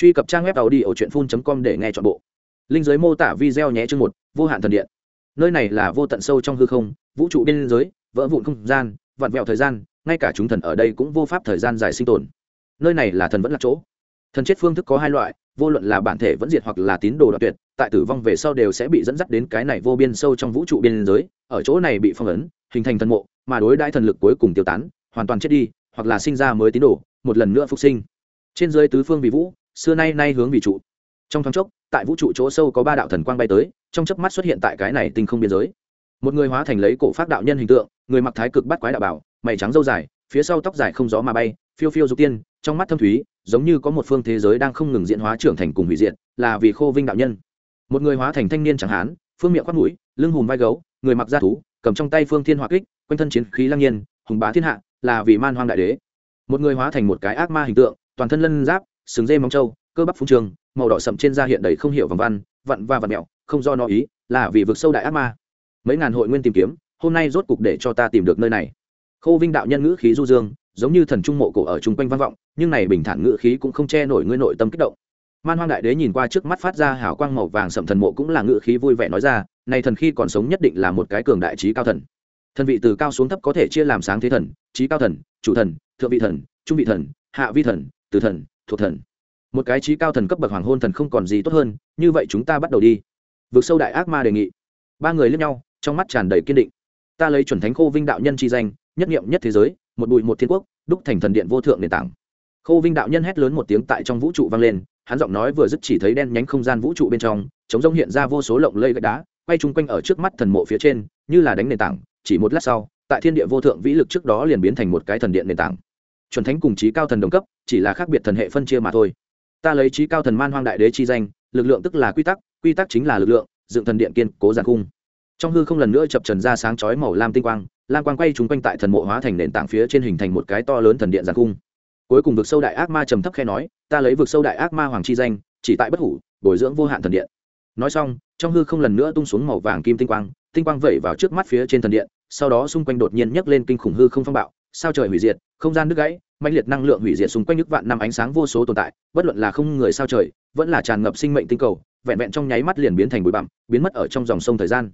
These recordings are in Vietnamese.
truy cập trang web tàu đi ở truyện com để nghe chọn bộ. Linh giới mô tả video nhé chương một, vô hạn thần điện. Nơi này là vô tận sâu trong hư không, vũ trụ biên giới vỡ vụn không gian, vặn vẹo thời gian, ngay cả chúng thần ở đây cũng vô pháp thời gian dài sinh tồn. Nơi này là thần vẫn là chỗ. Thần chết phương thức có hai loại, vô luận là bản thể vẫn diệt hoặc là tín đồ đoạn tuyệt, tại tử vong về sau đều sẽ bị dẫn dắt đến cái này vô biên sâu trong vũ trụ biên giới ở chỗ này bị phong ấn, hình thành thần mộ, mà đối đãi thần lực cuối cùng tiêu tán, hoàn toàn chết đi, hoặc là sinh ra mới tín đồ, một lần nữa phục sinh. Trên dưới tứ phương vì vũ xưa nay nay hướng vì trụ. Trong thoáng chốc, tại vũ trụ chỗ sâu có ba đạo thần quang bay tới, trong chớp mắt xuất hiện tại cái này tinh không biên giới. Một người hóa thành lấy cổ phát đạo nhân hình tượng, người mặc thái cực bắt quái đạo bảo, mày trắng dâu dài, phía sau tóc dài không gió mà bay, phiêu phiêu dục tiên, trong mắt thâm thúy, giống như có một phương thế giới đang không ngừng diễn hóa trưởng thành cùng hủy diệt, là vì khô vinh đạo nhân. Một người hóa thành thanh niên chẳng hán, phương miệng khoác mũi, lưng hùm vai gấu, người mặc da thú, cầm trong tay phương thiên hỏa kích, quanh thân chiến khí lăng nhiên, hùng bá thiên hạ, là vì man hoang đại đế. Một người hóa thành một cái ác ma hình tượng, toàn thân lân giáp sừng dê móng trâu, cơ bắp phung trường, màu đỏ sậm trên da hiện đầy không hiểu vòng văn, vặn và vặn mẹo, không do nó ý, là vì vực sâu đại ác ma. Mấy ngàn hội nguyên tìm kiếm, hôm nay rốt cục để cho ta tìm được nơi này. Khô vinh đạo nhân ngữ khí du dương, giống như thần trung mộ cổ ở chung quanh văn vọng, nhưng này bình thản ngữ khí cũng không che nổi ngươi nội tâm kích động. Man hoang đại đế nhìn qua trước mắt phát ra hào quang màu vàng sậm thần mộ cũng là ngữ khí vui vẻ nói ra, này thần khi còn sống nhất định là một cái cường đại trí cao thần. Thần vị từ cao xuống thấp có thể chia làm sáng thế thần, trí cao thần, chủ thần, thượng vị thần, trung vị thần, hạ vi thần từ thần thuộc thần. Một cái trí cao thần cấp bậc hoàng hôn thần không còn gì tốt hơn, như vậy chúng ta bắt đầu đi. Vượt sâu đại ác ma đề nghị. Ba người lướt nhau, trong mắt tràn đầy kiên định. Ta lấy chuẩn thánh khô vinh đạo nhân chi danh, nhất nghiệm nhất thế giới, một bụi một thiên quốc, đúc thành thần điện vô thượng nền tảng. Khô vinh đạo nhân hét lớn một tiếng tại trong vũ trụ vang lên, hắn giọng nói vừa dứt chỉ thấy đen nhánh không gian vũ trụ bên trong chống rông hiện ra vô số lộng lây gạch đá, quay chung quanh ở trước mắt thần mộ phía trên, như là đánh nền tảng, chỉ một lát sau, tại thiên địa vô thượng vĩ lực trước đó liền biến thành một cái thần điện nền tảng chuẩn thánh cùng trí cao thần đồng cấp, chỉ là khác biệt thần hệ phân chia mà thôi. Ta lấy trí cao thần man hoang đại đế chi danh, lực lượng tức là quy tắc quy tắc chính là lực lượng, dựng thần điện kiên cố giàn cung. Trong hư không lần nữa chập trần ra sáng chói màu lam tinh quang, lam quang quay chúng quanh tại thần mộ hóa thành nền tảng phía trên hình thành một cái to lớn thần điện giàn cung. Cuối cùng vực sâu đại ác ma trầm thấp khe nói, ta lấy vực sâu đại ác ma hoàng chi danh, chỉ tại bất hủ, bồi dưỡng vô hạn thần điện. Nói xong, trong hư không lần nữa tung xuống màu vàng kim tinh quang tinh quang vẩy vào trước mắt phía trên thần điện, sau đó xung quanh đột nhiên nhấc lên kinh khủng hư không phong bạo, sao trời hủy diệt, không gian đứt gãy mạnh liệt năng lượng hủy diệt xung quanh nước vạn năm ánh sáng vô số tồn tại, bất luận là không người sao trời, vẫn là tràn ngập sinh mệnh tinh cầu, vẹn vẹn trong nháy mắt liền biến thành bụi bặm, biến mất ở trong dòng sông thời gian.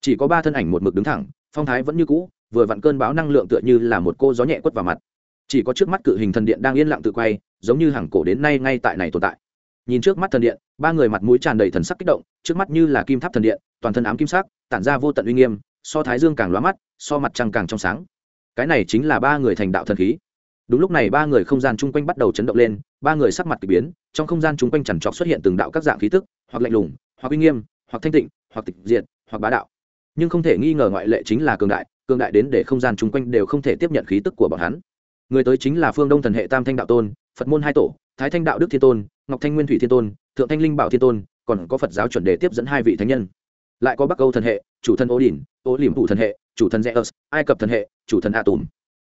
Chỉ có ba thân ảnh một mực đứng thẳng, phong thái vẫn như cũ, vừa vặn cơn báo năng lượng tựa như là một cô gió nhẹ quất vào mặt. Chỉ có trước mắt cự hình thần điện đang yên lặng tự quay, giống như hàng cổ đến nay ngay tại này tồn tại. Nhìn trước mắt thần điện, ba người mặt mũi tràn đầy thần sắc kích động, trước mắt như là kim tháp thần điện, toàn thân ám kim sắc, tản ra vô tận uy nghiêm, so thái dương càng lóa mắt, so mặt trăng càng trong sáng. Cái này chính là ba người thành đạo thần khí đúng lúc này ba người không gian chung quanh bắt đầu chấn động lên, ba người sắc mặt k ỳ biến, trong không gian chung quanh chằn trọc xuất hiện từng đạo các dạng khí tức, hoặc lạnh lùng, hoặc uy nghiêm, hoặc thanh tịnh, hoặc tịch diệt, hoặc bá đạo. Nhưng không thể nghi ngờ ngoại lệ chính là cường đại cường đại đến để không gian chung quanh đều không thể tiếp nhận khí tức của bọn hắn. Người tới chính là phương đông thần hệ tam thanh đạo tôn, phật môn hai tổ, thái thanh đạo đức thiên tôn, ngọc thanh nguyên thủy thiên tôn, thượng thanh linh bảo thiên tôn, còn có phật giáo chuẩn đề tiếp dẫn hai vị thánh nhân. Lại có bắc âu thần hệ, chủ thần ô đình ô liềm phụ thần hệ, chủ thần zeus, ai cập thần hệ, chủ thần a tùm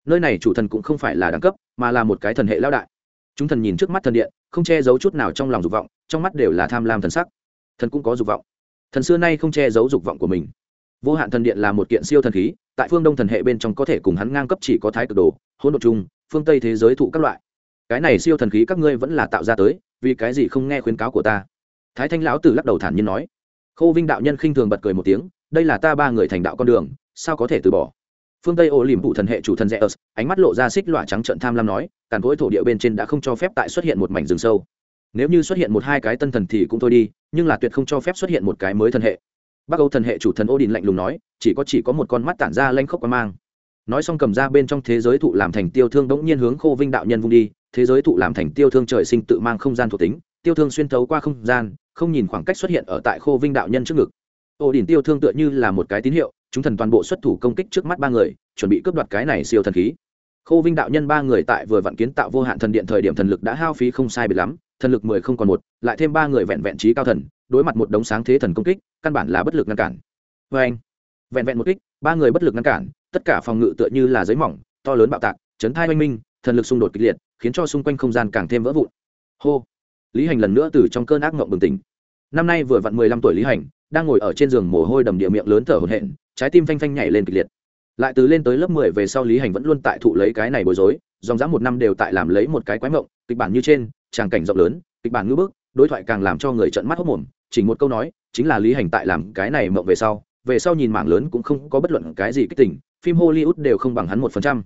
nơi này chủ thần cũng không phải là đẳng cấp, mà là một cái thần hệ lao đại. Chúng thần nhìn trước mắt thần điện, không che giấu chút nào trong lòng dục vọng, trong mắt đều là tham lam thần sắc. Thần cũng có dục vọng. Thần xưa nay không che giấu dục vọng của mình. Vô hạn thần điện là một kiện siêu thần khí, tại phương đông thần hệ bên trong có thể cùng hắn ngang cấp chỉ có thái cực đồ, hỗn độ chung phương tây thế giới thụ các loại. Cái này siêu thần khí các ngươi vẫn là tạo ra tới, vì cái gì không nghe khuyến cáo của ta? Thái thanh lão tử lắc đầu thản nhiên nói. Khô vinh đạo nhân khinh thường bật cười một tiếng, đây là ta ba người thành đạo con đường, sao có thể từ bỏ? Phương tây ô liềm phụ thần hệ chủ thần rẽ ớt ánh mắt lộ ra xích lọa trắng trận tham lam nói, càn cối thổ địa bên trên đã không cho phép tại xuất hiện một mảnh rừng sâu. Nếu như xuất hiện một hai cái tân thần thì cũng thôi đi, nhưng là tuyệt không cho phép xuất hiện một cái mới thần hệ. Bắc âu thần hệ chủ thần ô đình lạnh lùng nói, chỉ có chỉ có một con mắt tản ra lanh khốc qua mang. Nói xong cầm ra bên trong thế giới thụ làm thành tiêu thương đống nhiên hướng khô vinh đạo nhân vung đi, thế giới thụ làm thành tiêu thương trời sinh tự mang không gian thuộc tính, tiêu thương xuyên thấu qua không gian, không nhìn khoảng cách xuất hiện ở tại khô vinh đạo nhân trước ngực. Ô đình tiêu thương tựa như là một cái tín hiệu chúng thần toàn bộ xuất thủ công kích trước mắt ba người, chuẩn bị cướp đoạt cái này siêu thần khí. Khô vinh đạo nhân ba người tại vừa vặn kiến tạo vô hạn thần điện thời điểm thần lực đã hao phí không sai biệt lắm, thần lực mười không còn một, lại thêm ba người vẹn vẹn trí cao thần, đối mặt một đống sáng thế thần công kích, căn bản là bất lực ngăn cản. Vê anh, vẹn vẹn một kích, ba người bất lực ngăn cản, tất cả phòng ngự tựa như là giấy mỏng, to lớn bạo tạc, chấn thai oanh minh, thần lực xung đột kịch liệt, khiến cho xung quanh không gian càng thêm vỡ vụn. Hô, lý hành lần nữa từ trong cơn ác mộng bừng tỉnh. Năm nay vừa vặn mười lăm tuổi lý hành, đang ngồi ở trên giường mồ hôi đầm địa miệng lớn thở hổn hển trái tim phanh phanh nhảy lên kịch liệt. Lại từ lên tới lớp mười về sau lý hành vẫn luôn tại thụ lấy cái này bối rối, dòng dã một năm đều tại làm lấy một cái quái mộng, kịch bản như trên, tràng cảnh rộng lớn, kịch bản ngữ bức, đối thoại càng làm cho người trận mắt hốc mồm, chỉ một câu nói, chính là lý hành tại làm cái này mộng về sau về sau nhìn mảng lớn cũng không có bất luận cái gì kích tỉnh phim hollywood đều không bằng hắn một phần trăm.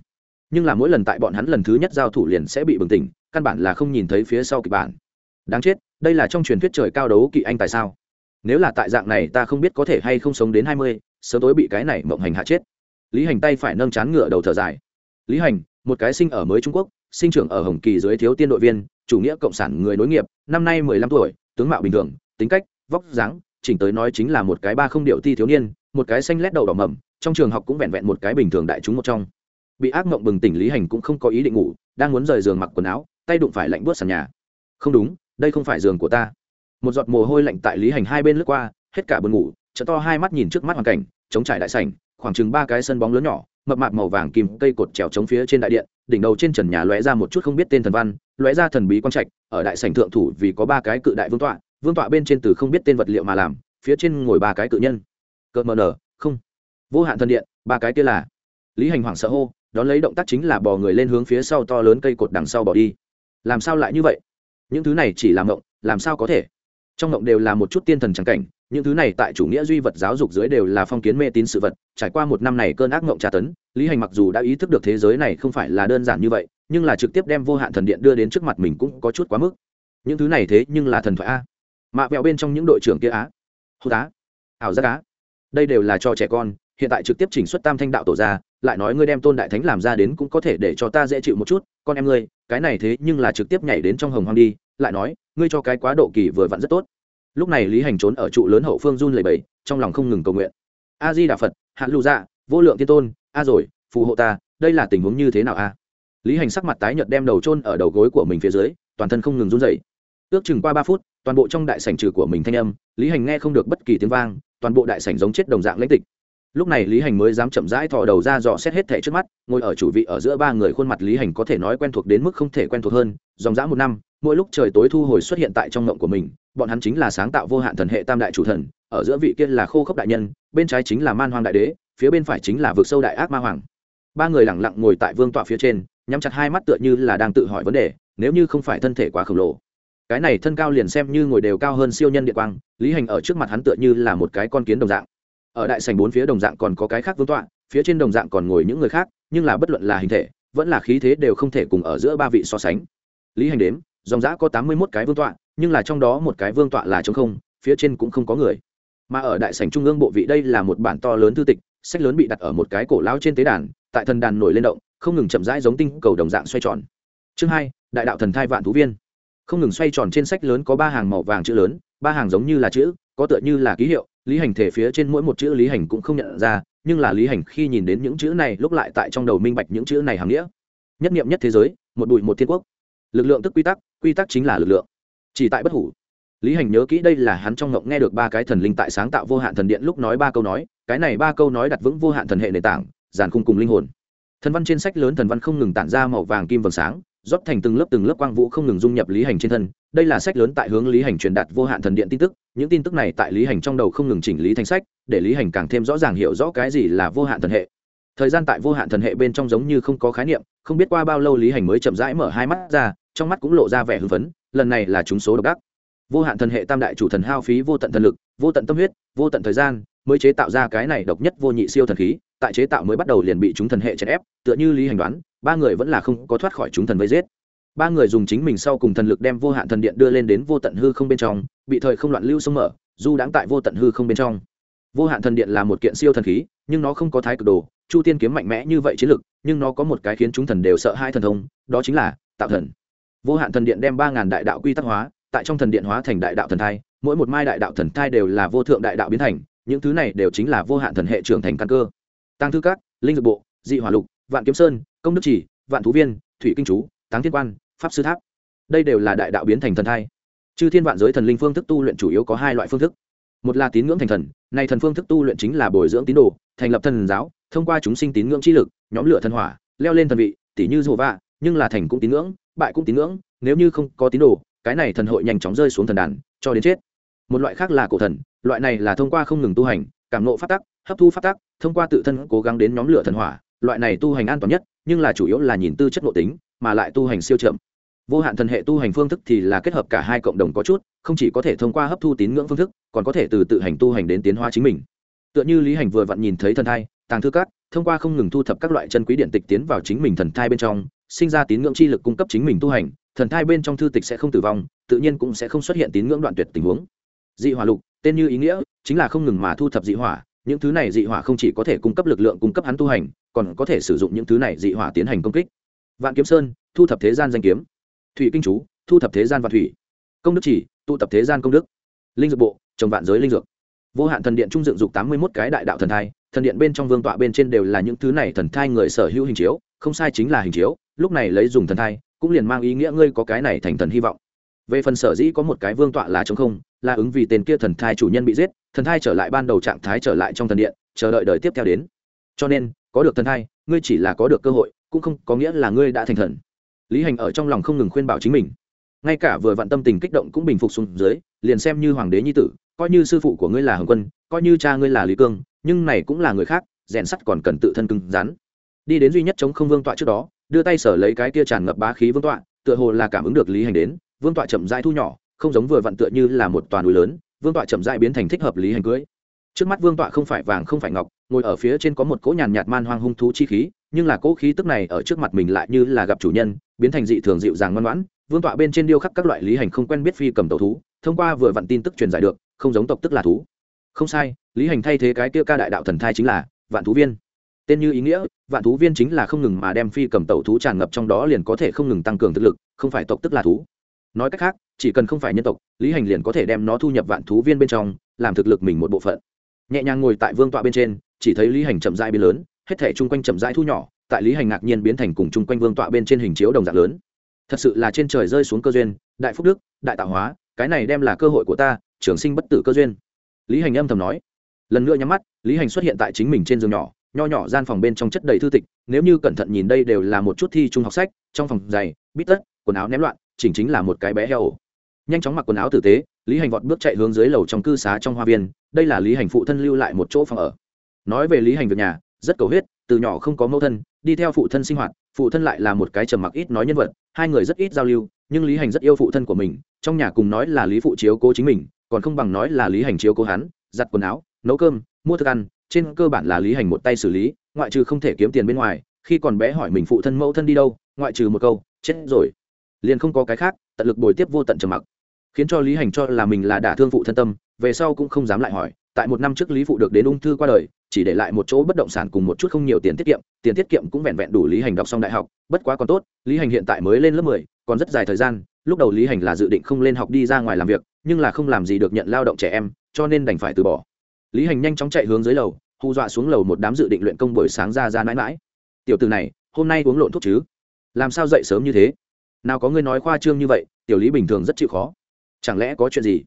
Nhưng là mỗi lần tại bọn hắn lần thứ nhất giao thủ liền sẽ bị bừng tỉnh, căn bản là không nhìn thấy phía sau kịch bản. Đáng chết, đây là trong truyền thuyết trời cao đấu kỵ anh tại sao? Nếu là tại dạng này ta không biết có thể hay không sống đến hai mươi sớm tối bị cái này mộng hành hạ chết. Lý hành tay phải nâng chán ngựa đầu thở dài. Lý hành, một cái sinh ở mới trung quốc, sinh trưởng ở hồng kỳ dưới thiếu tiên đội viên, chủ nghĩa cộng sản người nối nghiệp, năm nay mười lăm tuổi, tướng mạo bình thường, tính cách, vóc dáng, chỉnh tới nói chính là một cái ba không điệu ti thiếu niên, một cái xanh lét đầu đỏ mầm, trong trường học cũng vẹn vẹn một cái bình thường đại chúng một trong. Bị ác mộng bừng tỉnh lý hành cũng không có ý định ngủ, đang muốn rời giường mặc quần áo, tay đụng phải lạnh buốt sàn nhà. Không đúng, đây không phải giường của ta. Một giọt mồ hôi lạnh tại lý hành hai bên lướt qua, hết cả buồn ngủ chợ to hai mắt nhìn trước mắt hoàn cảnh, chống trải đại sảnh, khoảng chừng ba cái sân bóng lớn nhỏ, mập mạp màu vàng kim cây cột trèo chống phía trên đại điện, đỉnh đầu trên trần nhà lóe ra một chút không biết tên thần văn, lóe ra thần bí quang trạch, ở đại sảnh thượng thủ vì có ba cái cự đại vương tọa vương tọa bên trên từ không biết tên vật liệu mà làm, phía trên ngồi ba cái cự nhân. Cợt mờ nở, không. Vô hạn thần điện, ba cái kia là. Lý hành hoảng sợ hô, đón lấy động tác chính là bò người lên hướng phía sau to lớn cây cột đằng sau bỏ đi. Làm sao lại như vậy? Những thứ này chỉ làm mộng, làm sao có thể? Trong mộng đều là một chút tiên thần trắng cảnh những thứ này tại chủ nghĩa duy vật giáo dục dưới đều là phong kiến mê tín sự vật, trải qua một năm này cơn ác mộng tra tấn, lý hành mặc dù đã ý thức được thế giới này không phải là đơn giản như vậy, nhưng là trực tiếp đem vô hạn thần điện đưa đến trước mặt mình cũng có chút quá mức. Những thứ này thế nhưng là thần thoại a. Mạ vẹo bên trong những đội trưởng kia á hô tá ảo giác á. Đây đều là cho trẻ con, hiện tại trực tiếp chỉnh xuất tam thanh đạo tổ ra, lại nói ngươi đem tôn đại thánh làm ra đến cũng có thể để cho ta dễ chịu một chút, con em ngươi, cái này thế nhưng là trực tiếp nhảy đến trong hồng hoang đi, lại nói, ngươi cho cái quá độ kỳ vừa vặn rất tốt lúc này lý hành trốn ở trụ lớn hậu phương run lầy bầy trong lòng không ngừng cầu nguyện. A di đà phật hạn lưu dạ vô lượng thiên tôn, a rồi, phù hộ ta, đây là tình huống như thế nào a? Lý hành sắc mặt tái nhợt đem đầu trôn ở đầu gối của mình phía dưới, toàn thân không ngừng run dậy ước chừng qua ba phút, toàn bộ trong đại sảnh trừ của mình thanh âm, lý hành nghe không được bất kỳ tiếng vang, toàn bộ đại sảnh giống chết đồng dạng lãnh tịch. Lúc này lý hành mới dám chậm rãi thò đầu ra dò xét hết thẻ trước mắt, ngồi ở chủ vị ở giữa ba người khuôn mặt lý hành có thể nói quen thuộc đến mức không thể quen thuộc hơn, dòng dã một năm, mỗi lúc trời tối thu hồi xuất hiện tại trong ngộng của mình bọn hắn chính là sáng tạo vô hạn thần hệ tam đại chủ thần, ở giữa vị kia là khô khốc đại nhân, bên trái chính là man hoàng đại đế, phía bên phải chính là vực sâu đại ác ma hoàng. Ba người lẳng lặng ngồi tại vương tọa phía trên, nhắm chặt hai mắt tựa như là đang tự hỏi vấn đề, nếu như không phải thân thể quá khổng lồ. Cái này thân cao liền xem như ngồi đều cao hơn siêu nhân địa quang, lý hành ở trước mặt hắn tựa như là một cái con kiến đồng dạng. Ở đại sành bốn phía đồng dạng còn có cái khác vương tọa, phía trên đồng dạng còn ngồi những người khác, nhưng là bất luận là hình thể, vẫn là khí thế đều không thể cùng ở giữa ba vị so sánh. Lý hành đếm, dòng giã có tám mươi mốt cái vương tọa nhưng là trong đó một cái vương tọa là trống không, phía trên cũng không có người. Mà ở đại sảnh trung ương bộ vị đây là một bản to lớn thư tịch, sách lớn bị đặt ở một cái cổ lao trên tế đàn, tại thần đàn nổi lên động, không ngừng chậm rãi giống tinh cầu đồng dạng xoay tròn. Chương hai, đại đạo thần thai vạn thú viên. Không ngừng xoay tròn trên sách lớn có ba hàng màu vàng chữ lớn, ba hàng giống như là chữ, có tựa như là ký hiệu, lý hành thể phía trên mỗi một chữ lý hành cũng không nhận ra, nhưng là lý hành khi nhìn đến những chữ này lúc lại tại trong đầu minh bạch những chữ này hàm nghĩa. Nhất niệm nhất thế giới, một bụi một thiên quốc. Lực lượng tức quy tắc quy tắc chính là lực lượng chỉ tại bất hủ. Lý hành nhớ kỹ đây là hắn trong ngộng nghe được ba cái thần linh tại sáng tạo vô hạn thần điện lúc nói ba câu nói, cái này ba câu nói đặt vững vô hạn thần hệ nền tảng, giàn khung cùng linh hồn. Thần văn trên sách lớn thần văn không ngừng tản ra màu vàng kim vầng sáng, rót thành từng lớp từng lớp quang vũ không ngừng dung nhập lý hành trên thân. Đây là sách lớn tại hướng lý hành truyền đạt vô hạn thần điện tin tức, những tin tức này tại lý hành trong đầu không ngừng chỉnh lý thành sách, để lý hành càng thêm rõ ràng hiểu rõ cái gì là vô hạn thần hệ. Thời gian tại vô hạn thần hệ bên trong giống như không có khái niệm, không biết qua bao lâu lý hành mới chậm rãi mở hai mắt ra trong mắt cũng lộ ra vẻ hưng phấn, lần này là chúng số độc đắc vô hạn thần hệ tam đại chủ thần hao phí vô tận thần lực, vô tận tâm huyết, vô tận thời gian, mới chế tạo ra cái này độc nhất vô nhị siêu thần khí, tại chế tạo mới bắt đầu liền bị chúng thần hệ chèn ép, tựa như lý hành đoán, ba người vẫn là không có thoát khỏi chúng thần vây giết. Ba người dùng chính mình sau cùng thần lực đem vô hạn thần điện đưa lên đến vô tận hư không bên trong, bị thời không loạn lưu sông mở, du đãng tại vô tận hư không bên trong. Vô hạn thần điện là một kiện siêu thần khí, nhưng nó không có thái cực đồ, chu tiên kiếm mạnh mẽ như vậy chiến lực, nhưng nó có một cái khiến chúng thần đều sợ hai thần thông, đó chính là tạo thần vô hạn thần điện đem ba ngàn đại đạo quy tắc hóa, tại trong thần điện hóa thành đại đạo thần thai, mỗi một mai đại đạo thần thai đều là vô thượng đại đạo biến thành, những thứ này đều chính là vô hạn thần hệ trưởng thành căn cơ. Tăng thư các, linh dược bộ, dị hỏa lục, vạn kiếm sơn, công đức chỉ, vạn thú viên, thủy kinh chú, táng thiên quan, pháp sư tháp. Đây đều là đại đạo biến thành thần thai. Chư thiên vạn giới thần linh phương thức tu luyện chủ yếu có hai loại phương thức. Một là tín ngưỡng thành thần, này thần phương thức tu luyện chính là bồi dưỡng tín đồ, thành lập thần giáo, thông qua chúng sinh tín ngưỡng chi lực, nhóm lửa thần hỏa, leo lên thần vị tỷ như dù vạ, nhưng là thành cũng tín ngưỡng bại cũng tín ngưỡng, nếu như không có tín đồ, cái này thần hội nhanh chóng rơi xuống thần đàn, cho đến chết. Một loại khác là cổ thần, loại này là thông qua không ngừng tu hành, cảm nộ phát tắc, hấp thu phát tắc, thông qua tự thân cố gắng đến nhóm lửa thần hỏa, loại này tu hành an toàn nhất, nhưng là chủ yếu là nhìn tư chất nội tính, mà lại tu hành siêu chậm. Vô hạn thần hệ tu hành phương thức thì là kết hợp cả hai cộng đồng có chút, không chỉ có thể thông qua hấp thu tín ngưỡng phương thức, còn có thể từ tự hành tu hành đến tiến hóa chính mình. Tựa như lý hành vừa vặn nhìn thấy thần thai, tàng thư cát thông qua không ngừng thu thập các loại chân quý điện tịch tiến vào chính mình thần thai bên trong sinh ra tín ngưỡng chi lực cung cấp chính mình tu hành, thần thai bên trong thư tịch sẽ không tử vong, tự nhiên cũng sẽ không xuất hiện tín ngưỡng đoạn tuyệt tình huống. Dị hỏa lục, tên như ý nghĩa, chính là không ngừng mà thu thập dị hỏa, những thứ này dị hỏa không chỉ có thể cung cấp lực lượng cung cấp hắn tu hành, còn có thể sử dụng những thứ này dị hỏa tiến hành công kích. Vạn kiếm sơn, thu thập thế gian danh kiếm. Thủy kinh chú, thu thập thế gian và thủy. Công đức chỉ, tụ tập thế gian công đức. Linh dược bộ, trồng vạn giới linh dược. Vô hạn thần điện trung dựng dục tám mươi một cái đại đạo thần thai, thần điện bên trong vương tọa bên trên đều là những thứ này thần thai người sở hữu hình chiếu không sai chính là hình chiếu, lúc này lấy dùng thần thai, cũng liền mang ý nghĩa ngươi có cái này thành thần hy vọng. Về phần sở dĩ có một cái vương tọa là chống không, là ứng vì tên kia thần thai chủ nhân bị giết, thần thai trở lại ban đầu trạng thái trở lại trong thần điện, chờ đợi đời tiếp theo đến. Cho nên, có được thần thai, ngươi chỉ là có được cơ hội, cũng không có nghĩa là ngươi đã thành thần. Lý hành ở trong lòng không ngừng khuyên bảo chính mình. Ngay cả vừa vặn tâm tình kích động cũng bình phục xuống dưới, liền xem như hoàng đế nhi tử, coi như sư phụ của ngươi là hồng quân, coi như cha ngươi là lý cương, nhưng này cũng là người khác, rèn sắt còn cần tự thân cứng rắn đi đến duy nhất chống không vương tọa trước đó, đưa tay sở lấy cái kia tràn ngập bá khí vương tọa, tựa hồ là cảm ứng được lý hành đến, vương tọa chậm rãi thu nhỏ, không giống vừa vặn tựa như là một toàn núi lớn, vương tọa chậm rãi biến thành thích hợp lý hành cưới. Trước mắt vương tọa không phải vàng, không phải ngọc, ngồi ở phía trên có một cỗ nhàn nhạt man hoang hung thú chi khí, nhưng là cỗ khí tức này ở trước mặt mình lại như là gặp chủ nhân, biến thành dị thường dịu dàng ngoan ngoãn, vương tọa bên trên điêu khắc các loại lý hành không quen biết phi cầm tàu thú, thông qua vừa vặn tin tức truyền giải được, không giống tộc tức là thú. Không sai, lý hành thay thế cái kia ca đại đạo thần thai chính là vạn thú viên tên như ý nghĩa, vạn thú viên chính là không ngừng mà đem phi cầm tàu thú tràn ngập trong đó liền có thể không ngừng tăng cường thực lực, không phải tộc tức là thú. Nói cách khác, chỉ cần không phải nhân tộc, lý hành liền có thể đem nó thu nhập vạn thú viên bên trong, làm thực lực mình một bộ phận. Nhẹ nhàng ngồi tại vương tọa bên trên, chỉ thấy lý hành chậm rãi biến lớn, hết thể chung quanh chậm rãi thu nhỏ, tại lý hành ngạc nhiên biến thành cùng chung quanh vương tọa bên trên hình chiếu đồng dạng lớn. Thật sự là trên trời rơi xuống cơ duyên, đại phúc đức, đại tạo hóa, cái này đem là cơ hội của ta, trường sinh bất tử cơ duyên. Lý hành âm thầm nói. Lần nữa nhắm mắt, lý hành xuất hiện tại chính mình trên giường nhỏ nho nhỏ gian phòng bên trong chất đầy thư tịch, nếu như cẩn thận nhìn đây đều là một chút thi trung học sách, trong phòng giày, bít tất, quần áo ném loạn, chỉnh chính là một cái bé heo ổ. Nhanh chóng mặc quần áo tử tế, lý hành vọt bước chạy hướng dưới lầu trong cư xá trong hoa viên, đây là lý hành phụ thân lưu lại một chỗ phòng ở. Nói về lý hành việc nhà, rất cầu huyết, từ nhỏ không có mẫu thân, đi theo phụ thân sinh hoạt, phụ thân lại là một cái trầm mặc ít nói nhân vật, hai người rất ít giao lưu, nhưng lý hành rất yêu phụ thân của mình, trong nhà cùng nói là lý phụ chiếu cố chính mình, còn không bằng nói là lý hành chiếu cố hắn, giặt quần áo, nấu cơm, mua thức ăn trên cơ bản là lý hành một tay xử lý, ngoại trừ không thể kiếm tiền bên ngoài, khi còn bé hỏi mình phụ thân mẫu thân đi đâu, ngoại trừ một câu, chết rồi. Liền không có cái khác, tận lực bồi tiếp vô tận trầm mặc. Khiến cho lý hành cho là mình là đả thương phụ thân tâm, về sau cũng không dám lại hỏi, tại một năm trước lý phụ được đến ung thư qua đời, chỉ để lại một chỗ bất động sản cùng một chút không nhiều tiền tiết kiệm, tiền tiết kiệm cũng vẹn vẹn đủ lý hành đọc xong đại học, bất quá còn tốt, lý hành hiện tại mới lên lớp mười, còn rất dài thời gian, lúc đầu lý hành là dự định không lên học đi ra ngoài làm việc, nhưng là không làm gì được nhận lao động trẻ em, cho nên đành phải từ bỏ lý hành nhanh chóng chạy hướng dưới lầu, hù dọa xuống lầu một đám dự định luyện công buổi sáng ra ra mãi mãi. Tiểu từ này, hôm nay uống lộn thuốc chứ? Làm sao dậy sớm như thế? Nào có ngươi nói khoa trương như vậy, tiểu lý bình thường rất chịu khó. Chẳng lẽ có chuyện gì?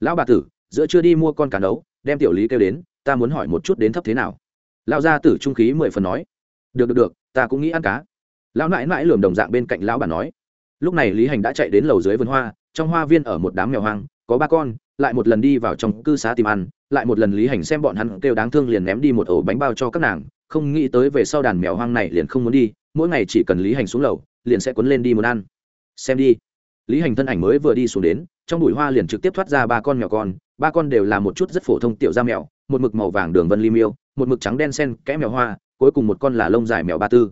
Lão bà tử, giữa chưa đi mua con cá nấu, đem tiểu lý kêu đến, ta muốn hỏi một chút đến thấp thế nào. Lão gia tử trung khí mười phần nói. Được được được, ta cũng nghĩ ăn cá. Lão nãi nãi lườm đồng dạng bên cạnh lão bà nói. Lúc này lý hành đã chạy đến lầu dưới vườn hoa, trong hoa viên ở một đám mèo hoang, có ba con lại một lần đi vào trong cư xá tìm ăn, lại một lần lý hành xem bọn hắn kêu đáng thương liền ném đi một ổ bánh bao cho các nàng, không nghĩ tới về sau đàn mèo hoang này liền không muốn đi, mỗi ngày chỉ cần lý hành xuống lầu, liền sẽ quấn lên đi muốn ăn. Xem đi. Lý hành thân ảnh mới vừa đi xuống đến, trong bụi hoa liền trực tiếp thoát ra ba con mèo con, ba con đều là một chút rất phổ thông tiểu da mèo, một mực màu vàng đường vân ly miêu, một mực trắng đen sen kẽ mèo hoa, cuối cùng một con là lông dài mèo ba tư.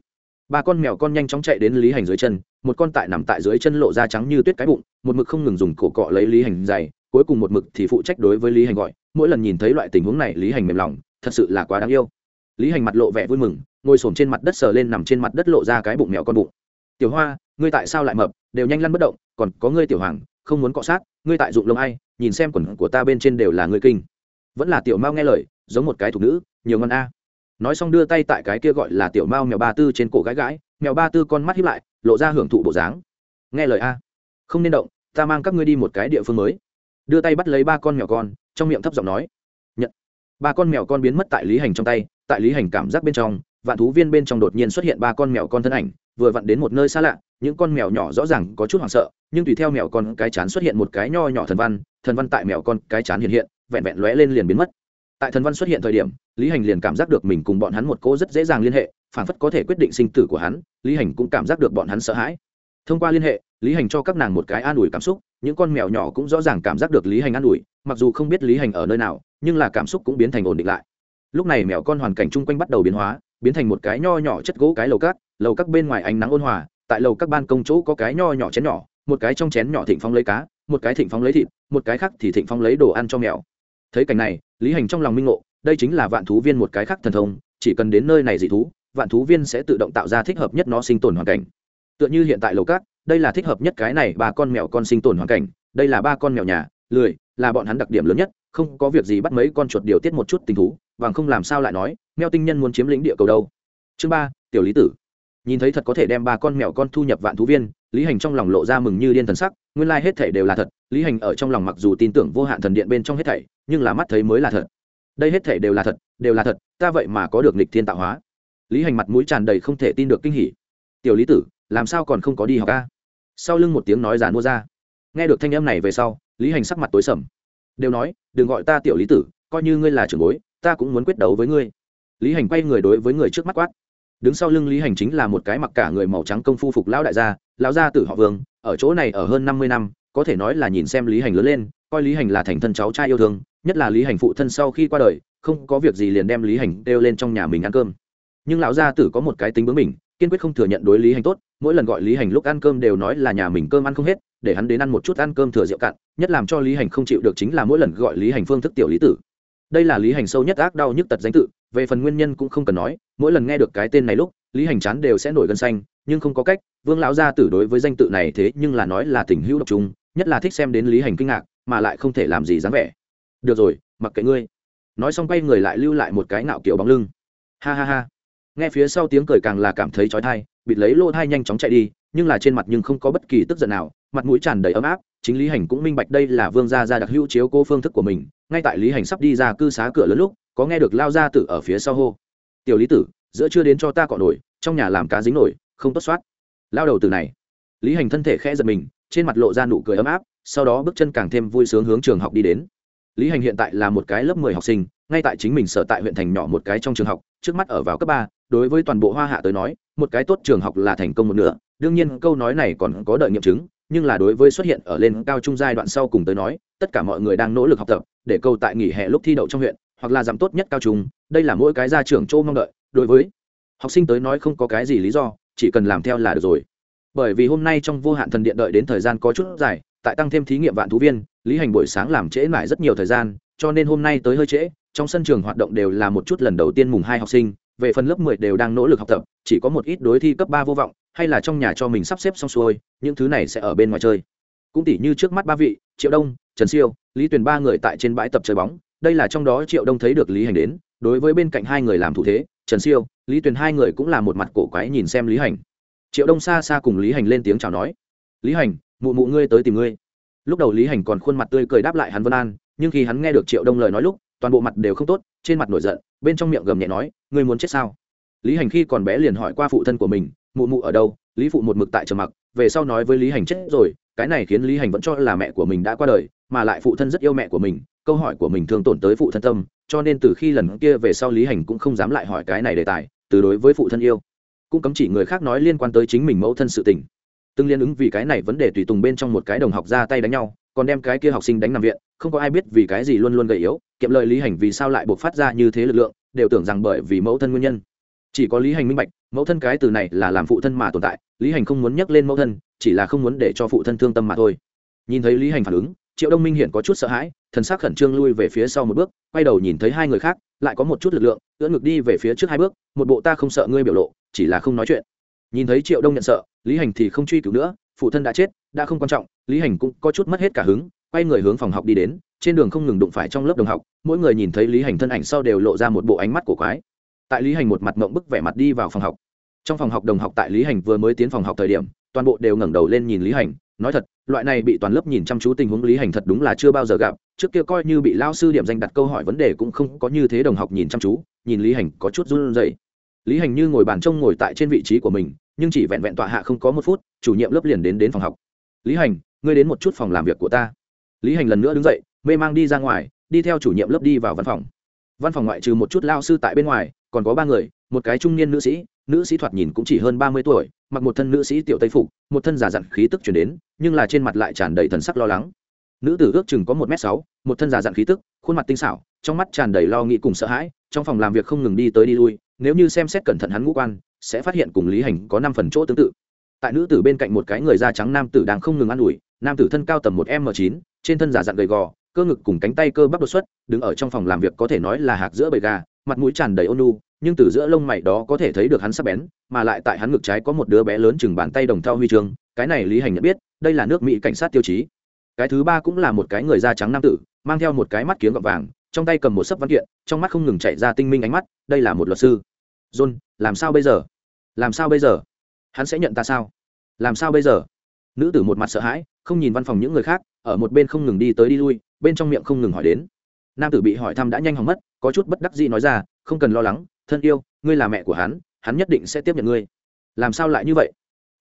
Ba con mèo con nhanh chóng chạy đến lý hành dưới chân, một con tại nằm tại dưới chân lộ ra trắng như tuyết cái bụng, một mực không ngừng dùng cổ cọ lấy lý hành dày cuối cùng một mực thì phụ trách đối với lý hành gọi, mỗi lần nhìn thấy loại tình huống này lý hành mềm lòng, thật sự là quá đáng yêu. Lý hành mặt lộ vẻ vui mừng, ngồi s trên mặt đất sờ lên nằm trên mặt đất lộ ra cái bụng mèo con bụng. Tiểu hoa, ngươi tại sao lại mập, đều nhanh lăn bất động, còn có ngươi tiểu hoàng, không muốn cọ sát, ngươi tại dụng lông ai, nhìn xem quần của ta bên trên đều là ngươi kinh. Vẫn là tiểu mao nghe lời, giống một cái thục nữ, nhiều ngon a. Nói xong đưa tay tại cái kia gọi là tiểu mao mèo ba tư trên cổ gái gái mèo ba tư con mắt hiếp lại, lộ ra hưởng thụ bộ dáng. Nghe lời a, không nên động, ta mang các ngươi đi một cái địa phương mới đưa tay bắt lấy ba con mèo con, trong miệng thấp giọng nói, nhận. Ba con mèo con biến mất tại lý hành trong tay, tại lý hành cảm giác bên trong, vạn thú viên bên trong đột nhiên xuất hiện ba con mèo con thân ảnh, vừa vặn đến một nơi xa lạ, những con mèo nhỏ rõ ràng có chút hoảng sợ, nhưng tùy theo mèo con cái chán xuất hiện một cái nho nhỏ thần văn thần văn tại mèo con cái chán hiện hiện, vẹn vẹn lóe lên liền biến mất. Tại thần văn xuất hiện thời điểm, lý hành liền cảm giác được mình cùng bọn hắn một cô rất dễ dàng liên hệ, phản phất có thể quyết định sinh tử của hắn, lý hành cũng cảm giác được bọn hắn sợ hãi. Thông qua liên hệ lý hành cho các nàng một cái an ủi cảm xúc, những con mèo nhỏ cũng rõ ràng cảm giác được lý hành an ủi, mặc dù không biết lý hành ở nơi nào, nhưng là cảm xúc cũng biến thành ổn định lại. Lúc này mèo con hoàn cảnh chung quanh bắt đầu biến hóa, biến thành một cái nho nhỏ chất gỗ cái lầu cát, lầu các bên ngoài ánh nắng ôn hòa, tại lầu các ban công chỗ có cái nho nhỏ chén nhỏ, một cái trong chén nhỏ thịnh phong lấy cá, một cái thịnh phong lấy thịt, một cái khác thì thịnh phong lấy đồ ăn cho mèo. Thấy cảnh này, lý hành trong lòng minh ngộ, đây chính là vạn thú viên một cái khác thần thông, chỉ cần đến nơi này dị thú, vạn thú viên sẽ tự động tạo ra thích hợp nhất nó sinh tồn hoàn cảnh. Tựa như hiện tại lầu cát đây là thích hợp nhất cái này ba con mèo con sinh tồn hoàn cảnh, đây là ba con mèo nhà, lười, là bọn hắn đặc điểm lớn nhất, không có việc gì bắt mấy con chuột điều tiết một chút tình thú và không làm sao lại nói, mèo tinh nhân muốn chiếm lĩnh địa cầu đâu. Chương ba, tiểu lý tử. Nhìn thấy thật có thể đem ba con mèo con thu nhập vạn thú viên, lý hành trong lòng lộ ra mừng như điên thần sắc, nguyên lai、like、hết thể đều là thật, lý hành ở trong lòng mặc dù tin tưởng vô hạn thần điện bên trong hết thảy, nhưng là mắt thấy mới là thật. Đây hết thể đều là thật, đều là thật, ta vậy mà có được nịch thiên tạo hóa. Lý hành mặt mũi tràn đầy không thể tin được kinh hỉ. Tiểu lý tử làm sao còn không có đi học ca sau lưng một tiếng nói giàn mua ra. Nghe được thanh âm này về sau, lý hành sắc mặt tối sầm. Đều nói, đừng gọi ta tiểu lý tử, coi như ngươi là trưởng bối, ta cũng muốn quyết đấu với ngươi. Lý hành quay người đối với người trước mắt quát. Đứng sau lưng lý hành chính là một cái mặc cả người màu trắng công phu phục lão đại gia, lão gia tử họ vương, ở chỗ này ở hơn năm mươi năm, có thể nói là nhìn xem lý hành lớn lên, coi lý hành là thành thân cháu trai yêu thương, nhất là lý hành phụ thân sau khi qua đời, không có việc gì liền đem lý hành đeo lên trong nhà mình ăn cơm. Nhưng lão gia tử có một cái tính bướng mình kiên quyết không thừa nhận đối lý hành tốt mỗi lần gọi lý hành lúc ăn cơm đều nói là nhà mình cơm ăn không hết, để hắn đến ăn một chút ăn cơm thừa rượu cạn, nhất làm cho lý hành không chịu được chính là mỗi lần gọi lý hành phương thức tiểu lý tử. Đây là lý hành sâu nhất ác đau nhức tật danh tự, về phần nguyên nhân cũng không cần nói, mỗi lần nghe được cái tên này lúc, lý hành chán đều sẽ nổi gân xanh, nhưng không có cách, vương lão gia tử đối với danh tự này thế nhưng là nói là tình hữu độc trung nhất là thích xem đến lý hành kinh ngạc, mà lại không thể làm gì dáng vẻ. Được rồi, mặc kệ ngươi. Nói xong quay người lại lưu lại một cái nạo kiểu bóng lưng. Ha ha ha. Nghe phía sau tiếng cười càng là cảm thấy trói thai bịt lấy lô thai nhanh chóng chạy đi, nhưng là trên mặt nhưng không có bất kỳ tức giận nào, mặt mũi tràn đầy ấm áp, chính lý hành cũng minh bạch đây là vương gia gia đặc hữu chiếu cô phương thức của mình, ngay tại lý hành sắp đi ra cư xá cửa lớn lúc, có nghe được lao gia tử ở phía sau hô, tiểu lý tử, giữa chưa đến cho ta cọ nổi, trong nhà làm cá dính nổi, không tốt soát. Lao đầu từ này, lý hành thân thể khẽ giật mình, trên mặt lộ ra nụ cười ấm áp, sau đó bước chân càng thêm vui sướng hướng trường học đi đến. Lý hành hiện tại là một cái lớp mười học sinh, ngay tại chính mình sở tại huyện thành nhỏ một cái trong trường học, trước mắt ở vào cấp ba, đối với toàn bộ hoa hạ tới nói một cái tốt trường học là thành công một nửa. Đương nhiên, câu nói này còn có đợi nghiệm chứng, nhưng là đối với xuất hiện ở lên cao trung giai đoạn sau cùng tới nói, tất cả mọi người đang nỗ lực học tập, để câu tại nghỉ hè lúc thi đậu trong huyện, hoặc là giảm tốt nhất cao trung, đây là mỗi cái gia trưởng châu mong đợi. Đối với học sinh tới nói không có cái gì lý do, chỉ cần làm theo là được rồi. Bởi vì hôm nay trong vô hạn thần điện đợi đến thời gian có chút dài, tại tăng thêm thí nghiệm vạn thú viên, lý hành buổi sáng làm trễ mãi rất nhiều thời gian, cho nên hôm nay tới hơi trễ, trong sân trường hoạt động đều là một chút lần đầu tiên mùng hai học sinh về phần lớp mười đều đang nỗ lực học tập, chỉ có một ít đối thi cấp ba vô vọng, hay là trong nhà cho mình sắp xếp xong xuôi, những thứ này sẽ ở bên ngoài chơi. Cũng tỉ như trước mắt ba vị, triệu đông, trần siêu, lý tuyền ba người tại trên bãi tập chơi bóng. Đây là trong đó triệu đông thấy được lý hành đến. Đối với bên cạnh hai người làm thủ thế, trần siêu, lý tuyền hai người cũng là một mặt cổ quái nhìn xem lý hành. Triệu đông xa xa cùng lý hành lên tiếng chào nói, lý hành, mụ mụ ngươi tới tìm ngươi. Lúc đầu lý hành còn khuôn mặt tươi cười đáp lại hắn vân an, nhưng khi hắn nghe được triệu đông lời nói lúc, toàn bộ mặt đều không tốt, trên mặt nổi giận, bên trong miệng gầm nhẹ nói ngươi muốn chết sao? Lý hành khi còn bé liền hỏi qua phụ thân của mình, mụ mụ ở đâu? Lý phụ một mực tại trầm mặc, về sau nói với lý hành chết rồi, cái này khiến lý hành vẫn cho là mẹ của mình đã qua đời, mà lại phụ thân rất yêu mẹ của mình, câu hỏi của mình thường tổn tới phụ thân tâm, cho nên từ khi lần kia về sau lý hành cũng không dám lại hỏi cái này đề tài, từ đối với phụ thân yêu. Cũng cấm chỉ người khác nói liên quan tới chính mình mẫu thân sự tình. Từng liên ứng vì cái này vấn đề tùy tùng bên trong một cái đồng học ra tay đánh nhau, còn đem cái kia học sinh đánh nằm viện, không có ai biết vì cái gì luôn luôn gầy yếu, kiệm lời lý hành vì sao lại buộc phát ra như thế lực lượng đều tưởng rằng bởi vì mẫu thân nguyên nhân. Chỉ có lý hành minh bạch, mẫu thân cái từ này là làm phụ thân mà tồn tại, lý hành không muốn nhắc lên mẫu thân, chỉ là không muốn để cho phụ thân thương tâm mà thôi. Nhìn thấy lý hành phản ứng, triệu đông minh hiện có chút sợ hãi, thần sắc khẩn trương lui về phía sau một bước, quay đầu nhìn thấy hai người khác, lại có một chút lực lượng, ưỡn ngực đi về phía trước hai bước, một bộ ta không sợ ngươi biểu lộ, chỉ là không nói chuyện. Nhìn thấy triệu đông nhận sợ, lý hành thì không truy cứu nữa, phụ thân đã chết, đã không quan trọng, lý hành cũng có chút mất hết cả hứng quay người hướng phòng học đi đến, trên đường không ngừng đụng phải trong lớp đồng học, mỗi người nhìn thấy lý hành thân ảnh sau đều lộ ra một bộ ánh mắt của quái. Tại lý hành một mặt mộng bức vẻ mặt đi vào phòng học. Trong phòng học đồng học tại lý hành vừa mới tiến phòng học thời điểm, toàn bộ đều ngẩng đầu lên nhìn lý hành, nói thật, loại này bị toàn lớp nhìn chăm chú tình huống lý hành thật đúng là chưa bao giờ gặp, trước kia coi như bị lao sư điểm danh đặt câu hỏi vấn đề cũng không có như thế đồng học nhìn chăm chú, nhìn lý hành có chút run rẩy. Lý hành như ngồi bàn trông ngồi tại trên vị trí của mình, nhưng chỉ vẹn vẹn tọa hạ không có một phút, chủ nhiệm lớp liền đến đến phòng học. Lý hành, ngươi đến một chút phòng làm việc của ta lý hành lần nữa đứng dậy, mê mang đi ra ngoài, đi theo chủ nhiệm lớp đi vào văn phòng. Văn phòng ngoại trừ một chút lao sư tại bên ngoài, còn có ba người, một cái trung niên nữ sĩ nữ sĩ thoạt nhìn cũng chỉ hơn ba mươi tuổi, mặc một thân nữ sĩ tiểu tây phục, một thân giả dặn khí tức chuyển đến, nhưng là trên mặt lại tràn đầy thần sắc lo lắng. Nữ tử ước chừng có một m sáu, một thân giả dặn khí tức, khuôn mặt tinh xảo, trong mắt tràn đầy lo nghĩ cùng sợ hãi, trong phòng làm việc không ngừng đi tới đi lui, nếu như xem xét cẩn thận hắn ngũ quan, sẽ phát hiện cùng lý hành có năm phần chỗ tương tự. Tại nữ tử bên cạnh một cái người da trắng nam tử đang không ngừng ă n ủi, nam tử thân cao tầm một m chín trên thân giả dặn gầy gò, cơ ngực cùng cánh tay cơ bắp đột xuất, đứng ở trong phòng làm việc có thể nói là hạc giữa bầy gà, mặt mũi tràn đầy ôn nu nhưng từ giữa lông mày đó có thể thấy được hắn sắp bén, mà lại tại hắn ngực trái có một đứa bé lớn chừng bàn tay đồng thao huy chương, cái này lý hành nhận biết, đây là nước mỹ cảnh sát tiêu chí. Cái thứ ba cũng là một cái người da trắng nam tử, mang theo một cái mắt kiếm gọt vàng, trong tay cầm một sấp văn kiện, trong mắt không ngừng chạy ra tinh minh ánh mắt, đây là một luật sư. John, làm sao bây giờ? Làm sao bây giờ? Hắn sẽ nhận ta sao? Làm sao bây giờ? Nữ tử một mặt sợ hãi không nhìn văn phòng những người khác, ở một bên không ngừng đi tới đi lui, bên trong miệng không ngừng hỏi đến. Nam tử bị hỏi thăm đã nhanh hỏng mất, có chút bất đắc dĩ nói ra, không cần lo lắng, thân yêu, ngươi là mẹ của hắn hắn nhất định sẽ tiếp nhận ngươi. Làm sao lại như vậy?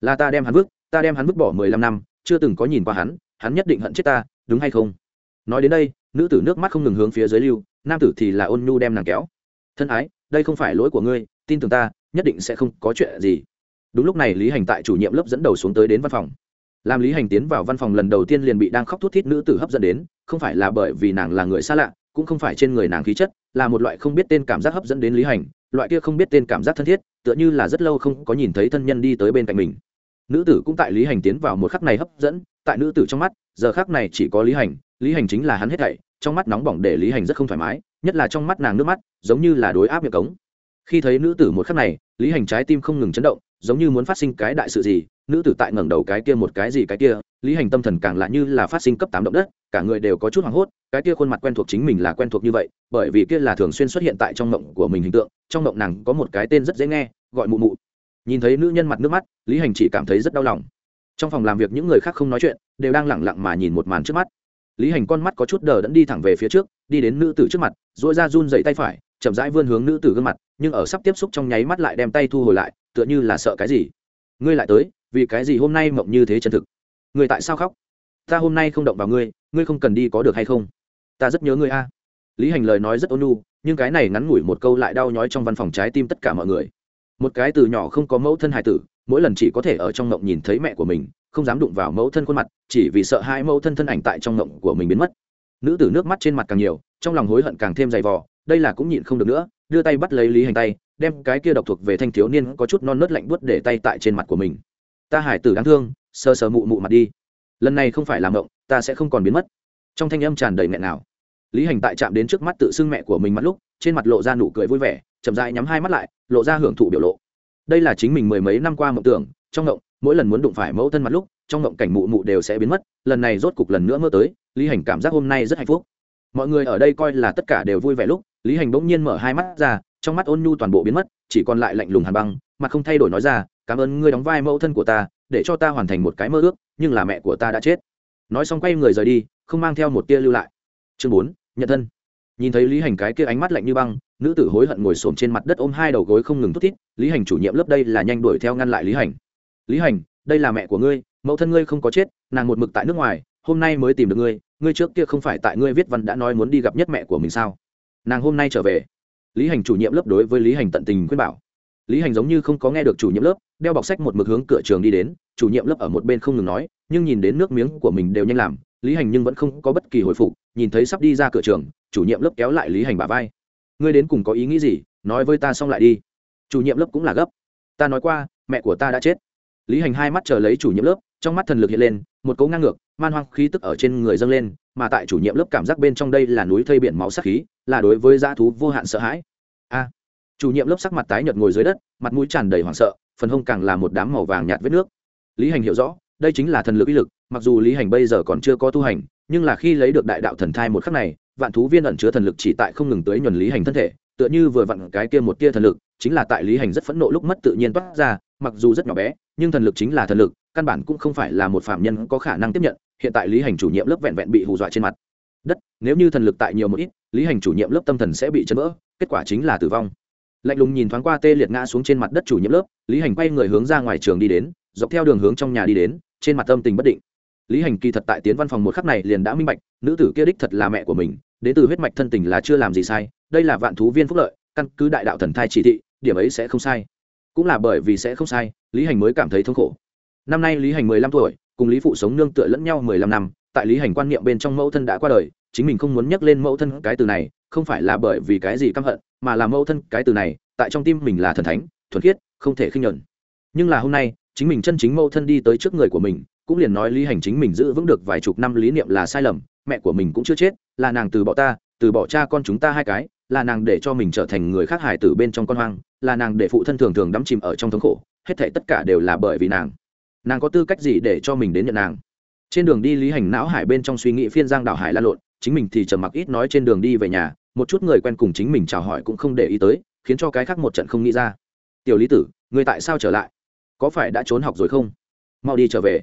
Là ta đem hắn vứt, ta đem hắn vứt bỏ mười lăm năm, chưa từng có nhìn qua hắn hắn nhất định hận chết ta, đúng hay không? Nói đến đây, nữ tử nước mắt không ngừng hướng phía dưới lưu, nam tử thì là ôn nhu đem nàng kéo. Thân ái, đây không phải lỗi của ngươi, tin tưởng ta, nhất định sẽ không có chuyện gì. Đúng lúc này, lý hành tại chủ nhiệm lớp dẫn đầu xuống tới đến văn phòng làm lý hành tiến vào văn phòng lần đầu tiên liền bị đang khóc thút thít nữ tử hấp dẫn đến, không phải là bởi vì nàng là người xa lạ, cũng không phải trên người nàng khí chất, là một loại không biết tên cảm giác hấp dẫn đến lý hành, loại kia không biết tên cảm giác thân thiết, tựa như là rất lâu không có nhìn thấy thân nhân đi tới bên cạnh mình. Nữ tử cũng tại lý hành tiến vào một khắc này hấp dẫn, tại nữ tử trong mắt, giờ khắc này chỉ có lý hành lý hành chính là hắn hết thảy, trong mắt nóng bỏng để lý hành rất không thoải mái, nhất là trong mắt nàng nước mắt, giống như là đối áp miệng cống. Khi thấy nữ tử một khắc này, lý hành trái tim không ngừng chấn động giống như muốn phát sinh cái đại sự gì, nữ tử tại ngẩng đầu cái kia một cái gì cái kia, lý hành tâm thần càng lạ như là phát sinh cấp tám động đất, cả người đều có chút hoảng hốt, cái kia khuôn mặt quen thuộc chính mình là quen thuộc như vậy, bởi vì kia là thường xuyên xuất hiện tại trong mộng của mình hình tượng, trong mộng nàng có một cái tên rất dễ nghe, gọi mụ mụ. Nhìn thấy nữ nhân mặt nước mắt, lý hành chỉ cảm thấy rất đau lòng. Trong phòng làm việc những người khác không nói chuyện, đều đang lẳng lặng mà nhìn một màn trước mắt. Lý hành con mắt có chút đờ đẫn đi thẳng về phía trước, đi đến nữ tử trước mặt dỗi ra run dậy tay phải, chậm rãi vươn hướng nữ tử gương mặt, nhưng ở sắp tiếp xúc trong nháy mắt lại đem tay thu hồi lại tựa như là sợ cái gì? Ngươi lại tới, vì cái gì hôm nay mộng như thế chân thực? Ngươi tại sao khóc? Ta hôm nay không động vào ngươi ngươi không cần đi có được hay không? Ta rất nhớ ngươi a. Lý hành lời nói rất ôn nhu, nhưng cái này ngắn ngủi một câu lại đau nhói trong văn phòng trái tim tất cả mọi người. Một cái từ nhỏ không có mẫu thân hài tử, mỗi lần chỉ có thể ở trong mộng nhìn thấy mẹ của mình, không dám đụng vào mẫu thân khuôn mặt, chỉ vì sợ hai mẫu thân thân ảnh tại trong mộng của mình biến mất. Nữ tử nước mắt trên mặt càng nhiều, trong lòng hối hận càng thêm dày vò, đây là cũng nhịn không được nữa, đưa tay bắt lấy lý hành tay đem cái kia độc thuộc về thanh thiếu niên có chút non nớt lạnh buốt để tay tại trên mặt của mình. Ta hải tử đáng thương, sờ sờ mụ mụ mặt đi. Lần này không phải làm ngộng ta sẽ không còn biến mất. Trong thanh âm tràn đầy nghẹn nào lý hành tại chạm đến trước mắt tự xưng mẹ của mình mắt lúc, trên mặt lộ ra nụ cười vui vẻ, chậm dại nhắm hai mắt lại, lộ ra hưởng thụ biểu lộ. Đây là chính mình mười mấy năm qua mộng tưởng, trong ngộng mỗi lần muốn đụng phải mẫu thân mặt lúc, trong ngộng cảnh mụ mụ đều sẽ biến mất, lần này rốt cục lần nữa mơ tới, lý hành cảm giác hôm nay rất hạnh phúc. Mọi người ở đây coi là tất cả đều vui vẻ lúc lý hành bỗng nhiên mở hai mắt ra, trong mắt ôn nhu toàn bộ biến mất, chỉ còn lại lạnh lùng hàn băng mặt không thay đổi nói ra, cảm ơn ngươi đóng vai mẫu thân của ta, để cho ta hoàn thành một cái mơ ước, nhưng là mẹ của ta đã chết. Nói xong quay người rời đi, không mang theo một tia lưu lại. Chương bốn, nhận thân. Nhìn thấy lý hành cái kia ánh mắt lạnh như băng, nữ tử hối hận ngồi xổm trên mặt đất ôm hai đầu gối không ngừng thút thít, lý hành chủ nhiệm lớp đây là nhanh đuổi theo ngăn lại lý hành. Lý hành, đây là mẹ của ngươi, mẫu thân ngươi không có chết, nàng một mực tại nước ngoài, hôm nay mới tìm được ngươi ngươi trước kia không phải tại ngươi viết văn đã nói muốn đi gặp nhất mẹ của mình sao? Nàng hôm nay trở về. Lý hành chủ nhiệm lớp đối với lý hành tận tình khuyên bảo. Lý hành giống như không có nghe được chủ nhiệm lớp, đeo bọc sách một mực hướng cửa trường đi đến, chủ nhiệm lớp ở một bên không ngừng nói, nhưng nhìn đến nước miếng của mình đều nhanh làm, lý hành nhưng vẫn không có bất kỳ hồi phục, nhìn thấy sắp đi ra cửa trường, chủ nhiệm lớp kéo lại lý hành bà vai. Ngươi đến cùng có ý nghĩ gì? Nói với ta xong lại đi. Chủ nhiệm lớp cũng là gấp. Ta nói qua, mẹ của ta đã chết. Lý hành hai mắt chờ lấy chủ nhiệm lớp trong mắt thần lực hiện lên, một cấu ngang ngược, man hoang khí tức ở trên người dâng lên, mà tại chủ nhiệm lớp cảm giác bên trong đây là núi thây biển máu sắc khí, là đối với dã thú vô hạn sợ hãi. A! Chủ nhiệm lớp sắc mặt tái nhợt ngồi dưới đất, mặt mũi tràn đầy hoảng sợ, phần hông càng là một đám màu vàng nhạt vết nước. Lý hành hiểu rõ, đây chính là thần lực uy lực, mặc dù lý hành bây giờ còn chưa có tu hành, nhưng là khi lấy được đại đạo thần thai một khắc này, vạn thú viên ẩn chứa thần lực chỉ tại không ngừng tới nhuần lý hành thân thể, tựa như vừa vặn cái kia một tia thần lực, chính là tại lý hành rất phẫn nộ lúc mất tự nhiên toát ra, mặc dù rất nhỏ bé, nhưng thần lực chính là thần lực căn bản cũng không phải là một phạm nhân có khả năng tiếp nhận, hiện tại lý hành chủ nhiệm lớp vẹn vẹn bị hù dọa trên mặt. Đất, nếu như thần lực tại nhiều một ít, lý hành chủ nhiệm lớp tâm thần sẽ bị chấn vỡ, kết quả chính là tử vong. Lạnh lùng nhìn thoáng qua tê liệt ngã xuống trên mặt đất chủ nhiệm lớp, lý hành quay người hướng ra ngoài trường đi đến, dọc theo đường hướng trong nhà đi đến, trên mặt tâm tình bất định. Lý hành kỳ thật tại tiến văn phòng một khắc này liền đã minh bạch, nữ tử kia đích thật là mẹ của mình, đến từ huyết mạch thân tình là chưa làm gì sai, đây là vạn thú viên phúc lợi, căn cứ đại đạo thần thai chỉ thị, điểm ấy sẽ không sai. Cũng là bởi vì sẽ không sai, lý hành mới cảm thấy thống khổ năm nay lý hành mười lăm tuổi, cùng lý phụ sống nương tựa lẫn nhau mười lăm năm, tại lý hành quan niệm bên trong mẫu thân đã qua đời, chính mình không muốn nhắc lên mẫu thân cái từ này, không phải là bởi vì cái gì căm hận, mà là mẫu thân cái từ này, tại trong tim mình là thần thánh, thuần khiết, không thể khinh nhuận. Nhưng là hôm nay, chính mình chân chính mẫu thân đi tới trước người của mình, cũng liền nói lý hành chính mình giữ vững được vài chục năm lý niệm là sai lầm, mẹ của mình cũng chưa chết, là nàng từ bỏ ta, từ bỏ cha con chúng ta hai cái, là nàng để cho mình trở thành người khác hài tử bên trong con hoang, là nàng để phụ thân thường thường đắm chìm ở trong thống khổ, hết thảy tất cả đều là bởi vì nàng nàng có tư cách gì để cho mình đến nhận nàng? Trên đường đi lý hành não hải bên trong suy nghĩ phiên giang đảo hải lan lộn, chính mình thì trầm mặc ít nói trên đường đi về nhà, một chút người quen cùng chính mình chào hỏi cũng không để ý tới, khiến cho cái khác một trận không nghĩ ra. Tiểu lý tử, người tại sao trở lại? Có phải đã trốn học rồi không? Mau đi trở về.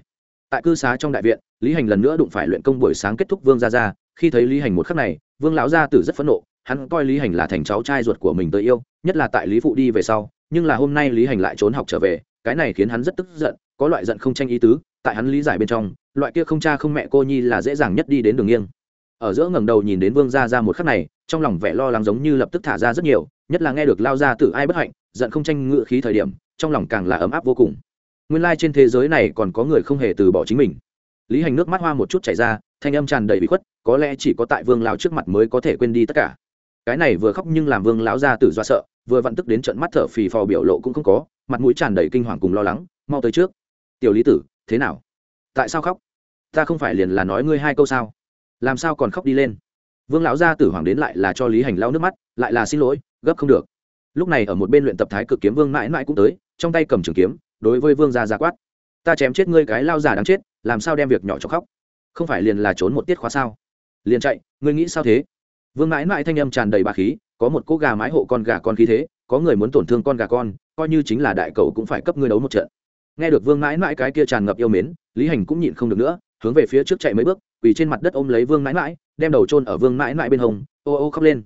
Tại cư xá trong đại viện, lý hành lần nữa đụng phải luyện công buổi sáng kết thúc vương gia ra khi thấy lý hành một khắc này, vương lão gia tử rất phẫn nộ, hắn coi lý hành là thành cháu trai ruột của mình tới yêu, nhất là tại lý phụ đi về sau, nhưng là hôm nay lý hành lại trốn học trở về, cái này khiến hắn rất tức giận có loại giận không tranh ý tứ, tại hắn lý giải bên trong, loại kia không cha không mẹ cô nhi là dễ dàng nhất đi đến đường nghiêng. Ở giữa ngẩng đầu nhìn đến vương gia ra một khắc này, trong lòng vẻ lo lắng giống như lập tức thả ra rất nhiều, nhất là nghe được lao ra từ ai bất hạnh, giận không tranh ngựa khí thời điểm, trong lòng càng là ấm áp vô cùng. Nguyên lai、like、trên thế giới này còn có người không hề từ bỏ chính mình. Lý hành nước mắt hoa một chút chảy ra, thanh âm tràn đầy bị khuất, có lẽ chỉ có tại vương lao trước mặt mới có thể quên đi tất cả. Cái này vừa khóc nhưng làm vương lão ra tử do sợ, vừa vặn tức đến trận mắt thở phì phò biểu lộ cũng không có, mặt mũi tràn đầy kinh hoàng cùng lo lắng, mau tới trước tiểu lý tử, thế nào? Tại sao khóc? Ta không phải liền là nói ngươi hai câu sao? Làm sao còn khóc đi lên? Vương lão gia tử hoàng đến lại là cho lý hành lau nước mắt, lại là xin lỗi, gấp không được. Lúc này ở một bên luyện tập thái cực kiếm vương mãi mãi cũng tới, trong tay cầm trường kiếm, đối với vương gia gia quát. Ta chém chết ngươi cái lao già đáng chết, làm sao đem việc nhỏ cho khóc? Không phải liền là trốn một tiết khóa sao? Liền chạy, ngươi nghĩ sao thế? Vương mãi mãi thanh âm tràn đầy bà khí, có một cô gà mái hộ con gà con khí thế, có người muốn tổn thương con gà con, coi như chính là đại cầu cũng phải cấp ngươi đấu một trận nghe được vương mãi mãi cái kia tràn ngập yêu mến, lý hành cũng nhịn không được nữa, hướng về phía trước chạy mấy bước, quỳ trên mặt đất ôm lấy vương mãi mãi, đem đầu trôn ở vương mãi mãi bên hông, ô ô khóc lên.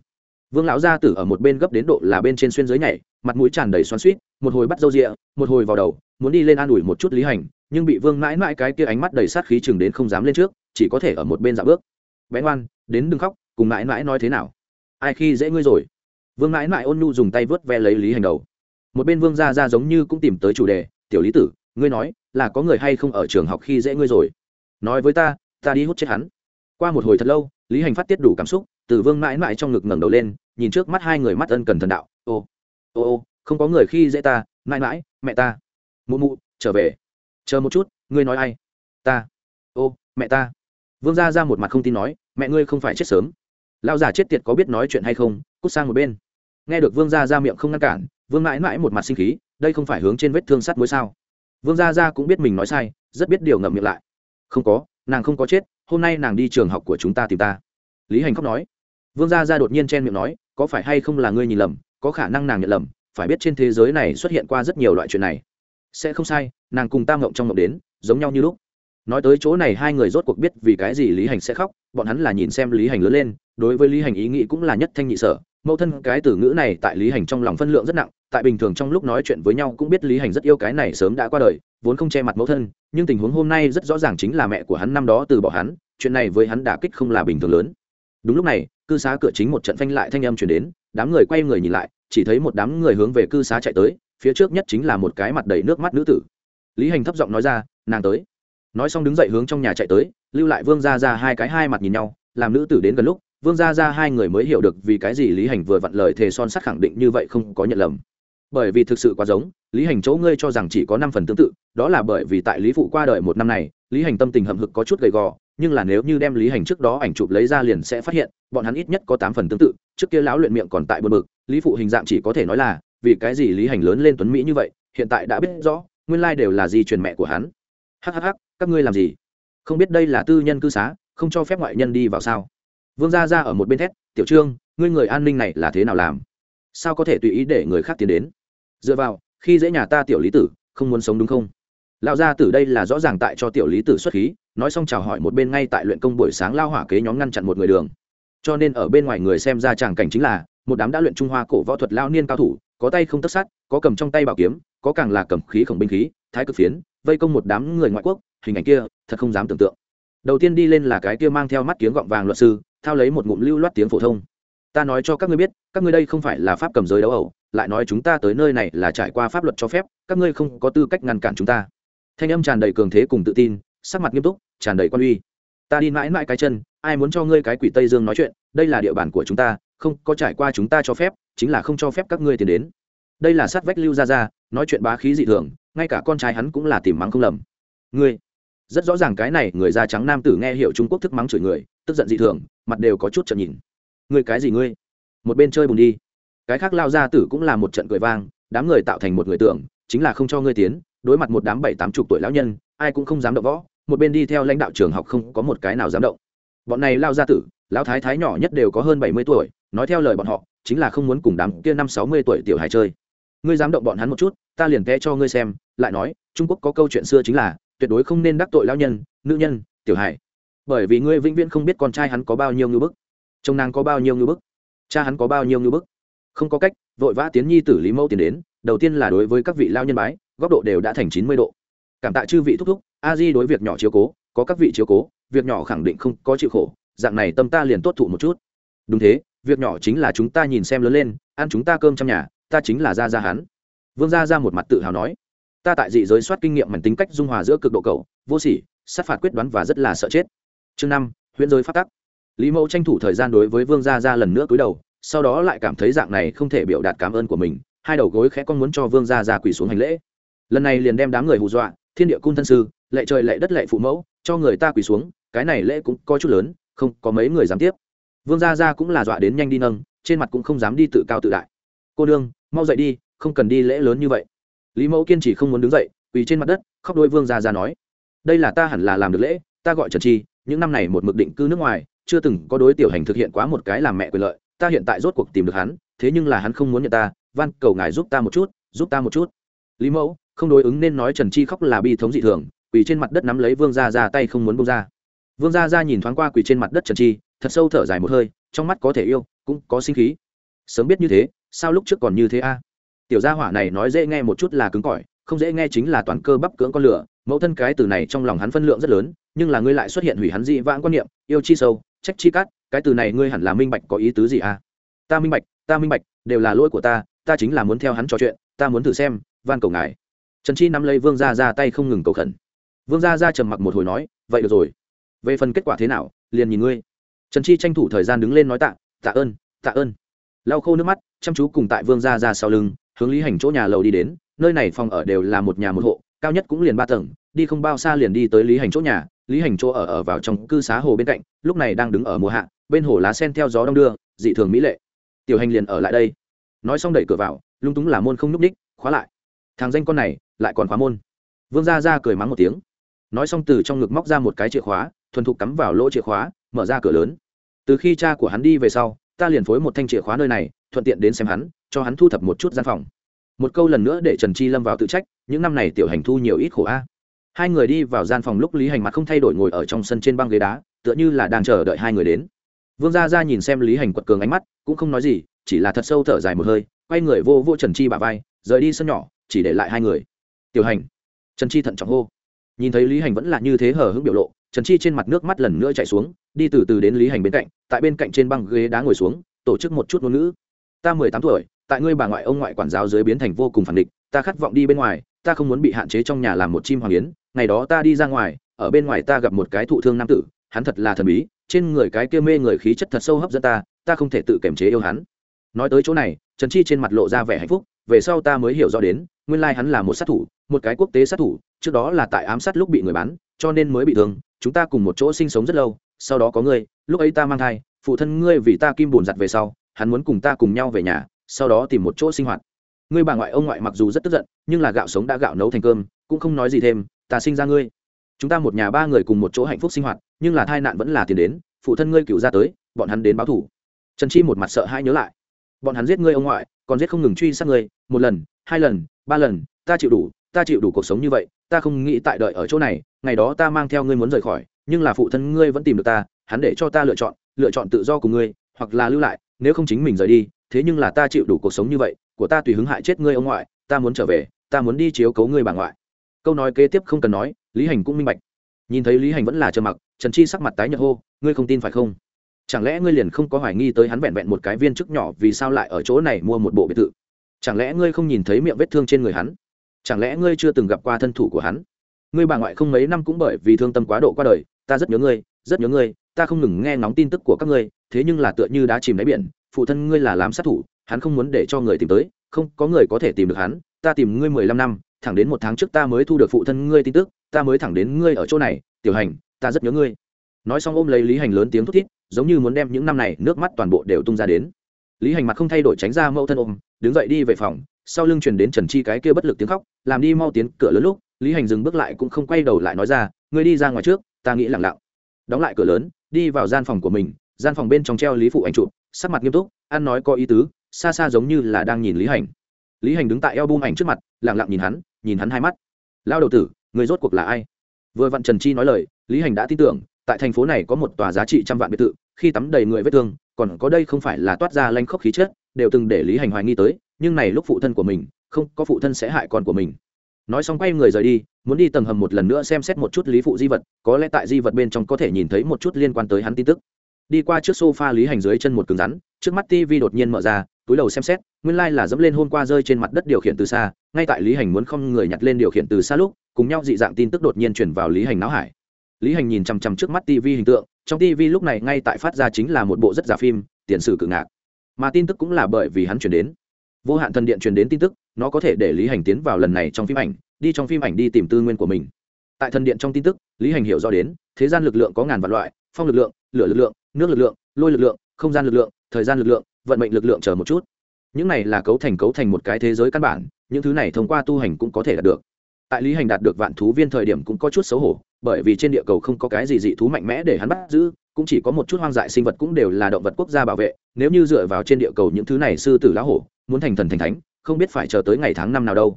Vương lão gia tử ở một bên gấp đến độ là bên trên xuyên dưới nhảy, mặt mũi tràn đầy xoắn suýt một hồi bắt râu rịa, một hồi vào đầu, muốn đi lên an ủi một chút lý hành, nhưng bị vương mãi mãi cái kia ánh mắt đầy sát khí chừng đến không dám lên trước, chỉ có thể ở một bên dạo bước. Bé ngoan, đến đừng khóc, cùng mãi mãi nói thế nào? Ai khi dễ ngươi rồi? Vương mãi mãi ôn nhu dùng tay vớt ve lấy lý hành đầu. Một bên vương gia ra giống như cũng tìm tới chủ đề, tiểu lý tử ngươi nói, là có người hay không ở trường học khi dễ ngươi rồi? Nói với ta ta đi hút chết hắn. Qua một hồi thật lâu, lý hành phát tiết đủ cảm xúc, từ vương mãi mãi trong ngực ngẩng đầu lên, nhìn trước mắt hai người mắt ân cần thần đạo. Ô ô ô, không có người khi dễ ta, mãi mãi, mẹ ta. Mụ mụ, trở về. Chờ một chút, ngươi nói ai? Ta. Ô, mẹ ta. Vương gia ra một mặt không tin nói, mẹ ngươi không phải chết sớm. Lao già chết tiệt có biết nói chuyện hay không? Cút sang một bên. Nghe được vương gia ra miệng không ngăn cản, vương mãi mãi một mặt sinh khí, đây không phải hướng trên vết thương sắt mối sao? Vương gia Gia cũng biết mình nói sai, rất biết điều ngậm miệng lại. Không có, nàng không có chết, hôm nay nàng đi trường học của chúng ta tìm ta. Lý hành khóc nói. Vương gia Gia đột nhiên chen miệng nói, có phải hay không là ngươi nhìn lầm, có khả năng nàng nhận lầm, phải biết trên thế giới này xuất hiện qua rất nhiều loại chuyện này. Sẽ không sai, nàng cùng ta ngộng trong ngộng đến, giống nhau như lúc. Nói tới chỗ này hai người rốt cuộc biết vì cái gì lý hành sẽ khóc, bọn hắn là nhìn xem lý hành lớn lên, đối với lý hành ý nghĩ cũng là nhất thanh nhị sở. Mẫu thân cái từ ngữ này tại lý hành trong lòng phân lượng rất nặng tại bình thường trong lúc nói chuyện với nhau cũng biết lý hành rất yêu cái này sớm đã qua đời, vốn không che mặt mẫu thân, nhưng tình huống hôm nay rất rõ ràng chính là mẹ của hắn năm đó từ bỏ hắn, chuyện này với hắn đả kích không là bình thường lớn. Đúng lúc này, cư xá cửa chính một trận phanh lại thanh âm chuyển đến, đám người quay người nhìn lại, chỉ thấy một đám người hướng về cư xá chạy tới, phía trước nhất chính là một cái mặt đầy nước mắt nữ tử. Lý hành thấp giọng nói ra, nàng tới. Nói xong đứng dậy hướng trong nhà chạy tới, lưu lại vương gia ra hai cái hai mặt nhìn nhau, làm nữ tử đến gần lúc, vương gia ra hai người mới hiểu được vì cái gì lý hành vừa vặn lời thề son sắt khẳng định như vậy không có nhận lầm bởi vì thực sự quá giống, lý hành chỗ ngươi cho rằng chỉ có năm phần tương tự, đó là bởi vì tại lý phụ qua đời một năm này, lý hành tâm tình hậm hực có chút gầy gò, nhưng là nếu như đem lý hành trước đó ảnh chụp lấy ra liền sẽ phát hiện, bọn hắn ít nhất có tám phần tương tự, trước kia lão luyện miệng còn tại bờ mực lý phụ hình dạng chỉ có thể nói là, vì cái gì lý hành lớn lên tuấn mỹ như vậy, hiện tại đã biết rõ, nguyên lai đều là di truyền mẹ của hắn. Hhh các ngươi làm gì? Không biết đây là tư nhân cư xá, không cho phép ngoại nhân đi vào sao? Vương gia ra ở một bên thét, tiểu trương, ngươi người an ninh này là thế nào làm? Sao có thể tùy ý để người khác tiến đến? Dựa vào, khi dễ nhà ta tiểu lý tử, không muốn sống đúng không? Lão gia tử đây là rõ ràng tại cho tiểu lý tử xuất khí, nói xong chào hỏi một bên ngay tại luyện công buổi sáng lao hỏa kế nhóm ngăn chặn một người đường. Cho nên ở bên ngoài người xem ra tràng cảnh chính là, một đám đã luyện trung hoa cổ võ thuật lao niên cao thủ, có tay không tất sát, có cầm trong tay bảo kiếm, có càng là cầm khí khổng binh khí, thái cực phiến, vây công một đám người ngoại quốc, hình ảnh kia, thật không dám tưởng tượng. Đầu tiên đi lên là cái kia mang theo mắt kiếng gọng vàng luật sư, thao lấy một ngụm lưu loát tiếng phổ thông ta nói cho các ngươi biết, các ngươi đây không phải là pháp cầm giới đấu ẩu, lại nói chúng ta tới nơi này là trải qua pháp luật cho phép, các ngươi không có tư cách ngăn cản chúng ta. Thanh âm tràn đầy cường thế cùng tự tin, sắc mặt nghiêm túc, tràn đầy quan uy. Ta đi mãi mãi cái chân, ai muốn cho ngươi cái quỷ tây dương nói chuyện, đây là địa bàn của chúng ta, không có trải qua chúng ta cho phép, chính là không cho phép các ngươi tiến đến. Đây là sát vách lưu ra ra nói chuyện bá khí dị thường, ngay cả con trai hắn cũng là tìm mắng không lầm. Ngươi, rất rõ ràng cái này người da trắng nam tử nghe hiểu trung quốc thức mắng chửi người, tức giận dị thường, mặt đều có chút trận nhìn ngươi cái gì ngươi? Một bên chơi bùn đi. Cái khác lao ra tử cũng là một trận cười vang, đám người tạo thành một người tưởng, chính là không cho ngươi tiến, đối mặt một đám bảy tám chục tuổi lão nhân, ai cũng không dám động võ, một bên đi theo lãnh đạo trường học không có một cái nào dám động. Bọn này lao ra tử, lão thái thái nhỏ nhất đều có hơn bảy mươi tuổi, nói theo lời bọn họ, chính là không muốn cùng đám kia năm sáu mươi tuổi tiểu hài chơi. Ngươi dám động bọn hắn một chút, ta liền vẽ cho ngươi xem, lại nói, trung quốc có câu chuyện xưa chính là, tuyệt đối không nên đắc tội lao nhân, nữ nhân, tiểu hài. Bởi vì ngươi vĩnh viễn không biết con trai hắn có bao nhiêu ngưỡng bức chồng nàng có bao nhiêu ngư bức? Cha hắn có bao nhiêu ngư bức? Không có cách, vội vã tiến nhi tử lý mẫu tiến đến, đầu tiên là đối với các vị lao nhân bái, góc độ đều đã thành chín mươi độ. Cảm tạ chư vị thúc thúc, a di đối việc nhỏ chiếu cố, có các vị chiếu cố, việc nhỏ khẳng định không có chịu khổ, dạng này tâm ta liền tốt thụ một chút. Đúng thế, việc nhỏ chính là chúng ta nhìn xem lớn lên, ăn chúng ta cơm trong nhà, ta chính là gia gia hắn. Vương gia ra một mặt tự hào nói, ta tại dị giới soát kinh nghiệm mảnh tính cách dung hòa giữa cực độ cầu vô sỉ, sát phạt quyết đoán và rất là sợ chết. Chương năm, huyễn giới phát tắc lý mẫu tranh thủ thời gian đối với vương gia ra lần nữa cúi đầu, sau đó lại cảm thấy dạng này không thể biểu đạt cảm ơn của mình, hai đầu gối khẽ con muốn cho vương gia ra quỳ xuống hành lễ. Lần này liền đem đám người hù dọa, thiên địa cung thân sư, lệ trời lệ đất lệ phụ mẫu, cho người ta quỳ xuống, cái này lễ cũng có chút lớn, không có mấy người dám tiếp. Vương gia gia cũng là dọa đến nhanh đi nâng, trên mặt cũng không dám đi tự cao tự đại. Cô đương mau dậy đi, không cần đi lễ lớn như vậy. Lý mẫu kiên trì không muốn đứng dậy, quỳ trên mặt đất, khóc đôi vương gia gia nói. Đây là ta hẳn là làm được lễ, ta gọi trần chi, những năm này một mực định cư nước ngoài chưa từng có đối tiểu hành thực hiện quá một cái làm mẹ quyền lợi, ta hiện tại rốt cuộc tìm được hắn, thế nhưng là hắn không muốn nhận ta, van cầu ngài giúp ta một chút, giúp ta một chút. Lý mẫu, không đối ứng nên nói trần chi khóc là bi thống dị thường, quỳ trên mặt đất nắm lấy vương gia ra tay không muốn bông ra. Vương gia ra nhìn thoáng qua quỳ trên mặt đất trần chi, thật sâu thở dài một hơi, trong mắt có thể yêu, cũng có sinh khí. Sớm biết như thế, sao lúc trước còn như thế a? Tiểu gia hỏa này nói dễ nghe một chút là cứng cỏi, không dễ nghe chính là toàn cơ bắp cưỡng con lửa. Mẫu thân cái từ này trong lòng hắn phân lượng rất lớn, nhưng là ngươi lại xuất hiện hủy hắn dị vãng quan niệm, yêu chi sâu trách chi cắt cái từ này ngươi hẳn là minh bạch có ý tứ gì a ta minh bạch, ta minh bạch, đều là lỗi của ta ta chính là muốn theo hắn trò chuyện, ta muốn thử xem, van cầu ngài. Trần chi nắm lấy vương gia ra tay không ngừng cầu khẩn. Vương gia ra trầm mặc một hồi nói, vậy được rồi. Về phần kết quả thế nào, liền nhìn ngươi. Trần chi tranh thủ thời gian đứng lên nói tạ tạ ơn tạ ơn. Lau khô nước mắt, chăm chú cùng tại vương gia ra sau lưng, hướng lý hành chỗ nhà lầu đi đến, nơi này phòng ở đều là một nhà một hộ, cao nhất cũng liền ba tầng, đi không bao xa liền đi tới lý hành chỗ nhà lý hành chỗ ở ở vào trong cư xá hồ bên cạnh, lúc này đang đứng ở mùa hạ, bên hồ lá sen theo gió đông đưa, dị thường mỹ lệ. Tiểu hành liền ở lại đây. Nói xong đẩy cửa vào, lung túng là môn không núp đích khóa lại. Thằng danh con này, lại còn khóa môn. Vương gia ra cười mắng một tiếng. Nói xong từ trong ngực móc ra một cái chìa khóa, thuần thục cắm vào lỗ chìa khóa, mở ra cửa lớn. Từ khi cha của hắn đi về sau, ta liền phối một thanh chìa khóa nơi này, thuận tiện đến xem hắn, cho hắn thu thập một chút gian phòng. Một câu lần nữa để trần chi lâm vào tự trách, những năm này tiểu hành thu nhiều ít khổ a hai người đi vào gian phòng lúc lý hành mặt không thay đổi ngồi ở trong sân trên băng ghế đá, tựa như là đang chờ đợi hai người đến. Vương gia ra nhìn xem lý hành quật cường ánh mắt, cũng không nói gì, chỉ là thật sâu thở dài một hơi, quay người vô vô trần chi bả vai, rời đi sân nhỏ, chỉ để lại hai người. Tiểu hành. Trần chi thận trọng hô. Nhìn thấy lý hành vẫn là như thế hờ hững biểu lộ, trần chi trên mặt nước mắt lần nữa chạy xuống, đi từ từ đến lý hành bên cạnh, tại bên cạnh trên băng ghế đá ngồi xuống, tổ chức một chút ngôn ngữ. Ta mười tám tuổi, tại ngươi bà ngoại ông ngoại quản giáo dưới biến thành vô cùng phản địch, ta khát vọng đi bên ngoài ta không muốn bị hạn chế trong nhà làm một chim hoàng yến, ngày đó ta đi ra ngoài, ở bên ngoài ta gặp một cái thụ thương nam tử, hắn thật là thần bí, trên người cái kia mê người khí chất thật sâu hấp dẫn ta ta không thể tự kiềm chế yêu hắn. Nói tới chỗ này, trần chi trên mặt lộ ra vẻ hạnh phúc, về sau ta mới hiểu rõ đến, nguyên lai hắn là một sát thủ, một cái quốc tế sát thủ, trước đó là tại ám sát lúc bị người bắn cho nên mới bị thương, chúng ta cùng một chỗ sinh sống rất lâu, sau đó có ngươi, lúc ấy ta mang thai, phụ thân ngươi vì ta kim bùn giặt về sau, hắn muốn cùng ta cùng nhau về nhà, sau đó tìm một chỗ sinh hoạt ngươi bà ngoại ông ngoại mặc dù rất tức giận, nhưng là gạo sống đã gạo nấu thành cơm, cũng không nói gì thêm, ta sinh ra ngươi. Chúng ta một nhà ba người cùng một chỗ hạnh phúc sinh hoạt, nhưng là tai nạn vẫn là tiền đến, phụ thân ngươi cựu ra tới, bọn hắn đến báo thủ trần chi một mặt sợ hãi nhớ lại. Bọn hắn giết ngươi ông ngoại, còn giết không ngừng truy sát ngươi, một lần, hai lần, ba lần, ta chịu đủ, ta chịu đủ cuộc sống như vậy, ta không nghĩ tại đợi ở chỗ này, ngày đó ta mang theo ngươi muốn rời khỏi, nhưng là phụ thân ngươi vẫn tìm được ta, hắn để cho ta lựa chọn lựa chọn tự do của ngươi, hoặc là lưu lại, nếu không chính mình rời đi, thế nhưng là ta chịu đủ cuộc sống như vậy của ta tùy hứng hại chết ngươi ông ngoại, ta muốn trở về, ta muốn đi chiếu cấu ngươi bà ngoại. Câu nói kế tiếp không cần nói, lý hành cũng minh bạch. Nhìn thấy lý hành vẫn là trơ mặc, trần chi sắc mặt tái nhợt hô, ngươi không tin phải không? Chẳng lẽ ngươi liền không có hoài nghi tới hắn vẹn vẹn một cái viên chức nhỏ vì sao lại ở chỗ này mua một bộ biệt thự? Chẳng lẽ ngươi không nhìn thấy miệng vết thương trên người hắn? Chẳng lẽ ngươi chưa từng gặp qua thân thủ của hắn? Ngươi bà ngoại không mấy năm cũng bởi vì thương tâm quá độ qua đời, ta rất nhớ ngươi, rất nhớ ngươi, ta không ngừng nghe ngóng tin tức của các ngươi, thế nhưng là tựa như đá chìm đáy biển, phụ thân ngươi là làm sát thủ hắn không muốn để cho người tìm tới, không, có người có thể tìm được hắn, ta tìm ngươi mười lăm năm, thẳng đến một tháng trước ta mới thu được phụ thân ngươi tin tức, ta mới thẳng đến ngươi ở chỗ này, tiểu hành, ta rất nhớ ngươi. Nói xong ôm lấy lý hành lớn tiếng thút thít, giống như muốn đem những năm này nước mắt toàn bộ đều tung ra đến. Lý hành mặt không thay đổi tránh ra mẫu thân ôm, đứng dậy đi về phòng, sau lưng truyền đến trần chi cái kia bất lực tiếng khóc, làm đi mau tiến cửa lớn lúc, lý hành dừng bước lại cũng không quay đầu lại nói ra, ngươi đi ra ngoài trước, ta nghĩ lặng lặng. Đóng lại cửa lớn, đi vào gian phòng của mình, gian phòng bên trong treo lý phụ ảnh chụp, sắc mặt nghiêm túc, ăn nói có ý tứ xa xa giống như là đang nhìn lý hành. Lý hành đứng tại eo bung ảnh trước mặt lặng lặng nhìn hắn nhìn hắn hai mắt. Lao đầu tử người rốt cuộc là ai? Vừa vặn trần chi nói lời lý hành đã tin tưởng tại thành phố này có một tòa giá trị trăm vạn biệt thự khi tắm đầy người vết thương còn có đây không phải là toát ra lanh khốc khí chết, đều từng để lý hành hoài nghi tới nhưng này lúc phụ thân của mình không có phụ thân sẽ hại con của mình. Nói xong quay người rời đi muốn đi tầng hầm một lần nữa xem xét một chút lý phụ di vật có lẽ tại di vật bên trong có thể nhìn thấy một chút liên quan tới hắn tin tức. Đi qua trước sofa lý hành dưới chân một cứng rắn trước mắt tv đột nhiên mở ra túi đầu xem xét, nguyên lai là dẫm lên hôm qua rơi trên mặt đất điều khiển từ xa, ngay tại lý hành muốn không người nhặt lên điều khiển từ xa lúc, cùng nhau dị dạng tin tức đột nhiên chuyển vào lý hành não hải. Lý hành nhìn chằm chằm trước mắt tv hình tượng, trong tv lúc này ngay tại phát ra chính là một bộ rất giả phim, tiền sử cự ngạc. Mà tin tức cũng là bởi vì hắn chuyển đến. Vô hạn thần điện truyền đến tin tức, nó có thể để lý hành tiến vào lần này trong phim ảnh, đi trong phim ảnh đi tìm tư nguyên của mình. Tại thần điện trong tin tức, lý hành hiểu rõ đến, thế gian lực lượng có ngàn vạn loại, phong lực lượng, lửa lực lượng, nước lực lượng, lôi lực lượng, không gian lực lượng, thời gian lực lượng vận mệnh lực lượng chờ một chút. Những này là cấu thành cấu thành một cái thế giới căn bản, những thứ này thông qua tu hành cũng có thể đạt được. Tại lý hành đạt được vạn thú viên thời điểm cũng có chút xấu hổ, bởi vì trên địa cầu không có cái gì dị thú mạnh mẽ để hắn bắt giữ, cũng chỉ có một chút hoang dại sinh vật cũng đều là động vật quốc gia bảo vệ. Nếu như dựa vào trên địa cầu những thứ này sư tử lá hổ, muốn thành thần thành thánh, không biết phải chờ tới ngày tháng năm nào đâu.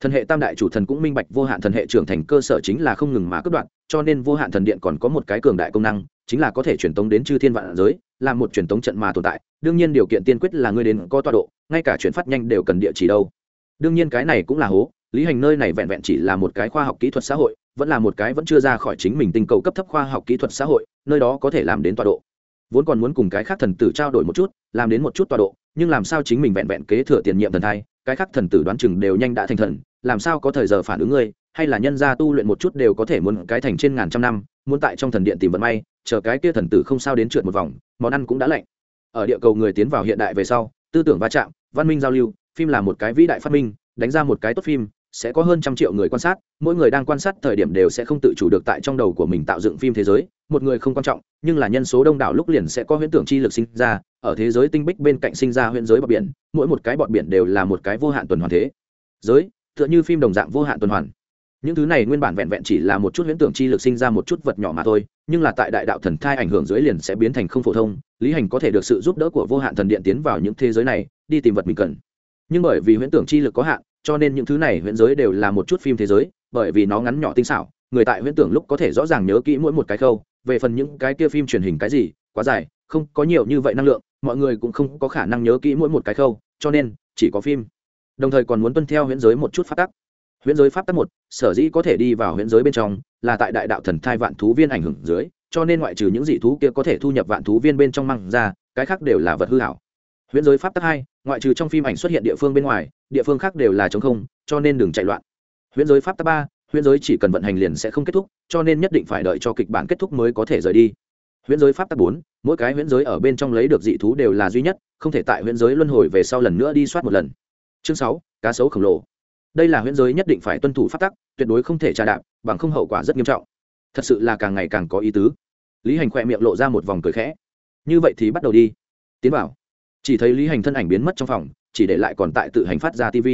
Thần hệ tam đại chủ thần cũng minh bạch vô hạn thần hệ trưởng thành cơ sở chính là không ngừng mà cất đoạn, cho nên vô hạn thần điện còn có một cái cường đại công năng chính là có thể truyền tống đến chư thiên vạn giới, là một truyền tống trận mà tồn tại, đương nhiên điều kiện tiên quyết là ngươi đến có tọa độ, ngay cả chuyển phát nhanh đều cần địa chỉ đâu. Đương nhiên cái này cũng là hố, lý hành nơi này vẹn vẹn chỉ là một cái khoa học kỹ thuật xã hội, vẫn là một cái vẫn chưa ra khỏi chính mình tinh cầu cấp thấp khoa học kỹ thuật xã hội, nơi đó có thể làm đến tọa độ. Vốn còn muốn cùng cái khác thần tử trao đổi một chút, làm đến một chút tọa độ, nhưng làm sao chính mình vẹn vẹn kế thừa tiền nhiệm thần thai, cái khác thần tử đoán chừng đều nhanh đã thành thần, làm sao có thời giờ phản ứng ngươi hay là nhân gia tu luyện một chút đều có thể muốn cái thành trên ngàn trăm năm, muốn tại trong thần điện tìm vận may, chờ cái kia thần tử không sao đến trượt một vòng, món ăn cũng đã lạnh. Ở địa cầu người tiến vào hiện đại về sau, tư tưởng va chạm, văn minh giao lưu, phim là một cái vĩ đại phát minh, đánh ra một cái tốt phim, sẽ có hơn trăm triệu người quan sát, mỗi người đang quan sát thời điểm đều sẽ không tự chủ được tại trong đầu của mình tạo dựng phim thế giới, một người không quan trọng, nhưng là nhân số đông đảo lúc liền sẽ có huyễn tưởng chi lực sinh ra, ở thế giới tinh bích bên cạnh sinh ra huyễn giới bọt biển, mỗi một cái bọt biển đều là một cái vô hạn tuần hoàn thế. Giới, tựa như phim đồng dạng vô hạn tuần hoàn những thứ này nguyên bản vẹn vẹn chỉ là một chút huyễn tưởng chi lực sinh ra một chút vật nhỏ mà thôi, nhưng là tại đại đạo thần thai ảnh hưởng dưới liền sẽ biến thành không phổ thông, lý hành có thể được sự giúp đỡ của vô hạn thần điện tiến vào những thế giới này, đi tìm vật mình cần. Nhưng bởi vì huyễn tưởng chi lực có hạn, cho nên những thứ này huyễn giới đều là một chút phim thế giới, bởi vì nó ngắn nhỏ tinh xảo, người tại huyễn tưởng lúc có thể rõ ràng nhớ kỹ mỗi một cái khâu, về phần những cái kia phim truyền hình cái gì, quá dài, không có nhiều như vậy năng lượng, mọi người cũng không có khả năng nhớ kỹ mỗi một cái khâu, cho nên chỉ có phim. Đồng thời còn muốn tuân theo huyễn giới một chút phát tắc huyễn giới pháp tắc một, sở dĩ có thể đi vào huyễn giới bên trong là tại đại đạo thần thai vạn thú viên ảnh hưởng dưới, cho nên ngoại trừ những dị thú kia có thể thu nhập vạn thú viên bên trong măng ra, cái khác đều là vật hư hảo. Huyễn giới pháp tắc hai, ngoại trừ trong phim ảnh xuất hiện địa phương bên ngoài, địa phương khác đều là chống không, cho nên đừng chạy loạn. Huyễn giới pháp tắc ba, huyễn giới chỉ cần vận hành liền sẽ không kết thúc, cho nên nhất định phải đợi cho kịch bản kết thúc mới có thể rời đi. Huyễn giới pháp tắc bốn, mỗi cái huyễn giới ở bên trong lấy được dị thú đều là duy nhất, không thể tại huyễn giới luân hồi về sau lần nữa đi soát một lần. Chương sáu, cá sấu khổng lồ đây là huyễn giới nhất định phải tuân thủ pháp tắc, tuyệt đối không thể trà đạp, bằng không hậu quả rất nghiêm trọng. Thật sự là càng ngày càng có ý tứ. Lý hành khỏe miệng lộ ra một vòng cười khẽ. Như vậy thì bắt đầu đi. Tiến vào chỉ thấy lý hành thân ảnh biến mất trong phòng, chỉ để lại còn tại tự hành phát ra tv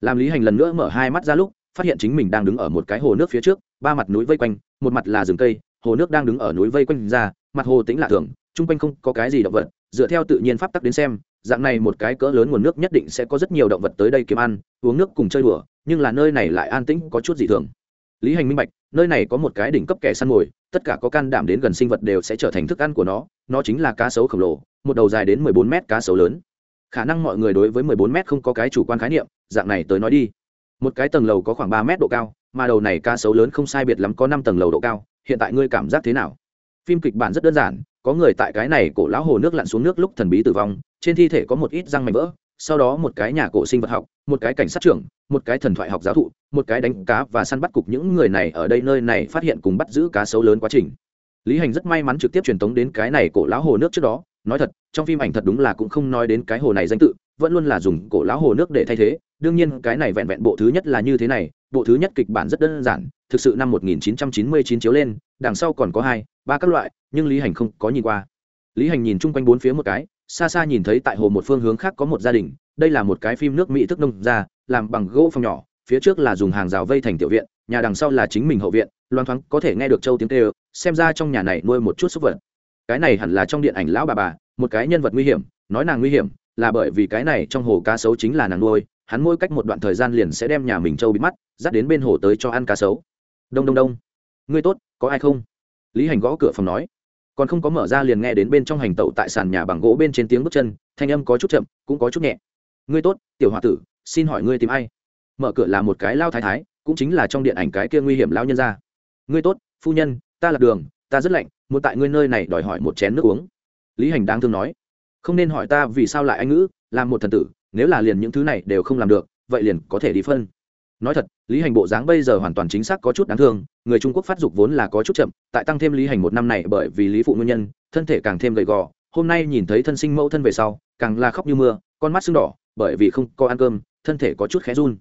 làm lý hành lần nữa mở hai mắt ra lúc, phát hiện chính mình đang đứng ở một cái hồ nước phía trước, ba mặt núi vây quanh, một mặt là rừng cây, hồ nước đang đứng ở núi vây quanh ra, mặt hồ tĩnh lạ thường, chung quanh không có cái gì động vật, dựa theo tự nhiên pháp tắc đến xem dạng này một cái cỡ lớn nguồn nước nhất định sẽ có rất nhiều động vật tới đây kiếm ăn, uống nước cùng chơi đùa, nhưng là nơi này lại an tĩnh, có chút dị thường. Lý hành minh bạch, nơi này có một cái đỉnh cấp kẻ săn mồi, tất cả có can đảm đến gần sinh vật đều sẽ trở thành thức ăn của nó nó chính là cá sấu khổng lồ, một đầu dài đến mười bốn mét cá sấu lớn. Khả năng mọi người đối với mười bốn mét không có cái chủ quan khái niệm, dạng này tới nói đi. Một cái tầng lầu có khoảng ba mét độ cao, mà đầu này cá sấu lớn không sai biệt lắm có năm tầng lầu độ cao, hiện tại ngươi cảm giác thế nào? Phim kịch bản rất đơn giản, có người tại cái này cổ lão hồ nước lặn xuống nước lúc thần bí tử vong, trên thi thể có một ít răng mảnh vỡ, sau đó một cái nhà cổ sinh vật học, một cái cảnh sát trưởng, một cái thần thoại học giáo thụ, một cái đánh cá và săn bắt cục những người này ở đây nơi này phát hiện cùng bắt giữ cá sấu lớn quá trình. Lý hành rất may mắn trực tiếp truyền tống đến cái này cổ lão hồ nước trước đó, nói thật, trong phim ảnh thật đúng là cũng không nói đến cái hồ này danh tự, vẫn luôn là dùng cổ lão hồ nước để thay thế, đương nhiên cái này vẹn vẹn bộ thứ nhất là như thế này, bộ thứ nhất kịch bản rất đơn giản thực sự năm 1999 chiếu lên, đằng sau còn có hai, ba các loại, nhưng lý hành không có nhìn qua. Lý hành nhìn chung quanh bốn phía một cái, xa xa nhìn thấy tại hồ một phương hướng khác có một gia đình, đây là một cái phim nước mỹ thức nông ra làm bằng gỗ phòng nhỏ, phía trước là dùng hàng rào vây thành tiểu viện, nhà đằng sau là chính mình hậu viện loan thoáng có thể nghe được châu tiếng kêu, xem ra trong nhà này nuôi một chút súc vật. Cái này hẳn là trong điện ảnh lão bà bà, một cái nhân vật nguy hiểm, nói nàng nguy hiểm, là bởi vì cái này trong hồ cá sấu chính là nàng nuôi, hắn mỗi cách một đoạn thời gian liền sẽ đem nhà mình trâu bị mắt, dắt đến bên hồ tới cho ăn cá sấu đông đông đông. Ngươi tốt, có ai không? Lý hành gõ cửa phòng nói. Còn không có mở ra liền nghe đến bên trong hành tẩu tại sàn nhà bằng gỗ bên trên tiếng bước chân, thanh âm có chút chậm, cũng có chút nhẹ. Ngươi tốt, tiểu h o a tử, xin hỏi ngươi tìm ai? Mở cửa là một cái lao thái thái, cũng chính là trong điện ảnh cái kia nguy hiểm lao nhân ra ngươi tốt, phu nhân, ta là đường, ta rất lạnh, muốn tại ngươi nơi này đòi hỏi một chén nước uống. Lý hành đang thương nói. Không nên hỏi ta vì sao lại anh ngữ làm một thần tử, nếu là liền những thứ này đều không làm được, vậy liền có thể đi phân nói thật, lý hành bộ dáng bây giờ hoàn toàn chính xác có chút đáng thương, người trung quốc phát dục vốn là có chút chậm, tại tăng thêm lý hành một năm này bởi vì lý phụ nguyên nhân, thân thể càng thêm gầy gò, hôm nay nhìn thấy thân sinh mẫu thân về sau, càng là khóc như mưa, con mắt sưng đỏ, bởi vì không có ăn cơm, thân thể có chút khẽ run.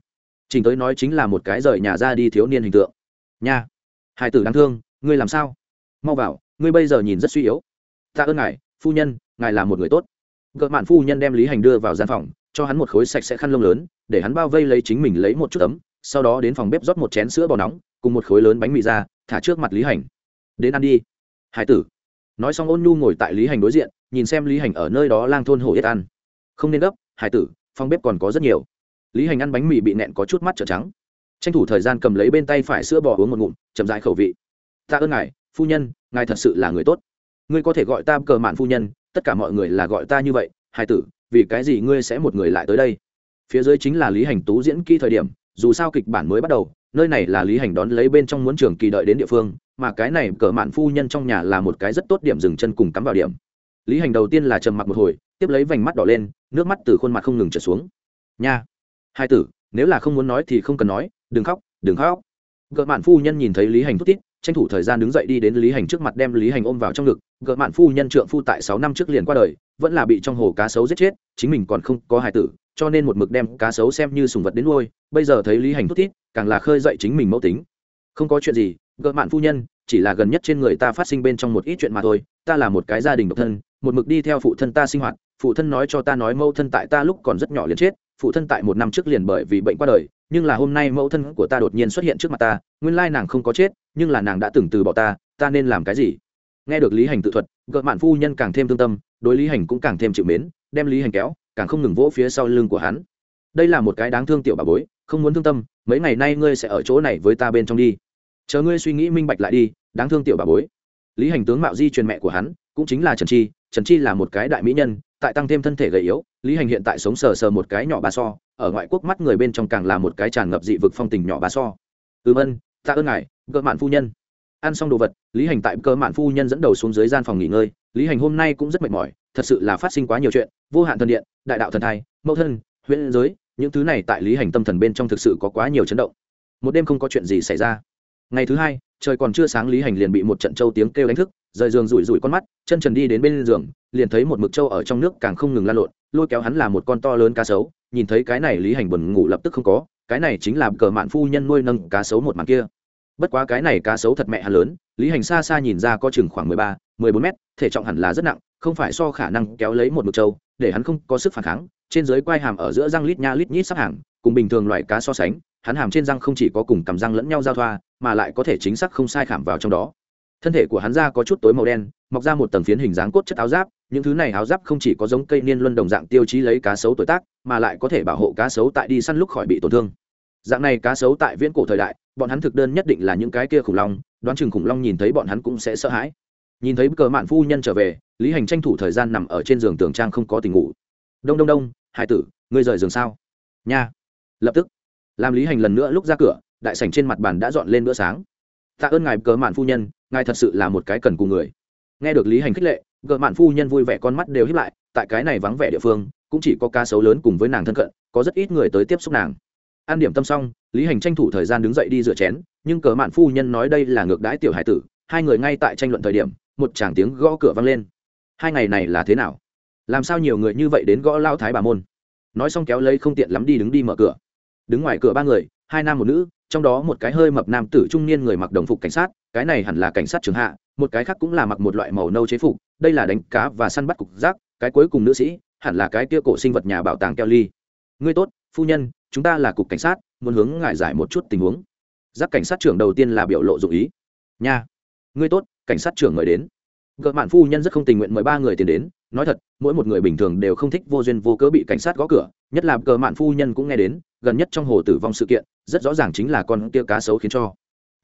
Trình tới nói chính là một cái rời nhà ra đi thiếu niên hình tượng. Nha hai tử đáng thương, ngươi làm sao? Mau vào, ngươi bây giờ nhìn rất suy yếu. Ta ơn ngài, phu nhân, ngài là một người tốt. Gợ mạn phu nhân đem lý hành đưa vào gian phòng, cho hắn một khối sạch sẽ khăn lông lớn, để hắn bao vây lấy chính mình lấy một chút ấm sau đó đến phòng bếp rót một chén sữa bò nóng, cùng một khối lớn bánh mì ra, thả trước mặt lý hành. Đến ăn đi. Hải tử. Nói xong ôn nhu ngồi tại lý hành đối diện, nhìn xem lý hành ở nơi đó lang thôn hổ yết ăn. Không nên gấp, hải tử, phòng bếp còn có rất nhiều. Lý hành ăn bánh mì bị nẹn có chút mắt trở trắng. Tranh thủ thời gian cầm lấy bên tay phải sữa bò uống một ngụm, chậm dại khẩu vị. Ta ơn ngài, phu nhân, ngài thật sự là người tốt. Ngươi có thể gọi ta cờ mạn phu nhân, tất cả mọi người là gọi ta như vậy, hải tử, vì cái gì ngươi sẽ một người lại tới đây? Phía dưới chính là lý hành tú diễn kỹ thời điểm dù sao kịch bản mới bắt đầu, nơi này là lý hành đón lấy bên trong muốn trường kỳ đợi đến địa phương, mà cái này cờ mạn phu nhân trong nhà là một cái rất tốt điểm dừng chân cùng cắm vào điểm. Lý hành đầu tiên là trầm mặc một hồi, tiếp lấy vành mắt đỏ lên, nước mắt từ khuôn mặt không ngừng trở xuống. Nha, hai tử, nếu là không muốn nói thì không cần nói, đừng khóc đừng khóc. Gợ mạn phu nhân nhìn thấy lý hành thút tít tranh thủ thời gian đứng dậy đi đến lý hành trước mặt đem lý hành ôm vào trong ngực. Gợ mạn phu nhân trượng phu tại sáu năm trước liền qua đời, vẫn là bị trong hồ cá sấu giết chết, chính mình còn không có hài tử cho nên một mực đem cá sấu xem như sùng vật đến nuôi, bây giờ thấy lý hành thút tít càng là khơi dậy chính mình mẫu tính. Không có chuyện gì, gợ mạn phu nhân, chỉ là gần nhất trên người ta phát sinh bên trong một ít chuyện mà thôi, ta là một cái gia đình độc thân, một mực đi theo phụ thân ta sinh hoạt, phụ thân nói cho ta nói mẫu thân tại ta lúc còn rất nhỏ liền chết, phụ thân tại một năm trước liền bởi vì bệnh qua đời, nhưng là hôm nay mẫu thân của ta đột nhiên xuất hiện trước mặt ta, nguyên lai nàng không có chết, nhưng là nàng đã từng từ bỏ ta ta nên làm cái gì? Nghe được lý hành tự thuật, gợ mạn phu nhân càng thêm thương tâm, đối lý hành cũng càng thêm chịu mến đem lý hành kéo, càng không ngừng vỗ phía sau lưng của hắn. Đây là một cái đáng thương tiểu bà bối, không muốn thương tâm, mấy ngày nay ngươi sẽ ở chỗ này với ta bên trong đi. Chờ ngươi suy nghĩ minh bạch lại đi, đáng thương tiểu bà bối. Lý hành tướng mạo di truyền mẹ của hắn, cũng chính là trần chi trần chi là một cái đại mỹ nhân, tại tăng thêm thân thể gầy yếu, lý hành hiện tại sống sờ sờ một cái nhỏ bà so, ở ngoại quốc mắt người bên trong càng là một cái tràn ngập dị vực phong tình nhỏ bà so. Ừm ân, tạ ơn ngài cơ mạn phu nhân. Ăn xong đồ vật, lý hành tại cơ mạn phu nhân dẫn đầu xuống dưới gian phòng nghỉ ngơi, lý hành hôm nay cũng rất mệt mỏi thật sự là phát sinh quá nhiều chuyện, vô hạn thần điện, đại đạo thần thai, mẫu thân huyện giới, những thứ này tại lý hành tâm thần bên trong thực sự có quá nhiều chấn động. Một đêm không có chuyện gì xảy ra. Ngày thứ hai, trời còn chưa sáng lý hành liền bị một trận trâu tiếng kêu đánh thức, rời giường rủi rủi con mắt, chân trần đi đến bên giường, liền thấy một mực trâu ở trong nước càng không ngừng lan lộn, lôi kéo hắn là một con to lớn cá sấu, nhìn thấy cái này lý hành buồn ngủ lập tức không có, cái này chính là cờ mạn phu nhân nuôi nâng cá sấu một màn kia. Bất quá cái này cá sấu thật mẹ hắn lớn, lý hành xa xa nhìn ra có chừng khoảng mười ba, mười bốn mét, thể trọng hẳn là rất nặng không phải so khả năng kéo lấy một mực trâu, để hắn không có sức phản kháng, trên dưới quai hàm ở giữa răng lít nha lít nhít sắp hàng, cùng bình thường loại cá so sánh, hắn hàm trên răng không chỉ có cùng cằm răng lẫn nhau giao thoa, mà lại có thể chính xác không sai khảm vào trong đó. Thân thể của hắn da có chút tối màu đen, mọc ra một tầng phiến hình dáng cốt chất áo giáp, những thứ này áo giáp không chỉ có giống cây niên luân đồng dạng tiêu chí lấy cá sấu tuổi tác, mà lại có thể bảo hộ cá sấu tại đi săn lúc khỏi bị tổn thương. Dạng này cá sấu tại viễn cổ thời đại, bọn hắn thực đơn nhất định là những cái kia khủng long, đoán chừng khủng long nhìn thấy bọn hắn cũng sẽ sợ hãi nhìn thấy cờ mạn phu nhân trở về, lý hành tranh thủ thời gian nằm ở trên giường tường trang không có tình ngủ. Đông đông đông, hải tử, ngươi rời giường sao? Nha. Lập tức, làm lý hành lần nữa lúc ra cửa, đại sảnh trên mặt bàn đã dọn lên bữa sáng. Tạ ơn ngài, cờ mạn phu nhân, ngài thật sự là một cái cần cù người. Nghe được lý hành khích lệ, cờ mạn phu nhân vui vẻ con mắt đều hiếp lại, tại cái này vắng vẻ địa phương, cũng chỉ có ca sấu lớn cùng với nàng thân cận, có rất ít người tới tiếp xúc nàng. An điểm tâm xong, lý hành tranh thủ thời gian đứng dậy đi rửa chén, nhưng cờ mạn phu nhân nói đây là ngược đãi tiểu hải tử, hai người ngay tại tranh luận thời điểm một chàng tiếng gõ cửa vang lên. Hai ngày này là thế nào? Làm sao nhiều người như vậy đến gõ lao thái bà môn? Nói xong kéo lấy không tiện lắm đi đứng đi mở cửa. Đứng ngoài cửa ba người, hai nam một nữ, trong đó một cái hơi mập nam tử trung niên người mặc đồng phục cảnh sát, cái này hẳn là cảnh sát trường hạ, một cái khác cũng là mặc một loại màu nâu chế phục, đây là đánh cá và săn bắt cục rác. cái cuối cùng nữ sĩ, hẳn là cái kia cổ sinh vật nhà bảo tàng keo ly. Ngươi tốt, phu nhân, chúng ta là cục cảnh sát, muốn hướng ngại giải một chút tình huống. Giác cảnh sát trưởng đầu tiên là biểu lộ dụ ý. Nha. Ngươi tốt cảnh sát trưởng mời đến. Gợ mạn phu nhân rất không tình nguyện mời ba người tiền đến, nói thật, mỗi một người bình thường đều không thích vô duyên vô cớ bị cảnh sát gõ cửa, nhất là cờ mạn phu nhân cũng nghe đến, gần nhất trong hồ tử vong sự kiện, rất rõ ràng chính là con tia cá sấu khiến cho.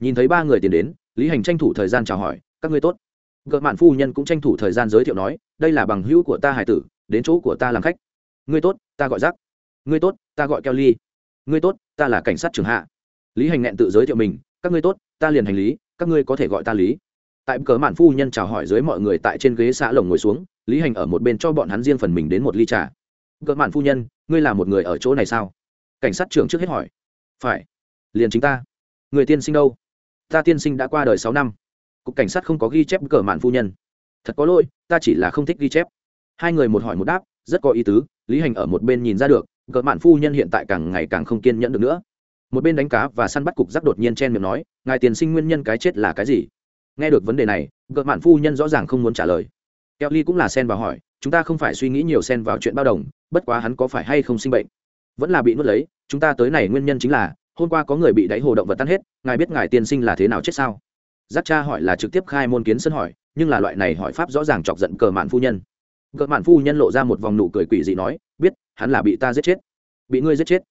Nhìn thấy ba người tiền đến, lý hành tranh thủ thời gian chào hỏi, các ngươi tốt. Cờ mạn phu nhân cũng tranh thủ thời gian giới thiệu nói, đây là bằng hữu của ta hải tử, đến chỗ của ta làm khách. Ngươi tốt, ta gọi rắc ngươi tốt, ta gọi keo ly ngươi tốt, ta là cảnh sát trưởng hạ. Lý hành nghẹn tự giới thiệu mình, các ngươi tốt, ta liền hành lý, các ngươi có thể gọi ta lý tại cờ mạn phu nhân chào hỏi dưới mọi người tại trên ghế xã lồng ngồi xuống, lý hành ở một bên cho bọn hắn riêng phần mình đến một ly trà. Cờ mạn phu nhân, ngươi là một người ở chỗ này sao? Cảnh sát trưởng trước hết hỏi. Phải. Liền chính ta. Người tiên sinh đâu? Ta tiên sinh đã qua đời sáu năm. Cục cảnh sát không có ghi chép cờ mạn phu nhân. Thật có lỗi, ta chỉ là không thích ghi chép. Hai người một hỏi một đáp, rất có ý tứ, lý hành ở một bên nhìn ra được, cờ mạn phu nhân hiện tại càng ngày càng không kiên nhẫn được nữa. Một bên đánh cá và săn bắt cục giác đột nhiên chen miệng nói, ngài tiền sinh nguyên nhân cái chết là cái gì? Nghe được vấn đề này cờ mạn phu nhân rõ ràng không muốn trả lời. Kelly cũng là sen vào hỏi, chúng ta không phải suy nghĩ nhiều sen vào chuyện bao đồng, bất quá hắn có phải hay không sinh bệnh? Vẫn là bị nuốt lấy, chúng ta tới này nguyên nhân chính là, hôm qua có người bị đáy hồ động vật tan hết, ngài biết ngài tiên sinh là thế nào chết sao? Giác cha hỏi là trực tiếp khai môn kiến sân hỏi, nhưng là loại này hỏi pháp rõ ràng chọc giận cờ mạn phu nhân. Cờ mạn phu nhân lộ ra một vòng nụ cười quỷ dị nói, biết, hắn là bị ta giết chết. Bị ngươi giết chết?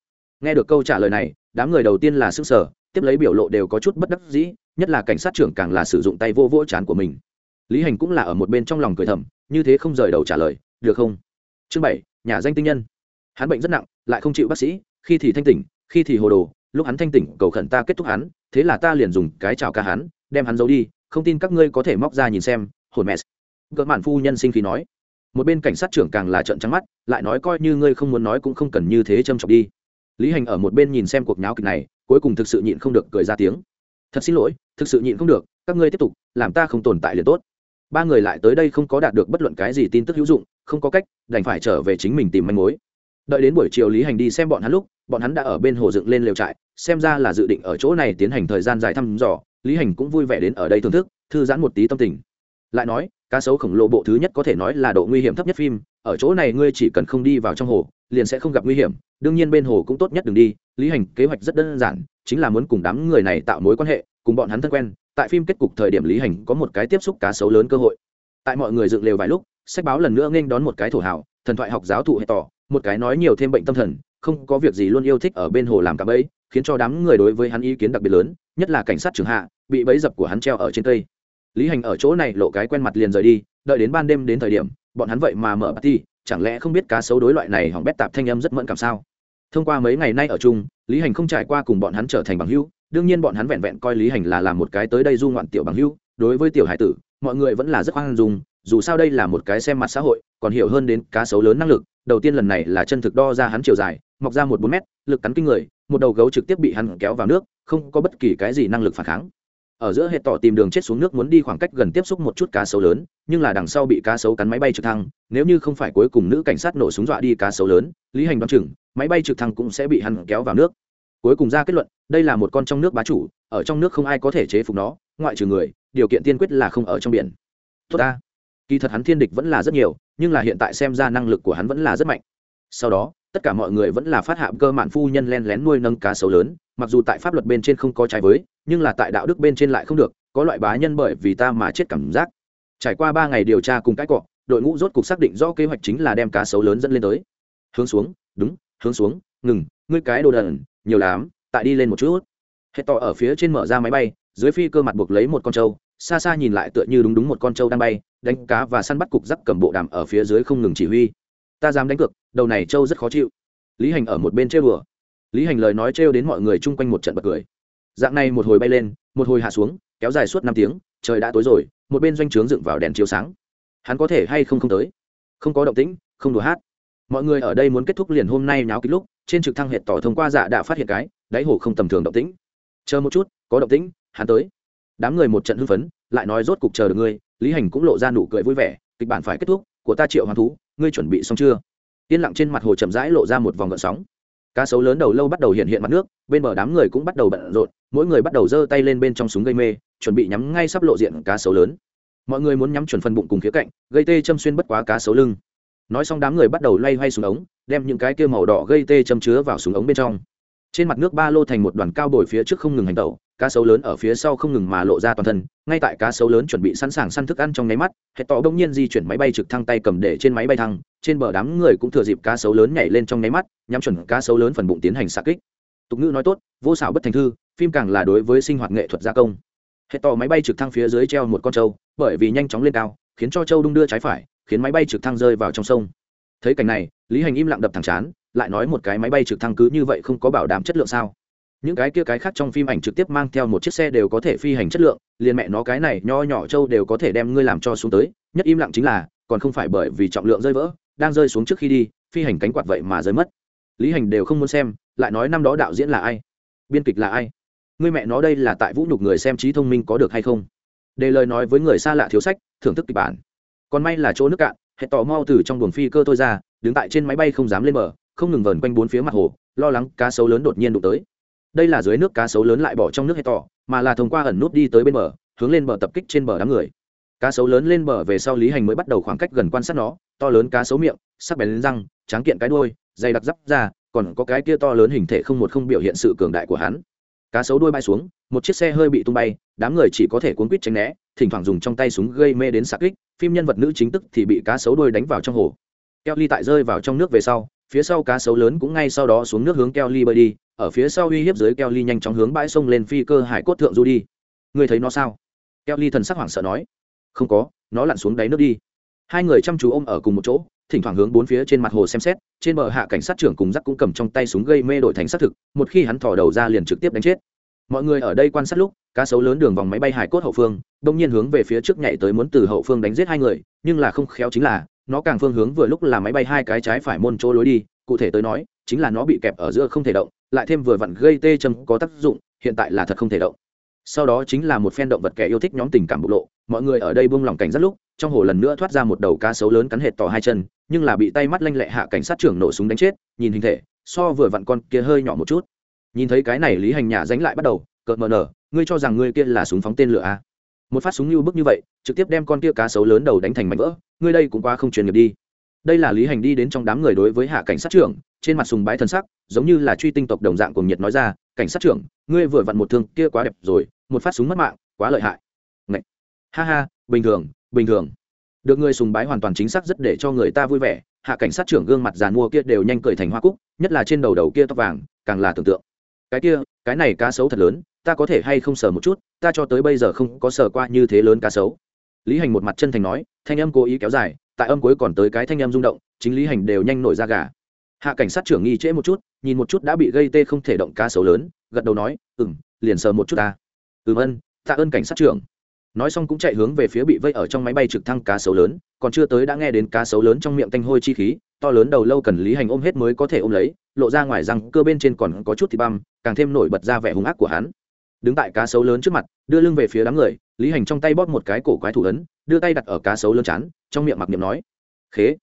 Nghe được câu trả lời này, đám người đầu tiên là s ư n g sở tiếp lấy biểu lộ đều có chút bất đắc dĩ nhất là cảnh sát trưởng càng là sử dụng tay vô vỗ chán của mình. Lý hành cũng là ở một bên trong lòng cười thầm, như thế không rời đầu trả lời, được không? Chương bảy, nhà danh tinh nhân. Hắn bệnh rất nặng, lại không chịu bác sĩ, khi thì thanh tỉnh, khi thì hồ đồ, lúc hắn thanh tỉnh, cầu khẩn ta kết thúc hắn, thế là ta liền dùng cái chào ca hắn, đem hắn giấu đi, không tin các ngươi có thể móc ra nhìn xem, hồn mẹ. Gợ mạn phu nhân sinh khí nói. Một bên cảnh sát trưởng càng là trợn trắng mắt, lại nói coi như ngươi không muốn nói cũng không cần như thế châm chọc đi. Lý hành ở một bên nhìn xem cuộc nháo kịch này, cuối cùng thực sự nhịn không được cười ra tiếng thật xin lỗi, thực sự nhịn không được, các ngươi tiếp tục, làm ta không tồn tại liền tốt. Ba người lại tới đây không có đạt được bất luận cái gì tin tức hữu dụng, không có cách, đành phải trở về chính mình tìm manh mối. Đợi đến buổi chiều lý hành đi xem bọn hắn lúc, bọn hắn đã ở bên hồ dựng lên lều trại, xem ra là dự định ở chỗ này tiến hành thời gian dài thăm dò, lý hành cũng vui vẻ đến ở đây thưởng thức, thư giãn một tí tâm tình. Lại nói, cá sấu khổng lồ bộ thứ nhất có thể nói là độ nguy hiểm thấp nhất phim, ở chỗ này ngươi chỉ cần không đi vào trong hồ, liền sẽ không gặp nguy hiểm, đương nhiên bên hồ cũng tốt nhất đừng đi lý hành, kế hoạch rất đơn giản, chính là muốn cùng đám người này tạo mối quan hệ, cùng bọn hắn thân quen. Tại phim kết cục thời điểm lý hành có một cái tiếp xúc cá sấu lớn cơ hội. Tại mọi người dựng lều vài lúc, sách báo lần nữa nghênh đón một cái thổ hào, thần thoại học giáo thụ hệ tỏ, một cái nói nhiều thêm bệnh tâm thần, không có việc gì luôn yêu thích ở bên hồ làm cạm bẫy, khiến cho đám người đối với hắn ý kiến đặc biệt lớn, nhất là cảnh sát trường hạ, bị bẫy dập của hắn treo ở trên cây. Lý hành ở chỗ này lộ cái quen mặt liền rời đi, đợi đến ban đêm đến thời điểm, bọn hắn vậy mà mở party, chẳng lẽ không biết cá sấu đối loại này hỏng bét tạp thanh âm rất mẫn cảm sao? Thông qua mấy ngày nay ở chung, lý hành không trải qua cùng bọn hắn trở thành bằng hữu, đương nhiên bọn hắn vẹn vẹn coi lý hành là làm một cái tới đây du ngoạn tiểu bằng hữu, đối với tiểu hải tử, mọi người vẫn là rất hoang dung, dù sao đây là một cái xem mặt xã hội, còn hiểu hơn đến cá sấu lớn năng lực, đầu tiên lần này là chân thực đo ra hắn chiều dài, mọc ra một bốn mét, lực cắn kinh người, một đầu gấu trực tiếp bị hắn kéo vào nước, không có bất kỳ cái gì năng lực phản kháng ở giữa hệ tỏ tìm đường chết xuống nước muốn đi khoảng cách gần tiếp xúc một chút cá sấu lớn, nhưng là đằng sau bị cá sấu cắn máy bay trực thăng, nếu như không phải cuối cùng nữ cảnh sát nổ súng dọa đi cá sấu lớn, lý hành đoán chừng, máy bay trực thăng cũng sẽ bị hắn kéo vào nước. Cuối cùng ra kết luận, đây là một con trong nước bá chủ, ở trong nước không ai có thể chế phục nó, ngoại trừ người, điều kiện tiên quyết là không ở trong biển. Tốt ta. Kỳ thật hắn thiên địch vẫn là rất nhiều, nhưng là hiện tại xem ra năng lực của hắn vẫn là rất mạnh. Sau đó, tất cả mọi người vẫn là phát hạ cơ mạn phu nhân len lén nuôi nâng cá sấu lớn, mặc dù tại pháp luật bên trên không có trái với nhưng là tại đạo đức bên trên lại không được, có loại bá nhân bởi vì ta mà chết cảm giác. Trải qua ba ngày điều tra cùng cãi cọ, đội ngũ rốt cục xác định rõ kế hoạch chính là đem cá sấu lớn dẫn lên tới. Hướng xuống, đúng, hướng xuống, ngừng, ngươi cái đồ đần, nhiều lắm, tại đi lên một chút. Hệ tỏ ở phía trên mở ra máy bay, dưới phi cơ mặt buộc lấy một con trâu, xa xa nhìn lại tựa như đúng đúng một con trâu đang bay, đánh cá và săn bắt cục rắc cầm bộ đàm ở phía dưới không ngừng chỉ huy. Ta dám đánh cược, đầu này trâu rất khó chịu. Lý hành ở một bên trêu đùa. Lý hành lời nói trêu đến mọi người chung quanh một trận bật cười dạng này một hồi bay lên, một hồi hạ xuống, kéo dài suốt năm tiếng, trời đã tối rồi, một bên doanh trướng dựng vào đèn chiếu sáng. Hắn có thể hay không không tới? Không có động tĩnh, không đùa hát. Mọi người ở đây muốn kết thúc liền hôm nay náo kích lúc, trên trực thăng hệ tỏ thông qua dạ đã phát hiện cái, đáy hồ không tầm thường động tĩnh. Chờ một chút, có động tĩnh, hắn tới. Đám người một trận hưng phấn, lại nói rốt cục chờ được ngươi, lý hành cũng lộ ra nụ cười vui vẻ, kịch bản phải kết thúc, của ta triệu hoàng thú, ngươi chuẩn bị xong chưa? Yên lặng trên mặt hồ chậm rãi lộ ra một vòng gợn sóng cá sấu lớn đầu lâu bắt đầu hiện hiện mặt nước, bên bờ đám người cũng bắt đầu bận rộn, mỗi người bắt đầu giơ tay lên bên trong súng gây mê, chuẩn bị nhắm ngay sắp lộ diện cá sấu lớn. Mọi người muốn nhắm chuẩn phần bụng cùng khía cạnh, gây tê châm xuyên bất quá cá sấu lưng. Nói xong đám người bắt đầu loay hoay súng ống, đem những cái kia màu đỏ gây tê châm chứa vào súng ống bên trong trên mặt nước ba lô thành một đoàn cao bồi phía trước không ngừng hành tẩu, cá sấu lớn ở phía sau không ngừng mà lộ ra toàn thân, ngay tại cá sấu lớn chuẩn bị sẵn sàng săn thức ăn trong nháy mắt hệ tỏ đông nhiên di chuyển máy bay trực thăng tay cầm để trên máy bay thăng, trên bờ đám người cũng thừa dịp cá sấu lớn nhảy lên trong nháy mắt, nhắm chuẩn cá sấu lớn phần bụng tiến hành xa kích. Tục ngữ nói tốt, vô xảo bất thành thư, phim càng là đối với sinh hoạt nghệ thuật gia công. Hệ tỏ máy bay trực thăng phía dưới treo một con trâu, bởi vì nhanh chóng lên cao, khiến cho trâu đung đưa trái phải, khiến máy bay trực thăng rơi vào trong sông. Thấy cảnh này, lý hành im lặng đập thẳng chán lại nói một cái máy bay trực thăng cứ như vậy không có bảo đảm chất lượng sao? Những cái kia cái khác trong phim ảnh trực tiếp mang theo một chiếc xe đều có thể phi hành chất lượng, liền mẹ nó cái này nho nhỏ trâu đều có thể đem ngươi làm cho xuống tới, nhất im lặng chính là, còn không phải bởi vì trọng lượng rơi vỡ, đang rơi xuống trước khi đi, phi hành cánh quạt vậy mà rơi mất. Lý hành đều không muốn xem, lại nói năm đó đạo diễn là ai? Biên kịch là ai? Ngươi mẹ nó đây là tại vũ nhục người xem trí thông minh có được hay không? Để lời nói với người xa lạ thiếu sách, thưởng thức kịch bản. Còn may là chỗ nước cạn hệ tỏ mau từ trong buồng phi cơ tôi ra, đứng tại trên máy bay không dám lên bờ không ngừng vờn quanh bốn phía mặt hồ, lo lắng cá sấu lớn đột nhiên đụng tới. Đây là dưới nước cá sấu lớn lại bỏ trong nước hay tỏ, mà là thông qua ẩn nút đi tới bên bờ, hướng lên bờ tập kích trên bờ đám người. Cá sấu lớn lên bờ về sau lý hành mới bắt đầu khoảng cách gần quan sát nó, to lớn cá sấu miệng, sắc bén răng, tráng kiện cái đuôi, dày đặc dắp ra còn có cái kia to lớn hình thể không một không biểu hiện sự cường đại của hắn. Cá sấu đuôi bay xuống, một chiếc xe hơi bị tung bay, đám người chỉ có thể cuốn quýt tránh né, thỉnh thoảng dùng trong tay súng gây mê đến sạc kích, phim nhân vật nữ chính tức thì bị cá sấu đuôi đánh vào trong hồ. Keo ly tại rơi vào trong nước về sau phía sau cá sấu lớn cũng ngay sau đó xuống nước hướng keo ly bơi đi, ở phía sau uy hiếp dưới keo ly nhanh chóng hướng bãi sông lên phi cơ hải cốt thượng du đi. Người thấy nó sao? Keo ly thần sắc hoảng sợ nói. Không có, nó lặn xuống đáy nước đi. Hai người chăm chú ôm ở cùng một chỗ, thỉnh thoảng hướng bốn phía trên mặt hồ xem xét, trên bờ hạ cảnh sát trưởng cùng giắc cũng cầm trong tay súng gây mê đổi thành xác thực, một khi hắn thò đầu ra liền trực tiếp đánh chết. Mọi người ở đây quan sát lúc, cá sấu lớn đường vòng máy bay hải cốt hậu phương, đông nhiên hướng về phía trước nhảy tới muốn từ hậu phương đánh giết hai người, nhưng là không khéo chính là nó càng phương hướng vừa lúc là máy bay hai cái trái phải môn chỗ lối đi, cụ thể tới nói, chính là nó bị kẹp ở giữa không thể động, lại thêm vừa vặn gây tê châm có tác dụng, hiện tại là thật không thể động sau đó chính là một phen động vật kẻ yêu thích nhóm tình cảm bộc lộ, mọi người ở đây buông lỏng cảnh rất lúc, trong hồ lần nữa thoát ra một đầu cá sấu lớn cắn hệt tỏ hai chân, nhưng là bị tay mắt lanh lẹ hạ cảnh sát trưởng nổ súng đánh chết, nhìn hình thể, so vừa vặn con kia hơi nhỏ một chút nhìn thấy cái này lý hành nhà dánh lại bắt đầu, cợt mờ nở, ngươi cho rằng ngươi kia là súng phóng tên lửa à? Một phát súng như bức như vậy, trực tiếp đem con kia cá sấu lớn đầu đánh thành mảnh vỡ, ngươi đây cũng quá không truyền nghiệp đi. Đây là lý hành đi đến trong đám người đối với hạ cảnh sát trưởng, trên mặt sùng bái thân sắc, giống như là truy tinh tộc đồng dạng cùng nhiệt nói ra, cảnh sát trưởng, ngươi vừa vặn một thương kia quá đẹp rồi, một phát súng mất mạng, quá lợi hại. Ngậy! ha ha, bình thường bình thường. Được người sùng bái hoàn toàn chính xác rất để cho người ta vui vẻ, hạ cảnh sát trưởng gương mặt giàn mua kia đều nhanh cười thành hoa cúc, nhất là trên đầu đầu kia tóc vàng, càng là tưởng tượng. Cái kia, cái này cá sấu thật lớn ta có thể hay không sờ một chút, ta cho tới bây giờ không có sờ qua như thế lớn cá sấu. Lý hành một mặt chân thành nói, thanh âm cố ý kéo dài, tại âm cuối còn tới cái thanh âm rung động, chính lý hành đều nhanh nổi ra gà. Hạ cảnh sát trưởng nghi trễ một chút, nhìn một chút đã bị gây tê không thể động cá sấu lớn, gật đầu nói ừ m liền sờ một chút ta. Ừm ân, tạ ơn cảnh sát trưởng. Nói xong cũng chạy hướng về phía bị vây ở trong máy bay trực thăng cá sấu lớn, còn chưa tới đã nghe đến cá sấu lớn trong miệng tanh hôi chi khí, to lớn đầu lâu cần lý hành ôm hết mới có thể ôm lấy, lộ ra ngoài rằng cơ bên trên còn có chút thịt băm, càng thêm nổi bật ra vẻ hung ác của hắn đứng tại cá sấu lớn trước mặt, đưa lưng về phía đám người, lý hành trong tay bóp một cái cổ quái thủ ấn, đưa tay đặt ở cá sấu lớn chán, trong miệng mặc niệm nói, khế.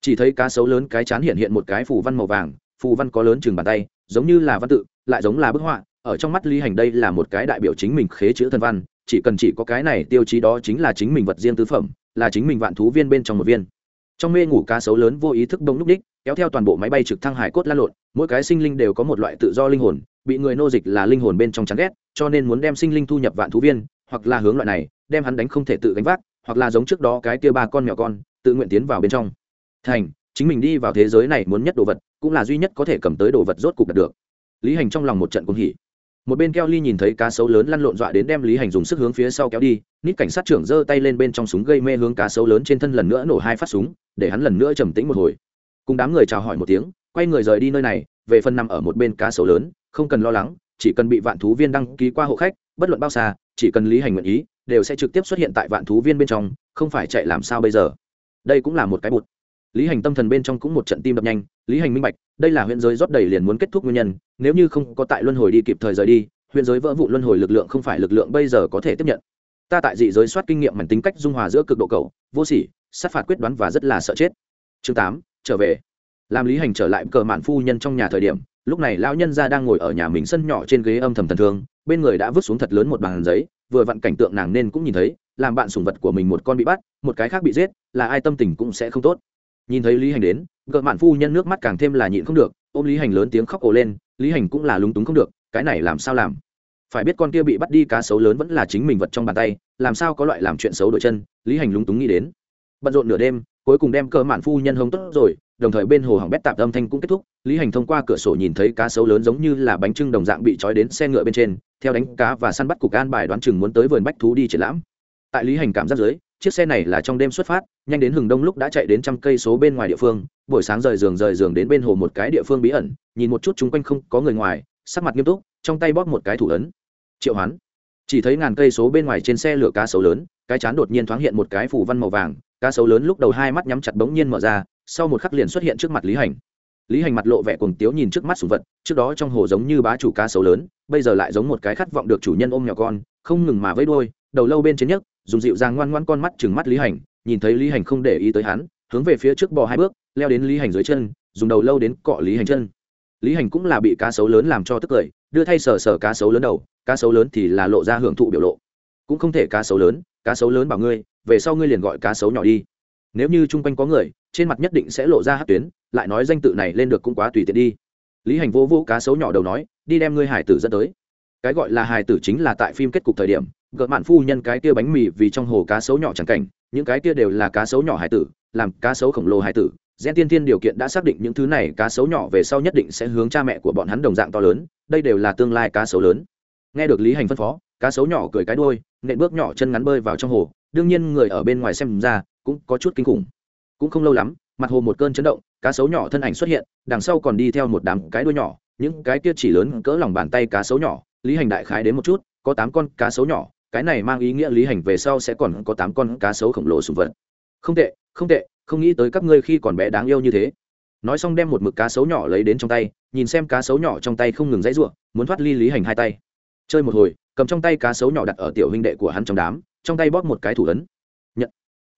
Chỉ thấy cá sấu lớn cái chán hiện hiện một cái phù văn màu vàng, phù văn có lớn chừng bàn tay, giống như là văn tự, lại giống là bức họa, ở trong mắt lý hành đây là một cái đại biểu chính mình khế chữ thân văn, chỉ cần chỉ có cái này tiêu chí đó chính là chính mình vật riêng tứ phẩm, là chính mình vạn thú viên bên trong một viên. Trong mê ngủ cá sấu lớn vô ý thức đông lúc đích, kéo theo toàn bộ máy bay trực thăng hải cốt lan lộn, mỗi cái sinh linh đều có một loại tự do linh hồn bị người nô dịch là linh hồn bên trong chán ghét, cho nên muốn đem sinh linh thu nhập vạn thú viên, hoặc là hướng loại này, đem hắn đánh không thể tự gánh vác, hoặc là giống trước đó cái kia ba con mèo con, tự nguyện tiến vào bên trong. Thành, chính mình đi vào thế giới này muốn nhất đồ vật, cũng là duy nhất có thể cầm tới đồ vật rốt cục đạt được. Lý hành trong lòng một trận cung hỉ. Một bên keo ly nhìn thấy cá sấu lớn lăn lộn dọa đến đem lý hành dùng sức hướng phía sau kéo đi, nít cảnh sát trưởng giơ tay lên bên trong súng gây mê hướng cá sấu lớn trên thân lần nữa nổ hai phát súng, để hắn lần nữa trầm tĩnh một hồi. Cùng đám người chào hỏi một tiếng, quay người rời đi nơi này về phần nằm ở một bên cá sấu lớn, không cần lo lắng, chỉ cần bị vạn thú viên đăng ký qua hộ khách, bất luận bao xa, chỉ cần lý hành nguyện ý, đều sẽ trực tiếp xuất hiện tại vạn thú viên bên trong, không phải chạy làm sao bây giờ. Đây cũng là một cái bụt. Lý hành tâm thần bên trong cũng một trận tim đập nhanh, lý hành minh bạch, đây là huyện giới rót đầy liền muốn kết thúc nguyên nhân, nếu như không có tại luân hồi đi kịp thời rời đi huyện giới vỡ vụ luân hồi lực lượng không phải lực lượng bây giờ có thể tiếp nhận. Ta tại dị giới soát kinh nghiệm mảnh tính cách dung hòa giữa cực độ cầu vô sỉ, sát phạt quyết đoán và rất là sợ chết. Chương tám, trở về làm lý hành trở lại cờ mạn phu nhân trong nhà thời điểm, lúc này lão nhân gia đang ngồi ở nhà mình sân nhỏ trên ghế âm thầm thần thương, bên người đã vứt xuống thật lớn một bàn giấy, vừa vặn cảnh tượng nàng nên cũng nhìn thấy, làm bạn sùng vật của mình một con bị bắt, một cái khác bị giết, là ai tâm tình cũng sẽ không tốt. Nhìn thấy lý hành đến, cờ mạn phu nhân nước mắt càng thêm là nhịn không được, ôm lý hành lớn tiếng khóc ồ lên, lý hành cũng là lúng túng không được, cái này làm sao làm? Phải biết con kia bị bắt đi cá sấu lớn vẫn là chính mình vật trong bàn tay, làm sao có loại làm chuyện xấu đội chân, lý hành lúng túng nghĩ đến. Bận rộn nửa đêm, cuối cùng đem cờ mạn phu nhân hống tốt rồi đồng thời bên hồ hỏng bét tạp âm thanh cũng kết thúc, lý hành thông qua cửa sổ nhìn thấy cá sấu lớn giống như là bánh trưng đồng dạng bị trói đến xe ngựa bên trên, theo đánh cá và săn bắt cục an bài đoán chừng muốn tới vườn bách thú đi triển lãm. Tại lý hành cảm giác dưới, chiếc xe này là trong đêm xuất phát, nhanh đến hừng đông lúc đã chạy đến trăm cây số bên ngoài địa phương, buổi sáng rời giường rời giường đến bên hồ một cái địa phương bí ẩn, nhìn một chút chung quanh không có người ngoài, sắc mặt nghiêm túc, trong tay bóp một cái thủ ấn. Triệu hoán. Chỉ thấy ngàn cây số bên ngoài trên xe lửa cá sấu lớn, cái chán đột nhiên thoáng hiện một cái phủ văn màu vàng, cá sấu lớn lúc đầu hai mắt nhắm chặt bỗng nhiên mở ra sau một khắc liền xuất hiện trước mặt lý hành lý hành mặt lộ vẻ cuồng tiếu nhìn trước mắt sùng vật trước đó trong hồ giống như bá chủ cá sấu lớn bây giờ lại giống một cái khát vọng được chủ nhân ôm nhỏ con không ngừng mà vẫy đuôi đầu lâu bên trên nhấc dùng dịu dàng ngoan ngoan con mắt chừng mắt lý hành nhìn thấy lý hành không để ý tới hắn hướng về phía trước bò hai bước leo đến lý hành dưới chân dùng đầu lâu đến cọ lý hành chân lý hành cũng là bị cá sấu lớn làm cho tức cười đưa thay sờ sờ cá sấu lớn đầu cá sấu lớn thì là lộ ra hưởng thụ biểu lộ cũng không thể cá sấu lớn cá sấu lớn bảo ngươi về sau ngươi liền gọi cá sấu nhỏ đi nếu như chung quanh có người, trên mặt nhất định sẽ lộ ra hát tuyến, lại nói danh tự này lên được cũng quá tùy tiện đi. Lý hành vô vô cá sấu nhỏ đầu nói, đi đem ngươi hải tử dẫn tới. Cái gọi là hải tử chính là tại phim kết cục thời điểm gợ mạn phu nhân cái kia bánh mì vì trong hồ cá sấu nhỏ chẳng cảnh, những cái kia đều là cá sấu nhỏ hải tử, làm cá sấu khổng lồ hải tử. Gen tiên tiên điều kiện đã xác định những thứ này cá sấu nhỏ về sau nhất định sẽ hướng cha mẹ của bọn hắn đồng dạng to lớn, đây đều là tương lai cá sấu lớn. Nghe được lý hành phân phó, cá sấu nhỏ cười cái đuôi, nện bước nhỏ chân ngắn bơi vào trong hồ, đương nhiên người ở bên ngoài xem ra cũng có chút kinh khủng. Cũng không lâu lắm, mặt hồ một cơn chấn động, cá sấu nhỏ thân ảnh xuất hiện, đằng sau còn đi theo một đám cái đuôi nhỏ, những cái kia chỉ lớn cỡ lòng bàn tay cá sấu nhỏ, lý hành đại khái đến một chút, có tám con cá sấu nhỏ, cái này mang ý nghĩa lý hành về sau sẽ còn có tám con cá sấu khổng lồ sùng vật. Không tệ không tệ, không nghĩ tới các ngươi khi còn bé đáng yêu như thế. Nói xong đem một mực cá sấu nhỏ lấy đến trong tay, nhìn xem cá sấu nhỏ trong tay không ngừng dãy ruộng, muốn thoát ly lý hành hai tay. Chơi một hồi, cầm trong tay cá sấu nhỏ đặt ở tiểu huynh đệ của hắn trong đám, trong tay bóp một cái thủ ấn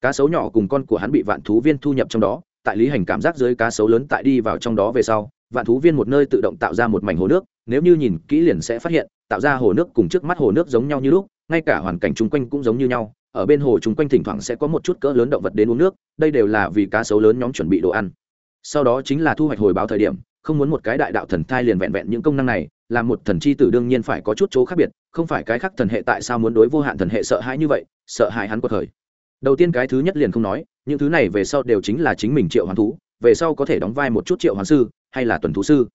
cá sấu nhỏ cùng con của hắn bị vạn thú viên thu nhập trong đó, tại lý hành cảm giác dưới cá sấu lớn tại đi vào trong đó về sau, vạn thú viên một nơi tự động tạo ra một mảnh hồ nước, nếu như nhìn kỹ liền sẽ phát hiện, tạo ra hồ nước cùng trước mắt hồ nước giống nhau như lúc, ngay cả hoàn cảnh chung quanh cũng giống như nhau, ở bên hồ chung quanh thỉnh thoảng sẽ có một chút cỡ lớn động vật đến uống nước, đây đều là vì cá sấu lớn nhóm chuẩn bị đồ ăn. Sau đó chính là thu hoạch hồi báo thời điểm, không muốn một cái đại đạo thần thai liền vẹn vẹn những công năng này, là một thần chi tử đương nhiên phải có chút chỗ khác biệt, không phải cái khác thần hệ tại sao muốn đối vô hạn thần hệ sợ hãi như vậy, sợ hãi hắn có thời đầu tiên cái thứ nhất liền không nói, những thứ này về sau đều chính là chính mình triệu hoàn thú, về sau có thể đóng vai một chút triệu hoàn sư, hay là tuần thú sư.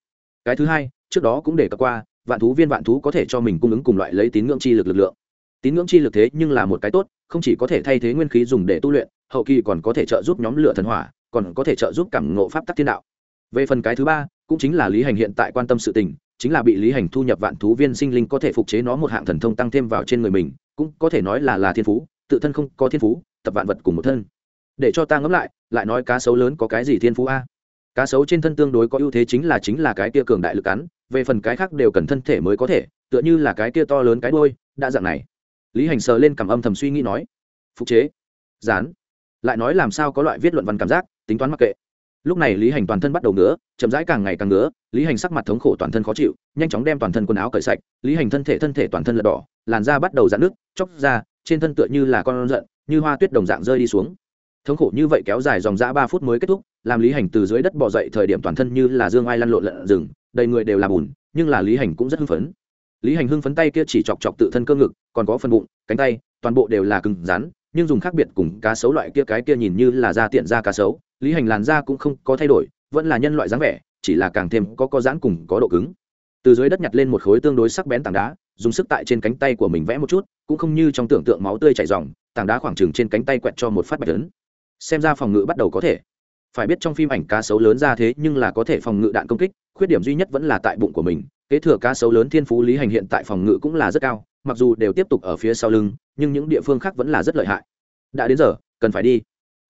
Cái thứ hai, trước đó cũng để cập qua, vạn thú viên vạn thú có thể cho mình cung ứng cùng loại lấy tín ngưỡng chi lực lực lượng. Tín ngưỡng chi lực thế nhưng là một cái tốt, không chỉ có thể thay thế nguyên khí dùng để tu luyện, hậu kỳ còn có thể trợ giúp nhóm lửa thần hỏa, còn có thể trợ giúp cảm ngộ pháp tắc thiên đạo. Về phần cái thứ ba, cũng chính là lý hành hiện tại quan tâm sự tình, chính là bị lý hành thu nhập vạn thú viên sinh linh có thể phục chế nó một hạng thần thông tăng thêm vào trên người mình, cũng có thể nói là là thiên phú, tự thân không có thiên phú tập vạn vật cùng một thân. Để cho ta ngẫm lại lại nói cá sấu lớn có cái gì thiên phú a? Cá sấu trên thân tương đối có ưu thế chính là chính là cái kia cường đại lực cắn, về phần cái khác đều cần thân thể mới có thể, tựa như là cái kia to lớn cái đôi đã dạng này. Lý hành sờ lên cảm âm thầm suy nghĩ nói, phục chế, dán. Lại nói làm sao có loại viết luận văn cảm giác, tính toán mặc kệ. Lúc này lý hành toàn thân bắt đầu ngứa, chậm rãi càng ngày càng ngứa, lý hành sắc mặt thống khổ toàn thân khó chịu, nhanh chóng đem toàn thân quần áo cởi sạch, lý hành thân thể thân thể toàn thân lật đỏ, làn da bắt đầu dạn nước chóc ra, trên thân tựa như là con giận như hoa tuyết đồng dạng rơi đi xuống. Thống khổ như vậy kéo dài dòng dã ba phút mới kết thúc, làm lý hành từ dưới đất bỏ dậy thời điểm toàn thân như là dương ai lăn lộn lợn rừng, đầy người đều là bùn, nhưng là lý hành cũng rất hưng phấn. Lý hành hưng phấn tay kia chỉ chọc chọc tự thân cơ ngực, còn có phần bụng, cánh tay, toàn bộ đều là cứng rắn, nhưng dùng khác biệt cùng cá sấu loại kia cái kia nhìn như là da tiện da cá sấu, lý hành làn da cũng không có thay đổi, vẫn là nhân loại dáng vẻ, chỉ là càng thêm có có giãn cùng có độ cứng. Từ dưới đất nhặt lên một khối tương đối sắc bén tảng đá dùng sức tại trên cánh tay của mình vẽ một chút, cũng không như trong tưởng tượng máu tươi chảy dòng, tảng đá khoảng trừng trên cánh tay quẹt cho một phát bạch lớn xem ra phòng ngự bắt đầu có thể. Phải biết trong phim ảnh cá sấu lớn ra thế nhưng là có thể phòng ngự đạn công kích, khuyết điểm duy nhất vẫn là tại bụng của mình. Kế thừa cá sấu lớn thiên phú lý hành hiện tại phòng ngự cũng là rất cao, mặc dù đều tiếp tục ở phía sau lưng, nhưng những địa phương khác vẫn là rất lợi hại. Đã đến giờ, cần phải đi.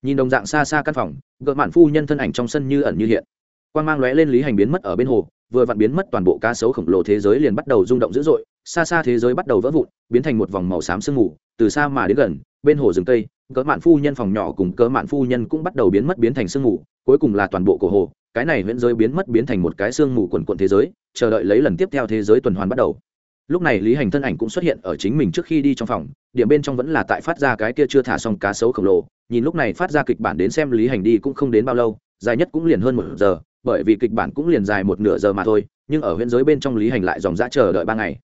Nhìn đồng dạng xa xa căn phòng, gợ mạn phu nhân thân ảnh trong sân như ẩn như hiện. Quan g mang lóe lên lý hành biến mất ở bên hồ, vừa vặn biến mất toàn bộ cá sấu khổng lồ thế giới liền bắt đầu rung động dữ dội xa xa thế giới bắt đầu vỡ vụn, biến thành một vòng màu xám sương mù, từ xa mà đến gần, bên hồ rừng tây cỡ mạn phu nhân phòng nhỏ cùng cỡ mạn phu nhân cũng bắt đầu biến mất biến thành sương mù, cuối cùng là toàn bộ cổ hồ. Cái này huyễn giới biến mất biến thành một cái sương mù quần quận thế giới, chờ đợi lấy lần tiếp theo thế giới tuần hoàn bắt đầu. Lúc này lý hành thân ảnh cũng xuất hiện ở chính mình trước khi đi trong phòng, điểm bên trong vẫn là tại phát ra cái kia chưa thả xong cá sấu khổng lồ. Nhìn lúc này phát ra kịch bản đến xem lý hành đi cũng không đến bao lâu, dài nhất cũng liền hơn một giờ, bởi vì kịch bản cũng liền dài một nửa giờ mà thôi, nhưng ở huyễn giới bên trong lý hành lại dòng dã chờ đợi ba ngày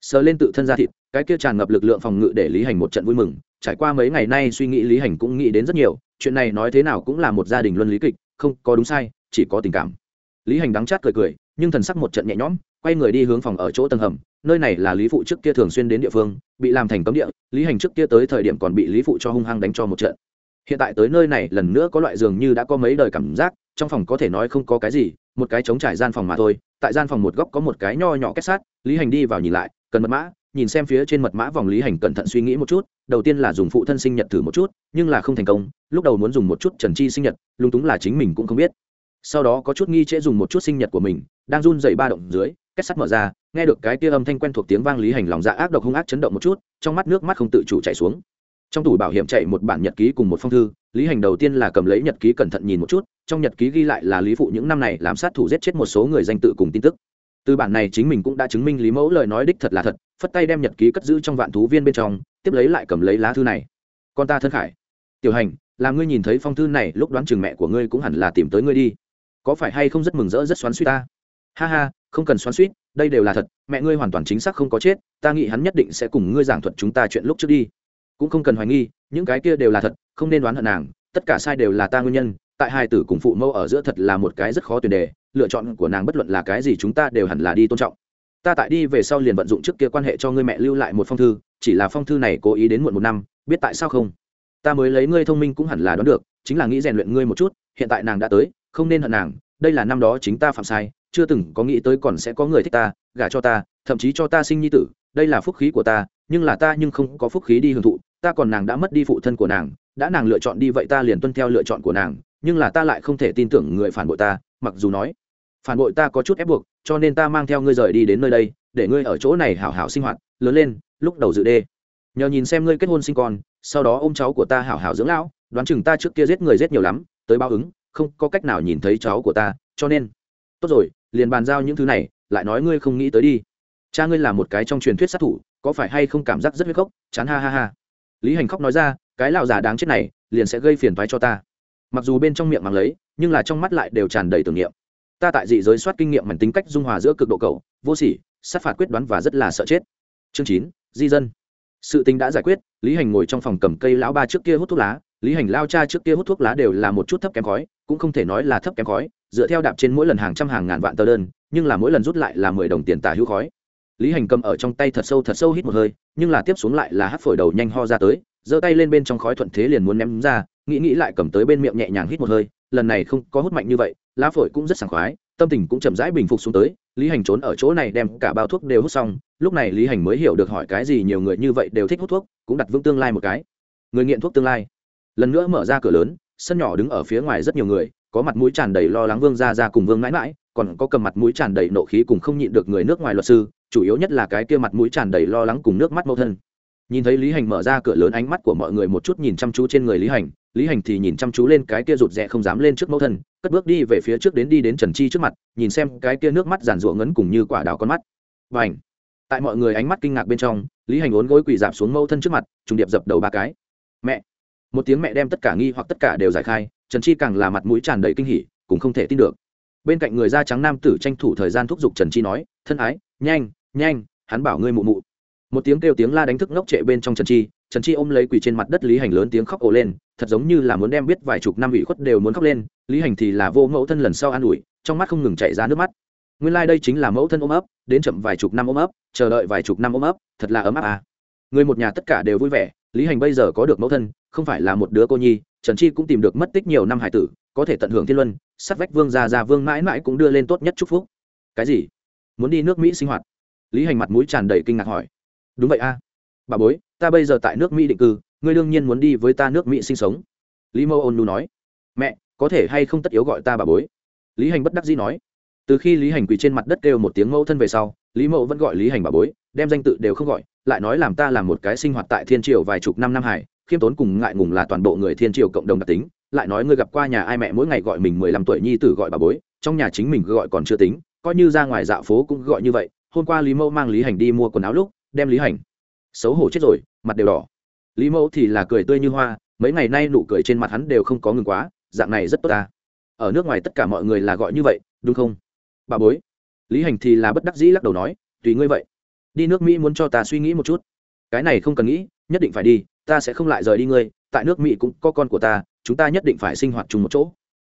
sờ lên tự thân ra thịt, cái kia tràn ngập lực lượng phòng ngự để lý hành một trận vui mừng. Trải qua mấy ngày nay suy nghĩ, lý hành cũng nghĩ đến rất nhiều, chuyện này nói thế nào cũng là một gia đình luân lý kịch, không có đúng sai, chỉ có tình cảm. Lý hành đắng chát cười cười, nhưng thần sắc một trận nhẹ nhõm, quay người đi hướng phòng ở chỗ tầng hầm, nơi này là lý phụ trước kia thường xuyên đến địa phương, bị làm thành cấm địa, lý hành trước kia tới thời điểm còn bị lý phụ cho hung hăng đánh cho một trận. Hiện tại tới nơi này, lần nữa có loại giường như đã có mấy đời cảm giác, trong phòng có thể nói không có cái gì, một cái trống trải gian phòng mà thôi, tại gian phòng một góc có một cái nho nhỏ kết sát, lý hành đi vào nhìn lại cần mật mã, nhìn xem phía trên mật mã vòng lý hành cẩn thận suy nghĩ một chút, đầu tiên là dùng phụ thân sinh nhật thử một chút, nhưng là không thành công, lúc đầu muốn dùng một chút trần chi sinh nhật, lúng túng là chính mình cũng không biết. Sau đó có chút nghi trễ dùng một chút sinh nhật của mình, đang run dậy ba động dưới, kết sắt mở ra, nghe được cái tia âm thanh quen thuộc tiếng vang lý hành lòng dạ ác độc hung ác chấn động một chút, trong mắt nước mắt không tự chủ chảy xuống. Trong tủ bảo hiểm chạy một bản nhật ký cùng một phong thư, lý hành đầu tiên là cầm lấy nhật ký cẩn thận nhìn một chút, trong nhật ký ghi lại là lý phụ những năm này làm sát thủ giết chết một số người danh tự cùng tin tức từ bản này chính mình cũng đã chứng minh lý mẫu lời nói đích thật là thật, phất tay đem nhật ký cất giữ trong vạn thú viên bên trong, tiếp lấy lại cầm lấy lá thư này. Con ta thân khải. Tiểu hành, là ngươi nhìn thấy phong thư này, lúc đoán chừng mẹ của ngươi cũng hẳn là tìm tới ngươi đi. Có phải hay không rất mừng rỡ, rất xoắn suýt ta? Ha ha, không cần xoắn suýt đây đều là thật, mẹ ngươi hoàn toàn chính xác không có chết, ta nghĩ hắn nhất định sẽ cùng ngươi giảng thuật chúng ta chuyện lúc trước đi. Cũng không cần hoài nghi, những cái kia đều là thật, không nên đoán hận nàng, tất cả sai đều là ta nguyên nhân, tại hai tử cùng phụ mẫu ở giữa thật là một cái rất khó tuyển đề lựa chọn của nàng bất luận là cái gì chúng ta đều hẳn là đi tôn trọng. Ta tại đi về sau liền vận dụng trước kia quan hệ cho ngươi mẹ lưu lại một phong thư, chỉ là phong thư này cố ý đến muộn một năm, biết tại sao không? Ta mới lấy ngươi thông minh cũng hẳn là đoán được, chính là nghĩ rèn luyện ngươi một chút, hiện tại nàng đã tới, không nên hận nàng, đây là năm đó chính ta phạm sai, chưa từng có nghĩ tới còn sẽ có người thích ta, gả cho ta, thậm chí cho ta sinh nhi tử, đây là phúc khí của ta, nhưng là ta nhưng không có phúc khí đi hưởng thụ, ta còn nàng đã mất đi phụ thân của nàng, đã nàng lựa chọn đi vậy ta liền tuân theo lựa chọn của nàng, nhưng là ta lại không thể tin tưởng người phản bội ta mặc dù nói, phản bội ta có chút ép buộc, cho nên ta mang theo ngươi rời đi đến nơi đây, để ngươi ở chỗ này hảo hảo sinh hoạt, lớn lên, lúc đầu dự đê. Nhờ nhìn xem ngươi kết hôn sinh con, sau đó ôm cháu của ta hảo hảo dưỡng lão, đoán chừng ta trước kia giết người giết nhiều lắm, tới báo ứng, không có cách nào nhìn thấy cháu của ta, cho nên. Tốt rồi, liền bàn giao những thứ này, lại nói ngươi không nghĩ tới đi. Cha ngươi là một cái trong truyền thuyết sát thủ, có phải hay không cảm giác rất huyết khốc chán ha ha ha. Lý hành khóc nói ra, cái lão già đáng chết này, liền sẽ gây phiền toái cho ta mặc dù bên trong miệng mang lấy, nhưng là trong mắt lại đều tràn đầy tưởng niệm. Ta tại dị giới soát kinh nghiệm mảnh tính cách dung hòa giữa cực độ cầu vô sỉ, sát phạt quyết đoán và rất là sợ chết. Chương chín, di dân. Sự tình đã giải quyết, lý hành ngồi trong phòng cầm cây lão ba trước kia hút thuốc lá, lý hành lao cha trước kia hút thuốc lá đều là một chút thấp kém khói, cũng không thể nói là thấp kém khói, dựa theo đạp trên mỗi lần hàng trăm hàng ngàn vạn tờ đơn, nhưng là mỗi lần rút lại là mười đồng tiền tả hữu khói. Lý hành cầm ở trong tay thật sâu thật sâu hít một hơi, nhưng là tiếp xuống lại là hát phổi đầu nhanh ho ra tới giơ tay lên bên trong khói thuận thế liền muốn ném ra, nghĩ nghĩ lại cầm tới bên miệng nhẹ nhàng hít một hơi, lần này không có hút mạnh như vậy, lá phổi cũng rất sảng khoái, tâm tình cũng chậm rãi bình phục xuống tới, lý hành trốn ở chỗ này đem cả bao thuốc đều hút xong, lúc này lý hành mới hiểu được hỏi cái gì nhiều người như vậy đều thích hút thuốc, cũng đặt vững tương lai một cái. Người nghiện thuốc tương lai. Lần nữa mở ra cửa lớn, sân nhỏ đứng ở phía ngoài rất nhiều người, có mặt mũi tràn đầy lo lắng vương ra ra cùng vương mãi mãi, còn có cầm mặt mũi tràn đầy nộ khí cùng không nhịn được người nước ngoài luật sư, chủ yếu nhất là cái kia mặt mũi tràn đầy lo lắng cùng nước mắt mâu thân nhìn thấy lý hành mở ra cửa lớn ánh mắt của mọi người một chút nhìn chăm chú trên người lý hành lý hành thì nhìn chăm chú lên cái kia rụt rè không dám lên trước mẫu thân, cất bước đi về phía trước đến đi đến trần chi trước mặt, nhìn xem cái kia nước mắt giàn rụa ngấn cùng như quả đào con mắt. Và ảnh tại mọi người ánh mắt kinh ngạc bên trong, lý hành ốn gối quỳ dạp xuống mẫu thân trước mặt, trùng điệp dập đầu ba cái. Mẹ! Một tiếng mẹ đem tất cả nghi hoặc tất cả đều giải khai, trần chi càng là mặt mũi tràn đầy kinh hỉ, cũng không thể tin được. Bên cạnh người da trắng nam tử tranh thủ thời gian thúc giục trần chi nói, thân ái, nhanh nhanh, hắn bảo ngươi mụ mụ một tiếng kêu tiếng la đánh thức ngốc trệ bên trong trần chi trần chi ôm lấy quỳ trên mặt đất lý hành lớn tiếng khóc ồ lên, thật giống như là muốn đem biết vài chục năm ủy khuất đều muốn khóc lên, lý hành thì là vô mẫu thân lần sau an ủi, trong mắt không ngừng chạy ra nước mắt. Nguyên lai、like、đây chính là mẫu thân ôm ấp, đến chậm vài chục năm ôm ấp, chờ đợi vài chục năm ôm ấp, thật là ấm áp à. người một nhà tất cả đều vui vẻ, lý hành bây giờ có được mẫu thân, không phải là một đứa cô nhi, trần chi cũng tìm được mất tích nhiều năm hải tử, có thể tận hưởng thiên luân sát vách vương già già vương mãi mãi cũng đưa lên tốt nhất chúc phúc. Cái gì? Muốn đi nước mỹ sinh hoạt? Lý hành mặt mũi tràn đầy kinh ngạc hỏi đúng vậy a. Bà bối, ta bây giờ tại nước mỹ định cư, ngươi đương nhiên muốn đi với ta nước mỹ sinh sống. Lý mẫu ôn nu nói. Mẹ, có thể hay không tất yếu gọi ta bà bối? Lý hành bất đắc dĩ nói. Từ khi lý hành quỳ trên mặt đất kêu một tiếng mẫu thân về sau, lý mẫu vẫn gọi lý hành bà bối, đem danh tự đều không gọi, lại nói làm ta làm một cái sinh hoạt tại thiên triều vài chục năm năm hải khiêm tốn cùng ngại ngùng là toàn bộ người thiên triều cộng đồng đặc tính, lại nói ngươi gặp qua nhà ai mẹ mỗi ngày gọi mình mười lăm tuổi nhi tử gọi bà bối, trong nhà chính mình gọi còn chưa tính, coi như ra ngoài dạo phố cũng gọi như vậy. Hôm qua lý mẫu mang lý hành đi mua quần áo lúc đem lý hành. Xấu hổ chết rồi, mặt đều đỏ. Lý mẫu thì là cười tươi như hoa, mấy ngày nay nụ cười trên mặt hắn đều không có ngừng quá, dạng này rất tốt ta. Ở nước ngoài tất cả mọi người là gọi như vậy, đúng không? Bà bối. Lý hành thì là bất đắc dĩ lắc đầu nói, tùy ngươi vậy. Đi nước mỹ muốn cho ta suy nghĩ một chút. Cái này không cần nghĩ, nhất định phải đi, ta sẽ không lại rời đi ngươi, tại nước mỹ cũng có con của ta, chúng ta nhất định phải sinh hoạt chung một chỗ.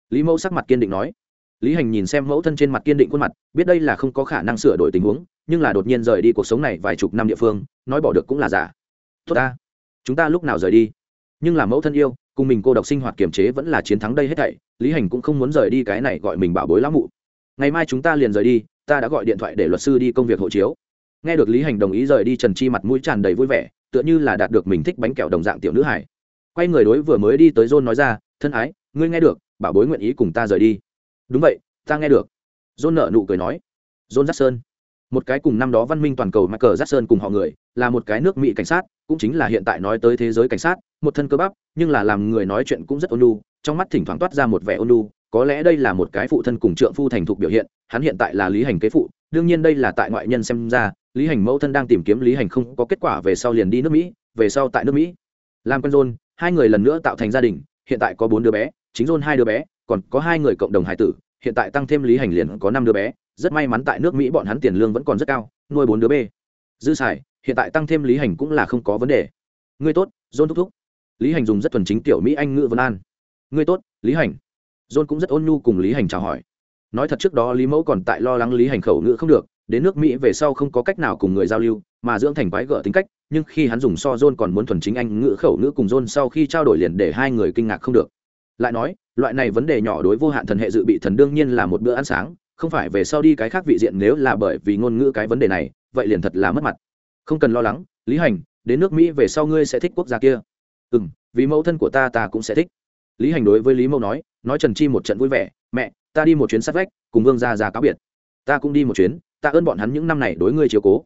Lý mẫu sắc mặt kiên định nói lý hành nhìn xem mẫu thân trên mặt kiên định khuôn mặt, biết đây là không có khả năng sửa đổi tình huống, nhưng là đột nhiên rời đi cuộc sống này vài chục năm địa phương, nói bỏ được cũng là giả. Tốt ta. Chúng ta lúc nào rời đi? Nhưng là mẫu thân yêu, cùng mình cô độc sinh hoạt kiềm chế vẫn là chiến thắng đây hết thảy, lý hành cũng không muốn rời đi cái này gọi mình bảo bối lão mụ. Ngày mai chúng ta liền rời đi, ta đã gọi điện thoại để luật sư đi công việc hộ chiếu. Nghe được lý hành đồng ý rời đi, trần chi mặt mũi tràn đầy vui vẻ, tựa như là đạt được mình thích bánh kẹo đồng dạng tiểu nữ hải. Quay người đối vừa mới đi tới john nói ra, thân ái, ngươi nghe được, bảo bối nguyện ý cùng ta rời đi đúng vậy, ta nghe được. John nợ nụ cười nói. John jackson. Một cái cùng năm đó văn minh toàn cầu michael jackson cùng họ người, là một cái nước mỹ cảnh sát, cũng chính là hiện tại nói tới thế giới cảnh sát, một thân cơ bắp, nhưng là làm người nói chuyện cũng rất ôn lu trong mắt thỉnh thoảng toát ra một vẻ ôn lu có lẽ đây là một cái phụ thân cùng trượng phu thành thục biểu hiện, hắn hiện tại là lý hành kế phụ, đương nhiên đây là tại ngoại nhân xem ra, lý hành mẫu thân đang tìm kiếm lý hành không có kết quả về sau liền đi nước mỹ, về sau tại nước mỹ. Làm quen john, hai người lần nữa tạo thành gia đình, hiện tại có bốn đứa bé, chính john hai đứa bé còn có hai người cộng đồng hải tử, hiện tại tăng thêm lý hành liền có năm đứa bé, rất may mắn tại nước mỹ bọn hắn tiền lương vẫn còn rất cao, nuôi bốn đứa bé dư xài, hiện tại tăng thêm lý hành cũng là không có vấn đề. Ngươi tốt, john thúc thúc. Lý hành dùng rất thuần chính tiểu mỹ anh ngữ vân an. Ngươi tốt, lý hành. John cũng rất ôn nhu cùng lý hành chào hỏi. Nói thật trước đó lý mẫu còn tại lo lắng lý hành khẩu ngữ không được, đến nước mỹ về sau không có cách nào cùng người giao lưu, mà dưỡng thành quái gở tính cách, nhưng khi hắn dùng so john còn muốn thuần chính anh ngữ khẩu ngữ cùng john sau khi trao đổi liền để hai người kinh ngạc không được lại nói, loại này vấn đề nhỏ đối vô hạn thần hệ dự bị thần đương nhiên là một bữa ăn sáng, không phải về sau đi cái khác vị diện nếu là bởi vì ngôn ngữ cái vấn đề này, vậy liền thật là mất mặt. Không cần lo lắng, lý hành, đến nước mỹ về sau ngươi sẽ thích quốc gia kia. Ừ m vì mẫu thân của ta ta cũng sẽ thích. Lý hành đối với lý mẫu nói nói trần chi một trận vui vẻ, mẹ, ta đi một chuyến sát vách, cùng vương gia già cáo biệt. Ta cũng đi một chuyến, ta ơn bọn hắn những năm này đối ngươi chiếu cố.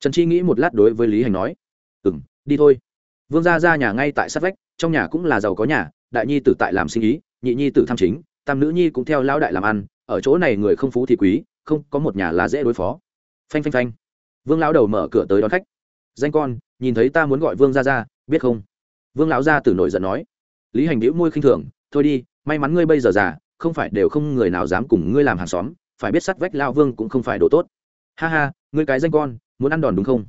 Trần chi nghĩ một lát đối với lý hành nói ừ m đi thôi. Vương gia ra nhà ngay tại sát vách, trong nhà cũng là giàu có nhà đại nhi tử tại làm sinh ý, nhị nhi tử tham chính, tam nữ nhi cũng theo lão đại làm ăn, ở chỗ này người không phú thì quý, không, có một nhà là dễ đối phó. Phanh phanh phanh. Vương lão đầu mở cửa tới đón khách. Danh con, nhìn thấy ta muốn gọi vương ra ra biết không? Vương lão gia tử nổi giận nói. Lý hành đĩu môi khinh thường, thôi đi, may mắn ngươi bây giờ già, không phải đều không người nào dám cùng ngươi làm hàng xóm, phải biết sắt vách lao vương cũng không phải đồ tốt. Ha ha, ngươi cái danh con, muốn ăn đòn đúng không?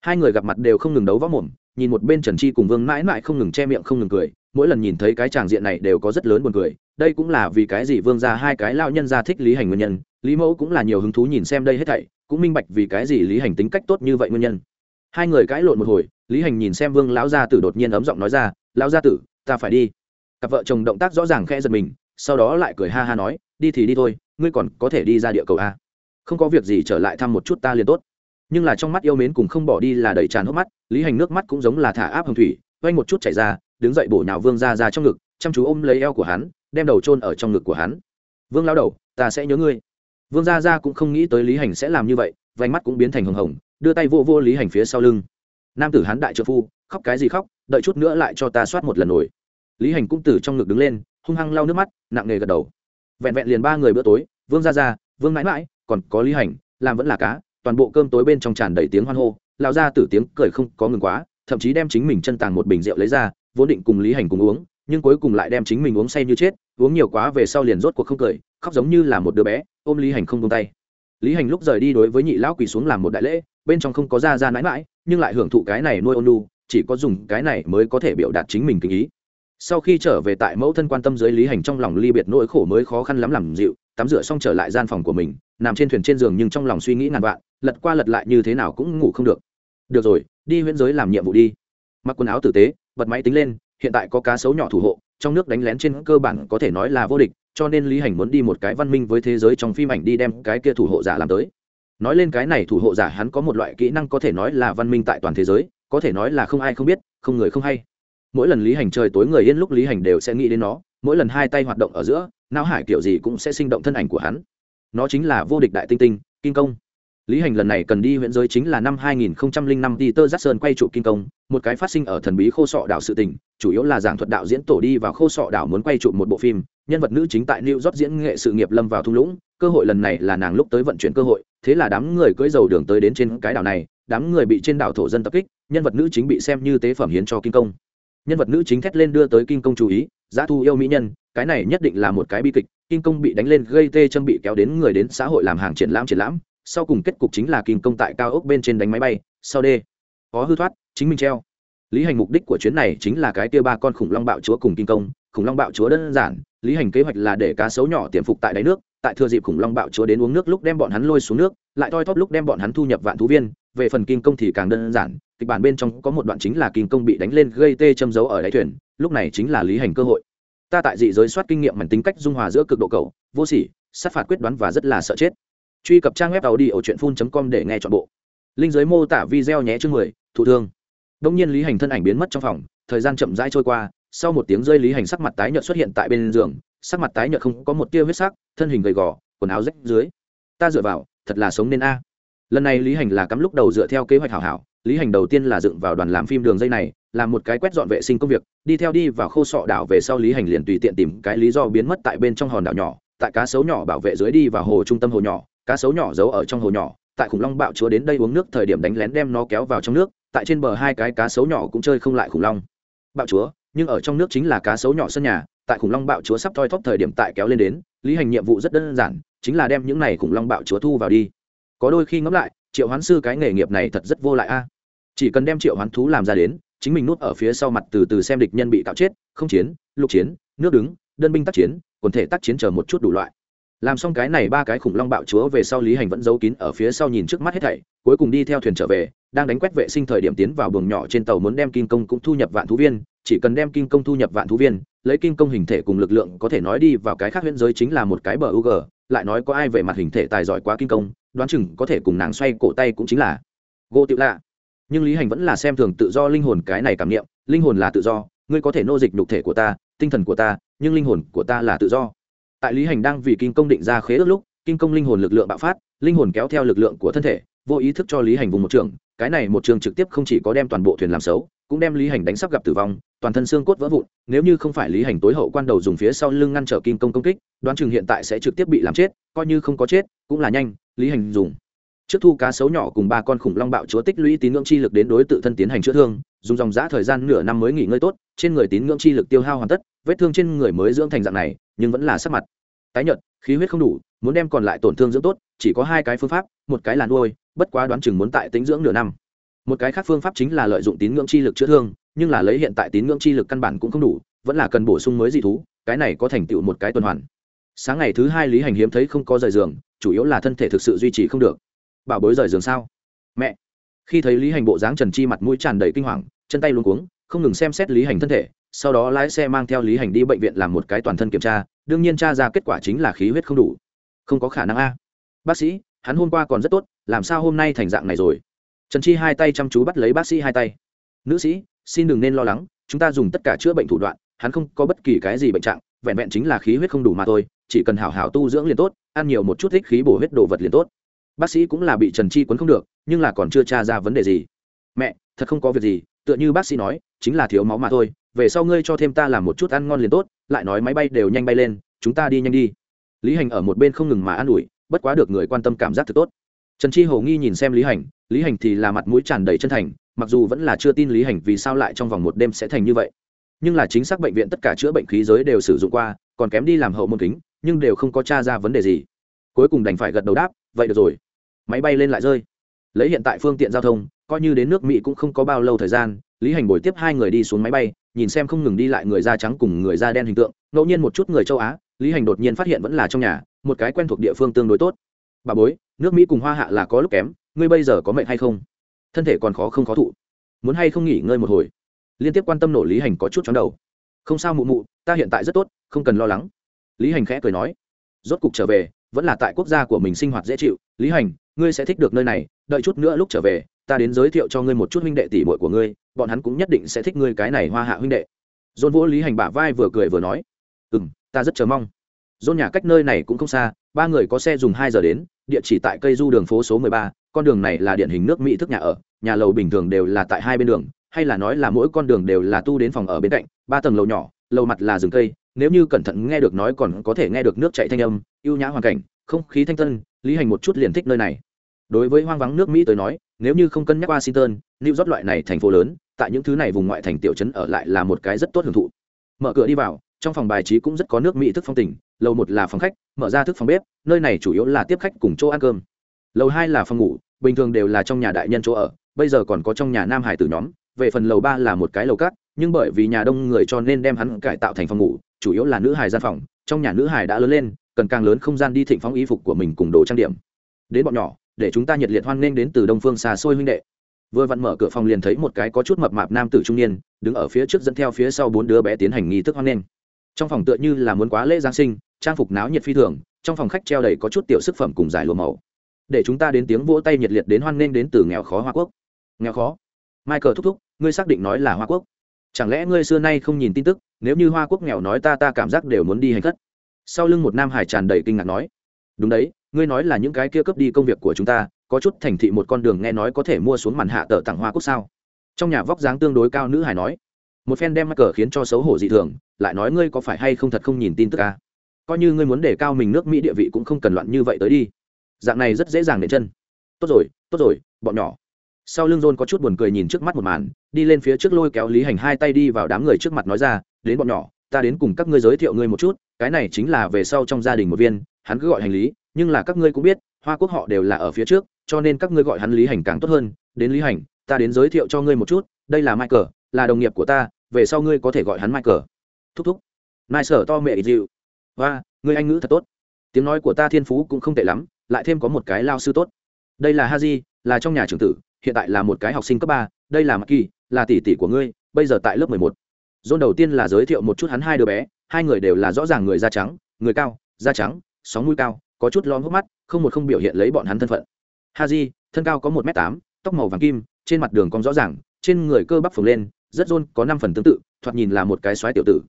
Hai người gặp mặt đều không ngừng đấu võ mồm, nhìn một bên trần chi cùng vương mãi mãi không ngừng che miệng không ngừng cười mỗi lần nhìn thấy cái tràng diện này đều có rất lớn buồn cười. Đây cũng là vì cái gì vương ra hai cái lao nhân ra thích lý hành nguyên nhân. Lý mẫu cũng là nhiều hứng thú nhìn xem đây hết thảy, cũng minh bạch vì cái gì lý hành tính cách tốt như vậy nguyên nhân. Hai người cãi lộn một hồi, lý hành nhìn xem vương lão gia tử đột nhiên ấm giọng nói ra, lão gia tử, ta phải đi. Cặp vợ chồng động tác rõ ràng khẽ giật mình, sau đó lại cười ha ha nói, đi thì đi thôi, ngươi còn có thể đi ra địa cầu a không có việc gì trở lại thăm một chút ta liền tốt. Nhưng là trong mắt yêu mến cùng không bỏ đi là đầy tràn hốc mắt, lý hành nước mắt cũng giống là thả áp hồng thủy, quanh một chút chảy ra đứng dậy bổ nhào vương ra ra trong ngực, chăm chú ôm lấy eo của hắn, đem đầu chôn ở trong ngực của hắn. Vương lao đầu, ta sẽ nhớ ngươi. Vương gia gia cũng không nghĩ tới lý hành sẽ làm như vậy, vành mắt cũng biến thành hồng hồng, đưa tay vô vô lý hành phía sau lưng. Nam tử hán đại trợ phu, khóc cái gì khóc, đợi chút nữa lại cho ta soát một lần nổi. Lý hành cũng từ trong ngực đứng lên, hung hăng lau nước mắt, nặng nề gật đầu. Vẹn vẹn liền ba người bữa tối, vương gia gia vương mãi mãi, còn có lý hành, làm vẫn là cá, toàn bộ cơm tối bên trong tràn đầy tiếng hoan hô, lão gia tử tiếng cười không có ngừng quá, thậm chí đem chính mình chân tàng một bình rượu lấy ra vốn định cùng lý hành cùng uống, nhưng cuối cùng lại đem chính mình uống say như chết, uống nhiều quá về sau liền rốt cuộc không cười, khóc giống như là một đứa bé, ôm lý hành không tung tay. Lý hành lúc rời đi đối với nhị lão quỳ xuống làm một đại lễ, bên trong không có ra ra mãi mãi, nhưng lại hưởng thụ cái này nuôi ôn lu chỉ có dùng cái này mới có thể biểu đạt chính mình kinh ý. Sau khi trở về tại mẫu thân quan tâm dưới lý hành trong lòng ly biệt nỗi khổ mới khó khăn lắm làm dịu, tắm rửa xong trở lại gian phòng của mình, nằm trên thuyền trên giường nhưng trong lòng suy nghĩ ngàn vạn, lật qua lật lại như thế nào cũng ngủ không được. Được rồi, đi huyễn giới làm nhiệm vụ đi. Mặc quần áo tử tế bật máy tính lên, hiện tại có cá sấu nhỏ thủ hộ, trong nước đánh lén trên cơ bản có thể nói là vô địch, cho nên lý hành muốn đi một cái văn minh với thế giới trong phim ảnh đi đem cái kia thủ hộ giả làm tới. Nói lên cái này thủ hộ giả hắn có một loại kỹ năng có thể nói là văn minh tại toàn thế giới, có thể nói là không ai không biết, không người không hay. Mỗi lần lý hành trời tối người yên lúc lý hành đều sẽ nghĩ đến nó, mỗi lần hai tay hoạt động ở giữa, não hải kiểu gì cũng sẽ sinh động thân ảnh của hắn. Nó chính là vô địch đại tinh tinh kinh công lý hành lần này cần đi huyện giới chính là năm 2005 đi tơ giác sơn quay trụ kinh công một cái phát sinh ở thần bí khô sọ đảo sự tình, chủ yếu là giảng thuật đạo diễn tổ đi vào khô sọ đảo muốn quay trụ một bộ phim, nhân vật nữ chính tại new york diễn nghệ sự nghiệp lâm vào thung lũng, cơ hội lần này là nàng lúc tới vận chuyển cơ hội, thế là đám người cưỡi dầu đường tới đến trên cái đảo này, đám người bị trên đảo thổ dân tập kích, nhân vật nữ chính bị xem như tế phẩm hiến cho kinh công nhân vật nữ chính thét lên đưa tới kinh công chú ý, giá thu yêu mỹ nhân, cái này nhất định là một cái bi kịch kinh công bị đánh lên gây tê châm bị kéo đến người đến xã hội làm hàng triển lãm triển lãm sau cùng kết cục chính là kinh công tại cao ốc bên trên đánh máy bay, sau đê, có hư thoát, chính mình treo. Lý hành mục đích của chuyến này chính là cái tia ba con khủng long bạo chúa cùng kinh công khủng long bạo chúa đơn giản, lý hành kế hoạch là để cá sấu nhỏ tiềm phục tại đáy nước, tại thừa dịp khủng long bạo chúa đến uống nước lúc đem bọn hắn lôi xuống nước, lại toi thóp lúc đem bọn hắn thu nhập vạn thú viên, về phần kinh công thì càng đơn giản, kịch bản bên trong có một đoạn chính là kinh công bị đánh lên gây tê châm dấu ở đáy thuyền, lúc này chính là lý hành cơ hội. Ta tại dị giới soát kinh nghiệm mảnh tính cách dung hòa giữa cực độ cầu vô sỉ, sát phạt quyết đoán và rất là sợ chết truy cập trang web tàu đi ở truyện com để nghe chọn bộ. Linh giới mô tả video nhé chương mười, thụ thương. Đông nhiên lý hành thân ảnh biến mất trong phòng, thời gian chậm rãi trôi qua, sau một tiếng rơi lý hành sắc mặt tái nhợt xuất hiện tại bên giường, sắc mặt tái nhợt không có một tia huyết sắc, thân hình gầy gò, quần áo rách dưới. Ta dựa vào, thật là sống nên a. Lần này lý hành là cắm lúc đầu dựa theo kế hoạch hảo hảo, lý hành đầu tiên là dựng vào đoàn làm phim đường dây này, làm một cái quét dọn vệ sinh công việc, đi theo đi vào khô sọ đảo về sau lý hành liền tùy tiện tìm cái lý do biến mất tại bên trong hòn đảo nhỏ, tại cá sấu nhỏ bảo vệ dưới đi vào hồ trung tâm hồ nhỏ cá sấu nhỏ giấu ở trong hồ nhỏ, tại khủng long bạo chúa đến đây uống nước thời điểm đánh lén đem nó kéo vào trong nước, tại trên bờ hai cái cá sấu nhỏ cũng chơi không lại khủng long. Bạo chúa, nhưng ở trong nước chính là cá sấu nhỏ sân nhà, tại khủng long bạo chúa sắp thoi thóp thời điểm tại kéo lên đến, lý hành nhiệm vụ rất đơn giản, chính là đem những này khủng long bạo chúa thu vào đi. Có đôi khi ngẫm lại, triệu hoán sư cái nghề nghiệp này thật rất vô lại a. Chỉ cần đem triệu hoán thú làm ra đến, chính mình nút ở phía sau mặt từ từ xem địch nhân bị cạo chết, không chiến, lục chiến, nước đứng, đơn binh tác chiến, quần thể tác chiến chờ một chút đủ loại làm xong cái này ba cái khủng long bạo chúa về sau lý hành vẫn giấu kín ở phía sau nhìn trước mắt hết thảy, cuối cùng đi theo thuyền trở về, đang đánh quét vệ sinh thời điểm tiến vào buồng nhỏ trên tàu muốn đem kim công cũng thu nhập vạn thú viên, chỉ cần đem kim công thu nhập vạn thú viên, lấy kim công hình thể cùng lực lượng có thể nói đi vào cái khác huyễn giới chính là một cái bờ u g lại nói có ai về mặt hình thể tài giỏi quá kim công, đoán chừng có thể cùng nàng xoay cổ tay cũng chính là gỗ tiểu lạ. Nhưng lý hành vẫn là xem thường tự do linh hồn cái này cảm nghiệm linh hồn là tự do, ngươi có thể nô dịch nhục thể của ta, tinh thần của ta, nhưng linh hồn của ta là tự do tại lý hành đang vì kinh công định ra khế ước lúc, kinh công linh hồn lực lượng bạo phát, linh hồn kéo theo lực lượng của thân thể, vô ý thức cho lý hành vùng một trường, cái này một trường trực tiếp không chỉ có đem toàn bộ thuyền làm xấu, cũng đem lý hành đánh sắp gặp tử vong, toàn thân xương cốt vỡ vụn, nếu như không phải lý hành tối hậu quan đầu dùng phía sau lưng ngăn trở kinh công công kích, đoán chừng hiện tại sẽ trực tiếp bị làm chết, coi như không có chết, cũng là nhanh, lý hành dùng trước thu cá sấu nhỏ cùng ba con khủng long bạo chúa tích lũy tín ngưỡng chi lực đến đối tự thân tiến hành chữa thương, dùng dòng giã thời gian nửa năm mới nghỉ ngơi tốt, trên người tín ngưỡng chi lực tiêu hao hoàn tất, vết thương trên người mới dưỡng thành dạng này, nhưng vẫn là sắc mặt. Tái nhợt, khí huyết không đủ, muốn đem còn lại tổn thương dưỡng tốt, chỉ có hai cái phương pháp, một cái là nuôi, bất quá đoán chừng muốn tại tính dưỡng nửa năm. Một cái khác phương pháp chính là lợi dụng tín ngưỡng chi lực chữa thương, nhưng là lấy hiện tại tín ngưỡng chi lực căn bản cũng không đủ, vẫn là cần bổ sung mới dị thú, cái này có thành tựu một cái tuần hoàn. Sáng ngày thứ hai lý hành hiếm thấy không có rời giường, chủ yếu là thân thể thực sự duy trì không được bảo bối rời giường sao? Mẹ. Khi thấy lý hành bộ dáng trần chi mặt mũi tràn đầy kinh hoàng, chân tay luôn cuống, không ngừng xem xét lý hành thân thể, sau đó lái xe mang theo lý hành đi bệnh viện làm một cái toàn thân kiểm tra, đương nhiên tra ra kết quả chính là khí huyết không đủ. Không có khả năng a. Bác sĩ, hắn hôm qua còn rất tốt, làm sao hôm nay thành dạng này rồi? Trần chi hai tay chăm chú bắt lấy bác sĩ hai tay. Nữ sĩ, xin đừng nên lo lắng, chúng ta dùng tất cả chữa bệnh thủ đoạn, hắn không có bất kỳ cái gì bệnh trạng, vẹn vẹn chính là khí huyết không đủ mà thôi, chỉ cần hảo hảo tu dưỡng liền tốt, ăn nhiều một chút thích khí bổ huyết đồ vật liền tốt bác sĩ cũng là bị trần chi quấn không được, nhưng là còn chưa tra ra vấn đề gì. Mẹ, thật không có việc gì, tựa như bác sĩ nói, chính là thiếu máu mà thôi, về sau ngươi cho thêm ta làm một chút ăn ngon liền tốt, lại nói máy bay đều nhanh bay lên, chúng ta đi nhanh đi. Lý hành ở một bên không ngừng mà an ủi, bất quá được người quan tâm cảm giác thật tốt. Trần chi hồ nghi nhìn xem lý hành lý hành thì là mặt mũi tràn đầy chân thành, mặc dù vẫn là chưa tin lý hành vì sao lại trong vòng một đêm sẽ thành như vậy. Nhưng là chính xác bệnh viện tất cả chữa bệnh khí giới đều sử dụng qua, còn kém đi làm hậu môn kính, nhưng đều không có t r a ra vấn đề gì. Cuối cùng đành phải gật đầu đáp, vậy được rồi máy bay lên lại rơi. Lấy hiện tại phương tiện giao thông, coi như đến nước mỹ cũng không có bao lâu thời gian, lý hành bồi tiếp hai người đi xuống máy bay, nhìn xem không ngừng đi lại người da trắng cùng người da đen hình tượng, ngẫu nhiên một chút người châu á, lý hành đột nhiên phát hiện vẫn là trong nhà, một cái quen thuộc địa phương tương đối tốt. Bà bối, nước mỹ cùng hoa hạ là có lúc kém, ngươi bây giờ có mệnh hay không? Thân thể còn khó, không khó thụ. Muốn hay không nghỉ ngơi một hồi? Liên tiếp quan tâm nổ lý hành có chút chóng đầu. Không sao mụ mụ, ta hiện tại rất tốt, không cần lo lắng. Lý hành khẽ cười nói. Rốt cục trở về, vẫn là tại quốc gia của mình sinh hoạt dễ chịu. Lý hành ngươi sẽ thích được nơi này, đợi chút nữa lúc trở về, ta đến giới thiệu cho ngươi một chút huynh đệ tỷ muội của ngươi, bọn hắn cũng nhất định sẽ thích ngươi cái này hoa hạ huynh đệ. Dôn vỗ lý hành bả vai vừa cười vừa nói ừ m ta rất chờ mong. Dôn nhà cách nơi này cũng không xa, ba người có xe dùng hai giờ đến, địa chỉ tại cây du đường phố số mười ba, con đường này là điển hình nước mỹ thức nhà ở, nhà lầu bình thường đều là tại hai bên đường, hay là nói là mỗi con đường đều là tu đến phòng ở bên cạnh, ba tầng lầu nhỏ, lầu mặt là rừng cây, nếu như cẩn thận nghe được nói còn có thể nghe được nước chạy thanh âm, ưu nhã hoàn cảnh, không khí thanh tân, lý hành một chút liền thích nơi này đối với hoang vắng nước mỹ tới nói, nếu như không cân nhắc washington, new york loại này thành phố lớn, tại những thứ này vùng ngoại thành tiểu trấn ở lại là một cái rất tốt hưởng thụ. Mở cửa đi vào, trong phòng bài trí cũng rất có nước mỹ thức phong tình, lầu một là phòng khách, mở ra thức phòng bếp, nơi này chủ yếu là tiếp khách cùng chỗ ăn cơm. Lầu hai là phòng ngủ, bình thường đều là trong nhà đại nhân chỗ ở, bây giờ còn có trong nhà nam hải tử nhóm, về phần lầu ba là một cái lầu cát, nhưng bởi vì nhà đông người cho nên đem hắn cải tạo thành phòng ngủ, chủ yếu là nữ hải gian phòng, trong nhà nữ hải đã lớn lên, cần càng lớn không gian đi thịnh phóng y phục của mình cùng đồ trang điểm. Đến bọn nhỏ để chúng ta nhiệt liệt hoan nghênh đến từ đông phương xa xôi huynh đệ. Vừa vặn mở cửa phòng liền thấy một cái có chút mập mạp nam tử trung niên, đứng ở phía trước dẫn theo phía sau bốn đứa bé tiến hành nghi thức hoan nghênh. Trong phòng tựa như là muốn quá lễ giáng sinh, trang phục náo nhiệt phi thường, trong phòng khách treo đầy có chút tiểu sức phẩm cùng giải lụa màu. Để chúng ta đến tiếng vỗ tay nhiệt liệt đến hoan nghênh đến từ nghèo khó hoa quốc. Nghèo khó? Michael thúc thúc, ngươi xác định nói là hoa quốc. Chẳng lẽ ngươi xưa nay không nhìn tin tức, nếu như hoa quốc nghèo nói ta ta cảm giác đều muốn đi hành khất. Sau lưng một nam hải tràn đầy kinh ngạc nói. Đúng đấy ngươi nói là những cái kia cướp đi công việc của chúng ta, có chút thành thị một con đường nghe nói có thể mua xuống màn hạ tờ tặng hoa quốc sao? Trong nhà vóc dáng tương đối cao nữ hải nói. Một phen đem mắc cờ khiến cho xấu hổ dị thường, lại nói ngươi có phải hay không thật không nhìn tin tức à? coi như ngươi muốn để cao mình nước mỹ địa vị cũng không cần loạn như vậy tới đi. Dạng này rất dễ dàng để chân. Tốt rồi tốt rồi, bọn nhỏ. Sau lưng rôn có chút buồn cười nhìn trước mắt một màn, đi lên phía trước lôi kéo lý hành hai tay đi vào đám người trước mặt nói ra, đến bọn nhỏ, ta đến cùng các ngươi giới thiệu ngươi một chút, cái này chính là về sau trong gia đình một viên, hắn cứ gọi hành lý nhưng là các ngươi cũng biết, hoa quốc họ đều là ở phía trước, cho nên các ngươi gọi hắn lý hành càng tốt hơn. Đến lý hành, ta đến giới thiệu cho ngươi một chút, đây là michael, là đồng nghiệp của ta, về sau ngươi có thể gọi hắn michael. Thúc thúc. Nài sở to mẹ dịu. Và ngươi anh ngữ thật tốt. Tiếng nói của ta thiên phú cũng không tệ lắm, lại thêm có một cái lao sư tốt. Đây là haji, là trong nhà trưởng tử, hiện tại là một cái học sinh cấp ba, đây là maki, là tỷ tỷ của ngươi, bây giờ tại lớp mười một. John đầu tiên là giới thiệu một chút hắn hai đứa bé, hai người đều là rõ ràng người da trắng, người cao, da trắng, sóng mũi cao có chút lom hốc mắt, không một không biểu hiện lấy bọn hắn thân phận. Haji, thân cao có một m tám, tóc màu vàng kim, trên mặt đường cong rõ ràng, trên người cơ bắp phồng lên, rất rôn, có năm phần tương tự, thoạt nhìn là một cái xoáy tiểu tử.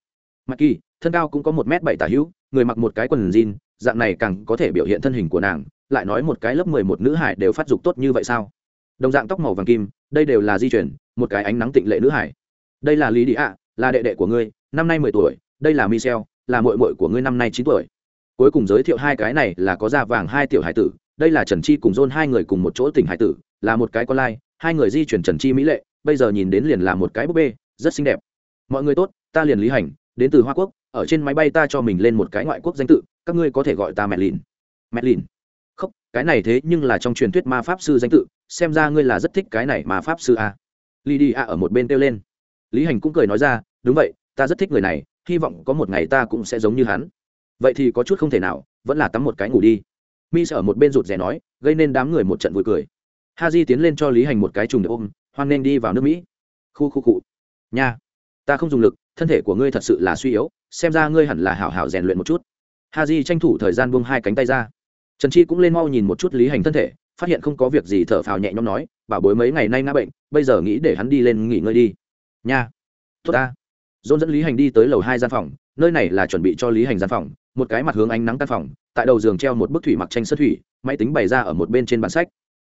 Maki, thân cao cũng có một m bảy tả hữu, người mặc một cái quần jean, dạng này càng có thể biểu hiện thân hình của nàng, lại nói một cái lớp mười một nữ hải đều phát dục tốt như vậy sao? Đồng dạng tóc màu vàng kim, đây đều là di chuyển, một cái ánh nắng tịnh lệ nữ hải. Đây là lý đi ạ, là đệ đệ của ngươi, năm nay mười tuổi, đây là michel, là mội mội của ngươi năm nay chín tuổi cuối cùng giới thiệu hai cái này là có da vàng hai tiểu hải tử, đây là trần chi cùng dôn hai người cùng một chỗ tỉnh hải tử, là một cái con lai, hai người di chuyển trần chi mỹ lệ, bây giờ nhìn đến liền là một cái búp bê, rất xinh đẹp. Mọi người tốt, ta liền lý hành, đến từ hoa quốc, ở trên máy bay ta cho mình lên một cái ngoại quốc danh tự, các ngươi có thể gọi ta mẹ lìn mẹ lìn khóc, cái này thế nhưng là trong truyền thuyết ma pháp sư danh tự, xem ra ngươi là rất thích cái này ma pháp sư a. Li đi a ở một bên kêu lên. Lý hành cũng cười nói ra, đúng vậy, ta rất thích người này, hy vọng có một ngày ta cũng sẽ giống như hắn vậy thì có chút không thể nào, vẫn là tắm một cái ngủ đi. Mi ở một bên rụt rè nói, gây nên đám người một trận vui cười. Ha di tiến lên cho lý hành một cái trùng được ôm, hoan nên đi vào nước mỹ. Khu khu cụ nha. Ta không dùng lực, thân thể của ngươi thật sự là suy yếu, xem ra ngươi hẳn là hảo hảo rèn luyện một chút. Ha di tranh thủ thời gian buông hai cánh tay ra. Trần chi cũng lên mau nhìn một chút lý hành thân thể, phát hiện không có việc gì thở phào nhẹ nhõm nói, bảo bối mấy ngày nay ngã bệnh, bây giờ nghĩ để hắn đi lên nghỉ ngơi đi. Nha. Tốt ta. Dôn dẫn lý hành đi tới lầu hai gian phòng, nơi này là chuẩn bị cho lý hành gian phòng một cái mặt hướng ánh nắng căn phòng, tại đầu giường treo một bức thủy mặc tranh sơ thủy, máy tính bày ra ở một bên trên bản sách.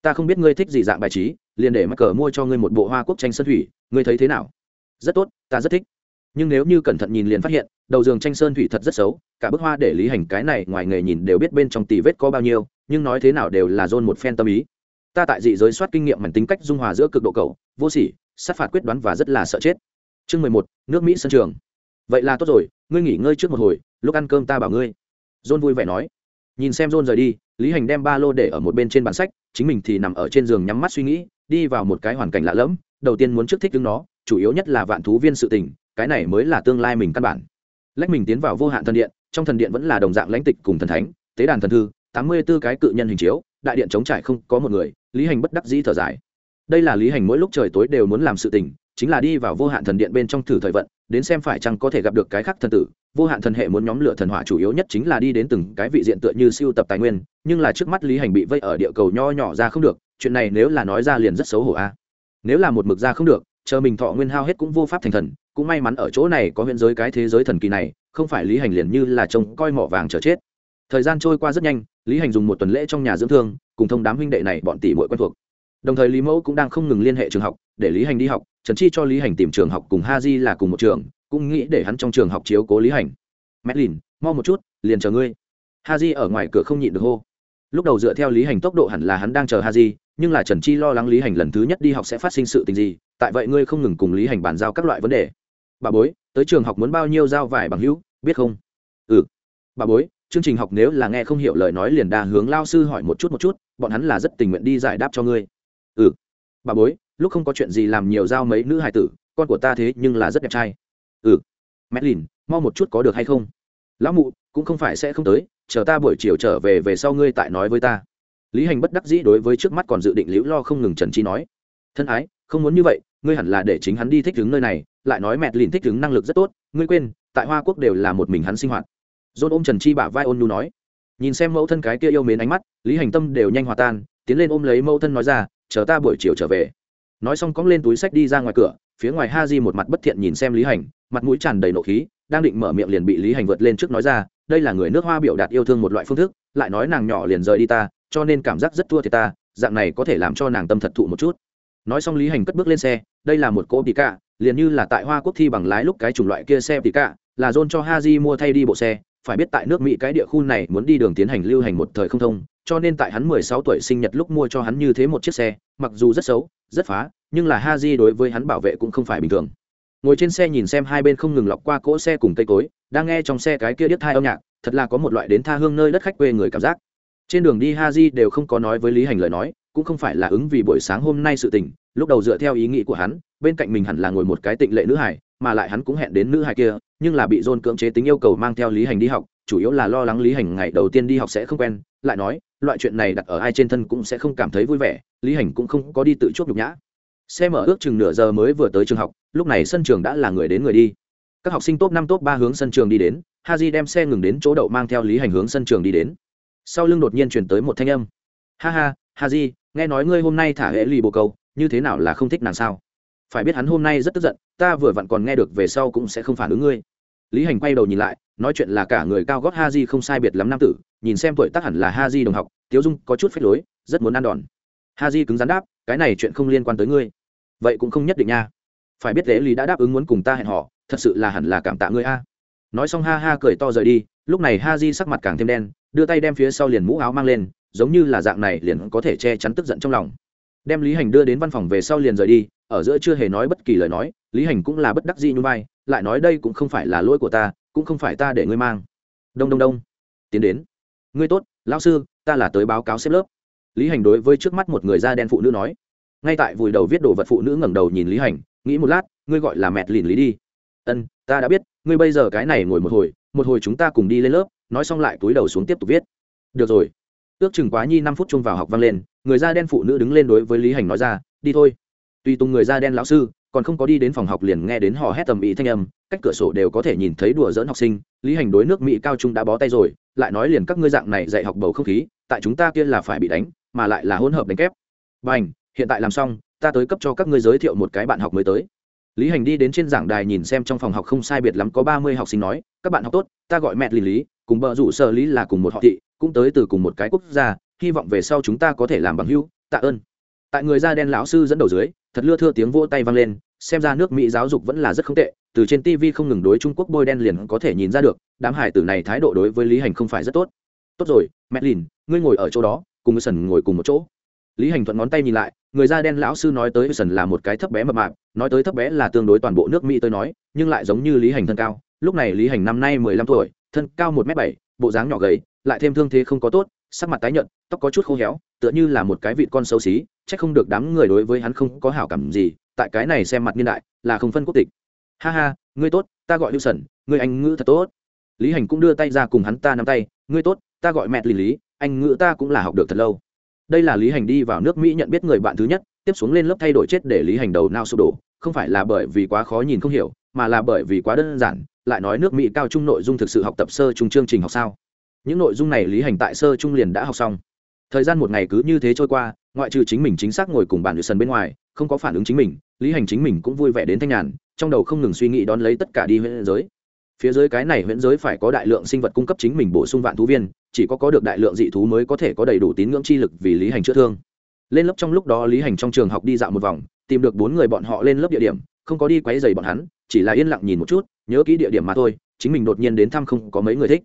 Ta không biết ngươi thích gì dạng bài trí, liền để mắc cờ mua cho ngươi một bộ hoa quốc tranh sơn thủy, ngươi thấy thế nào? Rất tốt, ta rất thích. Nhưng nếu như cẩn thận nhìn liền phát hiện, đầu giường tranh sơn thủy thật rất xấu, cả bức hoa để lý hành cái này ngoài nghề nhìn đều biết bên trong tì vết có bao nhiêu, nhưng nói thế nào đều là dôn một phen tâm ý. Ta tại dị giới soát kinh nghiệm mảnh tính cách dung hòa giữa cực độ cầu, vô sỉ, sát phạt quyết đoán và rất là sợ chết. Chương mười một, nước mỹ sân trường. Vậy là tốt rồi, ngươi nghỉ ngơi trước một hồi lúc ăn cơm ta bảo ngươi. John vui vẻ nói. Nhìn xem john rời đi, lý hành đem ba lô để ở một bên trên bản sách, chính mình thì nằm ở trên giường nhắm mắt suy nghĩ, đi vào một cái hoàn cảnh lạ lẫm, đầu tiên muốn trước thích đứng nó, chủ yếu nhất là vạn thú viên sự tình, cái này mới là tương lai mình căn bản. Lách mình tiến vào vô hạn thần điện, trong thần điện vẫn là đồng dạng lãnh tịch cùng thần thánh, tế đàn thần thư, tám mươi b ố cái cự nhân hình chiếu, đại điện chống trải không có một người, lý hành bất đắc dĩ thở dài. Đây là lý hành mỗi lúc trời tối đều muốn làm sự tình, chính là đi vào vô hạn thần điện bên trong thử thời vận đến xem phải chăng có thể gặp được cái khác thần tử, vô hạn thần hệ muốn nhóm lửa thần hỏa chủ yếu nhất chính là đi đến từng cái vị diện tựa như siêu tập tài nguyên, nhưng là trước mắt lý hành bị vây ở địa cầu nho nhỏ ra không được, chuyện này nếu là nói ra liền rất xấu hổ a. Nếu là một mực ra không được, chờ mình thọ nguyên hao hết cũng vô pháp thành thần, cũng may mắn ở chỗ này có huyện giới cái thế giới thần kỳ này, không phải lý hành liền như là trông coi mỏ vàng chờ chết. Thời gian trôi qua rất nhanh, lý hành dùng một tuần lễ trong nhà dưỡng thương, cùng thông đám huynh đệ này bọn tỷ muội quen thuộc. Đồng thời lý mẫu cũng đang không ngừng liên hệ trường học để lý hành đi học, trần chi cho lý hành tìm trường học cùng ha di là cùng một trường, cũng nghĩ để hắn trong trường học chiếu cố lý hành. Mẹ lìn mau một chút, liền chờ ngươi. Ha di ở ngoài cửa không nhịn được hô. Lúc đầu dựa theo lý hành tốc độ hẳn là hắn đang chờ ha di nhưng là trần chi lo lắng lý hành lần thứ nhất đi học sẽ phát sinh sự tình gì, tại vậy ngươi không ngừng cùng lý hành bàn giao các loại vấn đề. Bà bối, tới trường học muốn bao nhiêu giao vải bằng hữu, biết không? Ừ. Bà bối, chương trình học nếu là nghe không hiểu lời nói liền đa hướng lao sư hỏi một chút một chút, bọn hắn là rất tình nguyện đi giải đáp cho ngươi. Ừ. Bà bối lúc không có chuyện gì làm nhiều giao mấy nữ hài tử, con của ta thế nhưng là rất đẹp trai. Ừ. Medlin mau một chút có được hay không? Lão mụ, cũng không phải sẽ không tới, chờ ta buổi chiều trở về về sau ngươi tại nói với ta. Lý hành bất đắc dĩ đối với trước mắt còn dự định liễu lo không ngừng trần chi nói. Thân ái, không muốn như vậy, ngươi hẳn là để chính hắn đi thích đứng nơi này, lại nói mẹ lìn thích đứng năng lực rất tốt, ngươi quên, tại hoa quốc đều là một mình hắn sinh hoạt. Dôn ôm trần chi bả vai ôn nhu nói. Nhìn xem mẫu thân cái kia yêu mến ánh mắt, lý hành tâm đều nhanh hòa tan, tiến lên ôm lấy mẫu thân nói ra, chờ ta buổi chiều trở về nói xong cóng lên túi sách đi ra ngoài cửa, phía ngoài ha di một mặt bất thiện nhìn xem lý hành, mặt mũi tràn đầy nộ khí, đang định mở miệng liền bị lý hành vượt lên trước nói ra, đây là người nước hoa biểu đạt yêu thương một loại phương thức, lại nói nàng nhỏ liền rời đi ta, cho nên cảm giác rất thua thì ta, dạng này có thể làm cho nàng tâm thật thụ một chút. Nói xong lý hành cất bước lên xe, đây là một cỗ tì cạ, liền như là tại hoa quốc thi bằng lái lúc cái chủng loại kia xe tì cạ, là dôn cho ha di mua thay đi bộ xe, phải biết tại nước mỹ cái địa khu này muốn đi đường tiến hành lưu hành một thời không thông, cho nên tại hắn mười sáu tuổi sinh nhật lúc mua cho hắn như thế một chiếc xe, mặc dù rất xấu rất phá, nhưng là ha di đối với hắn bảo vệ cũng không phải bình thường. Ngồi trên xe nhìn xem hai bên không ngừng lọc qua cỗ xe cùng cây cối, đang nghe trong xe cái kia điếc thai âm nhạc, thật là có một loại đến tha hương nơi đất khách quê người cảm giác. Trên đường đi ha di đều không có nói với lý hành lời nói, cũng không phải là ứng vì buổi sáng hôm nay sự tình, lúc đầu dựa theo ý nghĩ của hắn, bên cạnh mình hẳn là ngồi một cái tịnh lệ nữ hải mà lại hắn cũng hẹn đến nữ hải kia, nhưng là bị dôn cưỡng chế tính yêu cầu mang theo lý hành đi học chủ yếu là lo lắng lý hành ngày đầu tiên đi học sẽ không quen, lại nói, loại chuyện này đặt ở ai trên thân cũng sẽ không cảm thấy vui vẻ, lý hành cũng không có đi tự chuốc nhục nhã. Xe mở ước chừng nửa giờ mới vừa tới trường học, lúc này sân trường đã là người đến người đi. Các học sinh top năm, top ba hướng sân trường đi đến ha j đem xe ngừng đến chỗ đậu mang theo lý hành hướng sân trường đi đến. Sau lưng đột nhiên chuyển tới một thanh âm. Ha ha ha j nghe nói ngươi hôm nay thả hệ lì bồ câu, như thế nào là không thích nàng sao? Phải biết hắn hôm nay rất tức giận, ta vừa vặn còn nghe được về sau cũng sẽ không phản ứng ngươi. Lý hành quay đầu nhìn lại nói chuyện là cả người cao gót ha di không sai biệt lắm nam tử, nhìn xem tuổi tác hẳn là ha di đồng học, tiếu dung có chút phép lối, rất muốn ăn đòn. Ha di cứng rắn đáp, cái này chuyện không liên quan tới ngươi. Vậy cũng không nhất định nha. Phải biết lễ lý đã đáp ứng muốn cùng ta hẹn họ thật sự là hẳn là cảm tạ ngươi a. Nói xong ha ha cười to rời đi, lúc này ha di sắc mặt càng thêm đen, đưa tay đem phía sau liền mũ áo mang lên, giống như là dạng này liền có thể che chắn tức giận trong lòng. Đem lý hành đưa đến văn phòng về sau liền rời đi, ở giữa chưa hề nói bất kỳ lời nói, lý hành cũng là bất đắc dĩ như vai lại nói đây cũng không phải là lỗi của ta, cũng không phải ta để ngươi mang. Đông đông đông. Tiến đến. Ngươi tốt, lão sư, ta là tới báo cáo xếp lớp. Lý hành đối với trước mắt một người da đen phụ nữ nói. Ngay tại vùi đầu viết đồ vật phụ nữ ngẩng đầu nhìn lý hành, nghĩ một lát, ngươi gọi là mẹt lìn lý đi. Ân, ta đã biết, ngươi bây giờ cái này ngồi một hồi một hồi chúng ta cùng đi lên lớp, nói xong lại túi đầu xuống tiếp tục viết. Được rồi. Ước chừng quá nhi năm phút chung vào học vang lên, người da đen phụ nữ đứng lên đối với lý hành nói ra, đi thôi. Tùy tùng người da đen lão sư còn không có đi đến phòng học liền nghe đến họ hét tầm ý thanh âm, cách cửa sổ đều có thể nhìn thấy đùa dỡn học sinh, lý hành đối nước mỹ cao trung đã bó tay rồi, lại nói liền các ngươi dạng này dạy học bầu không khí, tại chúng ta kia là phải bị đánh, mà lại là hỗn hợp đánh kép. B à n h hiện tại làm xong, ta tới cấp cho các ngươi giới thiệu một cái bạn học mới tới. Lý hành đi đến trên giảng đài nhìn xem trong phòng học không sai biệt lắm có ba mươi học sinh nói, các bạn học tốt, ta gọi mẹ lý lý, cùng bờ rủ sợ lý là cùng một họ thị, cũng tới từ cùng một cái quốc gia, hy vọng về sau chúng ta có thể làm bằng hữu, tạ ơn. Tại người da đen lão sư dẫn đầu dưới thật lưa thưa tiếng vỗ tay vang lên, xem ra nước mỹ giáo dục vẫn là rất không tệ, từ trên tv không ngừng đối trung quốc bôi đen liền có thể nhìn ra được, đám hải tử này thái độ đối với lý hành không phải rất tốt. Tốt rồi, mẹ lìn, ngươi ngồi ở chỗ đó, cùng sần ngồi cùng một chỗ. Lý hành thuận ngón tay nhìn lại, người da đen lão sư nói tới sần là một cái thấp bé mập mạp, nói tới thấp bé là tương đối toàn bộ nước mỹ tới nói, nhưng lại giống như lý hành thân cao. Lúc này lý hành năm nay mười lăm tuổi, thân cao một m bảy, bộ dáng nhỏ gầy, lại thêm thương thế không có tốt, sắc mặt tái nhợt, tóc có chút khô héo tựa như là một cái vịt con xấu xí, chắc không được đám người đối với hắn không có hảo cảm gì, tại cái này xem mặt niên đại, là không phân quốc tịch. Ha ha, ngươi tốt, ta gọi lưu sẩn ngươi anh ngữ thật tốt. Lý hành cũng đưa tay ra cùng hắn ta nắm tay, ngươi tốt, ta gọi mẹ lì lý anh ngữ ta cũng là học được thật lâu. Đây là lý hành đi vào nước mỹ nhận biết người bạn thứ nhất, tiếp xuống lên lớp thay đổi chết để lý hành đầu nao sụp đổ, không phải là bởi vì quá khó nhìn không hiểu, mà là bởi vì quá đơn giản, lại nói nước mỹ cao trung nội dung thực sự học tập sơ trung chương trình học sao. Những nội dung này lý hành tại sơ trung liền đã học xong thời gian một ngày cứ như thế trôi qua, ngoại trừ chính mình chính xác ngồi cùng bản nữ sân bên ngoài, không có phản ứng chính mình, lý hành chính mình cũng vui vẻ đến thanh nhàn, trong đầu không ngừng suy nghĩ đón lấy tất cả đi huyện giới. Phía dưới cái này huyện giới phải có đại lượng sinh vật cung cấp chính mình bổ sung vạn thú viên, chỉ có có được đại lượng dị thú mới có thể có đầy đủ tín ngưỡng chi lực vì lý hành chữa thương. Lên lớp trong lúc đó lý hành trong trường học đi dạo một vòng, tìm được bốn người bọn họ lên lớp địa điểm, không có đi quấy dày bọn hắn, chỉ là yên lặng nhìn một chút, nhớ kỹ địa điểm mà thôi, chính mình đột nhiên đến thăm không có mấy người thích.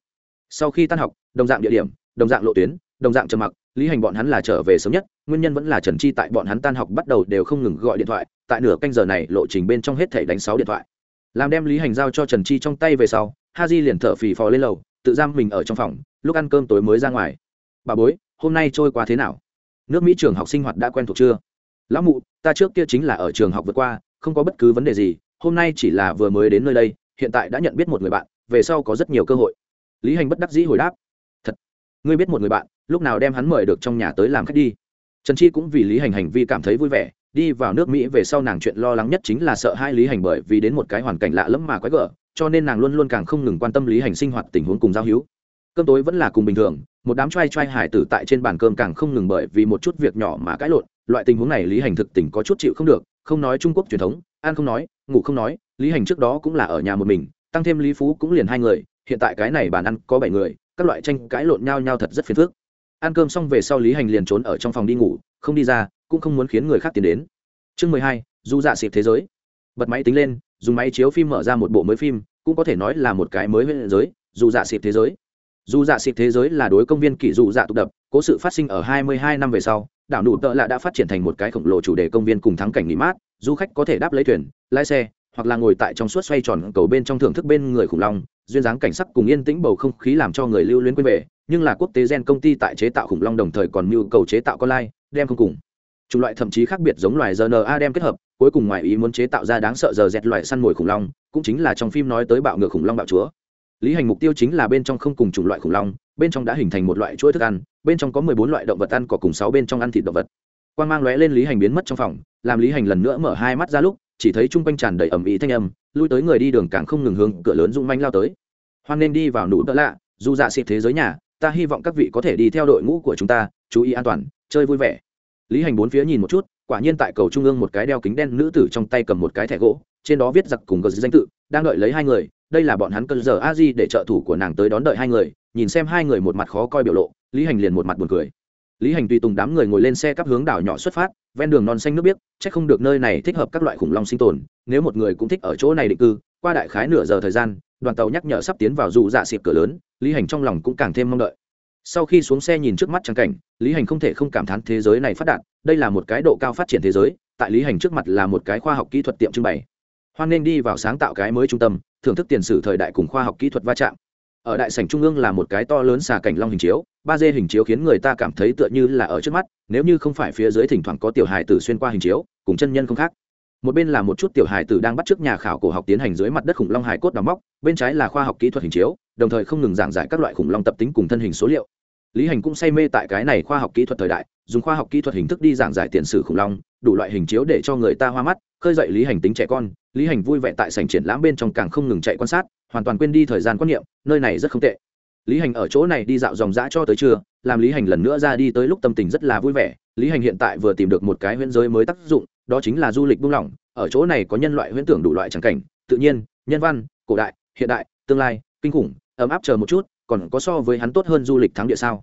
Sau khi tan học, đồng dạng địa điểm, đồng dạng lộ tuyến đồng dạng trầm mặc, lý hành bọn hắn là trở về sớm nhất, nguyên nhân vẫn là trần chi tại bọn hắn tan học bắt đầu đều không ngừng gọi điện thoại, tại nửa canh giờ này, lộ trình bên trong hết thể đánh sáu điện thoại. Làm đem lý hành giao cho trần chi trong tay về sau, ha di liền thở phì phò lên lầu, tự giam mình ở trong phòng, lúc ăn cơm tối mới ra ngoài. Bà bối, hôm nay trôi qua thế nào? Nước mỹ trường học sinh hoạt đã quen thuộc chưa? Lão mụ, ta trước kia chính là ở trường học vượt qua, không có bất cứ vấn đề gì, hôm nay chỉ là vừa mới đến nơi đây, hiện tại đã nhận biết một người bạn, về sau có rất nhiều cơ hội. Lý hành bất đắc dĩ hồi đáp ngươi biết một người bạn, lúc nào đem hắn mời được trong nhà tới làm khách đi. Trần chi cũng vì lý hành hành vi cảm thấy vui vẻ, đi vào nước mỹ về sau nàng chuyện lo lắng nhất chính là sợ hai lý hành bởi vì đến một cái hoàn cảnh lạ lẫm mà quái gở, cho nên nàng luôn luôn càng không ngừng quan tâm lý hành sinh hoạt tình huống cùng giao hữu. Cơm tối vẫn là cùng bình thường, một đám trai trai hải tử tại trên bàn cơm càng không ngừng bởi vì một chút việc nhỏ mà cãi lộn, loại tình huống này lý hành thực tình có chút chịu không được, không nói trung quốc truyền thống, ăn không nói, ngủ không nói, lý hành trước đó cũng là ở nhà một mình, tăng thêm lý phú cũng liền hai người, hiện tại cái này bàn ăn có bảy người các loại tranh cãi lộn nhau nhau thật rất phiền phức. Ăn cơm xong về sau lý hành liền trốn ở trong phòng đi ngủ, không đi ra, cũng không muốn khiến người khác tiến đến. Chương mười hai du dạ xịp thế giới. Bật máy tính lên, dùng máy chiếu phim mở ra một bộ mới phim, cũng có thể nói là một cái mới với giới, dù dạ xịp thế giới. Dù dạ xịp thế giới là đối công viên kỷ dụ dạ tụ đập, cố sự phát sinh ở hai mươi hai năm về sau, đảo nụ tợ lạ đã phát triển thành một cái khổng lồ chủ đề công viên cùng thắng cảnh nghỉ mát, du khách có thể đáp lấy thuyền, lái xe hoặc là ngồi tại trong suốt xoay tròn cầu bên trong thưởng thức bên người khủng long, duyên dáng cảnh sắc cùng yên tĩnh bầu không khí làm cho người lưu luyến quên về, nhưng là quốc tế gen công ty tại chế tạo khủng long đồng thời còn nhu cầu chế tạo con lai, đem không cùng. Chủng loại thậm chí khác biệt giống loài rna đem kết hợp, cuối cùng ngoài ý muốn chế tạo ra đáng sợ giờ dẹt loài săn mồi khủng long, cũng chính là trong phim nói tới bạo ngược khủng long bạo chúa. Lý hành mục tiêu chính là bên trong không cùng chủng loại khủng long, bên trong đã hình thành một loại chuỗi thức ăn, bên trong có mười bốn loại động vật ăn cỏ cùng sáu bên trong ăn thịt động vật. Quan mang lóe lên lý hành biến mất trong phòng, làm lý hành lần nữa mở hai mắt ra lúc chỉ thấy chung quanh tràn đầy ẩm ý thanh âm, lui tới người đi đường càng không ngừng hướng cửa lớn rung manh lao tới. Hoan nên đi vào nụ đỡ lạ, dù dạ xịt thế giới nhà, ta hy vọng các vị có thể đi theo đội ngũ của chúng ta, chú ý an toàn, chơi vui vẻ. Lý hành bốn phía nhìn một chút, quả nhiên tại cầu trung ương một cái đeo kính đen nữ tử trong tay cầm một cái thẻ gỗ, trên đó viết giặc cùng gờ danh tự, đang đợi lấy hai người, đây là bọn hắn cơn giờ a di để trợ thủ của nàng tới đón đợi hai người, nhìn xem hai người một mặt khó coi biểu lộ, lý hành liền một mặt buồn cười lý hành tùy tùng đám người ngồi lên xe cắp hướng đảo nhỏ xuất phát, ven đường non xanh nước biếc, chắc không được nơi này thích hợp các loại khủng long sinh tồn, nếu một người cũng thích ở chỗ này định cư, qua đại khái nửa giờ thời gian, đoàn tàu nhắc nhở sắp tiến vào dù dạ xịp cửa lớn, lý hành trong lòng cũng càng thêm mong đợi. Sau khi xuống xe nhìn trước mắt trang cảnh, lý hành không thể không cảm thán thế giới này phát đạt, đây là một cái độ cao phát triển thế giới, tại lý hành trước mặt là một cái khoa học kỹ thuật tiệm trưng bày. Hoan nên đi vào sáng tạo cái mới trung tâm, thưởng thức tiền sử thời đại cùng khoa học kỹ thuật va chạm ở đại sảnh trung ương là một cái to lớn xà cảnh long hình chiếu, ba d hình chiếu khiến người ta cảm thấy tựa như là ở trước mắt, nếu như không phải phía dưới thỉnh thoảng có tiểu hài tử xuyên qua hình chiếu, cùng chân nhân không khác. Một bên là một chút tiểu hài tử đang bắt chước nhà khảo cổ học tiến hành dưới mặt đất khủng long hài cốt đào móc, bên trái là khoa học kỹ thuật hình chiếu, đồng thời không ngừng giảng giải các loại khủng long tập tính cùng thân hình số liệu. Lý hành cũng say mê tại cái này khoa học kỹ thuật thời đại, dùng khoa học kỹ thuật hình thức đi giảng giải tiền sử khủng long, đủ loại hình chiếu để cho người ta hoa mắt, khơi dậy lý hành tính trẻ con lý hành vui vẻ tại sảnh triển lãm bên trong càng không ngừng chạy quan sát, hoàn toàn quên đi thời gian quan niệm, nơi này rất không tệ. Lý hành ở chỗ này đi dạo dòng dã cho tới trưa, làm lý hành lần nữa ra đi tới lúc tâm tình rất là vui vẻ. Lý hành hiện tại vừa tìm được một cái huyễn giới mới tác dụng, đó chính là du lịch buông lỏng, ở chỗ này có nhân loại huyễn tưởng đủ loại tràng cảnh, tự nhiên, nhân văn, cổ đại, hiện đại, tương lai, kinh khủng, ấm áp chờ một chút, còn có so với hắn tốt hơn du lịch thắng địa sao?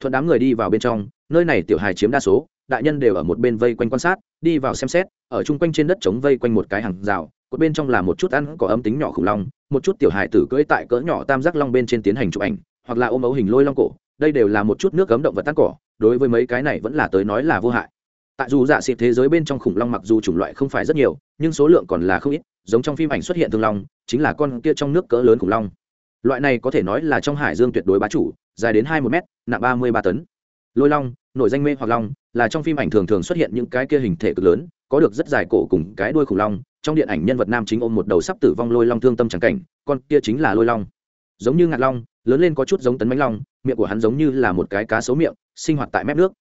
Thuận đám người đi vào bên trong, nơi này tiểu hài chiếm đa số, đại nhân đều ở một bên vây quanh quan sát, đi vào xem xét, ở chung quanh trên đất trống vây quanh một cái hàng rào cột bên trong là một chút ăn có âm tính nhỏ khủng long, một chút tiểu hài tử cưỡi tại cỡ nhỏ tam giác long bên trên tiến hành chụp ảnh, hoặc là ôm ấu hình lôi long cổ, đây đều là một chút nước cấm động vật tan cỏ, đối với mấy cái này vẫn là tới nói là vô hại. Tại dù dạ xịt thế giới bên trong khủng long mặc dù chủng loại không phải rất nhiều, nhưng số lượng còn là không ít, giống trong phim ảnh xuất hiện thương long, chính là con kia trong nước cỡ lớn khủng long. Loại này có thể nói là trong hải dương tuyệt đối bá chủ, dài đến hai một m nặng ba mươi ba tấn. Lôi long, nổi danh mê hoặc long, là trong phim ảnh thường thường xuất hiện những cái kia hình thể cực lớn có được rất dài cổ cùng cái đuôi khủng long, trong điện ảnh nhân vật nam chính ôm một đầu sắp tử vong lôi long thương tâm trắng cảnh, con kia chính là lôi long. Giống như ngạc long, lớn lên có chút giống tấn bánh long, miệng của hắn giống như là một cái cá sấu miệng, sinh hoạt tại mép nước.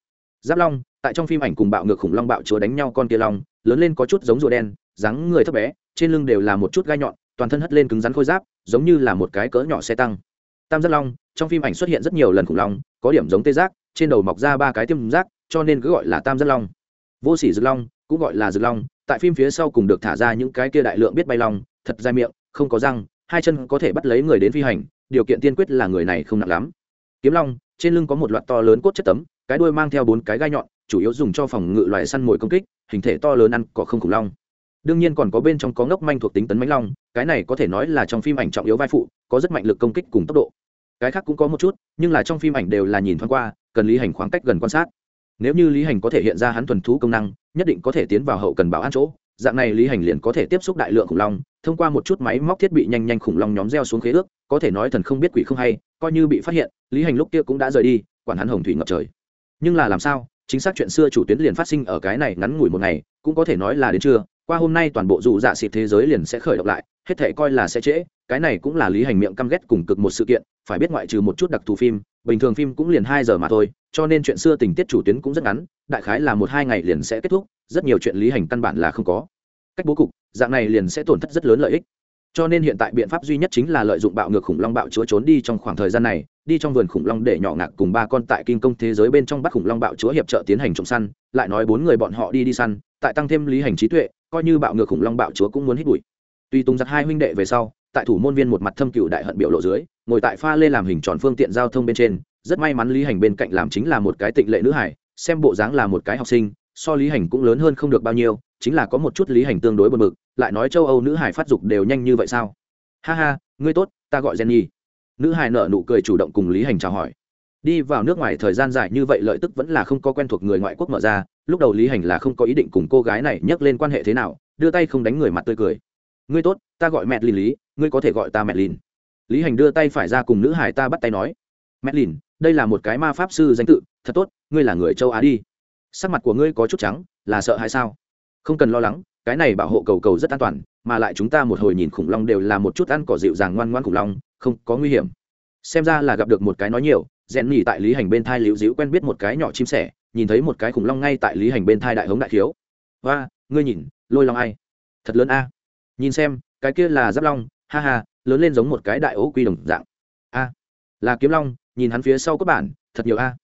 Giáp long, tại trong phim ảnh cùng bạo ngược khủng long bạo chúa đánh nhau con kia long, lớn lên có chút giống rùa đen, dáng người thấp bé, trên lưng đều là một chút gai nhọn, toàn thân hất lên cứng rắn khôi giáp, giống như là một cái cỡ nhỏ xe tăng. Tam giác long, trong phim ảnh xuất hiện rất nhiều lần khủng long, có điểm giống tê giác, trên đầu mọc ra ba cái tiêm giác, cho nên cứ gọi là tam giác long. Vô sỉ rực long cũng gọi là rực long, tại phim phía sau cùng được thả ra những cái kia đại lượng biết bay long, thật dài miệng, không có răng, hai chân có thể bắt lấy người đến phi hành, điều kiện tiên quyết là người này không nặng lắm. Kiếm long, trên lưng có một loạt to lớn cốt chất tấm, cái đuôi mang theo bốn cái gai nhọn, chủ yếu dùng cho phòng ngự loài săn mồi công kích, hình thể to lớn ăn cỏ không khủng long. Đương nhiên còn có bên trong có ngốc manh thuộc tính tấn mãnh long, cái này có thể nói là trong phim ảnh trọng yếu vai phụ, có rất mạnh lực công kích cùng tốc độ. Cái khác cũng có một chút, nhưng là trong phim ảnh đều là nhìn thoáng qua, cần lý hành khoảng cách gần quan sát nếu như lý hành có thể hiện ra hắn thuần thú công năng, nhất định có thể tiến vào hậu cần bảo an chỗ. Dạng này lý hành liền có thể tiếp xúc đại lượng khủng long, thông qua một chút máy móc thiết bị nhanh nhanh khủng long nhóm gieo xuống khế ước, có thể nói thần không biết quỷ không hay, coi như bị phát hiện, lý hành lúc kia cũng đã rời đi, quản hắn hồng thủy ngập trời. Nhưng là làm sao? Chính xác chuyện xưa chủ tuyến liền phát sinh ở cái này ngắn ngủi một ngày, cũng có thể nói là đến trưa, qua hôm nay toàn bộ dù dạ xịt thế giới liền sẽ khởi động lại, hết thể coi là sẽ trễ, cái này cũng là lý hành miệng căm ghét cùng cực một sự kiện, phải biết ngoại trừ một chút đặc thù phim, bình thường phim cũng liền hai giờ mà thôi cho nên chuyện xưa tình tiết chủ tuyến cũng rất ngắn, đại khái là một hai ngày liền sẽ kết thúc, rất nhiều chuyện lý hành căn bản là không có. Cách bố cục, dạng này liền sẽ tổn thất rất lớn lợi ích. Cho nên hiện tại biện pháp duy nhất chính là lợi dụng bạo ngược khủng long bạo chúa trốn đi trong khoảng thời gian này, đi trong vườn khủng long để nhỏ ngạc cùng ba con tại kinh công thế giới bên trong bắt khủng long bạo chúa hiệp trợ tiến hành trộm săn, lại nói bốn người bọn họ đi đi săn, tại tăng thêm lý hành trí tuệ, coi như bạo ngược khủng long bạo chúa cũng muốn hít bụi. Tuy tung giặc hai huynh đệ về sau, tại thủ môn viên một mặt thâm cựu đại hận biểu lộ dưới, ngồi tại pha lê làm hình tròn phương tiện giao thông bên trên rất may mắn lý hành bên cạnh làm chính là một cái tịnh lệ nữ hải, xem bộ dáng là một cái học sinh, so lý hành cũng lớn hơn không được bao nhiêu, chính là có một chút lý hành tương đối bật mực lại nói châu âu nữ hải phát dục đều nhanh như vậy sao? Ha ha, ngươi tốt, ta gọi jenny. Nữ hải nợ nụ cười chủ động cùng lý hành chào hỏi. Đi vào nước ngoài thời gian dài như vậy lợi tức vẫn là không có quen thuộc người ngoại quốc mở ra, lúc đầu lý hành là không có ý định cùng cô gái này nhắc lên quan hệ thế nào, đưa tay không đánh người mặt tươi cười. Ngươi tốt, ta gọi mẹ lìn lý, ngươi có thể gọi ta mẹ lìn lý hành đưa tay phải ra cùng nữ hải ta bắt tay nói. Mẹ lìn đây là một cái ma pháp sư danh tự, thật tốt, ngươi là người châu á đi. Sắc mặt của ngươi có chút trắng, là sợ hay sao? Không cần lo lắng, cái này bảo hộ cầu cầu rất an toàn, mà lại chúng ta một hồi nhìn khủng long đều là một chút ăn cỏ dịu dàng ngoan ngoan khủng long, không có nguy hiểm. Xem ra là gặp được một cái nói nhiều, rèn nhỉ tại lý hành bên thai liễu dĩu quen biết một cái nhỏ chim sẻ, nhìn thấy một cái khủng long ngay tại lý hành bên thai đại hống đại thiếu. Và ngươi nhìn, lôi long ai? Thật lớn a. Nhìn xem, cái kia là giáp long, ha ha, lớn lên giống một cái đại ố quy đồng dạng. A, là kiếm long nhìn hắn phía sau các bản, thật nhiều a.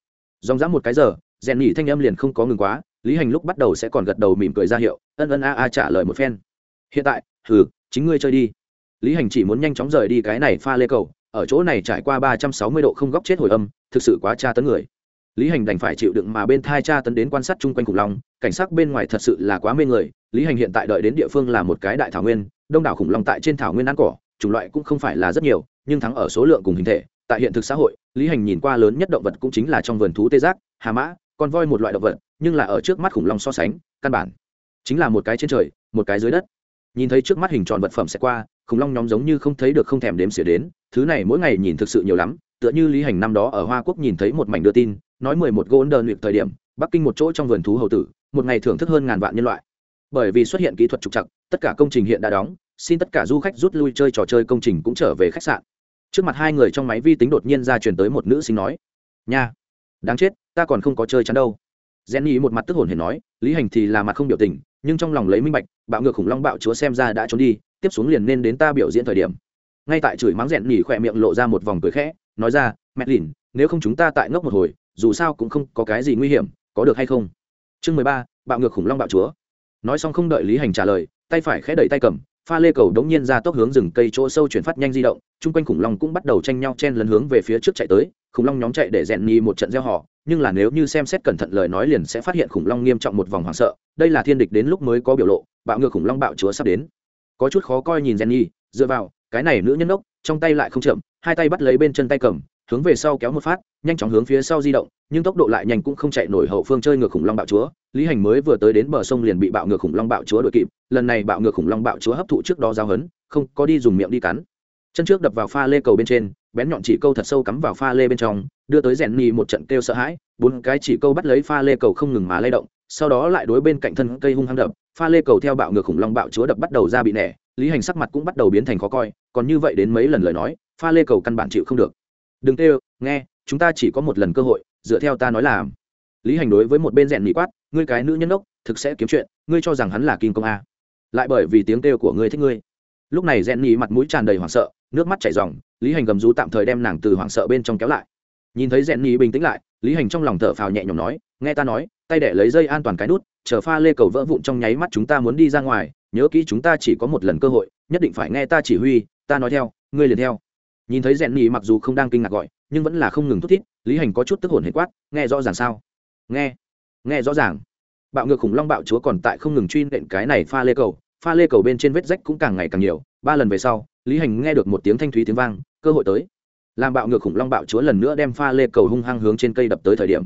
Dòng dã một cái giờ, rèn nhỉ thanh âm liền không có ngừng quá, lý hành lúc bắt đầu sẽ còn gật đầu mỉm cười ra hiệu, ân ân a a trả lời một phen. Hiện tại thử chính ngươi chơi đi. Lý hành chỉ muốn nhanh chóng rời đi cái này pha lê cầu, ở chỗ này trải qua ba trăm sáu mươi độ không góc chết hồi âm, thực sự quá tra tấn người. Lý hành đành phải chịu đựng mà bên thai tra tấn đến quan sát chung quanh khủng long, cảnh sắc bên ngoài thật sự là quá mê người, lý hành hiện tại đợi đến địa phương là một cái đại thảo nguyên, đông đảo khủng long tại trên thảo nguyên ăn cỏ, chủng loại cũng không phải là rất nhiều, nhưng thắng ở số lượng cùng hình thể, tại hiện thực xã hội lý hành nhìn qua lớn nhất động vật cũng chính là trong vườn thú tê giác, hà mã, con voi một loại động vật, nhưng là ở trước mắt khủng long so sánh, căn bản chính là một cái trên trời, một cái dưới đất. Nhìn thấy trước mắt hình tròn vật phẩm sẽ qua, khủng long nhóm giống như không thấy được không thèm đếm xỉa đến, thứ này mỗi ngày nhìn thực sự nhiều lắm, tựa như lý hành năm đó ở hoa quốc nhìn thấy một mảnh đưa tin, nói mười một gôn đơn luyện thời điểm, bắc kinh một chỗ trong vườn thú hầu tử, một ngày thưởng thức hơn ngàn vạn nhân loại. Bởi vì xuất hiện kỹ thuật trục chặt tất cả công trình hiện đã đóng, xin tất cả du khách rút lui chơi trò chơi công trình cũng trở về khách sạn trước mặt hai người trong máy vi tính đột nhiên ra truyền tới một nữ sinh nói, nha, đáng chết, ta còn không có chơi chắn đâu. Jenny một mặt tức hồn hề nói, lý hành thì là mặt không biểu tình, nhưng trong lòng lấy minh bạch, bạo ngược khủng long bạo chúa xem ra đã trốn đi, tiếp xuống liền nên đến ta biểu diễn thời điểm. Ngay tại chửi mắng rèn nhì khỏe miệng lộ ra một vòng cười khẽ, nói ra, mẹ lìn, nếu không chúng ta tại ngốc một hồi, dù sao cũng không có cái gì nguy hiểm, có được hay không? Chương mười ba, bạo ngược khủng long bạo chúa. Nói xong không đợi lý hành trả lời, tay phải khẽ đẩy tay cầm pha lê cầu đống nhiên ra tốc hướng rừng cây chỗ sâu chuyển phát nhanh di động, chung quanh khủng long cũng bắt đầu tranh nhau chen lấn hướng về phía trước chạy tới, khủng long nhóm chạy để rèn Nhi một trận gieo họ, nhưng là nếu như xem xét cẩn thận lời nói liền sẽ phát hiện khủng long nghiêm trọng một vòng hoảng sợ, đây là thiên địch đến lúc mới có biểu lộ, bạo ngược khủng long bạo chúa sắp đến. Có chút khó coi nhìn jenny dựa vào, cái này nữ nhân ốc, trong tay lại không chậm, hai tay bắt lấy bên chân tay cầm hướng về sau kéo một phát, nhanh chóng hướng phía sau di động, nhưng tốc độ lại nhanh cũng không chạy nổi hậu phương chơi ngược khủng long bạo chúa. Lý hành mới vừa tới đến bờ sông liền bị bạo ngược khủng long bạo chúa đuổi kịp, lần này bạo ngược khủng long bạo chúa hấp thụ trước đó giao hấn, không có đi dùng miệng đi cắn. Chân trước đập vào pha lê cầu bên trên, bén nhọn chỉ câu thật sâu cắm vào pha lê bên trong, đưa tới rèn nhì một trận kêu sợ hãi, bốn cái chỉ câu bắt lấy pha lê cầu không ngừng mà lay động, sau đó lại đối bên cạnh thân cây hung hăng đập, pha lê cầu theo bạo ngược khủng long bạo chúa đập bắt đầu ra bị nẻ, lý hành sắc mặt cũng bắt đầu biến thành khó coi, còn như vậy đến mấy lần lời nói, pha lê cầu căn bản chịu không được đừng tê nghe, chúng ta chỉ có một lần cơ hội, dựa theo ta nói làm. Lý hành đối với một bên rèn mỹ quát, ngươi cái nữ nhân đốc, thực sẽ kiếm chuyện, ngươi cho rằng hắn là kim công a. Lại bởi vì tiếng kêu của ngươi thích ngươi. Lúc này rèn mỹ mặt mũi tràn đầy hoảng sợ, nước mắt chảy r lý hành gầm rú tạm thời đem nàng từ hoảng sợ bên trong kéo lại. Nhìn thấy rèn mỹ bình tĩnh lại, lý hành trong lòng thở phào nhẹ nhõm nói, nghe ta nói, tay đẻ lấy dây an toàn cái nút, chờ pha lê cầu vỡ vụn trong nháy mắt chúng ta muốn đi ra ngoài, nhớ kỹ chúng ta chỉ có một lần cơ hội, nhất định phải nghe ta chỉ huy, ta nói theo, ngươi liền theo nhìn thấy rèn nhì mặc dù không đang kinh ngạc gọi, nhưng vẫn là không ngừng thút thít, lý hành có chút tức hồn hệ quát, nghe rõ ràng sao? Nghe nghe rõ ràng. Bạo ngược khủng long bạo chúa còn tại không ngừng truy nện cái này pha lê cầu, pha lê cầu bên trên vết rách cũng càng ngày càng nhiều. Ba lần về sau, lý hành nghe được một tiếng thanh thúy tiếng vang, cơ hội tới. Làm bạo ngược khủng long bạo chúa lần nữa đem pha lê cầu hung hăng hướng trên cây đập tới thời điểm.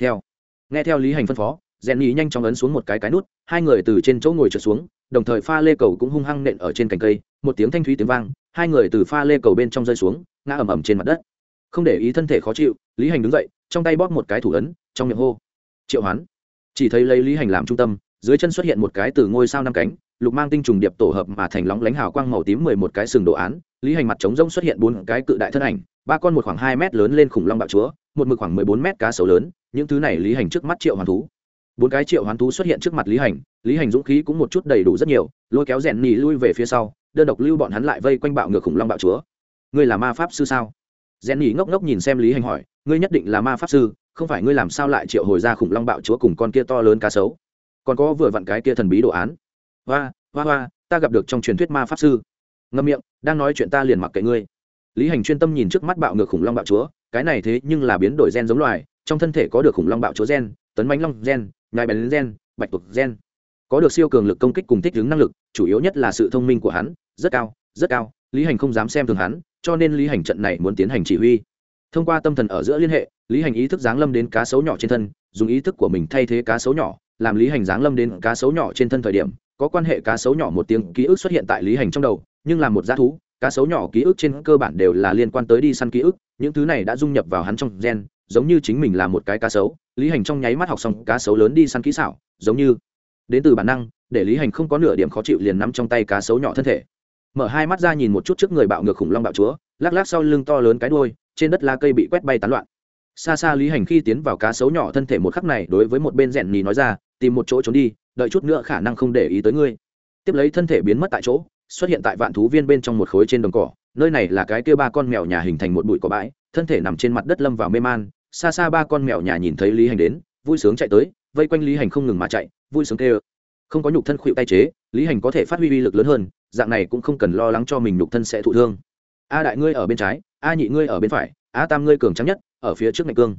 Theo, nghe theo lý hành phân phó, rèn nhì nhanh chóng ấn xuống một cái cái nút, hai người từ trên chỗ ngồi trượt xuống, đồng thời pha lê cầu cũng hung hăng nện ở trên cành cây, một tiếng thanh thúy tiếng vang hai người từ pha lê cầu bên trong rơi xuống, ngã ầm ầm trên mặt đất. Không để ý thân thể khó chịu, lý hành đứng dậy, trong tay bóp một cái thủ ấn, trong miệng hô, triệu hoán. Chỉ thấy lấy lý hành làm trung tâm, dưới chân xuất hiện một cái từ ngôi sao năm cánh, lục mang tinh trùng điệp tổ hợp mà thành lóng lánh hào quang màu tím mười một cái sừng đồ án. Lý hành mặt trống rông xuất hiện bốn cái cự đại thân ảnh, ba con một khoảng hai mét lớn lên khủng long bạo chúa, một mực khoảng mười bốn mét cá sấu lớn, những thứ này lý hành trước mắt triệu hoàn thú bốn cái triệu hoán thú xuất hiện trước mặt lý hành lý hành dũng khí cũng một chút đầy đủ rất nhiều lôi kéo rèn nhì lui về phía sau đơn độc lưu bọn hắn lại vây quanh bạo ngược khủng long bạo chúa ngươi là ma pháp sư sao rèn nhì ngốc ngốc nhìn xem lý hành hỏi ngươi nhất định là ma pháp sư không phải ngươi làm sao lại triệu hồi ra khủng long bạo chúa cùng con kia to lớn cá sấu còn có vừa vặn cái kia thần bí đồ án hoa hoa hoa ta gặp được trong truyền thuyết ma pháp sư ngâm miệng đang nói chuyện ta liền mặc kệ ngươi lý hành chuyên tâm nhìn trước mắt bạo ngược khủng long bạo chúa cái này thế nhưng là biến đổi gen giống loài trong thân thể có được khủng long bạo chúa gen tấn bánh long gen nhai bén gen, bạch tuộc gen. Có được siêu cường lực công kích cùng thích ứng năng lực, chủ yếu nhất là sự thông minh của hắn, rất cao rất cao, lý hành không dám xem thường hắn, cho nên lý hành trận này muốn tiến hành chỉ huy. Thông qua tâm thần ở giữa liên hệ, lý hành ý thức giáng lâm đến cá sấu nhỏ trên thân, dùng ý thức của mình thay thế cá sấu nhỏ, làm lý hành giáng lâm đến cá sấu nhỏ trên thân thời điểm, có quan hệ cá sấu nhỏ một tiếng ký ức xuất hiện tại lý hành trong đầu, nhưng là một g thú, cá sấu nhỏ ký ức trên cơ bản đều là liên quan tới đi săn ký ức, những thứ này đã dung nhập vào hắn trong gen giống như chính mình là một cái cá sấu, lý hành trong nháy mắt học xong cá sấu lớn đi săn kỹ xảo, giống như đến từ bản năng, để lý hành không có nửa điểm khó chịu liền nắm trong tay cá sấu nhỏ thân thể. Mở hai mắt ra nhìn một chút trước người bạo ngược khủng long bạo chúa, lắc lắc sau lưng to lớn cái đuôi, trên đất lá cây bị quét bay tán loạn. Xa xa lý hành khi tiến vào cá sấu nhỏ thân thể một khắc này đối với một bên rèn nhì nói ra, tìm một chỗ trốn đi, đợi chút nữa khả năng không để ý tới ngươi. Tiếp lấy thân thể biến mất tại chỗ, xuất hiện tại vạn thú viên bên trong một khối trên đồng cỏ, nơi này là cái kia ba con mèo nhà hình thành một bụi cỏ bãi, thân thể nằm trên mặt đất lâm vào mê man xa xa ba con mèo nhà nhìn thấy lý hành đến, vui sướng chạy tới, vây quanh lý hành không ngừng mà chạy, vui sướng kêu. Không có nhục thân khuỵu tay chế, lý hành có thể phát huy uy lực lớn hơn, dạng này cũng không cần lo lắng cho mình nhục thân sẽ thụ thương. A đại ngươi ở bên trái, a nhị ngươi ở bên phải, a tam ngươi cường trắng nhất, ở phía trước ngạch cương.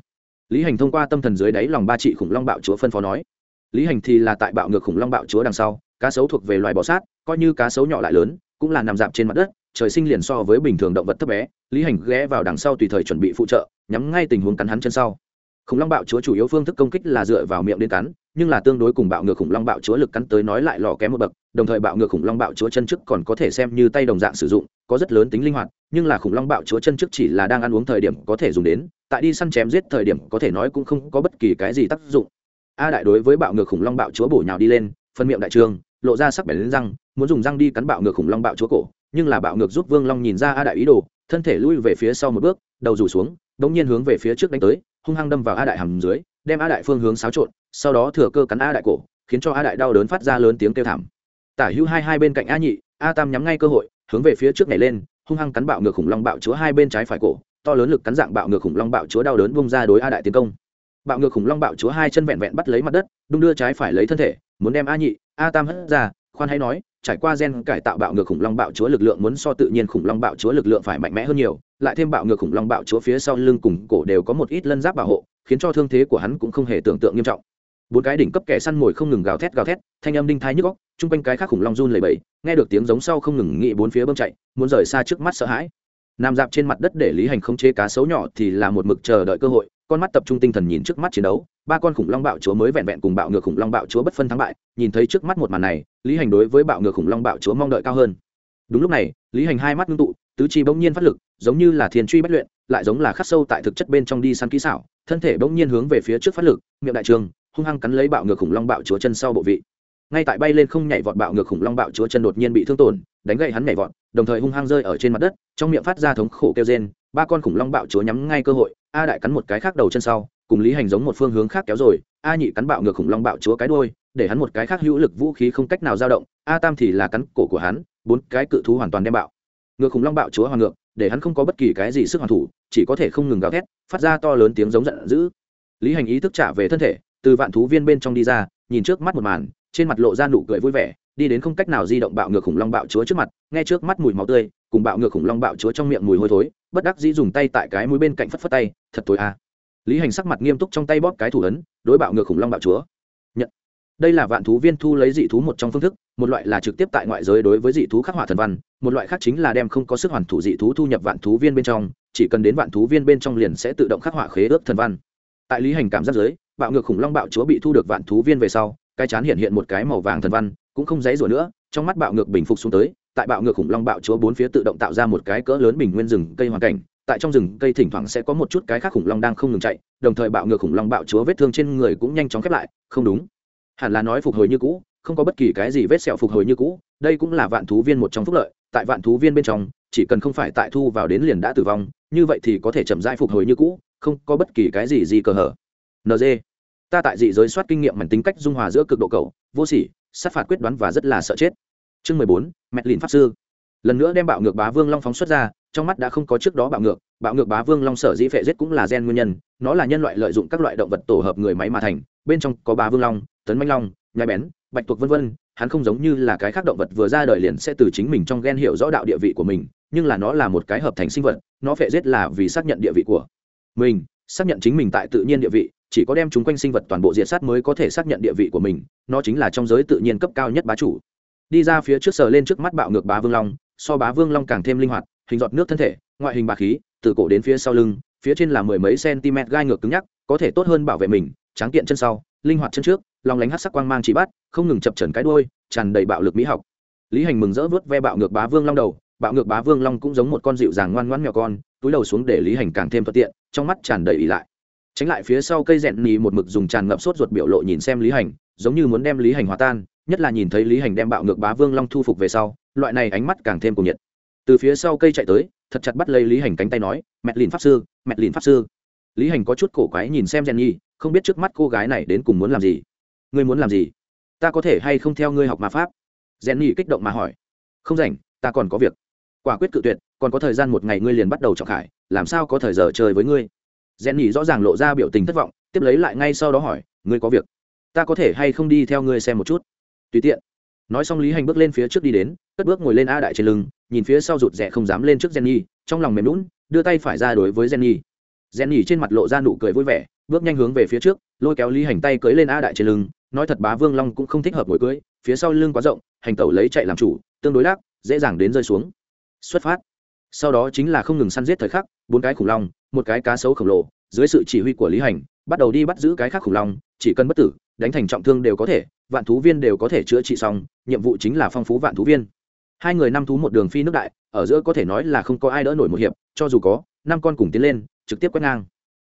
Lý hành thông qua tâm thần dưới đáy lòng ba chị khủng long bạo chúa phân phó nói. Lý hành thì là tại bạo ngược khủng long bạo chúa đằng sau, cá sấu thuộc về loài bò sát, coi như cá sấu nhỏ lại lớn, cũng là nằm dạp trên mặt đất trời sinh liền so với bình thường động vật thấp bé, lý hành ghé vào đằng sau tùy thời chuẩn bị phụ trợ, nhắm ngay tình huống cắn hắn chân sau. Khủng long bạo chúa chủ yếu phương thức công kích là dựa vào miệng đến cắn, nhưng là tương đối cùng bạo ngược khủng long bạo chúa lực cắn tới nói lại lò kém một bậc, đồng thời bạo ngược khủng long bạo chúa chân trước còn có thể xem như tay đồng dạng sử dụng, có rất lớn tính linh hoạt, nhưng là khủng long bạo chúa chân trước chỉ là đang ăn uống thời điểm có thể dùng đến, tại đi săn chém giết thời điểm có thể nói cũng không có bất kỳ cái gì tác dụng. A đại đối với bạo ngược khủng long bạo chúa bổ nhào đi lên phân miệng đại trường, lộ ra sắc bén lên răng, muốn dùng răng đi cắn bạo ngược khủng long bạo chúa cổ nhưng là bạo ngược giúp vương long nhìn ra a đại ý đồ, thân thể lui về phía sau một bước, đầu rủ xuống đ ỗ n g nhiên hướng về phía trước đánh tới, hung hăng đâm vào a đại hầm dưới, đem a đại phương hướng xáo trộn, sau đó thừa cơ cắn a đại cổ, khiến cho a đại đau đớn phát ra lớn tiếng kêu thảm. Tả hữu hai hai bên cạnh a nhị, a tam nhắm ngay cơ hội, hướng về phía trước nhảy lên, hung hăng cắn bạo ngược khủng long bạo chúa hai bên trái phải cổ, to lớn lực cắn dạng bạo ngược khủng long bạo chúa đau đớn bung ra đối a đại tiến công. Bạo ngược khủng long bạo chúa hai chân vẹn vẹn bắt lấy mặt đất, đung đưa trái phải lấy thân thể, muốn đem a nhị, a tam hất ra, khoan hãy nói trải qua gen cải tạo bạo ngược khủng long bạo chúa lực lượng muốn so tự nhiên khủng long bạo chúa lực lượng phải mạnh mẽ hơn nhiều, lại thêm bạo ngược khủng long bạo chúa phía sau lưng cùng cổ đều có một ít lân giáp bảo hộ, khiến cho thương thế của hắn cũng không hề tưởng tượng nghiêm trọng. Bốn cái đỉnh cấp kẻ săn mồi không ngừng gào thét gào thét, thanh âm đinh thai nhức góc chung quanh cái khác khủng long run lầy bẫy nghe được tiếng giống sau không ngừng nghị bốn phía bơm chạy, muốn rời xa trước mắt sợ hãi nằm dạp trên mặt đất để lý hành không chế cá sấu nhỏ thì là một mực chờ đợi cơ hội, con mắt tập trung tinh thần nhìn trước mắt chiến đấu. Ba con khủng long bạo chúa mới vẹn vẹn cùng bạo ngược khủng long bạo chúa bất phân thắng bại, nhìn thấy trước mắt một màn này, lý hành đối với bạo ngược khủng long bạo chúa mong đợi cao hơn. Đúng lúc này, lý hành hai mắt ngưng tụ, tứ chi bỗng nhiên phát lực, giống như là thiền truy bất luyện, lại giống là khắc sâu tại thực chất bên trong đi săn kỹ xảo, thân thể bỗng nhiên hướng về phía trước phát lực, miệng đại trường, hung hăng cắn lấy bạo ngược khủng long bạo chúa chân sau bộ vị ngay tại bay lên không nhảy vọt bạo ngược khủng long bạo chúa chân đột nhiên bị thương tổn, đánh gậy hắn nhảy vọt, đồng thời hung hăng rơi ở trên mặt đất, trong miệng phát ra thống khổ kêu rên, ba con khủng long bạo chúa nhắm ngay cơ hội, a đại cắn một cái khác đầu chân sau, cùng lý hành giống một phương hướng khác kéo rồi, a nhị cắn bạo ngược khủng long bạo chúa cái đôi để hắn một cái khác hữu lực vũ khí không cách nào dao động, a tam thì là cắn cổ của hắn, bốn cái cự thú hoàn toàn đem bạo. Ngược khủng long bạo chúa hoàng ngược, để hắn không có bất kỳ cái gì sức hoàn thủ, chỉ có thể không ngừng gào thét, phát ra to lớn tiếng giống giận dữ. Lý hành ý thức trả về thân thể, từ vạn thú viên bên trong đi ra, nhìn trước mắt một màn trên mặt lộ ra nụ cười vui vẻ, đi đến không cách nào di động bạo ngược khủng long bạo chúa trước mặt, nghe trước mắt mùi máu tươi, cùng bạo ngược khủng long bạo chúa trong miệng mùi hôi thối, bất đắc dĩ dùng tay tại cái mũi bên cạnh phất phất tay, thật tối à? lý hành sắc mặt nghiêm túc trong tay bóp cái thủ ấn, đối bạo ngược khủng long bạo chúa. Nhận. Đây là vạn thú viên thu lấy dị thú một trong phương thức, một loại là trực tiếp tại ngoại giới đối với dị thú khắc họa thần văn, một loại khác chính là đem không có sức hoàn thủ dị thú thu nhập vạn thú viên bên trong, chỉ cần đến vạn thú viên bên trong liền sẽ tự động khắc họa khế ước thần văn. Tại lý hành cảm giác giới bạo ngược khủng long bạo chúa bị thu được vạn thú viên về sau cái chán hiện hiện một cái màu vàng thần văn, cũng không dãy rủa nữa, trong mắt bạo ngược bình phục xuống tới, tại bạo ngược khủng long bạo chúa bốn phía tự động tạo ra một cái cỡ lớn bình nguyên rừng cây hoàn cảnh, tại trong rừng cây thỉnh thoảng sẽ có một chút cái khác khủng long đang không ngừng chạy, đồng thời bạo ngược khủng long bạo chúa vết thương trên người cũng nhanh chóng khép lại, không đúng. Hẳn là nói phục hồi như cũ, không có bất kỳ cái gì vết sẹo phục hồi như cũ, đây cũng là vạn thú viên một trong phúc lợi, tại vạn thú viên bên trong, chỉ cần không phải tại thu vào đến liền đã tử vong, như vậy thì có thể chậm rãi phục hồi như cũ, không có bất kỳ cái gì gì cờ hở. Nd ta tại dị giới soát kinh nghiệm mảnh tính cách dung hòa giữa cực độ cầu vô sỉ, sát phạt quyết đoán và rất là sợ chết. Chương mười bốn, mẹt lìn pháp sư. Lần nữa đem bạo ngược bá vương long phóng xuất ra, trong mắt đã không có trước đó bạo ngược bạo ngược bá vương long sở dĩ phệ giết cũng là gen nguyên nhân, nó là nhân loại lợi dụng các loại động vật tổ hợp người máy mà thành, bên trong có bá vương long, tấn manh long, nhai bén, bạch tuộc vân vân, hắn không giống như là cái khác động vật vừa ra đời liền sẽ từ chính mình trong gen hiểu rõ đạo địa vị của mình, nhưng là nó là một cái hợp thành sinh vật, nó phệ giết là vì xác nhận địa vị của mình, xác nhận chính mình tại tự nhiên địa vị chỉ có đem chúng quanh sinh vật toàn bộ diện sát mới có thể xác nhận địa vị của mình, nó chính là trong giới tự nhiên cấp cao nhất bá chủ. Đi ra phía trước sờ lên trước mắt bạo ngược bá vương long, so bá vương long càng thêm linh hoạt, hình giọt nước thân thể, ngoại hình bà khí, từ cổ đến phía sau lưng, phía trên là mười mấy cm gai ngược cứng nhắc, có thể tốt hơn bảo vệ mình, tráng kiện chân sau, linh hoạt chân trước lòng lánh hát sắc quang mang chỉ bắt, không ngừng chập trần cái đôi tràn đầy bạo lực mỹ học. Lý hành mừng rỡ vớt ve bạo ngược bá vương long đầu, bạo ngược bá vương long cũng giống một con dịu dàng ngoan ngoãn mèo con, túi đầu xuống để lý hành càng thêm thuận tiện, trong mắt tràn đầy ỉ lại tránh lại phía sau cây rèn nhì một mực dùng tràn ngập sốt ruột biểu lộ nhìn xem lý hành, giống như muốn đem lý hành hòa tan, nhất là nhìn thấy lý hành đem bạo ngược bá vương long thu phục về sau, loại này ánh mắt càng thêm cuồng nhiệt. Từ phía sau cây chạy tới, thật chặt bắt lấy lý hành cánh tay nói, mẹt lìn pháp sư, mẹt lìn pháp sư. Lý hành có chút cổ quái nhìn xem rèn nhi không biết trước mắt cô gái này đến cùng muốn làm gì. Ngươi muốn làm gì? Ta có thể hay không theo ngươi học mà pháp? Rèn nhi kích động mà hỏi. Không rảnh, ta còn có việc. Quả quyết cự tuyệt, còn có thời gian một ngày ngươi liền bắt đầu trọng khải, làm sao có thời giờ chơi với ngươi? Rèn nhỉ rõ ràng lộ ra biểu tình thất vọng tiếp lấy lại ngay sau đó hỏi ngươi có việc? Ta có thể hay không đi theo ngươi xem một chút? Tùy tiện. Nói xong lý hành bước lên phía trước đi đến cất bước ngồi lên a đại trên lưng nhìn phía sau rụt rè không dám lên trước jenny trong lòng mềm lún đưa tay phải ra đối với jenny. Jenny trên mặt lộ ra nụ cười vui vẻ bước nhanh hướng về phía trước lôi kéo lý hành tay cưới lên a đại trên lưng nói thật bá vương long cũng không thích hợp ngồi cưới phía sau lưng quá rộng hành tẩu lấy chạy làm chủ tương đối lác, dễ dàng đến rơi xuống. Xuất phát. Sau đó chính là không ngừng săn giết thời khắc bốn cái khủng long một cái cá sấu khổng lồ, dưới sự chỉ huy của lý hành, bắt đầu đi bắt giữ cái khác khủng long, chỉ cần bất tử, đánh thành trọng thương đều có thể, vạn thú viên đều có thể chữa trị xong, nhiệm vụ chính là phong phú vạn thú viên. Hai người năm thú một đường phi nước đại, ở giữa có thể nói là không có ai đỡ nổi một hiệp, cho dù có, năm con cùng tiến lên, trực tiếp quét ngang.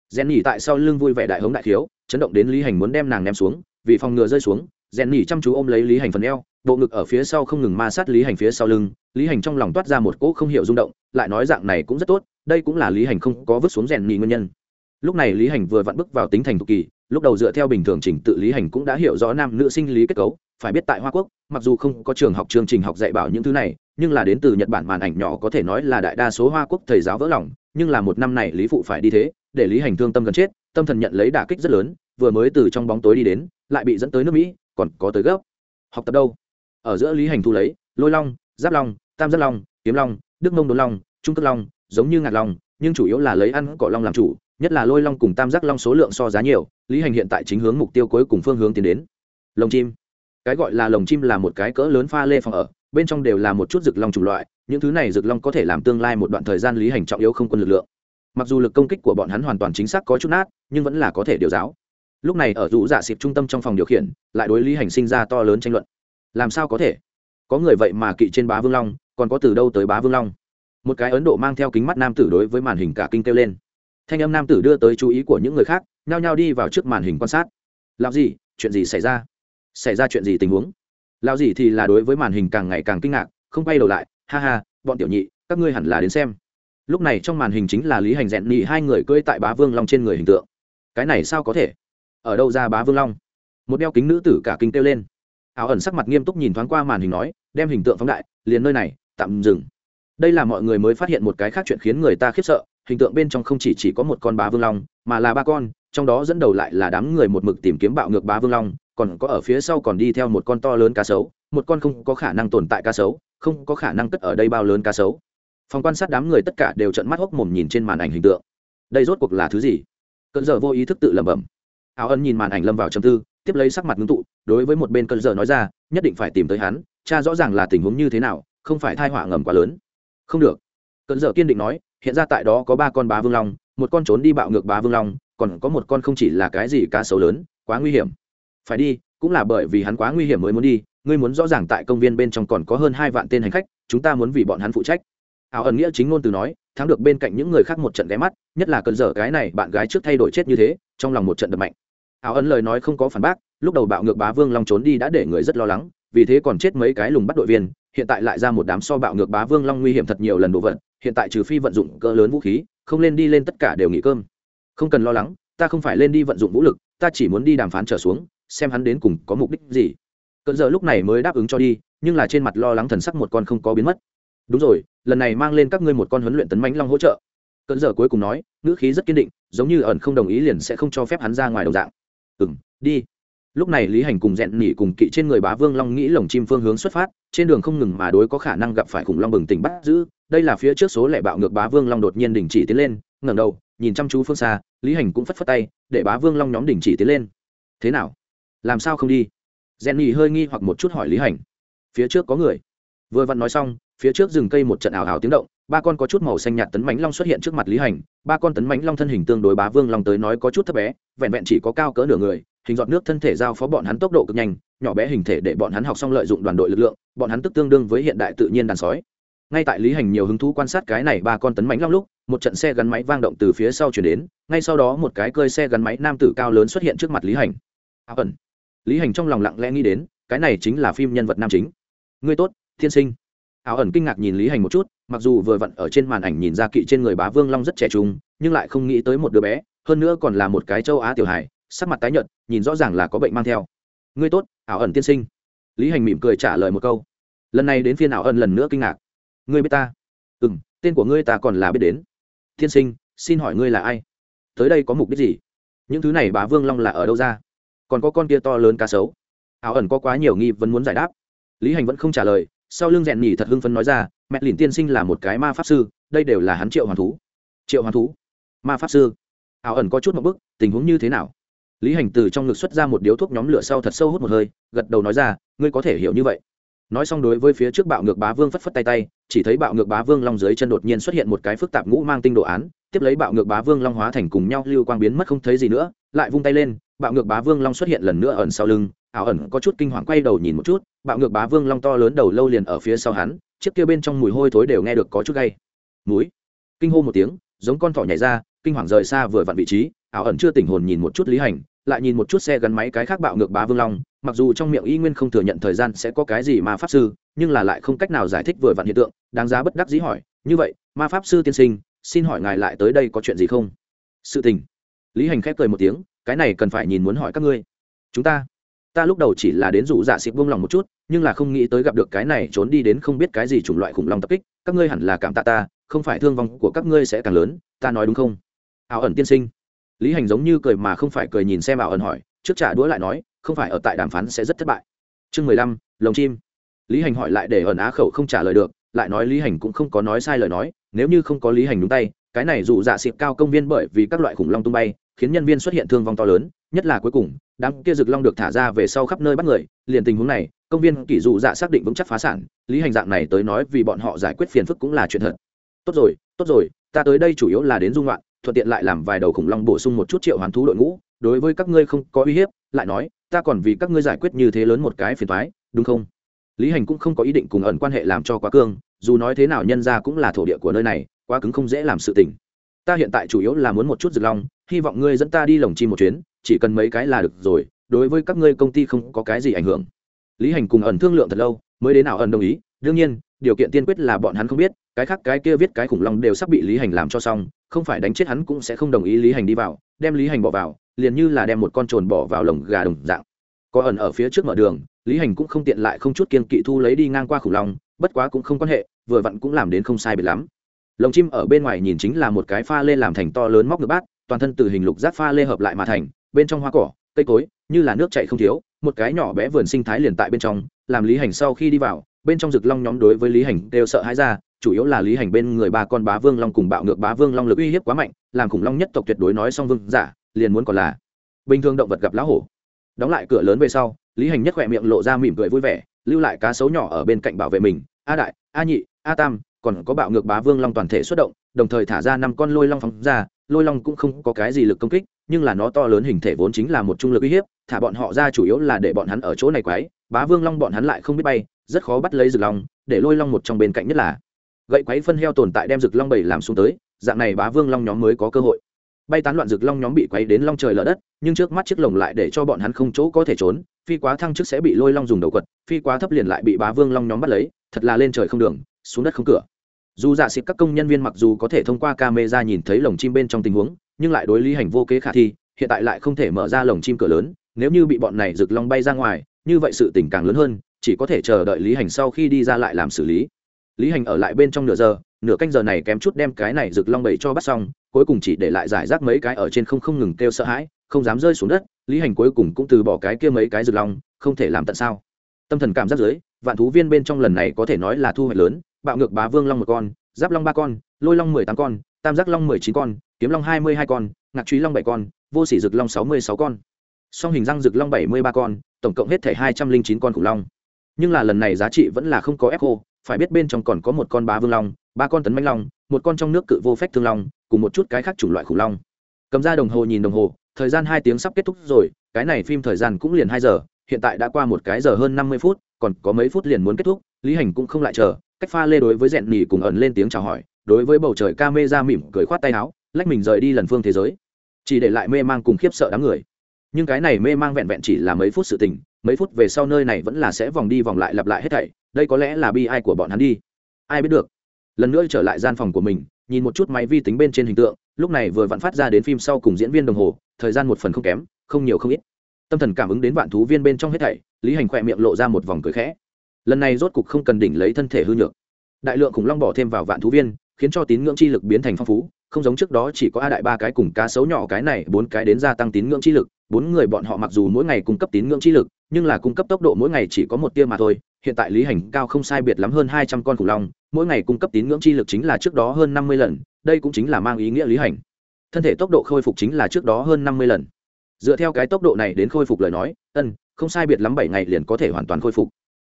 Rèn nhỉ tại sau lưng vui vẻ đại hống đại thiếu, chấn động đến lý hành muốn đem nàng ném xuống, vì phòng ngừa rơi xuống rèn nhỉ chăm chú ôm lấy lý hành phần eo, bộ ngực ở phía sau không ngừng ma sát lý hành phía sau lưng, lý hành trong lòng toát ra một cỗ không hiểu rung động lại nói dạng này cũng rất tốt, đây cũng là lý hành không có vứt xuống rèn nhỉ nguyên nhân. Lúc này lý hành vừa vặn bước vào tính thành thục kỳ, lúc đầu dựa theo bình thường trình tự lý hành cũng đã hiểu rõ nam nữ sinh lý kết cấu, phải biết tại hoa quốc, mặc dù không có trường học chương trình học dạy bảo những thứ này, nhưng là đến từ nhật bản màn ảnh nhỏ có thể nói là đại đa số hoa quốc thầy giáo vỡ lòng, nhưng là một năm này lý phụ phải đi thế, để lý hành thương tâm gần chết, tâm thần nhận lấy đả kích rất lớn, vừa mới từ trong bóng tối đi đến, lại bị dẫn tới nước mỹ, còn có tới gấp. Học tập đâu? Ở giữa lý hành thu lấy, lôi long, giáp long, tam giác long, kiếm long đức mông đốn long, trung cất long, giống như ngạc long, nhưng chủ yếu là lấy ăn cỏ long làm chủ, nhất là lôi long cùng tam giác long số lượng so giá nhiều, lý hành hiện tại chính hướng mục tiêu cuối cùng phương hướng tiến đến. Lồng chim. Cái gọi là lồng chim là một cái cỡ lớn pha lê phòng ở, bên trong đều là một chút rực long chủng loại, những thứ này rực long có thể làm tương lai một đoạn thời gian lý hành trọng yếu không quân lực lượng. Mặc dù lực công kích của bọn hắn hoàn toàn chính xác có chút nát, nhưng vẫn là có thể điều giáo. Lúc này ở rũ giả dạ xịp trung tâm trong phòng điều khiển, lại đối lý hành sinh ra to lớn tranh luận. Làm sao có thể? Có người vậy mà kỵ trên bá vương long còn có từ đâu tới bá vương long? Một cái ấn độ mang theo kính mắt nam tử đối với màn hình cả kinh kêu lên. Thanh âm nam tử đưa tới chú ý của những người khác, nhao nhao đi vào trước màn hình quan sát. Làm gì, chuyện gì xảy ra? Xảy ra chuyện gì tình huống? Lao gì thì là đối với màn hình càng ngày càng kinh ngạc, không quay đầu lại. Ha ha, bọn tiểu nhị, các ngươi hẳn là đến xem. Lúc này trong màn hình chính là lý hành rẽn nhị hai người cưỡi tại bá vương long trên người hình tượng. Cái này sao có thể? Ở đâu ra bá vương long? Một đeo kính nữ tử cả kinh kêu lên. Áo ẩn sắc mặt nghiêm túc nhìn thoáng qua màn hình nói, đem hình tượng phóng đại, liền nơi này tạm dừng. Đây là mọi người mới phát hiện một cái khác chuyện khiến người ta khiếp sợ, hình tượng bên trong không chỉ chỉ có một con bá vương long, mà là ba con, trong đó dẫn đầu lại là đám người một mực tìm kiếm bạo ngược bá vương long, còn có ở phía sau còn đi theo một con to lớn cá sấu, một con không có khả năng tồn tại cá sấu, không có khả năng cất ở đây bao lớn cá sấu. Phòng quan sát đám người tất cả đều trận mắt hốc mồm nhìn trên màn ảnh hình tượng. Đây rốt cuộc là thứ gì? Cơn giờ vô ý thức tự lẩm bẩm. Áo ân nhìn màn ảnh lâm vào chầm tư, tiếp lấy sắc mặt ngưng tụ, đối với một bên cơn giờ nói ra, nhất định phải tìm tới hắn, cha rõ ràng là tình huống như thế nào không phải thai họa ngầm quá lớn. Không được. Cận dợ kiên định nói, hiện ra tại đó có ba con bá vương long, một con trốn đi bạo ngược bá vương long, còn có một con không chỉ là cái gì cá sấu lớn, quá nguy hiểm. Phải đi, cũng là bởi vì hắn quá nguy hiểm mới muốn đi, ngươi muốn rõ ràng tại công viên bên trong còn có hơn hai vạn tên hành khách, chúng ta muốn vì bọn hắn phụ trách. Ảo ẩn nghĩa chính ngôn từ nói, thắng được bên cạnh những người khác một trận ghé mắt, nhất là cần dở cái này, bạn gái trước thay đổi chết như thế, trong lòng một trận đập mạnh. Ảo ẩn lời nói không có phản bác, lúc đầu bạo ngược bá vương long trốn đi đã để người rất lo lắng, vì thế còn chết mấy cái lùng bắt đội viên hiện tại lại ra một đám so bạo ngược bá vương long nguy hiểm thật nhiều lần đồ vật, hiện tại trừ phi vận dụng cỡ lớn vũ khí, không lên đi lên tất cả đều nghỉ cơm. Không cần lo lắng, ta không phải lên đi vận dụng vũ lực, ta chỉ muốn đi đàm phán trở xuống, xem hắn đến cùng có mục đích gì. Cận giờ lúc này mới đáp ứng cho đi, nhưng là trên mặt lo lắng thần sắc một con không có biến mất. Đúng rồi, lần này mang lên các ngươi một con huấn luyện tấn mánh long hỗ trợ. Cận giờ cuối cùng nói, ngữ khí rất kiên định, giống như ẩn không đồng ý liền sẽ không cho phép hắn ra ngoài đồng dạng. Ừ m đi lúc này lý hành cùng rẽn nỉ cùng kỵ trên người bá vương long nghĩ lồng chim phương hướng xuất phát, trên đường không ngừng mà đối có khả năng gặp phải khủng long bừng tỉnh bắt giữ. Đây là phía trước số lẻ bạo ngược bá vương long đột nhiên đình chỉ tiến lên, ngẩng đầu, nhìn chăm chú phương xa, lý hành cũng phất phất tay, để bá vương long nhóm đình chỉ tiến lên. Thế nào? Làm sao không đi? Rèn Nỉ hơi nghi hoặc một chút hỏi lý hành. Phía trước có người. Vừa vặn nói xong, phía trước rừng cây một trận ảo ảo tiếng động, ba con có chút màu xanh nhạt tấn mãnh long xuất hiện trước mặt lý hành, ba con tấn mãnh long thân hình tương đối bá vương long tới nói có chút thấp bé, vẹn vẹn chỉ có cao cỡ nửa người hình giọt nước thân thể giao phó bọn hắn tốc độ cực nhanh, nhỏ bé hình thể để bọn hắn học xong lợi dụng đoàn đội lực lượng, bọn hắn tức tương đương với hiện đại tự nhiên đàn sói. Ngay tại lý hành nhiều hứng thú quan sát cái này ba con tấn mãnh long lúc, một trận xe gắn máy vang động từ phía sau chuyển đến, ngay sau đó một cái cơi xe gắn máy nam tử cao lớn xuất hiện trước mặt lý hành. Áo ẩn. Lý hành trong lòng lặng lẽ nghĩ đến, cái này chính là phim nhân vật nam chính. Ngươi tốt thiên sinh. Áo ẩn kinh ngạc nhìn lý hành một chút, mặc dù vừa vặn ở trên màn ảnh nhìn ra kỵ trên người bá vương long rất trẻ trung, nhưng lại không nghĩ tới một đứa bé, hơn nữa còn là một cái châu á tiểu hải sắc mặt tái nhợt, nhìn rõ ràng là có bệnh mang theo. Ngươi tốt, ảo ẩn tiên sinh. Lý hành mỉm cười trả lời một câu. Lần này đến phiên ảo ẩn lần nữa kinh ngạc. Ngươi biết ta? Ừ m tên của ngươi ta còn là biết đến. Tiên sinh, xin hỏi ngươi là ai? Tới đây có mục đích gì? Những thứ này bá vương long là ở đâu ra? Còn có con kia to lớn cá sấu? Ảo ẩn có quá nhiều nghi vấn muốn giải đáp. Lý hành vẫn không trả lời, sau lưng rèn nhỉ thật hưng phấn nói ra, mẹ lìn tiên sinh là một cái ma pháp sư, đây đều là hắn triệu hoàn thú. Triệu hoàn thú? Ma pháp sư? Ảo ẩn có chút một bức, tình huống như thế nào? Lý hành từ trong ngực xuất ra một điếu thuốc nhóm lửa sau thật sâu hút một hơi, gật đầu nói ra, ngươi có thể hiểu như vậy. Nói xong đối với phía trước bạo ngược bá vương phất phất tay tay, chỉ thấy bạo ngược bá vương long dưới chân đột nhiên xuất hiện một cái phức tạp ngũ mang tinh đồ án, tiếp lấy bạo ngược bá vương long hóa thành cùng nhau lưu quang biến mất không thấy gì nữa, lại vung tay lên, bạo ngược bá vương long xuất hiện lần nữa ẩn sau lưng, ảo ẩn có chút kinh hoàng quay đầu nhìn một chút, bạo ngược bá vương long to lớn đầu lâu liền ở phía sau hắn, chiếc kia bên trong mùi hôi thối đều nghe được có chút gay. Múi kinh hô một tiếng, giống con thỏ nhảy ra, kinh hoàng rời xa vừa vặn vị trí, ảo ẩn chưa tỉnh hồn nhìn một chút lý hành lại nhìn một chút xe gắn máy cái khác bạo ngược bá vương long, mặc dù trong miệng y nguyên không thừa nhận thời gian sẽ có cái gì mà pháp sư, nhưng là lại không cách nào giải thích vừa vặn hiện tượng, đáng giá bất đắc dĩ hỏi, như vậy, ma pháp sư tiên sinh, xin hỏi ngài lại tới đây có chuyện gì không? Sự tình. Lý hành khép cười một tiếng, cái này cần phải nhìn muốn hỏi các ngươi. Chúng ta ta lúc đầu chỉ là đến rủ dạ xịt buông lòng một chút, nhưng là không nghĩ tới gặp được cái này trốn đi đến không biết cái gì chủng loại khủng long tập kích, các ngươi hẳn là cảm tạ ta, không phải thương vong của các ngươi sẽ càng lớn, ta nói đúng không? Ảo ẩn tiên sinh lý hành giống như cười mà không phải cười nhìn xem ảo ẩn hỏi, trước trả đũa lại nói, không phải ở tại đàm phán sẽ rất thất bại. Chương mười lăm, lồng chim. Lý hành hỏi lại để ẩn á khẩu không trả lời được, lại nói lý hành cũng không có nói sai lời nói, nếu như không có lý hành đúng tay, cái này dù dạ xịp cao công viên bởi vì các loại khủng long tung bay, khiến nhân viên xuất hiện thương vong to lớn, nhất là cuối cùng, đám kia rực long được thả ra về sau khắp nơi bắt người, liền tình huống này, công viên kỷ dụ dạ xác định vững chắc phá sản, lý hành dạng này tới nói vì bọn họ giải quyết phiền phức cũng là chuyện thật. Tốt rồi tốt rồi, ta tới đây chủ yếu là đến dung loạn thuận tiện lại làm vài đầu khủng long bổ sung một chút triệu hoàn thú đội ngũ, đối với các ngươi không có uy hiếp, lại nói, ta còn vì các ngươi giải quyết như thế lớn một cái phiền thoái đúng không? Lý hành cũng không có ý định cùng ẩn quan hệ làm cho quá cương, dù nói thế nào nhân ra cũng là thổ địa của nơi này, quá cứng không dễ làm sự tình. Ta hiện tại chủ yếu là muốn một chút rực long, hy vọng ngươi dẫn ta đi lồng chi một chuyến, chỉ cần mấy cái là được rồi, đối với các ngươi công ty không có cái gì ảnh hưởng. Lý hành cùng ẩn thương lượng thật lâu, mới đến nào ẩn đồng ý, đương nhiên điều kiện tiên quyết là bọn hắn không biết, cái khác cái kia viết cái khủng long đều sắp bị lý hành làm cho xong, không phải đánh chết hắn cũng sẽ không đồng ý lý hành đi vào, đem lý hành bỏ vào, liền như là đem một con trồn bỏ vào lồng gà đồng dạng. Có ẩn ở phía trước mở đường, lý hành cũng không tiện lại không chút kiên kỵ thu lấy đi ngang qua khủng long, bất quá cũng không quan hệ, vừa vặn cũng làm đến không sai biệt lắm. Lồng chim ở bên ngoài nhìn chính là một cái pha lê làm thành to lớn móc ngược bát, toàn thân từ hình lục giác pha lê hợp lại mà thành, bên trong hoa cỏ, cây cối, như là nước chạy không thiếu, một cái nhỏ bé vườn sinh thái liền tại bên trong, làm lý hành sau khi đi vào bên trong rực long nhóm đối với lý hành đều sợ hãi ra, chủ yếu là lý hành bên người ba con bá vương long cùng bạo ngược bá vương long lực uy hiếp quá mạnh, làm khủng long nhất tộc tuyệt đối nói xong vương giả, liền muốn còn là bình thường động vật gặp lá hổ. Đóng lại cửa lớn về sau, lý hành nhất khỏe miệng lộ ra mỉm cười vui vẻ, lưu lại cá sấu nhỏ ở bên cạnh bảo vệ mình, a đại, a nhị, a tam, còn có bạo ngược bá vương long toàn thể xuất động, đồng thời thả ra năm con lôi long phóng ra, lôi long cũng không có cái gì lực công kích nhưng là nó to lớn hình thể vốn chính là một trung lực uy hiếp, thả bọn họ ra chủ yếu là để bọn hắn ở chỗ này quái, bá vương long bọn hắn lại không biết bay, rất khó bắt lấy rực long, để lôi long một trong bên cạnh nhất là. Gậy quấy phân heo tồn tại đem rực long bảy làm xuống tới, dạng này bá vương long nhóm mới có cơ hội. Bay tán loạn rực long nhóm bị quấy đến long trời lở đất, nhưng trước mắt chiếc lồng lại để cho bọn hắn không chỗ có thể trốn, phi quá thăng chức sẽ bị lôi long dùng đầu quật, phi quá thấp liền lại bị bá vương long nhóm bắt lấy, thật là lên trời không đường, xuống đất không cửa. Dù dạ xịt các công nhân viên mặc dù có thể thông qua camera nhìn thấy lồng chim bên trong tình huống nhưng lại đối lý hành vô kế khả thi, hiện tại lại không thể mở ra lồng chim cửa lớn, nếu như bị bọn này rực long bay ra ngoài, như vậy sự tình càng lớn hơn, chỉ có thể chờ đợi lý hành sau khi đi ra lại làm xử lý. Lý hành ở lại bên trong nửa giờ, nửa canh giờ này kém chút đem cái này rực long bầy cho bắt xong, cuối cùng chỉ để lại giải rác mấy cái ở trên không không ngừng kêu sợ hãi, không dám rơi xuống đất, lý hành cuối cùng cũng từ bỏ cái kia mấy cái rực long, không thể làm tận sao. Tâm thần cảm giác dưới, vạn thú viên bên trong lần này có thể nói là thu hoạch lớn, bạo ngược bá vương long một con, giáp long ba con, lôi long mười tám con, tam giác long mười chín con kiếm long hai mươi hai con, ngạc truy long bảy con, vô sỉ rực long sáu mươi sáu con. Song hình răng rực long bảy mươi ba con, tổng cộng hết thể hai trăm linh chín con khủng long. Nhưng là lần này giá trị vẫn là không có echo, phải biết bên trong còn có một con bá vương long, ba con tấn manh long, một con trong nước cự vô phách thương long, cùng một chút cái khác chủng loại khủng long. Cầm ra đồng hồ nhìn đồng hồ, thời gian hai tiếng sắp kết thúc rồi, cái này phim thời gian cũng liền hai giờ, hiện tại đã qua một cái giờ hơn năm mươi phút, còn có mấy phút liền muốn kết thúc, lý hành cũng không lại chờ, cách pha lê đối với rèn nỉ cùng ẩn lên tiếng chào hỏi, đối với bầu trời ca mê ra mỉm cười khoát tay áo lách mình rời đi lần phương thế giới. Chỉ để lại mê mang cùng khiếp sợ đám người. Nhưng cái này mê mang vẹn vẹn chỉ là mấy phút sự tình, mấy phút về sau nơi này vẫn là sẽ vòng đi vòng lại lặp lại hết thảy, đây có lẽ là bi ai của bọn hắn đi. Ai biết được? Lần nữa trở lại gian phòng của mình, nhìn một chút máy vi tính bên trên hình tượng, lúc này vừa vặn phát ra đến phim sau cùng diễn viên đồng hồ, thời gian một phần không kém, không nhiều không ít. Tâm thần cảm ứng đến vạn thú viên bên trong hết thảy, lý hành khỏe miệng lộ ra một vòng cười khẽ. Lần này rốt cục không cần đỉnh lấy thân thể hư nhược. Đại lượng khủng long bỏ thêm vào vạn thú viên, khiến cho tín ngưỡng chi lực biến thành phong phú không giống trước đó chỉ có a đại ba cái cùng cá sấu nhỏ cái này, bốn cái đến gia tăng tín ngưỡng chi lực. Bốn người bọn họ mặc dù mỗi ngày cung cấp tín ngưỡng chi lực, nhưng là cung cấp tốc độ mỗi ngày chỉ có một tia mà thôi. Hiện tại lý hành cao không sai biệt lắm hơn hai trăm con khủng long, mỗi ngày cung cấp tín ngưỡng chi lực chính là trước đó hơn năm mươi lần. Đây cũng chính là mang ý nghĩa lý hành. Thân thể tốc độ khôi phục chính là trước đó hơn năm mươi lần. Dựa theo cái tốc độ này đến khôi phục lời nói, ân, không sai biệt lắm bảy ngày liền có thể hoàn toàn khôi phục.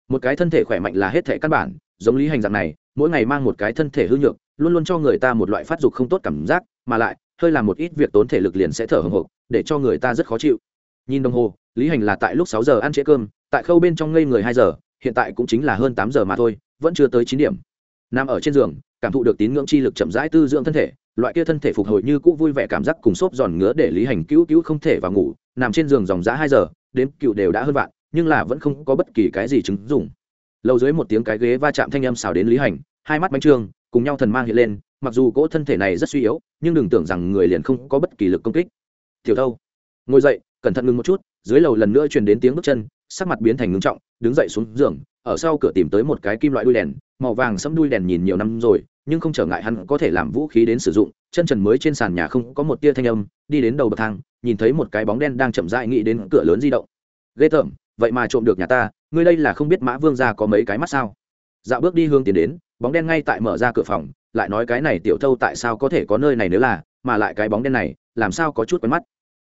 Một cái thân thể khỏe mạnh là hết thể căn bản, giống lý hành dạng này, mỗi ngày mang một cái thân thể hư nhược luôn luôn cho người ta một loại phát dục không tốt cảm giác, mà lại, hơi làm một ít việc tốn thể lực liền sẽ thở hồng hộc, để cho người ta rất khó chịu. Nhìn đồng hồ, lý hành là tại lúc sáu giờ ăn trễ cơm, tại khâu bên trong ngây người hai giờ, hiện tại cũng chính là hơn tám giờ mà thôi, vẫn chưa tới chín điểm. Nằm ở trên giường, cảm thụ được tín ngưỡng chi lực chậm rãi tư dưỡng thân thể, loại kia thân thể phục hồi như cũ vui vẻ cảm giác cùng xốp giòn ngứa để lý hành cứu cứu không thể vào ngủ, nằm trên giường dòng dã hai giờ đến cựu đều đã hơn vạn, nhưng là vẫn không có bất kỳ cái gì chứng dụng. Lâu dưới một tiếng cái ghế va chạm thanh âm xào đến lý hành, hai mắt bánh trương cùng nhau thần mang hiện lên, mặc dù cỗ thân thể này rất suy yếu, nhưng đừng tưởng rằng người liền không có bất kỳ lực công kích. Tiểu thâu, ngồi dậy, cẩn thận ngừng một chút, dưới lầu lần nữa truyền đến tiếng bước chân, sắc mặt biến thành ngưng trọng, đứng dậy xuống giường, ở sau cửa tìm tới một cái kim loại đuôi đèn, màu vàng sẫm đuôi đèn nhìn nhiều năm rồi, nhưng không trở ngại hắn có thể làm vũ khí đến sử dụng, chân trần mới trên sàn nhà không có một tia thanh âm, đi đến đầu bậc thang, nhìn thấy một cái bóng đen đang chậm rãi nghĩ đến cửa lớn di động. Ghê tởm, vậy mà trộm được nhà ta, ngươi đây là không biết mã vương gia có mấy cái mắt sao? Dạo bước đi hương tiến đến, bóng đen ngay tại mở ra cửa phòng, lại nói cái này tiểu thâu tại sao có thể có nơi này nếu là, mà lại cái bóng đen này, làm sao có chút quen mắt.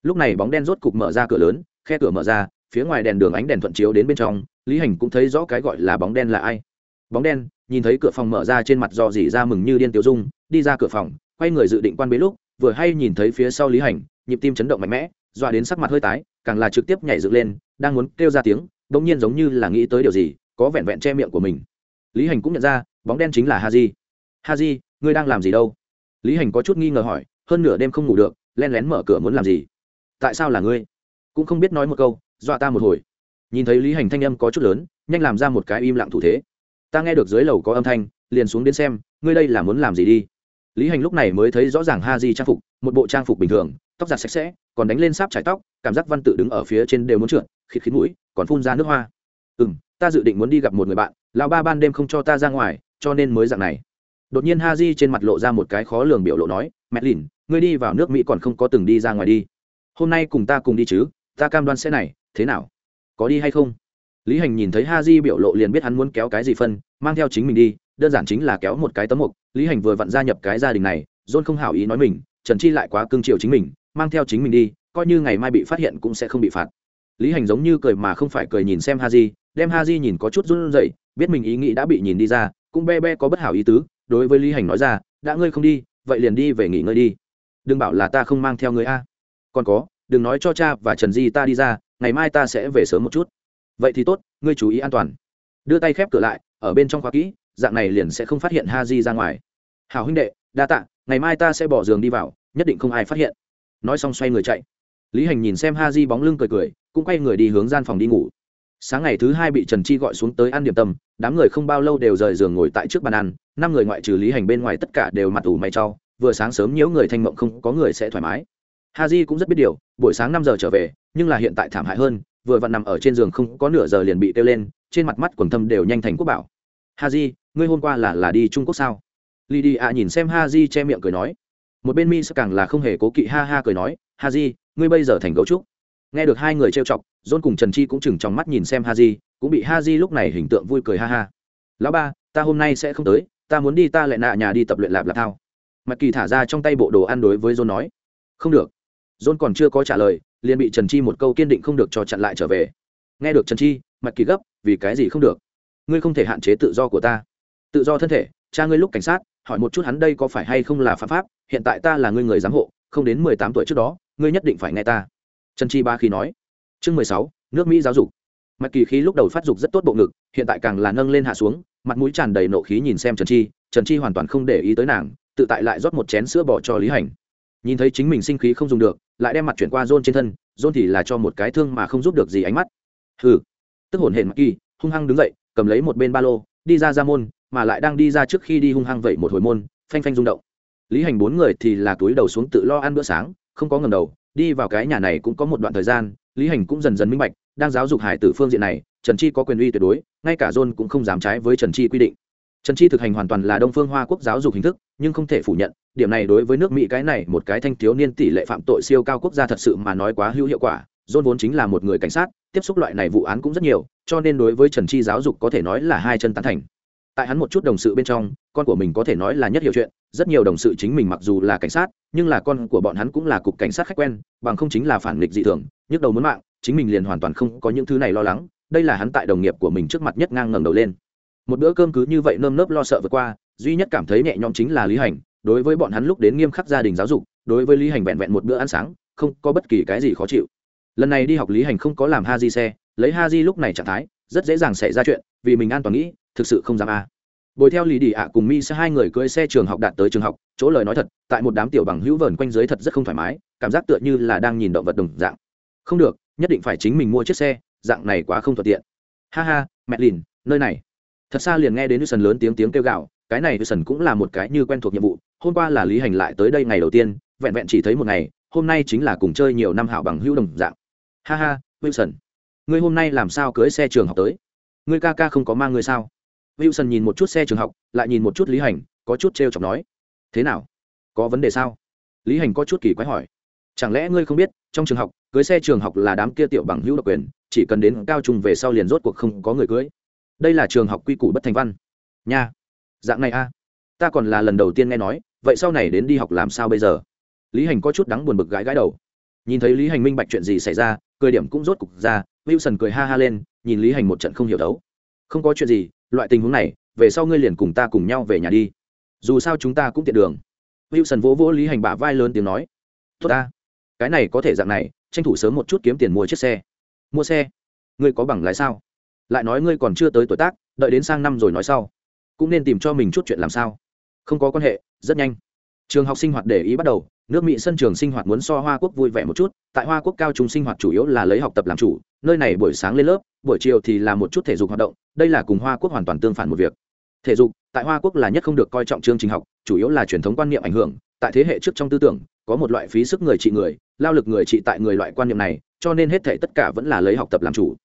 Lúc này bóng đen rốt cục mở ra cửa lớn, khe cửa mở ra, phía ngoài đèn đường ánh đèn thuận chiếu đến bên trong, lý hành cũng thấy rõ cái gọi là bóng đen là ai. Bóng đen, nhìn thấy cửa phòng mở ra trên mặt dò dỉ ra mừng như điên tiêu dung, đi ra cửa phòng, quay người dự định quan bế lúc, vừa hay nhìn thấy phía sau lý hành, nhịp tim chấn động mạnh mẽ, dọa đến sắc mặt hơi tái, càng là trực tiếp nhảy dựng lên, đang muốn kêu ra tiếng bỗng nhiên giống như là nghĩ tới điều gì, có vẹn vẹn che miệng của mình lý hành cũng nhận ra, bóng đen chính là ha di ha di ngươi đang làm gì đâu? Lý hành có chút nghi ngờ hỏi, hơn nửa đêm không ngủ được, len lén mở cửa muốn làm gì? Tại sao là ngươi? Cũng không biết nói một câu, dọa ta một hồi. Nhìn thấy lý hành thanh âm có chút lớn, nhanh làm ra một cái im lặng thủ thế. Ta nghe được dưới lầu có âm thanh, liền xuống đến xem, ngươi đây là muốn làm gì đi? Lý hành lúc này mới thấy rõ ràng ha di trang phục, một bộ trang phục bình thường, tóc giặt sạch sẽ, còn đánh lên sáp trải tóc, cảm giác văn tự đứng ở phía trên đều muốn trượt, khịt khít mũi, còn phun ra nước hoa. Ừ m ta dự định muốn đi gặp một người bạn, lão ba ban đêm không cho ta ra ngoài, cho nên mới dạng này. Đột nhiên ha di trên mặt lộ ra một cái khó lường biểu lộ nói, mẹ lìn, ngươi đi vào nước mỹ còn không có từng đi ra ngoài đi. Hôm nay cùng ta cùng đi chứ, ta cam đoan sẽ này, thế nào? Có đi hay không? Lý hành nhìn thấy ha di biểu lộ liền biết hắn muốn kéo cái gì phân, mang theo chính mình đi, đơn giản chính là kéo một cái tấm mục. Lý hành vừa vặn gia nhập cái gia đình này, john không hảo ý nói mình, trần chi lại quá cương triều chính mình, mang theo chính mình đi, coi như ngày mai bị phát hiện cũng sẽ không bị phạt. Lý hành giống như cười mà không phải cười nhìn xem ha di đem ha di nhìn có chút run rẩy, biết mình ý nghĩ đã bị nhìn đi ra, cũng be be có bất hảo ý tứ, đối với lý hành nói ra, đã ngươi không đi, vậy liền đi về nghỉ ngơi đi. Đừng bảo là ta không mang theo người a. Còn có, đừng nói cho cha và trần di ta đi ra, ngày mai ta sẽ về sớm một chút. Vậy thì tốt, ngươi chú ý an toàn. Đưa tay khép cửa lại, ở bên trong khóa kỹ, dạng này liền sẽ không phát hiện ha di ra ngoài. Hào huynh đệ, đa tạ, ngày mai ta sẽ bỏ giường đi vào, nhất định không ai phát hiện. Nói xong xoay người chạy. Lý hành nhìn xem ha di bóng lưng cười cười, cũng quay người đi hướng gian phòng đi ngủ sáng ngày thứ hai bị trần chi gọi xuống tới ăn điểm tâm, đám người không bao lâu đều rời giường ngồi tại trước bàn ăn, năm người ngoại trừ lý hành bên ngoài tất cả đều mặt ủ mày trau vừa sáng sớm nhiễu người thanh mộng không có người sẽ thoải mái. Ha di cũng rất biết điều, buổi sáng năm giờ trở về, nhưng là hiện tại thảm hại hơn, vừa vặn nằm ở trên giường không có nửa giờ liền bị kêu lên, trên mặt mắt quần thâm đều nhanh thành quốc bảo. Ha di, ngươi hôm qua là là đi trung quốc sao? Lì đi ạ nhìn xem ha di che miệng cười nói. Một bên mi sẽ càng là không hề cố kỵ ha ha cười nói, ha di, ngươi bây giờ thành gấu trúc nghe được hai người trêu chọc, john cùng trần chi cũng chừng trong mắt nhìn xem ha di cũng bị ha di lúc này hình tượng vui cười ha ha. Lão ba, ta hôm nay sẽ không tới, ta muốn đi ta lại nạ nhà đi tập luyện lạp lạp thao. Mặt kỳ thả ra trong tay bộ đồ ăn đối với john nói. Không được. John còn chưa có trả lời, liền bị trần chi một câu kiên định không được cho chặn lại trở về. Nghe được trần chi mặt kỳ gấp, vì cái gì không được? Ngươi không thể hạn chế tự do của ta. Tự do thân thể, cha ngươi lúc cảnh sát, hỏi một chút hắn đây có phải hay không là phạm pháp, hiện tại ta là ngươi người giám hộ, không đến mười tám tuổi trước đó, ngươi nhất định phải nghe ta trần chi ba khi nói, chương mười sáu, nước mỹ giáo dục. Mặt kỳ khí lúc đầu phát dục rất tốt bộ ngực, hiện tại càng là nâng lên hạ xuống, mặt mũi tràn đầy nộ khí nhìn xem trần chi trần chi hoàn toàn không để ý tới nàng, tự tại lại rót một chén sữa bỏ cho lý hành. Nhìn thấy chính mình sinh khí không dùng được, lại đem mặt chuyển qua rôn trên thân rôn thì là cho một cái thương mà không giúp được gì ánh mắt. Hừ. Tức hổn hển mặt kỳ, hung hăng đứng dậy, cầm lấy một bên ba lô, đi ra ra môn, mà lại đang đi ra trước khi đi hung hăng vậy một hồi môn, phanh phanh rung động. Lý hành bốn người thì là túi đầu xuống tự lo ăn bữa sáng, không có ngầm đầu đi vào cái nhà này cũng có một đoạn thời gian, lý hành cũng dần dần minh bạch, đang giáo dục hải tử phương diện này, trần chi có quyền uy tuyệt đối, ngay cả john cũng không dám trái với trần chi quy định. Trần chi thực hành hoàn toàn là đông phương hoa quốc giáo dục hình thức, nhưng không thể phủ nhận, điểm này đối với nước mỹ cái này một cái thanh thiếu niên tỷ lệ phạm tội siêu cao quốc gia thật sự mà nói quá hữu hiệu quả, john vốn chính là một người cảnh sát, tiếp xúc loại này vụ án cũng rất nhiều, cho nên đối với trần chi giáo dục có thể nói là hai chân tán thành. Tại hắn một chút đồng sự bên trong, con của mình có thể nói là nhất hiểu chuyện rất nhiều đồng sự chính mình mặc dù là cảnh sát, nhưng là con của bọn hắn cũng là cục cảnh sát khách quen, bằng không chính là phản nghịch dị thường, nhức đầu muốn mạng, chính mình liền hoàn toàn không có những thứ này lo lắng. Đây là hắn tại đồng nghiệp của mình trước mặt nhất ngang ngẩng đầu lên. Một bữa cơm cứ như vậy nơm nớp lo sợ vượt qua, duy nhất cảm thấy nhẹ nhõm chính là lý hành. Đối với bọn hắn lúc đến nghiêm khắc gia đình giáo dục, đối với lý hành vẹn vẹn một bữa ăn sáng, không có bất kỳ cái gì khó chịu. Lần này đi học lý hành không có làm ha di xe, lấy ha di lúc này trạng thái, rất dễ dàng xảy ra chuyện, vì mình an toàn nghĩ, thực sự không dám a. à bồi theo lý đi ạ cùng mi sẽ hai người cưỡi xe trường học đạt tới trường học, chỗ lời nói thật, tại một đám tiểu bằng hữu vờn quanh dưới thật rất không thoải mái, cảm giác tựa như là đang nhìn động vật đồng dạng. Không được, nhất định phải chính mình mua chiếc xe, dạng này quá không thuận tiện. Ha ha, mẹ lìn, nơi này. Thật xa liền nghe đến sần lớn tiếng tiếng kêu gạo cái này sần cũng là một cái như quen thuộc nhiệm vụ, hôm qua là lý hành lại tới đây ngày đầu tiên, vẹn vẹn chỉ thấy một ngày, hôm nay chính là cùng chơi nhiều năm hảo bằng hữu đồng dạng. Ha ha wilson ngươi hôm nay làm sao cưới xe trường học tới? Ngươi ca ca không có mang ngươi sao? Wilson nhìn một chút xe trường học, lại nhìn một chút lý hành, có chút t r e o chọc nói, thế nào? Có vấn đề sao? Lý hành có chút kỳ quái hỏi, chẳng lẽ ngươi không biết, trong trường học, cưới xe trường học là đám kia tiểu bằng hữu độc quyền, chỉ cần đến cao trung về sau liền rốt cuộc không có người cưới? Đây là trường học quy củ bất thành văn. Nha, dạng này a. Ta còn là lần đầu tiên nghe nói, vậy sau này đến đi học làm sao bây giờ? Lý hành có chút đắng buồn bực gãi gãi đầu. Nhìn thấy lý hành minh bạch chuyện gì xảy ra, cười điểm cũng rốt cục ra, wilson cười ha ha lên, nhìn lý hành một trận không hiểu đấu. Không có chuyện gì loại tình huống này, về sau ngươi liền cùng ta cùng nhau về nhà đi. Dù sao chúng ta cũng tiện đường. Wilson vỗ vỗ lý hành bả vai lớn tiếng nói. Tốt ta. Cái này có thể dạng này, tranh thủ sớm một chút kiếm tiền mua chiếc xe. Mua xe? Ngươi có bằng lái sao? Lại nói ngươi còn chưa tới tuổi tác, đợi đến sang năm rồi nói sau. Cũng nên tìm cho mình chút chuyện làm sao? Không có quan hệ, rất nhanh. Trường học sinh hoạt để ý bắt đầu, nước mỹ sân trường sinh hoạt muốn so hoa quốc vui vẻ một chút, tại hoa quốc cao trung sinh hoạt chủ yếu là lấy học tập làm chủ, nơi này buổi sáng lên lớp buổi chiều thì là một chút thể dục hoạt động, đây là cùng hoa quốc hoàn toàn tương phản một việc. Thể dục, tại hoa quốc là nhất không được coi trọng chương trình học, chủ yếu là truyền thống quan niệm ảnh hưởng. Tại thế hệ trước trong tư tưởng, có một loại phí sức người trị người, lao lực người trị tại người loại quan niệm này, cho nên hết thể tất cả vẫn là lấy học tập làm chủ.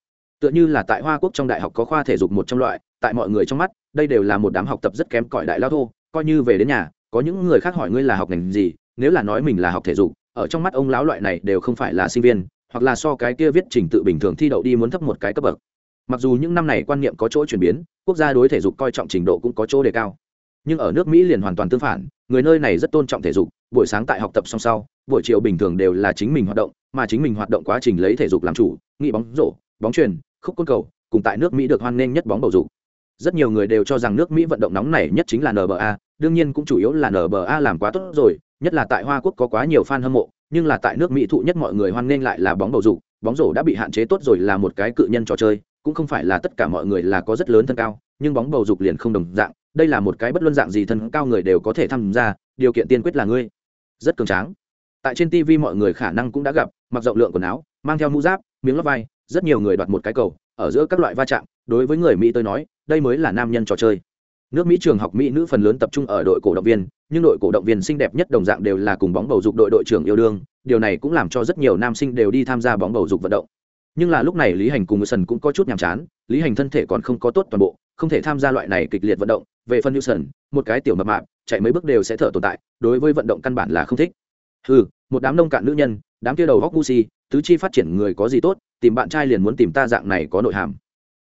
Tựa như là tại hoa quốc trong đại học có khoa thể dục một trong loại, tại mọi người trong mắt, đây đều là một đám học tập rất kém cỏi đại lao thô, coi như về đến nhà, có những người khác hỏi ngươi là học ngành gì, nếu là nói mình là học thể dục, ở trong mắt ông lão loại này đều không phải là sinh viên hoặc là so cái kia viết trình tự bình thường thi đậu đi muốn thấp một cái cấp bậc. Mặc dù những năm này quan niệm có chỗ chuyển biến, quốc gia đối thể dục coi trọng trình độ cũng có chỗ đề cao. Nhưng ở nước mỹ liền hoàn toàn tương phản, người nơi này rất tôn trọng thể dục, buổi sáng tại học tập song sau, buổi chiều bình thường đều là chính mình hoạt động, mà chính mình hoạt động quá trình lấy thể dục làm chủ nghị bóng rổ, bóng truyền khúc côn cầu, cùng tại nước mỹ được hoan nghênh nhất bóng bầu dục. Rất nhiều người đều cho rằng nước mỹ vận động nóng này nhất chính là nba đương nhiên cũng chủ yếu là nba làm quá tốt rồi, nhất là tại hoa quốc có quá nhiều fan hâm mộ nhưng là tại nước mỹ thụ nhất mọi người hoan nghênh lại là bóng bầu dục, bóng rổ đã bị hạn chế tốt rồi là một cái cự nhân trò chơi, cũng không phải là tất cả mọi người là có rất lớn thân cao, nhưng bóng bầu dục liền không đồng dạng, đây là một cái bất luân dạng gì thân cao người đều có thể tham gia, điều kiện tiên quyết là ngươi. Rất cường tráng. Tại trên tv mọi người khả năng cũng đã gặp, mặc rộng lượng quần áo, mang theo mũ giáp, miếng lót vai, rất nhiều người đoạt một cái cầu, ở giữa các loại va chạm, đối với người mỹ tôi nói, đây mới là nam nhân trò chơi nước mỹ trường học mỹ nữ phần lớn tập trung ở đội cổ động viên, nhưng đội cổ động viên xinh đẹp nhất đồng dạng đều là cùng bóng bầu dục đội đội trưởng yêu đương, điều này cũng làm cho rất nhiều nam sinh đều đi tham gia bóng bầu dục vận động. Nhưng là lúc này lý hành cùng sần cũng có chút nhàm chán, lý hành thân thể còn không có tốt toàn bộ, không thể tham gia loại này kịch liệt vận động. Về phần sần một cái tiểu mập mạp, chạy mấy bước đều sẽ thở tồn tại, đối với vận động căn bản là không thích. Ừ một đám nông cạn nữ nhân, đám kia đầu góc gu si, tứ chi phát triển người có gì tốt, tìm bạn trai liền muốn tìm ta dạng này có nội hàm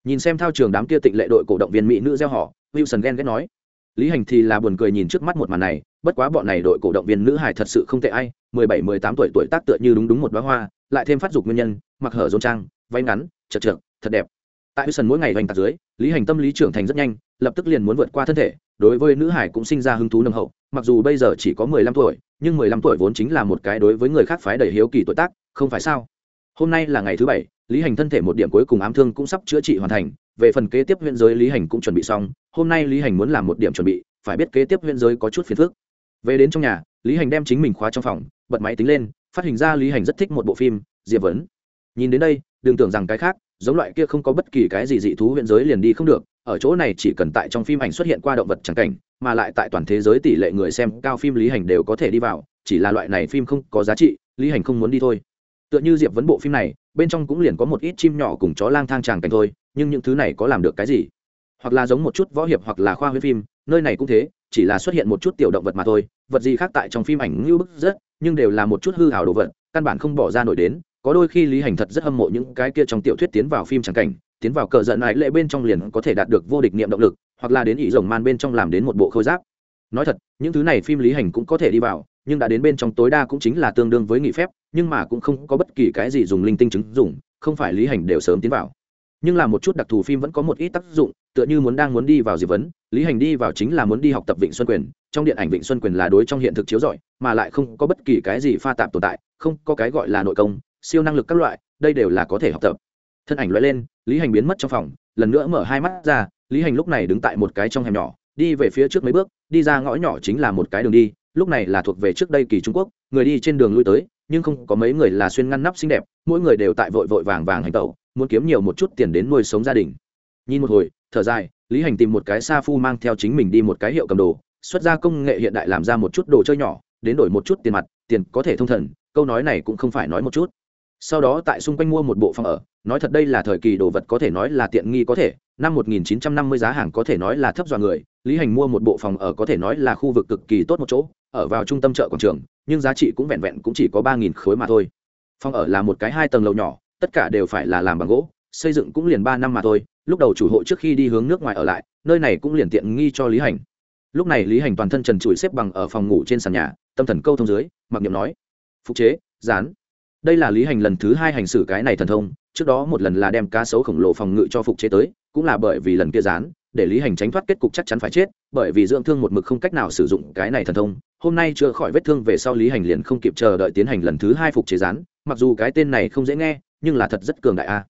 nhìn xem thao trường đám kia tịnh lệ đội cổ động viên mỹ nữ gieo họ, wilson ghen ghét nói, lý hành thì là buồn cười nhìn trước mắt một màn này, bất quá bọn này đội cổ động viên nữ hải thật sự không tệ ai, mười bảy, mười tám tuổi tuổi tác tựa như đúng đúng một bá hoa, lại thêm phát dục nguyên nhân, mặc hở rôn trang, váy ngắn, chật trượt, thật đẹp. Tại wilson mỗi ngày hoành tạc dưới, lý hành tâm lý trưởng thành rất nhanh, lập tức liền muốn vượt qua thân thể, đối với nữ hải cũng sinh ra hứng thú nâng hậu, mặc dù bây giờ chỉ có mười lăm tuổi, nhưng mười lăm tuổi vốn chính là một cái đối với người khác phái đầy hiếu kỳ tuổi tác, không phải sao? Hôm nay là ngày thứ bảy lý hành thân thể một điểm cuối cùng ám thương cũng sắp chữa trị hoàn thành, về phần kế tiếp huyện giới lý hành cũng chuẩn bị xong, hôm nay lý hành muốn làm một điểm chuẩn bị, phải biết kế tiếp huyện giới có chút phiền phức. Về đến trong nhà, lý hành đem chính mình khóa trong phòng, bật máy tính lên, phát hình ra lý hành rất thích một bộ phim, diệp vấn. Nhìn đến đây, đừng tưởng rằng cái khác, giống loại kia không có bất kỳ cái gì dị thú huyện giới liền đi không được, ở chỗ này chỉ cần tại trong phim ảnh xuất hiện qua động vật trắng cảnh, mà lại tại toàn thế giới tỷ lệ người xem cao phim lý hành đều có thể đi vào, chỉ là loại này phim không có giá trị, lý hành không muốn đi thôi. Tựa như diệp vấn bộ phim này bên trong cũng liền có một ít chim nhỏ cùng chó lang thang tràng cảnh thôi, nhưng những thứ này có làm được cái gì? Hoặc là giống một chút võ hiệp hoặc là khoa huyễn phim, nơi này cũng thế, chỉ là xuất hiện một chút tiểu động vật mà thôi, vật gì khác tại trong phim ảnh ngưu bức rất, nhưng đều là một chút hư hảo đồ vật, căn bản không bỏ ra nổi đến, có đôi khi lý hành thật rất hâm mộ những cái kia trong tiểu thuyết tiến vào phim tràng cảnh, tiến vào cờ giận ái lệ bên trong liền có thể đạt được vô địch niệm động lực, hoặc là đến ỷ rồng man bên trong làm đến một bộ khôi giáp. Nói thật, những thứ này phim lý hành cũng có thể đi vào, nhưng đã đến bên trong tối đa cũng chính là tương đương với nghỉ phép nhưng mà cũng không có bất kỳ cái gì dùng linh tinh chứng dùng không phải lý hành đều sớm tiến vào. Nhưng là một chút đặc thù phim vẫn có một ít tác dụng, tựa như muốn đang muốn đi vào diệp vấn, lý hành đi vào chính là muốn đi học tập vịnh xuân quyền, trong điện ảnh vịnh xuân quyền là đối trong hiện thực chiếu rọi, mà lại không có bất kỳ cái gì pha tạp tồn tại, không có cái gọi là nội công, siêu năng lực các loại, đây đều là có thể học tập. Thân ảnh loại lên, lý hành biến mất trong phòng, lần nữa mở hai mắt ra, lý hành lúc này đứng tại một cái trong hẻm nhỏ, đi về phía trước mấy bước, đi ra ngõ nhỏ chính là một cái đường đi lúc này là thuộc về trước đây kỳ trung quốc, người đi trên đường lui tới, nhưng không có mấy người là xuyên ngăn nắp xinh đẹp, mỗi người đều tại vội vội vàng vàng hành tẩu, muốn kiếm nhiều một chút tiền đến nuôi sống gia đình. Nhìn một hồi, thở dài, lý hành tìm một cái sa phu mang theo chính mình đi một cái hiệu cầm đồ, xuất ra công nghệ hiện đại làm ra một chút đồ chơi nhỏ, đến đổi một chút tiền mặt, tiền có thể thông thần, câu nói này cũng không phải nói một chút. Sau đó tại xung quanh mua một bộ phòng ở, nói thật đây là thời kỳ đồ vật có thể nói là tiện nghi có thể năm 1950 giá hàng có thể nói là thấp dọa người, lý hành mua một bộ phòng ở có thể nói là khu vực cực kỳ tốt một chỗ, ở vào trung tâm chợ quảng trường, nhưng giá trị cũng vẹn vẹn cũng chỉ có ba nghìn khối mà thôi. Phòng ở là một cái hai tầng lầu nhỏ, tất cả đều phải là làm bằng gỗ, xây dựng cũng liền ba năm mà thôi, lúc đầu chủ hộ trước khi đi hướng nước ngoài ở lại, nơi này cũng liền tiện nghi cho lý hành. Lúc này lý hành toàn thân trần trụi xếp bằng ở phòng ngủ trên sàn nhà, tâm thần câu thông dưới, mặc niệm nói, phục chế, dán. Đây là lý hành lần thứ hai hành xử cái này thần thông, trước đó một lần là đem cá sấu khổng lồ phòng ngự cho phục chế tới cũng là bởi vì lần kia dán, để lý hành tránh thoát kết cục chắc chắn phải chết, bởi vì dưỡng thương một mực không cách nào sử dụng cái này thần thông, hôm nay chữa khỏi vết thương về sau lý hành liền không kịp chờ đợi tiến hành lần thứ hai phục chế rán mặc dù cái tên này không dễ nghe, nhưng là thật rất cường đại a.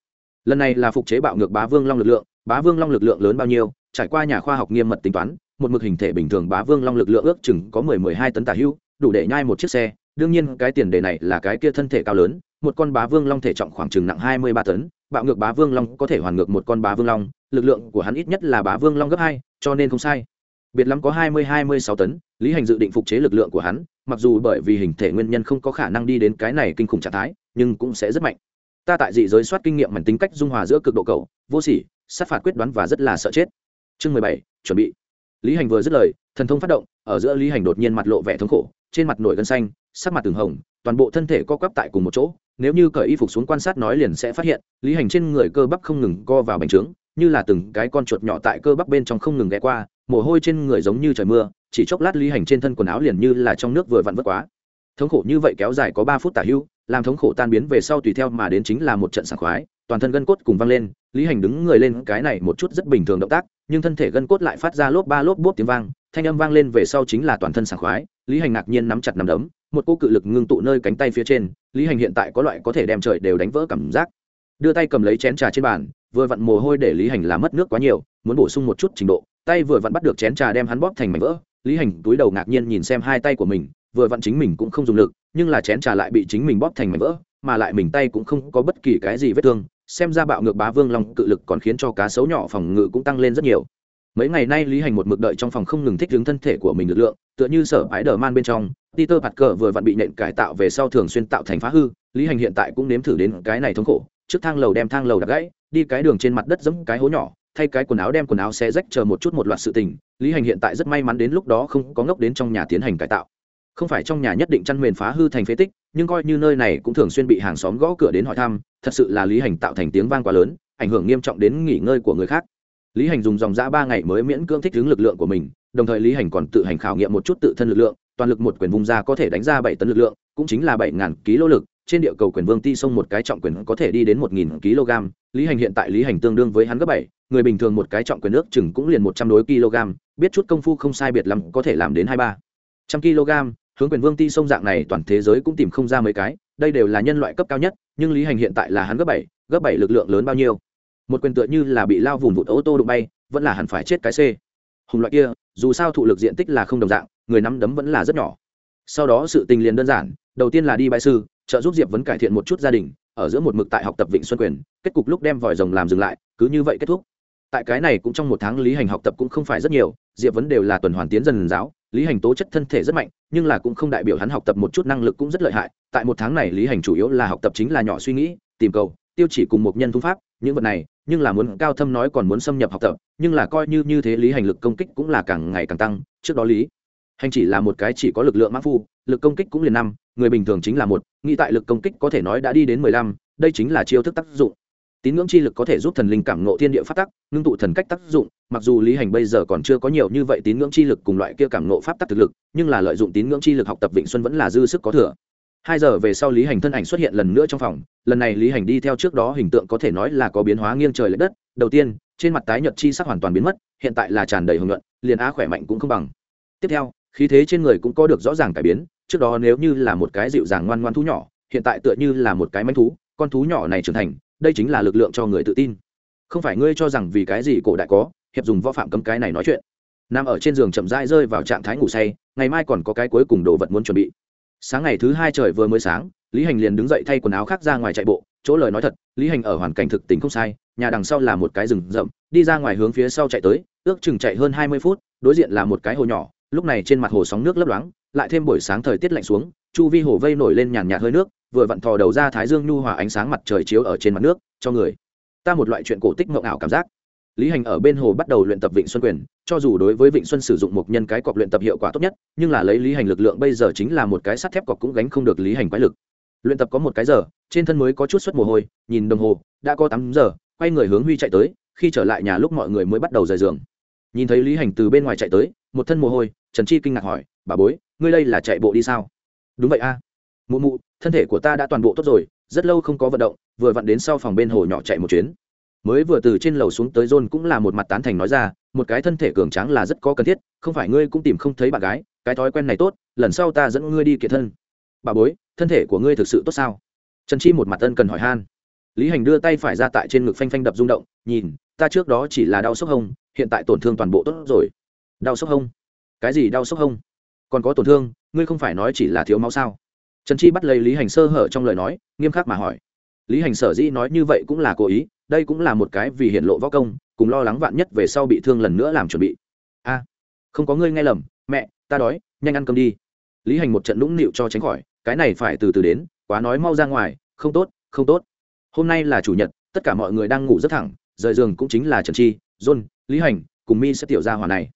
Lần này là phục chế bạo ngược bá vương long lực lượng, bá vương long lực lượng lớn bao nhiêu, trải qua nhà khoa học nghiêm mật tính toán, một mực hình thể bình thường bá vương long lực lượng ước chừng có mười mười hai tấn tả hưu, đủ để nhai một chiếc xe, đương nhiên cái tiền đề này là cái kia thân thể cao lớn, một con bá vương long thể trọng khoảng chừng nặng hai mươi ba tấn bạo ngược bá vương long có thể hoàn ngược một con bá vương long, lực lượng của hắn ít nhất là bá vương long gấp hai, cho nên không sai. Biệt lắm có hai mươi hai mươi sáu tấn, lý hành dự định phục chế lực lượng của hắn, mặc dù bởi vì hình thể nguyên nhân không có khả năng đi đến cái này kinh khủng trạng thái, nhưng cũng sẽ rất mạnh. Ta tại dị giới soát kinh nghiệm mảnh tính cách dung hòa giữa cực độ cầu vô sỉ, sát phạt quyết đoán và rất là sợ chết. Chương mười bảy, chuẩn bị. Lý hành vừa dứt lời, thần thông phát động, ở giữa lý hành đột nhiên mặt lộ vẻ thống khổ, trên mặt nổi gân xanh, sắc mặt từng hồng, toàn bộ thân thể co quắp tại cùng một chỗ nếu như cởi y phục xuống quan sát nói liền sẽ phát hiện, lý hành trên người cơ bắp không ngừng co vào bành trướng, như là từng cái con chuột nhỏ tại cơ bắp bên trong không ngừng ghé qua, mồ hôi trên người giống như trời mưa, chỉ chốc lát lý hành trên thân quần áo liền như là trong nước vừa vặn vất quá. Thống khổ như vậy kéo dài có ba phút tả hưu, làm thống khổ tan biến về sau tùy theo mà đến chính là một trận sảng khoái, toàn thân gân cốt cùng văng lên, lý hành đứng người lên cái này một chút rất bình thường động tác, nhưng thân thể gân cốt lại phát ra lốp ba lốp bốp tiếng vang, thanh âm vang lên về sau chính là toàn thân sảng khoái, lý hành ngạc nhiên nắm chặt nắm đấm một cô cự lực ngưng tụ nơi cánh tay phía trên, lý hành hiện tại có loại có thể đem trời đều đánh vỡ cảm giác. Đưa tay cầm lấy chén trà trên bàn, vừa vặn mồ hôi để lý hành làm mất nước quá nhiều, muốn bổ sung một chút trình độ, tay vừa vặn bắt được chén trà đem hắn bóp thành mảnh vỡ. Lý hành túi đầu ngạc nhiên nhìn xem hai tay của mình, vừa vặn chính mình cũng không dùng lực, nhưng là chén trà lại bị chính mình bóp thành mảnh vỡ, mà lại mình tay cũng không có bất kỳ cái gì vết thương. Xem ra bạo ngược bá vương long cự lực còn khiến cho cá sấu nhỏ phòng ngự cũng tăng lên rất nhiều mấy ngày nay lý hành một mực đợi trong phòng không ngừng thích ứng thân thể của mình lực lượng, tựa như sở bãi đờ man bên trong, peter bạt cờ vừa vặn bị nện cải tạo về sau thường xuyên tạo thành phá hư, lý hành hiện tại cũng nếm thử đến cái này thống khổ, trước thang lầu đem thang lầu đặt gãy, đi cái đường trên mặt đất giống cái hố nhỏ, thay cái quần áo đem quần áo xe rách chờ một chút một loạt sự tình, lý hành hiện tại rất may mắn đến lúc đó không có ngốc đến trong nhà tiến hành cải tạo. Không phải trong nhà nhất định chăn mền phá hư thành phế tích, nhưng coi như nơi này cũng thường xuyên bị hàng xóm gõ cửa đến hỏi thăm, thật sự là lý hành tạo thành tiếng vang quá lớn, ảnh hưởng nghiêm trọng đến nghỉ ngơi của người khác lý hành dùng dòng giã ba ngày mới miễn cưỡng thích ứng lực lượng của mình, đồng thời lý hành còn tự hành khảo nghiệm một chút tự thân lực lượng, toàn lực một quyền vùng ra có thể đánh ra bảy tấn lực lượng, cũng chính là bảy ngàn ký lô lực, trên địa cầu quyền vương ti sông một cái trọng quyền có thể đi đến một nghìn kg. Lý hành hiện tại lý hành tương đương với hắn gấp bảy, người bình thường một cái trọng quyền ước chừng cũng liền một trăm đối kg, biết chút công phu không sai biệt lắm có thể làm đến hai ba trăm kg. Hướng quyền vương ti sông dạng này toàn thế giới cũng tìm không ra mấy cái, đây đều là nhân loại cấp cao nhất, nhưng lý hành hiện tại là hắn gấp bảy gấp bảy lực lượng lớn bao nhiêu? Một quyền tựa như là bị lao vùng vụt ô tô đụng bay, vẫn là hẳn phải chết cái c. Hùng loại kia, dù sao thụ lực diện tích là không đồng dạng, người nắm đấm vẫn là rất nhỏ. Sau đó sự tình liền đơn giản, đầu tiên là đi bãi sư, trợ giúp diệp vấn cải thiện một chút gia đình, ở giữa một mực tại học tập vịnh xuân quyền, kết cục lúc đem vòi rồng làm dừng lại, cứ như vậy kết thúc. Tại cái này cũng trong một tháng lý hành học tập cũng không phải rất nhiều, diệp vấn đều là tuần hoàn tiến dần giáo, lý hành tố chất thân thể rất mạnh, nhưng là cũng không đại biểu hắn học tập một chút năng lực cũng rất lợi hại. Tại một tháng này lý hành chủ yếu là học tập chính là nhỏ suy nghĩ, tìm cầu, tiêu chỉ cùng một nhân thu pháp, những vật này nhưng là muốn cao thâm nói còn muốn xâm nhập học tập, nhưng là coi như như thế lý hành lực công kích cũng là càng ngày càng tăng, trước đó lý hành chỉ là một cái chỉ có lực lượng mã phu, lực công kích cũng liền năm, người bình thường chính là một, nghĩ tại lực công kích có thể nói đã đi đến mười lăm, đây chính là chiêu thức tác dụng. Tín ngưỡng chi lực có thể giúp thần linh cảm ngộ thiên địa phát tắc, ngưng tụ thần cách tác dụng, mặc dù lý hành bây giờ còn chưa có nhiều như vậy tín ngưỡng chi lực cùng loại kia cảm ngộ pháp tắc thực lực, nhưng là lợi dụng tín ngưỡng chi lực học tập vịnh xuân vẫn là dư sức có thừa hai giờ về sau lý hành thân ảnh xuất hiện lần nữa trong phòng, lần này lý hành đi theo trước đó hình tượng có thể nói là có biến hóa nghiêng trời l ệ đất. Đầu tiên, trên mặt tái nhợt chi sắc hoàn toàn biến mất, hiện tại là tràn đầy hưởng luận liền á khỏe mạnh cũng không bằng. Tiếp theo, khí thế trên người cũng có được rõ ràng cải biến, trước đó nếu như là một cái dịu dàng ngoan ngoan thú nhỏ, hiện tại tựa như là một cái manh thú, con thú nhỏ này trưởng thành, đây chính là lực lượng cho người tự tin. Không phải ngươi cho rằng vì cái gì cổ đại có, hiệp dùng võ phạm cấm cái này nói chuyện. Nằm ở trên giường chậm rãi rơi vào trạng thái ngủ say, ngày mai còn có cái cuối cùng đồ vật muốn chuẩn bị sáng ngày thứ hai trời vừa mới sáng, lý hành liền đứng dậy thay quần áo khác ra ngoài chạy bộ. Chỗ lời nói thật, lý hành ở hoàn cảnh thực tình không sai, nhà đằng sau là một cái rừng rậm, đi ra ngoài hướng phía sau chạy tới, ước chừng chạy hơn hai mươi phút, đối diện là một cái hồ nhỏ, lúc này trên mặt hồ sóng nước lấp loáng, lại thêm buổi sáng thời tiết lạnh xuống, chu vi hồ vây nổi lên nhàn nhạt hơi nước, vừa vặn thò đầu ra thái dương nhu hòa ánh sáng mặt trời chiếu ở trên mặt nước, cho người. Ta một loại chuyện cổ tích mộng ảo cảm giác lý hành ở bên hồ bắt đầu luyện tập vịnh xuân quyền, cho dù đối với vịnh xuân sử dụng một nhân cái cọc luyện tập hiệu quả tốt nhất, nhưng là lấy lý hành lực lượng bây giờ chính là một cái sắt thép cọc cũng gánh không được lý hành quái lực. Luyện tập có một cái giờ, trên thân mới có chút suất mồ hôi, nhìn đồng hồ, đã có tám giờ, quay người hướng huy chạy tới, khi trở lại nhà lúc mọi người mới bắt đầu rời giường. Nhìn thấy lý hành từ bên ngoài chạy tới, một thân mồ hôi, trần chi kinh ngạc hỏi, bà bối, ngươi đây là chạy bộ đi sao? Đúng vậy a. Mụ mụ, thân thể của ta đã toàn bộ tốt rồi, rất lâu không có vận động, vừa vặn đến sau phòng bên hồ nhỏ chạy một chuyến mới vừa từ trên lầu xuống tới john cũng là một mặt tán thành nói ra, một cái thân thể cường tráng là rất có cần thiết, không phải ngươi cũng tìm không thấy bạn gái, cái thói quen này tốt, lần sau ta dẫn ngươi đi kiệt thân. Bà bối, thân thể của ngươi thực sự tốt sao? Trần chi một mặt ân cần hỏi han. Lý hành đưa tay phải ra tại trên ngực phanh phanh đập rung động, nhìn, ta trước đó chỉ là đau sốc hông, hiện tại tổn thương toàn bộ tốt rồi. Đau sốc hông? Cái gì đau sốc hông? Còn có tổn thương, ngươi không phải nói chỉ là thiếu máu sao? Trần chi bắt lấy lý hành sơ hở trong lời nói, nghiêm khắc mà hỏi. Lý hành sở dĩ nói như vậy cũng là cố ý đây cũng là một cái vì hiện lộ võ công, cùng lo lắng vạn nhất về sau bị thương lần nữa làm chuẩn bị. A, không có ngươi nghe lầm, mẹ, ta đói, nhanh ăn cơm đi. Lý hành một trận nũng nịu cho tránh khỏi, cái này phải từ từ đến, quá nói mau ra ngoài, không tốt không tốt. Hôm nay là chủ nhật, tất cả mọi người đang ngủ rất thẳng, rời giường cũng chính là trần chi, john, lý hành, cùng mi sẽ tiểu ra hòa này.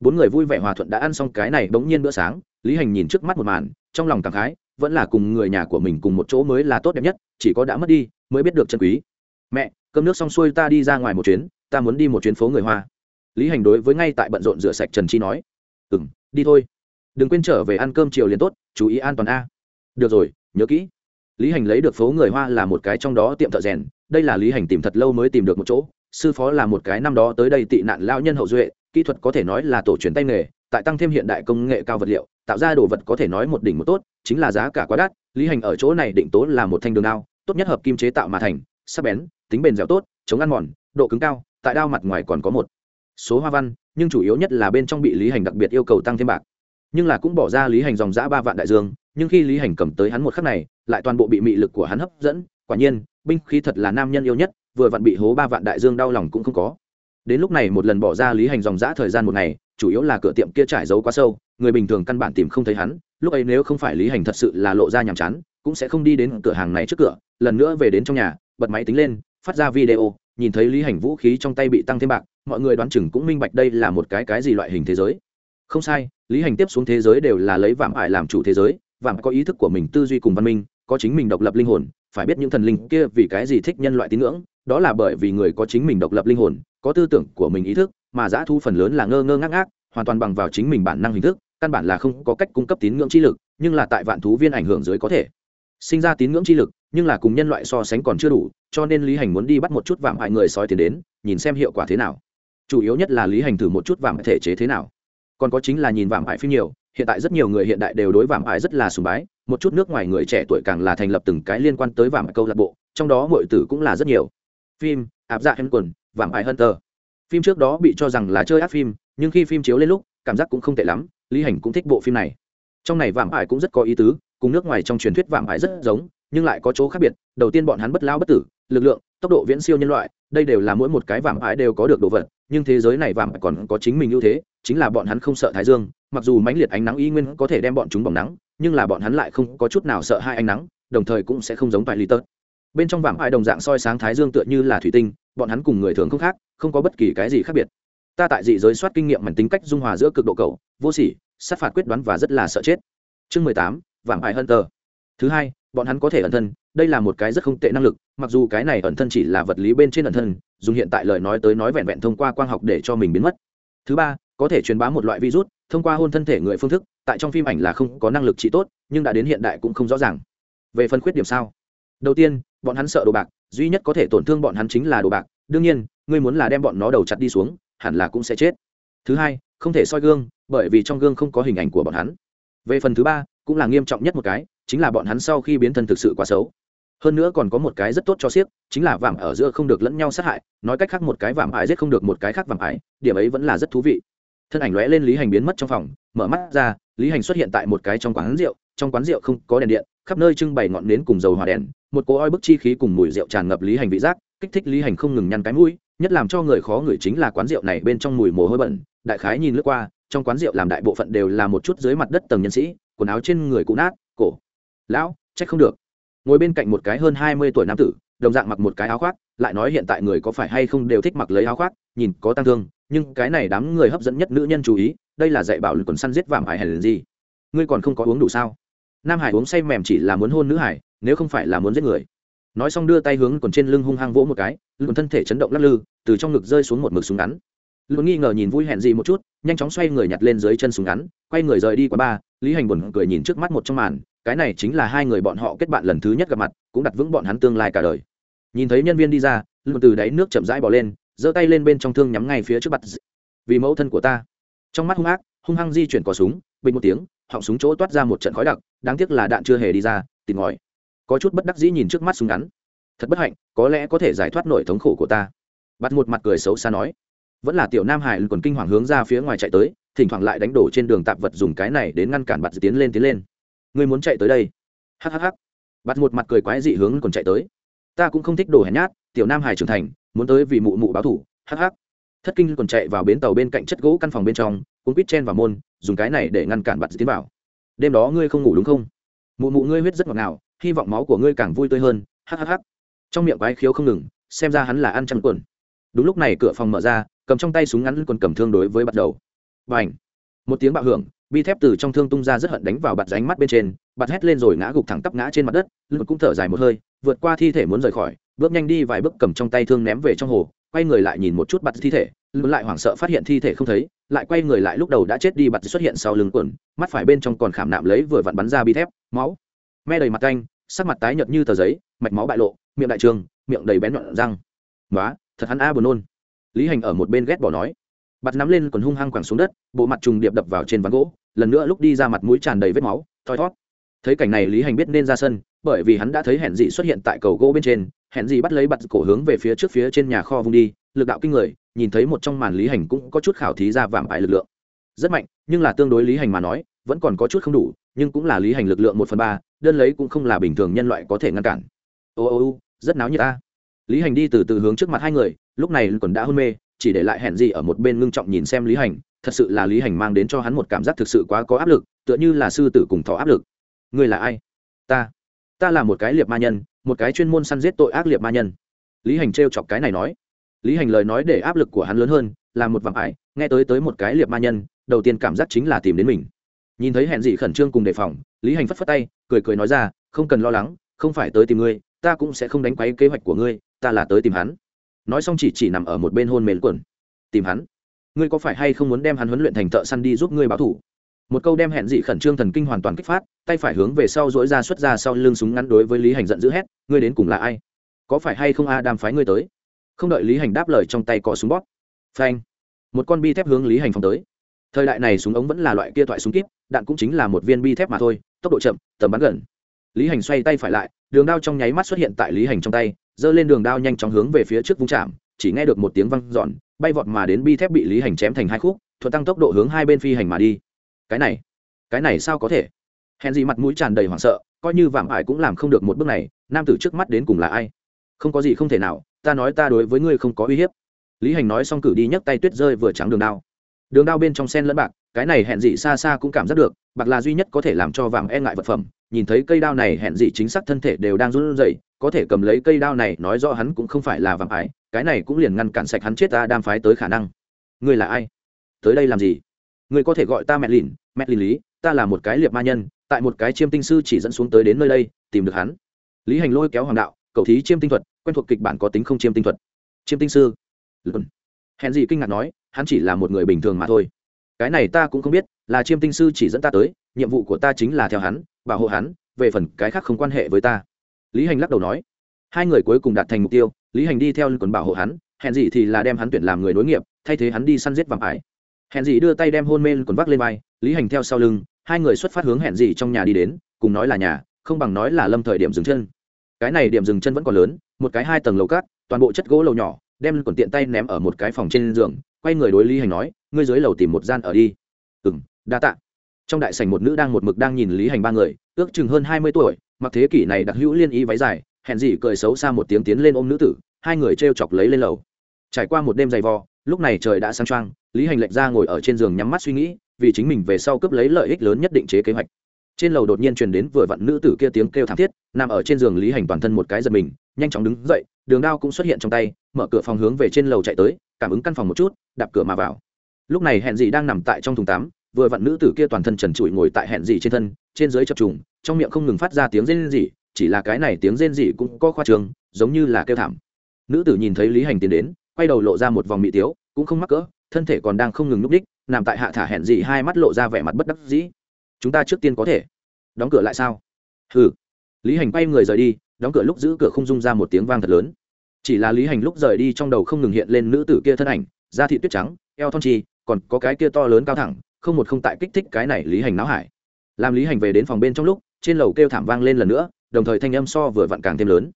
Bốn người vui vẻ hòa thuận đã ăn xong cái này bỗng nhiên bữa sáng, lý hành nhìn trước mắt một màn, trong lòng cảm khái, vẫn là cùng người nhà của mình cùng một chỗ mới là tốt đẹp nhất, chỉ có đã mất đi, mới biết được chân quý. Mẹ cơm nước xong xuôi ta đi ra ngoài một chuyến, ta muốn đi một chuyến phố người hoa. Lý hành đối với ngay tại bận rộn rửa sạch trần chi nói ừ m đi thôi. Đừng quên trở về ăn cơm chiều liền tốt, chú ý an toàn a. Được rồi, nhớ kỹ. Lý hành lấy được phố người hoa là một cái trong đó tiệm thợ rèn, đây là lý hành tìm thật lâu mới tìm được một chỗ. Sư phó là một cái năm đó tới đây tị nạn lao nhân hậu duệ, kỹ thuật có thể nói là tổ truyền tay nghề, tại tăng thêm hiện đại công nghệ cao vật liệu, tạo ra đồ vật có thể nói một đỉnh một tốt, chính là giá cả quá đắt. Lý hành ở chỗ này định tố là một thanh đường đao tốt nhất hợp kim chế tạo mà thành, sắc bén tính bền dẻo tốt, chống ăn mòn, độ cứng cao, tại đao mặt ngoài còn có một số hoa văn, nhưng chủ yếu nhất là bên trong bị lý hành đặc biệt yêu cầu tăng thêm bạc. Nhưng là cũng bỏ ra lý hành dòng giã ba vạn đại dương, nhưng khi lý hành cầm tới hắn một khắc này, lại toàn bộ bị mị lực của hắn hấp dẫn, quả nhiên, binh khí thật là nam nhân yêu nhất, vừa vặn bị hố ba vạn đại dương đau lòng cũng không có. Đến lúc này một lần bỏ ra lý hành dòng giã thời gian một ngày, chủ yếu là cửa tiệm kia trải dấu quá sâu, người bình thường căn bản tìm không thấy hắn, lúc ấy nếu không phải lý hành thật sự là lộ ra nhàm chán, cũng sẽ không đi đến cửa hàng này trước cửa, lần nữa về đến trong nhà, bật máy tính lên phát ra video, nhìn thấy lý hành vũ khí trong tay bị tăng thêm bạc, mọi người đoán chừng cũng minh bạch đây là một cái cái gì loại hình thế giới. Không sai, lý hành tiếp xuống thế giới đều là lấy vạm ải làm chủ thế giới, vạm có ý thức của mình, tư duy cùng văn minh, có chính mình độc lập linh hồn, phải biết những thần linh kia vì cái gì thích nhân loại tín ngưỡng, đó là bởi vì người có chính mình độc lập linh hồn, có tư tưởng của mình ý thức, mà giã thu phần lớn là ngơ ngơ ngác ngác, hoàn toàn bằng vào chính mình bản năng hình thức, căn bản là không có cách cung cấp tín ngưỡng chi lực, nhưng là tại vạn thú viên ảnh hưởng dưới có thể. Sinh ra tín ngưỡng chi lực nhưng là cùng nhân loại so sánh còn chưa đủ, cho nên lý hành muốn đi bắt một chút vạm hại người sói tiền đến, nhìn xem hiệu quả thế nào. Chủ yếu nhất là lý hành thử một chút vạm thể chế thế nào. Còn có chính là nhìn vạm hại phim nhiều, hiện tại rất nhiều người hiện đại đều đối vạm hại rất là sùng bái, một chút nước ngoài người trẻ tuổi càng là thành lập từng cái liên quan tới vạm câu lạc bộ, trong đó mọi tử cũng là rất nhiều. Phim áp dạ hem quần, vạm hại hunter. Phim trước đó bị cho rằng là chơi ác phim, nhưng khi phim chiếu lên lúc, cảm giác cũng không tệ lắm, lý hành cũng thích bộ phim này. Trong này vạm hại cũng rất có ý tứ, cùng nước ngoài trong truyền thuyết vạm hại rất giống nhưng lại có chỗ khác biệt, đầu tiên bọn hắn bất lao bất tử, lực lượng, tốc độ viễn siêu nhân loại, đây đều là mỗi một cái vàng ái đều có được đồ vật, nhưng thế giới này vàng ải còn có chính mình ưu thế, chính là bọn hắn không sợ thái dương, mặc dù mãnh liệt ánh nắng y nguyên có thể đem bọn chúng bỏng nắng, nhưng là bọn hắn lại không có chút nào sợ hai ánh nắng, đồng thời cũng sẽ không giống tại lý tớt. Bên trong vàng ái đồng dạng soi sáng thái dương tựa như là thủy tinh, bọn hắn cùng người thường không khác, không có bất kỳ cái gì khác biệt. Ta tại dị giới soát kinh nghiệm mảnh tính cách dung hòa giữa cực độ cầu vô sỉ, sát phạt quyết đoán và rất là sợ chết. Chương mười tám vàng ái hơn tờ thứ hai bọn hắn có thể ẩn thân, đây là một cái rất không tệ năng lực, mặc dù cái này ẩn thân chỉ là vật lý bên trên ẩn thân, dùng hiện tại lời nói tới nói vẹn vẹn thông qua quang học để cho mình biến mất. Thứ ba, có thể truyền bá một loại virus, thông qua hôn thân thể người phương thức, tại trong phim ảnh là không có năng lực trị tốt, nhưng đã đến hiện đại cũng không rõ ràng. Về phần khuyết điểm sao? Đầu tiên, bọn hắn sợ đồ bạc, duy nhất có thể tổn thương bọn hắn chính là đồ bạc, đương nhiên, ngươi muốn là đem bọn nó đầu chặt đi xuống, hẳn là cũng sẽ chết. Thứ hai, không thể soi gương, bởi vì trong gương không có hình ảnh của bọn hắn. Về phần thứ ba cũng là nghiêm trọng nhất một cái, chính là bọn hắn sau khi biến thân thực sự quá xấu. Hơn nữa còn có một cái rất tốt cho siếc, chính là vảm ở giữa không được lẫn nhau sát hại, nói cách khác một cái vảm ải giết không được một cái khác vảm ải điểm ấy vẫn là rất thú vị. Thân ảnh lóe lên lý hành biến mất trong phòng, mở mắt ra, lý hành xuất hiện tại một cái trong quán rượu, trong quán rượu không có đèn điện, khắp nơi trưng bày ngọn nến cùng dầu hỏa đèn, một cỗ oi bức chi khí cùng mùi rượu tràn ngập lý hành vị giác, kích thích lý hành không ngừng nhăn cái mũi, nhất làm cho người khó ngửi chính là quán rượu này bên trong mùi mồ hôi bẩn. Đại khái nhìn lướt qua, trong quán rượu làm đại bộ phận đều là một chút dưới mặt đất tầng nhân sĩ quần áo trên người cũ nát, cổ. Lão, trách không được. Ngồi bên cạnh một cái hơn hai mươi tuổi nam tử, đồng dạng mặc một cái áo khoác, lại nói hiện tại người có phải hay không đều thích mặc lấy áo khoác, nhìn có tăng thương, nhưng cái này đám người hấp dẫn nhất nữ nhân chú ý, đây là dạy bảo lực quần săn giết vàm hải hèn gì. Ngươi còn không có uống đủ sao? Nam hải uống say mềm chỉ là muốn hôn nữ hải, nếu không phải là muốn giết người. Nói xong đưa tay hướng còn trên lưng hung hăng vỗ một cái lưng thân thể chấn động lắc lư, từ trong ngực rơi xuống một mực súng ngắn luôn nghi ngờ nhìn vui hẹn gì một chút, nhanh chóng xoay người nhặt lên dưới chân súng ngắn, quay người rời đi qua ba lý hành buồn cười nhìn trước mắt một trong màn, cái này chính là hai người bọn họ kết bạn lần thứ nhất gặp mặt, cũng đặt vững bọn hắn tương lai cả đời. Nhìn thấy nhân viên đi ra luôn từ đáy nước chậm rãi bỏ lên, giơ tay lên bên trong thương nhắm ngay phía trước mặt. Vì mẫu thân của ta. Trong mắt hung ác, hung hăng di chuyển cò súng, bình một tiếng, họng súng chỗ toát ra một trận khói đặc, đáng tiếc là đạn chưa hề đi ra, tìm ngòi. Có chút bất đắc dĩ nhìn trước mắt súng ngắn. Thật bất hạnh, có lẽ có thể giải thoát nổi thống khổ của ta. Bắt một mặt cười xấu xa nói vẫn là tiểu nam hải còn kinh hoàng hướng ra phía ngoài chạy tới, thỉnh thoảng lại đánh đổ trên đường tạp vật dùng cái này đến ngăn cản bạt tiến lên tiến lên. Ngươi muốn chạy tới đây? Hhh bạt một mặt cười quái dị hướng còn chạy tới. Ta cũng không thích đồ hèn nhát, tiểu nam hải trưởng thành, muốn tới vì mụ mụ báo thủ hh thất kinh còn chạy vào bến tàu bên cạnh chất gỗ căn phòng bên trong, cuốn quýt chen vào môn, dùng cái này để ngăn cản bạt tiến vào. Đêm đó ngươi không ngủ đúng không? Mụ mụ ngươi huyết rất ngọt ngào, hy vọng máu của ngươi càng vui tươi hơn hhh trong miệng quái khiếu không ngừng, xem ra hắn là ăn chăn quần. Đúng lúc này cửa phòng mở ra cầm trong tay súng ngắn còn cầm thương đối với bắt đầu. Và ảnh một tiếng bạo hưởng, bi thép từ trong thương tung ra rất hận đánh vào bạt ránh mắt bên trên, bạt hét lên rồi ngã gục thẳng tắp ngã trên mặt đất, lưng cũng thở dài một hơi, vượt qua thi thể muốn rời khỏi, bước nhanh đi vài bước cầm trong tay thương ném về trong hồ, quay người lại nhìn một chút bạt thi thể, lưng lại hoảng sợ phát hiện thi thể không thấy, lại quay người lại lúc đầu đã chết đi bạt xuất hiện sau lưng quần, mắt phải bên trong còn khảm nạm lấy vừa vặn bắn ra bi thép, máu. Me đầy mặt canh sắc mặt tái nhợt như tờ giấy, mạch máu bại lộ, miệng đại trường, miệng đầy bén nhọn răng. Nói thật hắn a buồn nôn lý hành ở một bên ghét bỏ nói. Bạt nắm lên còn hung hăng quẳng xuống đất, bộ mặt trùng điệp đập vào trên ván gỗ, lần nữa lúc đi ra mặt mũi tràn đầy vết máu, thoi thót. Thấy cảnh này lý hành biết nên ra sân, bởi vì hắn đã thấy hẹn dị xuất hiện tại cầu gỗ bên trên. Hẹn dị bắt lấy bặt cổ hướng về phía trước phía trên nhà kho vung đi, lực đạo kinh người, nhìn thấy một trong màn lý hành cũng có chút khảo thí ra vạm ải lực lượng. Rất mạnh, nhưng là tương đối lý hành mà nói, vẫn còn có chút không đủ, nhưng cũng là lý hành lực lượng một phần ba, đơn lấy cũng không là bình thường nhân loại có thể ngăn cản. Ô ô ô, rất náo như ta lý hành đi từ từ hướng trước mặt hai người lúc này còn đã hôn mê, chỉ để lại hẹn gì ở một bên ngưng trọng nhìn xem lý hành, thật sự là lý hành mang đến cho hắn một cảm giác thực sự quá có áp lực, tựa như là sư tử cùng thọ áp lực. Ngươi là ai? Ta. Ta là một cái liệp ma nhân, một cái chuyên môn săn giết tội ác liệp ma nhân. Lý hành trêu chọc cái này nói. Lý hành lời nói để áp lực của hắn lớn hơn, là một vạm ải, nghe tới tới một cái liệp ma nhân, đầu tiên cảm giác chính là tìm đến mình. Nhìn thấy hẹn dị khẩn trương cùng đề phòng, lý hành phất phất tay, cười cười nói ra, không cần lo lắng, không phải tới tìm ngươi, ta cũng sẽ không đánh quấy kế hoạch của ngươi, ta là tới tìm hắn nói xong chỉ chỉ nằm ở một bên hôn mền quần. Tìm hắn. Ngươi có phải hay không muốn đem hắn huấn luyện thành thợ săn đi giúp ngươi báo thủ? Một câu đem hẹn dị khẩn trương thần kinh hoàn toàn kích phát, tay phải hướng về sau dỗi ra xuất ra sau lưng súng ngắn đối với lý hành giận dữ hét, ngươi đến cùng là ai? Có phải hay không a đàm phái ngươi tới? Không đợi lý hành đáp lời trong tay cọ súng bóp. Phanh. Một con bi thép hướng lý hành phóng tới. Thời đại này súng ống vẫn là loại kia thoại súng kíp, đạn cũng chính là một viên bi thép mà thôi, tốc độ chậm, tầm bắn gần. Lý hành xoay tay phải lại, đường đao trong nháy mắt xuất hiện tại lý hành trong tay giơ lên đường đao nhanh chóng hướng về phía trước vung chạm, chỉ nghe được một tiếng văng giòn bay vọt mà đến bi thép bị lý hành chém thành hai khúc, thuận tăng tốc độ hướng hai bên phi hành mà đi. Cái này cái này sao có thể? Hèn gì mặt mũi tràn đầy hoảng sợ, coi như vạm ải cũng làm không được một bước này, nam tử trước mắt đến cùng là ai? Không có gì không thể nào, ta nói ta đối với ngươi không có uy hiếp. Lý hành nói xong cử đi nhấc tay tuyết rơi vừa trắng đường đao. Đường đao bên trong sen lẫn bạc, cái này hẹn dị xa xa cũng cảm giác được, bạc là duy nhất có thể làm cho vàng e ngại vật phẩm, nhìn thấy cây đao này hẹn dị chính xác thân thể đều đang run rẩy có thể cầm lấy cây đao này, nói rõ hắn cũng không phải là vàng ái, cái này cũng liền ngăn cản sạch hắn chết ta đam phái tới khả năng. Ngươi là ai? Tới đây làm gì? Ngươi có thể gọi ta mẹ lìn mẹ lìn lý, ta là một cái liệp ma nhân, tại một cái chiêm tinh sư chỉ dẫn xuống tới đến nơi đây, tìm được hắn. Lý hành lôi kéo hoàng đạo, cậu thí chiêm tinh thuật, quen thuộc kịch bản có tính không chiêm tinh thuật. Chiêm tinh sư? Hèn gì kinh ngạc nói, hắn chỉ là một người bình thường mà thôi. Cái này ta cũng không biết, là chiêm tinh sư chỉ dẫn ta tới, nhiệm vụ của ta chính là theo hắn, bảo hộ hắn, về phần cái khác không quan hệ với ta lý hành lắc đầu nói, hai người cuối cùng đạt thành mục tiêu, lý hành đi theo quần bảo hộ hắn hẹn gì thì là đem hắn tuyển làm người nối nghiệp, thay thế hắn đi săn giết vàng ải. Hẹn gì đưa tay đem hôn mê quần vác lên vai, lý hành theo sau lưng, hai người xuất phát hướng hẹn gì trong nhà đi đến, cùng nói là nhà, không bằng nói là lâm thời điểm dừng chân. Cái này điểm dừng chân vẫn còn lớn, một cái hai tầng lầu cát, toàn bộ chất gỗ lầu nhỏ, đem quần tiện tay ném ở một cái phòng trên giường, quay người đối lý hành nói, ngươi dưới lầu tìm một gian ở đi. Ừ m đa t ạ trong đại sảnh một nữ đang một mực đang nhìn lý hành ba người, ước chừng hơn hai mươi tuổi mặc thế kỷ này đặc hữu liên y váy dài hẹn gì cười xấu xa một tiếng tiến lên ôm nữ tử, hai người t r e o chọc lấy lên lầu. Trải qua một đêm dày vò, lúc này trời đã sang trăng lý hành lệnh ra ngồi ở trên giường nhắm mắt suy nghĩ, vì chính mình về sau cướp lấy lợi ích lớn nhất định chế kế hoạch. Trên lầu đột nhiên truyền đến vừa vặn nữ tử kia tiếng kêu thảm thiết, nằm ở trên giường lý hành toàn thân một cái giật mình, nhanh chóng đứng dậy, đường đao cũng xuất hiện trong tay, mở cửa phòng hướng về trên lầu chạy tới, cảm ứng căn phòng một chút, đạp cửa mà vào. Lúc này hẹn dị đang nằm tại trong thùng tắm, vừa vặn nữ tử kia toàn thân trần trụi ngồi tại hẹn dị trên thân trên dưới chập trùng, trong miệng không ngừng phát ra tiếng rên rỉ, chỉ là cái này tiếng rên rỉ cũng có khoa trường, giống như là kêu thảm. Nữ tử nhìn thấy lý hành tiến đến, quay đầu lộ ra một vòng mị tiếu, cũng không mắc cỡ, thân thể còn đang không ngừng núp đích nằm tại hạ thả hẹn gì hai mắt lộ ra vẻ mặt bất đắc dĩ. Chúng ta trước tiên có thể. Đóng cửa lại sao? Ừ lý hành quay người rời đi, đóng cửa lúc giữ cửa không dung ra một tiếng vang thật lớn. Chỉ là lý hành lúc rời đi trong đầu không ngừng hiện lên nữ tử kia thân ảnh, da thị tuyết trắng, eo thon chi còn có cái kia to lớn cao thẳng, không một không tại kích thích cái này lý hành náo hải làm lý hành về đến phòng bên trong lúc, trên lầu kêu thảm vang lên lần nữa, đồng thời thanh âm so vừa vặn càng thêm lớn.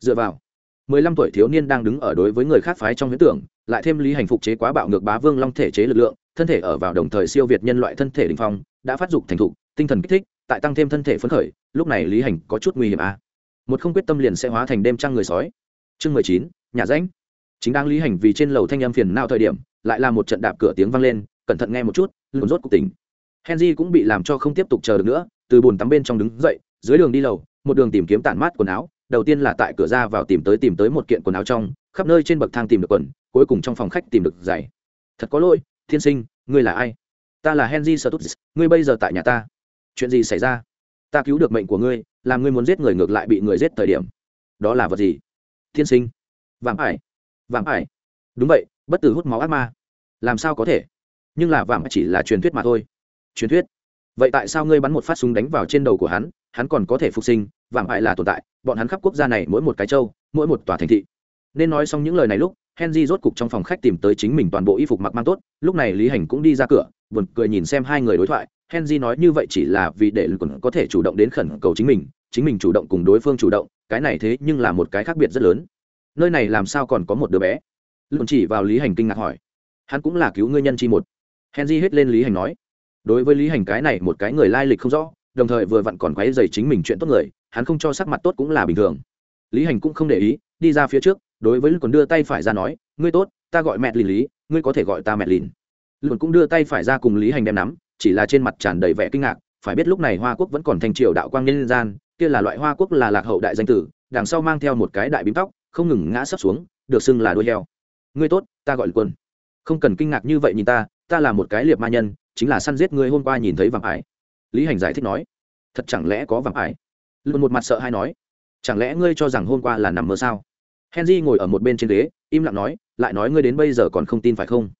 Dựa vào, mười lăm tuổi thiếu niên đang đứng ở đối với người khác phái trong huyễn tưởng, lại thêm lý hành phục chế quá bạo ngược bá vương long thể chế lực lượng, thân thể ở vào đồng thời siêu việt nhân loại thân thể đình phong, đã phát dục thành thục, tinh thần kích thích, tại tăng thêm thân thể phấn khởi, lúc này lý hành có chút nguy hiểm à. một không quyết tâm liền sẽ hóa thành đêm trăng người sói. Chương mười chín, nhà ránh chính đang lý hành vì trên lầu thanh âm phiền nào thời điểm, lại là một trận đạp cửa tiếng vang lên, cẩn thận nghe một chút, lùn rốt cuộc tỉnh henry cũng bị làm cho không tiếp tục chờ được nữa từ bồn tắm bên trong đứng dậy dưới đường đi lầu một đường tìm kiếm tản mát quần áo đầu tiên là tại cửa ra vào tìm tới tìm tới một kiện quần áo trong khắp nơi trên bậc thang tìm được quần cuối cùng trong phòng khách tìm được giày. Thật có lỗi thiên sinh ngươi là ai? Ta là henry Stubbs, ngươi bây giờ tại nhà ta. Chuyện gì xảy ra? Ta cứu được mệnh của ngươi làm ngươi muốn giết người ngược lại bị người giết thời điểm. Đó là vật gì? Thiên sinh. Vạm ải. Vạm ải. Đúng vậy bất tử hút máu ác ma. Làm sao có thể? Nhưng là vạm chỉ là truyền thuyết mà thôi truyền thuyết. Vậy tại sao ngươi bắn một phát súng đánh vào trên đầu của hắn hắn còn có thể phục sinh, vàng hại là tồn tại, bọn hắn khắp quốc gia này mỗi một cái châu, mỗi một tòa thành thị. Nên nói xong những lời này lúc, henry rốt cục trong phòng khách tìm tới chính mình toàn bộ y phục mặc mang tốt, lúc này lý hành cũng đi ra cửa, buồn cười nhìn xem hai người đối thoại, henry nói như vậy chỉ là vì để còn có thể chủ động đến khẩn cầu chính mình chính mình chủ động cùng đối phương chủ động, cái này thế nhưng là một cái khác biệt rất lớn. Nơi này làm sao còn có một đứa bé? Lượn chỉ vào lý hành kinh ngạc hỏi. Hắn cũng là cứu ngươi nhân chi một. Henry hết lên lý hành nói đối với lý hành cái này một cái người lai lịch không rõ, đồng thời vừa vặn còn quấy dày chính mình chuyện tốt người, hắn không cho sắc mặt tốt cũng là bình thường. Lý hành cũng không để ý, đi ra phía trước, đối với còn đưa tay phải ra nói, ngươi tốt, ta gọi mẹ lìn lý, ngươi có thể gọi ta mẹ lìn. Luôn cũng đưa tay phải ra cùng lý hành đem nắm, chỉ là trên mặt tràn đầy vẻ kinh ngạc, phải biết lúc này hoa quốc vẫn còn thành triều đạo quang nhân gian, kia là loại hoa quốc là lạc hậu đại danh tử, đằng sau mang theo một cái đại bím tóc, không ngừng ngã sấp xuống, được xưng là đuôi heo. Ngươi tốt, ta gọi quân không cần kinh ngạc như vậy nhìn ta ta là một cái liệp ma nhân chính là săn giết ngươi hôm qua nhìn thấy vàng ải. Lý hành giải thích nói, thật chẳng lẽ có vàng ải? Luôn một mặt sợ hay nói, chẳng lẽ ngươi cho rằng hôm qua là nằm mơ sao? Henry ngồi ở một bên trên ghế, im lặng nói, lại nói ngươi đến bây giờ còn không tin phải không?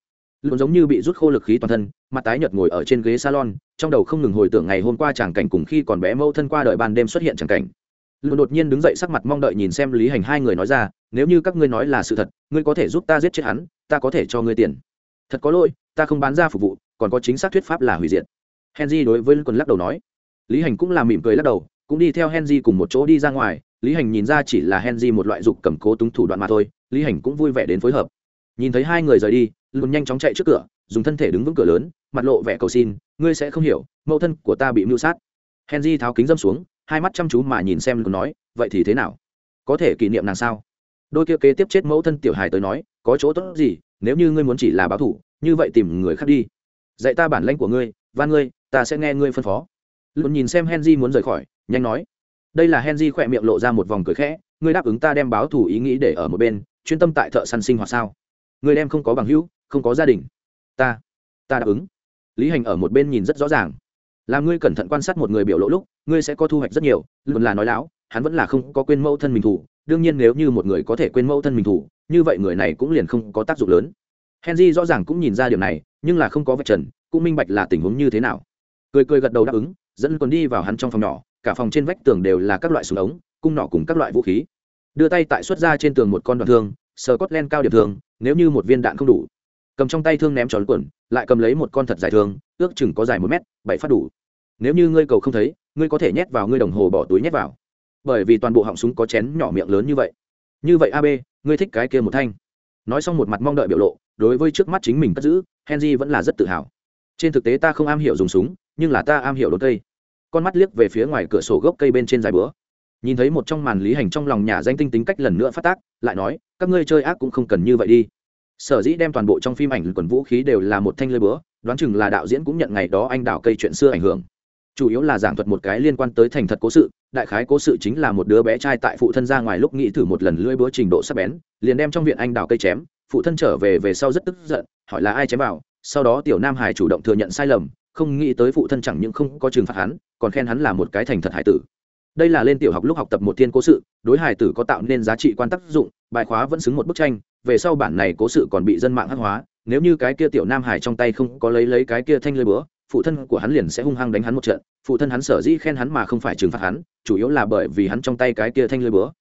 Luôn giống như bị rút khô lực khí toàn thân, mặt tái nhợt ngồi ở trên ghế salon, trong đầu không ngừng hồi tưởng ngày hôm qua chàng cảnh cùng khi còn bé mâu thân qua đợi ban đêm xuất hiện chàng cảnh. Luôn đột nhiên đứng dậy sắc mặt mong đợi nhìn xem lý hành hai người nói ra, nếu như các ngươi nói là sự thật, ngươi có thể giúp ta giết chết hắn, ta có thể cho ngươi tiền. Thật có lỗi, ta không bán ra phục vụ còn có chính xác thuyết pháp là hủy diệt. Henry đối với quân lắc đầu nói. Lý hành cũng là mỉm cười lắc đầu, cũng đi theo henry cùng một chỗ đi ra ngoài. Lý hành nhìn ra chỉ là henry một loại dục cầm cố túng thủ đoạn mà thôi, lý hành cũng vui vẻ đến phối hợp. Nhìn thấy hai người rời đi luôn nhanh chóng chạy trước cửa, dùng thân thể đứng vững cửa lớn, mặt lộ vẻ cầu xin, ngươi sẽ không hiểu, mẫu thân của ta bị mưu sát. Henry tháo kính dâm xuống, hai mắt chăm chú mà nhìn xem luôn nói, vậy thì thế nào? Có thể kỷ niệm nàng sao? Đôi kia kế tiếp chết mẫu thân tiểu hài tới nói, có chỗ tốt gì, nếu như ngươi muốn chỉ là báo thủ, như vậy tìm người khác đi dạy ta bản lãnh của ngươi, van ngươi, ta sẽ nghe ngươi phân phó. Luôn nhìn xem henry muốn rời khỏi, nhanh nói. Đây là henry khỏe miệng lộ ra một vòng cười khẽ, ngươi đáp ứng ta đem báo thủ ý nghĩ để ở một bên, chuyên tâm tại thợ săn sinh hoạt sao? Ngươi đem không có bằng hữu, không có gia đình. Ta ta đáp ứng. Lý hành ở một bên nhìn rất rõ ràng. Làm ngươi cẩn thận quan sát một người biểu lộ lúc, ngươi sẽ có thu hoạch rất nhiều luôn là nói láo, hắn vẫn là không có quên mẫu thân mình thủ, đương nhiên nếu như một người có thể quên mẫu thân mình thủ, như vậy người này cũng liền không có tác dụng lớn henry rõ ràng cũng nhìn ra điều này, nhưng là không có vạch trần, cũng minh bạch là tình huống như thế nào. Cười cười gật đầu đáp ứng, dẫn còn đi vào hắn trong phòng nhỏ, cả phòng trên vách tường đều là các loại súng ống, cung nỏ cùng các loại vũ khí. Đưa tay tại xuất ra trên tường một con đoạn thương sờ cốt len cao điểm thương, nếu như một viên đạn không đủ. Cầm trong tay thương ném tròn quần, lại cầm lấy một con thật dài thương, ước chừng có dài một mét, bảy phát đủ. Nếu như ngươi cầu không thấy, ngươi có thể nhét vào ngươi đồng hồ bỏ túi nhét vào. Bởi vì toàn bộ họng súng có chén nhỏ miệng lớn như vậy. Như vậy ab ngươi thích cái kia một thanh nói xong một mặt mong đợi biểu lộ, đối với trước mắt chính mình cất giữ, henry vẫn là rất tự hào. Trên thực tế ta không am hiểu dùng súng, nhưng là ta am hiểu đốn cây. Con mắt liếc về phía ngoài cửa sổ gốc cây bên trên dài bữa. Nhìn thấy một trong màn lý hành trong lòng nhà danh tinh tính cách lần nữa phát tác, lại nói, các ngươi chơi ác cũng không cần như vậy đi. Sở dĩ đem toàn bộ trong phim ảnh quần vũ khí đều là một thanh lơi búa đoán chừng là đạo diễn cũng nhận ngày đó anh đào cây chuyện xưa ảnh hưởng. Chủ yếu là giảng thuật một cái liên quan tới thành thật cố sự, đại khái cố sự chính là một đứa bé trai tại phụ thân ra ngoài lúc nghĩ thử một lần lưỡi búa trình độ sắc bén liền đem trong viện anh đào cây chém, phụ thân trở về về sau rất tức giận, hỏi là ai chém vào, sau đó tiểu nam hải chủ động thừa nhận sai lầm, không nghĩ tới phụ thân chẳng những không có trừng phạt hắn, còn khen hắn là một cái thành thật hải tử. Đây là lên tiểu học lúc học tập một thiên cố sự, đối hải tử có tạo nên giá trị quan tác dụng, bài khóa vẫn xứng một bức tranh, về sau bản này cố sự còn bị dân mạng hắc hóa, nếu như cái kia tiểu nam hải trong tay không có lấy lấy cái kia thanh lưỡi búa, phụ thân của hắn liền sẽ hung hăng đánh hắn một trận, phụ thân hắn sở dĩ khen hắn mà không phải trừng phạt hắn, chủ yếu là bởi vì hắn trong tay cái kia thanh lưỡi búa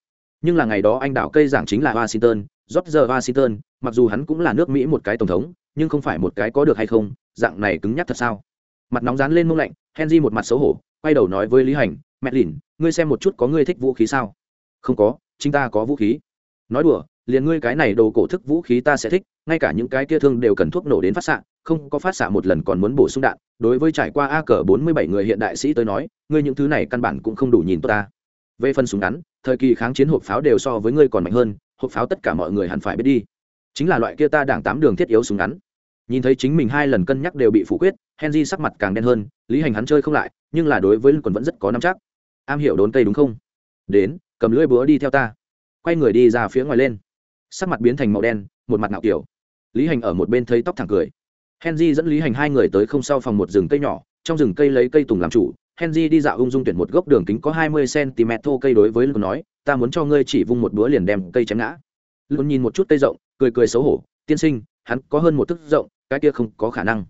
nhưng là ngày đó anh đảo cây giảng chính là washington, george washington, mặc dù hắn cũng là nước mỹ một cái tổng thống, nhưng không phải một cái có được hay không, dạng này cứng nhắc thật sao? Mặt nóng dán lên mông lạnh, henry một mặt xấu hổ, quay đầu nói với lý hành, mẹ lìn, ngươi xem một chút có ngươi thích vũ khí sao? Không có, chính ta có vũ khí. Nói đùa, liền ngươi cái này đồ cổ thức vũ khí ta sẽ thích, ngay cả những cái kia thương đều cần thuốc nổ đến phát xạ, không có phát xạ một lần còn muốn bổ sung đạn. Đối với trải qua a cờ bốn mươi bảy người hiện đại sĩ tới nói, ngươi những thứ này căn bản cũng không đủ nhìn tốt ta. Về phần súng ngắn thời kỳ kháng chiến hộp pháo đều so với ngươi còn mạnh hơn, hộp pháo tất cả mọi người hẳn phải biết đi. Chính là loại kia ta đảng tám đường thiết yếu súng ngắn. Nhìn thấy chính mình hai lần cân nhắc đều bị phủ quyết, henry sắc mặt càng đen hơn, lý hành hắn chơi không lại, nhưng là đối với quần vẫn rất có nắm chắc. Am hiểu đốn cây đúng không? Đến, cầm lưỡi búa đi theo ta. Quay người đi ra phía ngoài lên. Sắc mặt biến thành màu đen, một mặt nạo kiểu. Lý hành ở một bên thấy tóc thẳng cười. Henry dẫn lý hành hai người tới không sau phòng một rừng cây nhỏ, trong rừng cây lấy cây tùng làm chủ henry đi dạo ung dung tuyển một gốc đường kính có hai mươi cm thô cây đối với luôn nói, ta muốn cho ngươi chỉ vung một búa liền đem cây chém ngã. Luôn nhìn một chút cây rộng, cười cười xấu hổ, tiên sinh, hắn có hơn một thức rộng, cái kia không có khả năng.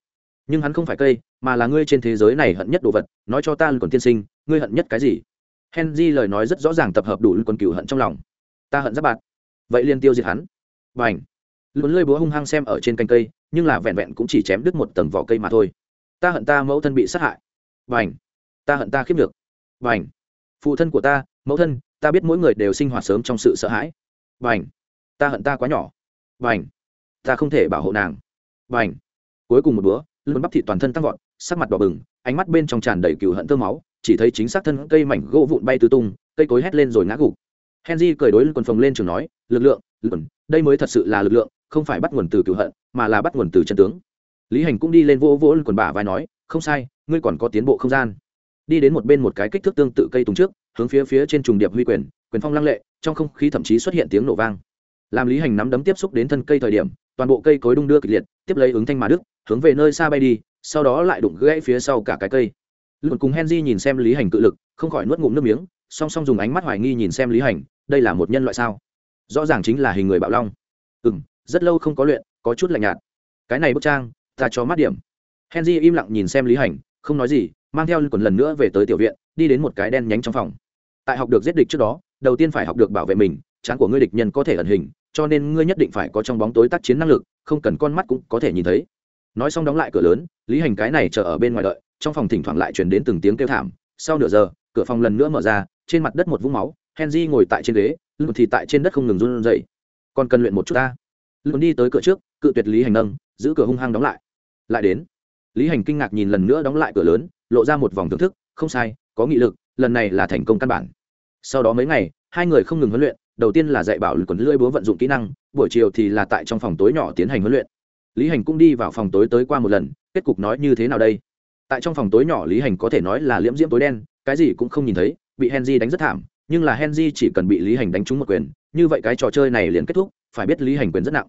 Nhưng hắn không phải cây, mà là ngươi trên thế giới này hận nhất đồ vật, nói cho ta luôn còn tiên sinh, ngươi hận nhất cái gì? Henry lời nói rất rõ ràng tập hợp đủ luôn còn cừu hận trong lòng. Ta hận giáp bạt. Vậy liền tiêu diệt hắn. Và ảnh luôn lơi búa hung hăng xem ở trên cành cây, nhưng là vẹn vẹn cũng chỉ chém đứt một tầng vỏ cây mà thôi. Ta hận ta mẫu thân bị sát hại. Và ảnh ta hận ta khiếp được và ảnh phụ thân của ta mẫu thân ta biết mỗi người đều sinh hoạt sớm trong sự sợ hãi. Và ảnh ta hận ta quá nhỏ. Và ảnh ta không thể bảo hộ nàng. Và ảnh cuối cùng một bữa lươn bắp thị toàn thân tăng vọt sắc mặt đỏ bừng ánh mắt bên trong tràn đầy cừu hận tơ máu chỉ thấy chính xác thân cây mảnh gỗ vụn bay tứ tung cây cối hét lên rồi ngã gục. Henry cười đối quần phồng lên trường nói lực lượng lượn, đây mới thật sự là lực lượng không phải bắt nguồn từ cựu hận mà là bắt nguồn từ chân tướng. Lý hành cũng đi lên vỗ vỗ quần bả vai nói không sai ngươi còn có tiến bộ không gian đi đến một bên một cái kích thước tương tự cây tùng trước, hướng phía phía trên trùng điệp huy quyền quyền phong lăng lệ, trong không khí thậm chí xuất hiện tiếng nổ vang. Làm lý hành nắm đấm tiếp xúc đến thân cây thời điểm, toàn bộ cây cối đung đưa kịch liệt, tiếp lấy ứng thanh mà đức hướng về nơi xa bay đi, sau đó lại đụng gãy phía sau cả cái cây. Luận cùng henry nhìn xem lý hành cự lực, không khỏi nuốt ngụm nước miếng, song song dùng ánh mắt hoài nghi nhìn xem lý hành, đây là một nhân loại sao? Rõ ràng chính là hình người bạo long. Ừ m rất lâu không có luyện, có chút lạnh nhạt. Cái này bức trang, ta cho mắt điểm. Henry im lặng nhìn xem lý hành, không nói gì mang theo quần lần nữa về tới tiểu viện, đi đến một cái đen nhánh trong phòng. Tại học được giết địch trước đó, đầu tiên phải học được bảo vệ mình, chán của ngươi địch nhân có thể ẩn hình, cho nên ngươi nhất định phải có trong bóng tối tác chiến năng lực, không cần con mắt cũng có thể nhìn thấy. Nói xong đóng lại cửa lớn, lý hành cái này chờ ở bên ngoài đợi, trong phòng thỉnh thoảng lại chuyển đến từng tiếng kêu thảm. Sau nửa giờ, cửa phòng lần nữa mở ra, trên mặt đất một vũng máu, henry ngồi tại trên ghế lùn thì tại trên đất không ngừng run rẩy. Còn cần luyện một chút ta. Lùn đi tới cửa trước, cự tuyệt lý hành nâng, giữ cửa hung hăng đóng lại. Lại đến. Lý hành kinh ngạc nhìn lần nữa đóng lại cửa lớn lộ ra một vòng thưởng thức, không sai, có nghị lực, lần này là thành công căn bản. Sau đó mấy ngày, hai người không ngừng huấn luyện, đầu tiên là dạy bảo lực quần lưỡi búa vận dụng kỹ năng, buổi chiều thì là tại trong phòng tối nhỏ tiến hành huấn luyện. Lý hành cũng đi vào phòng tối tới qua một lần, kết cục nói như thế nào đây? Tại trong phòng tối nhỏ, lý hành có thể nói là liễm diễm tối đen, cái gì cũng không nhìn thấy, bị henry đánh rất thảm, nhưng là henry chỉ cần bị lý hành đánh trúng một quyền, như vậy cái trò chơi này liền kết thúc, phải biết lý hành quyền rất nặng.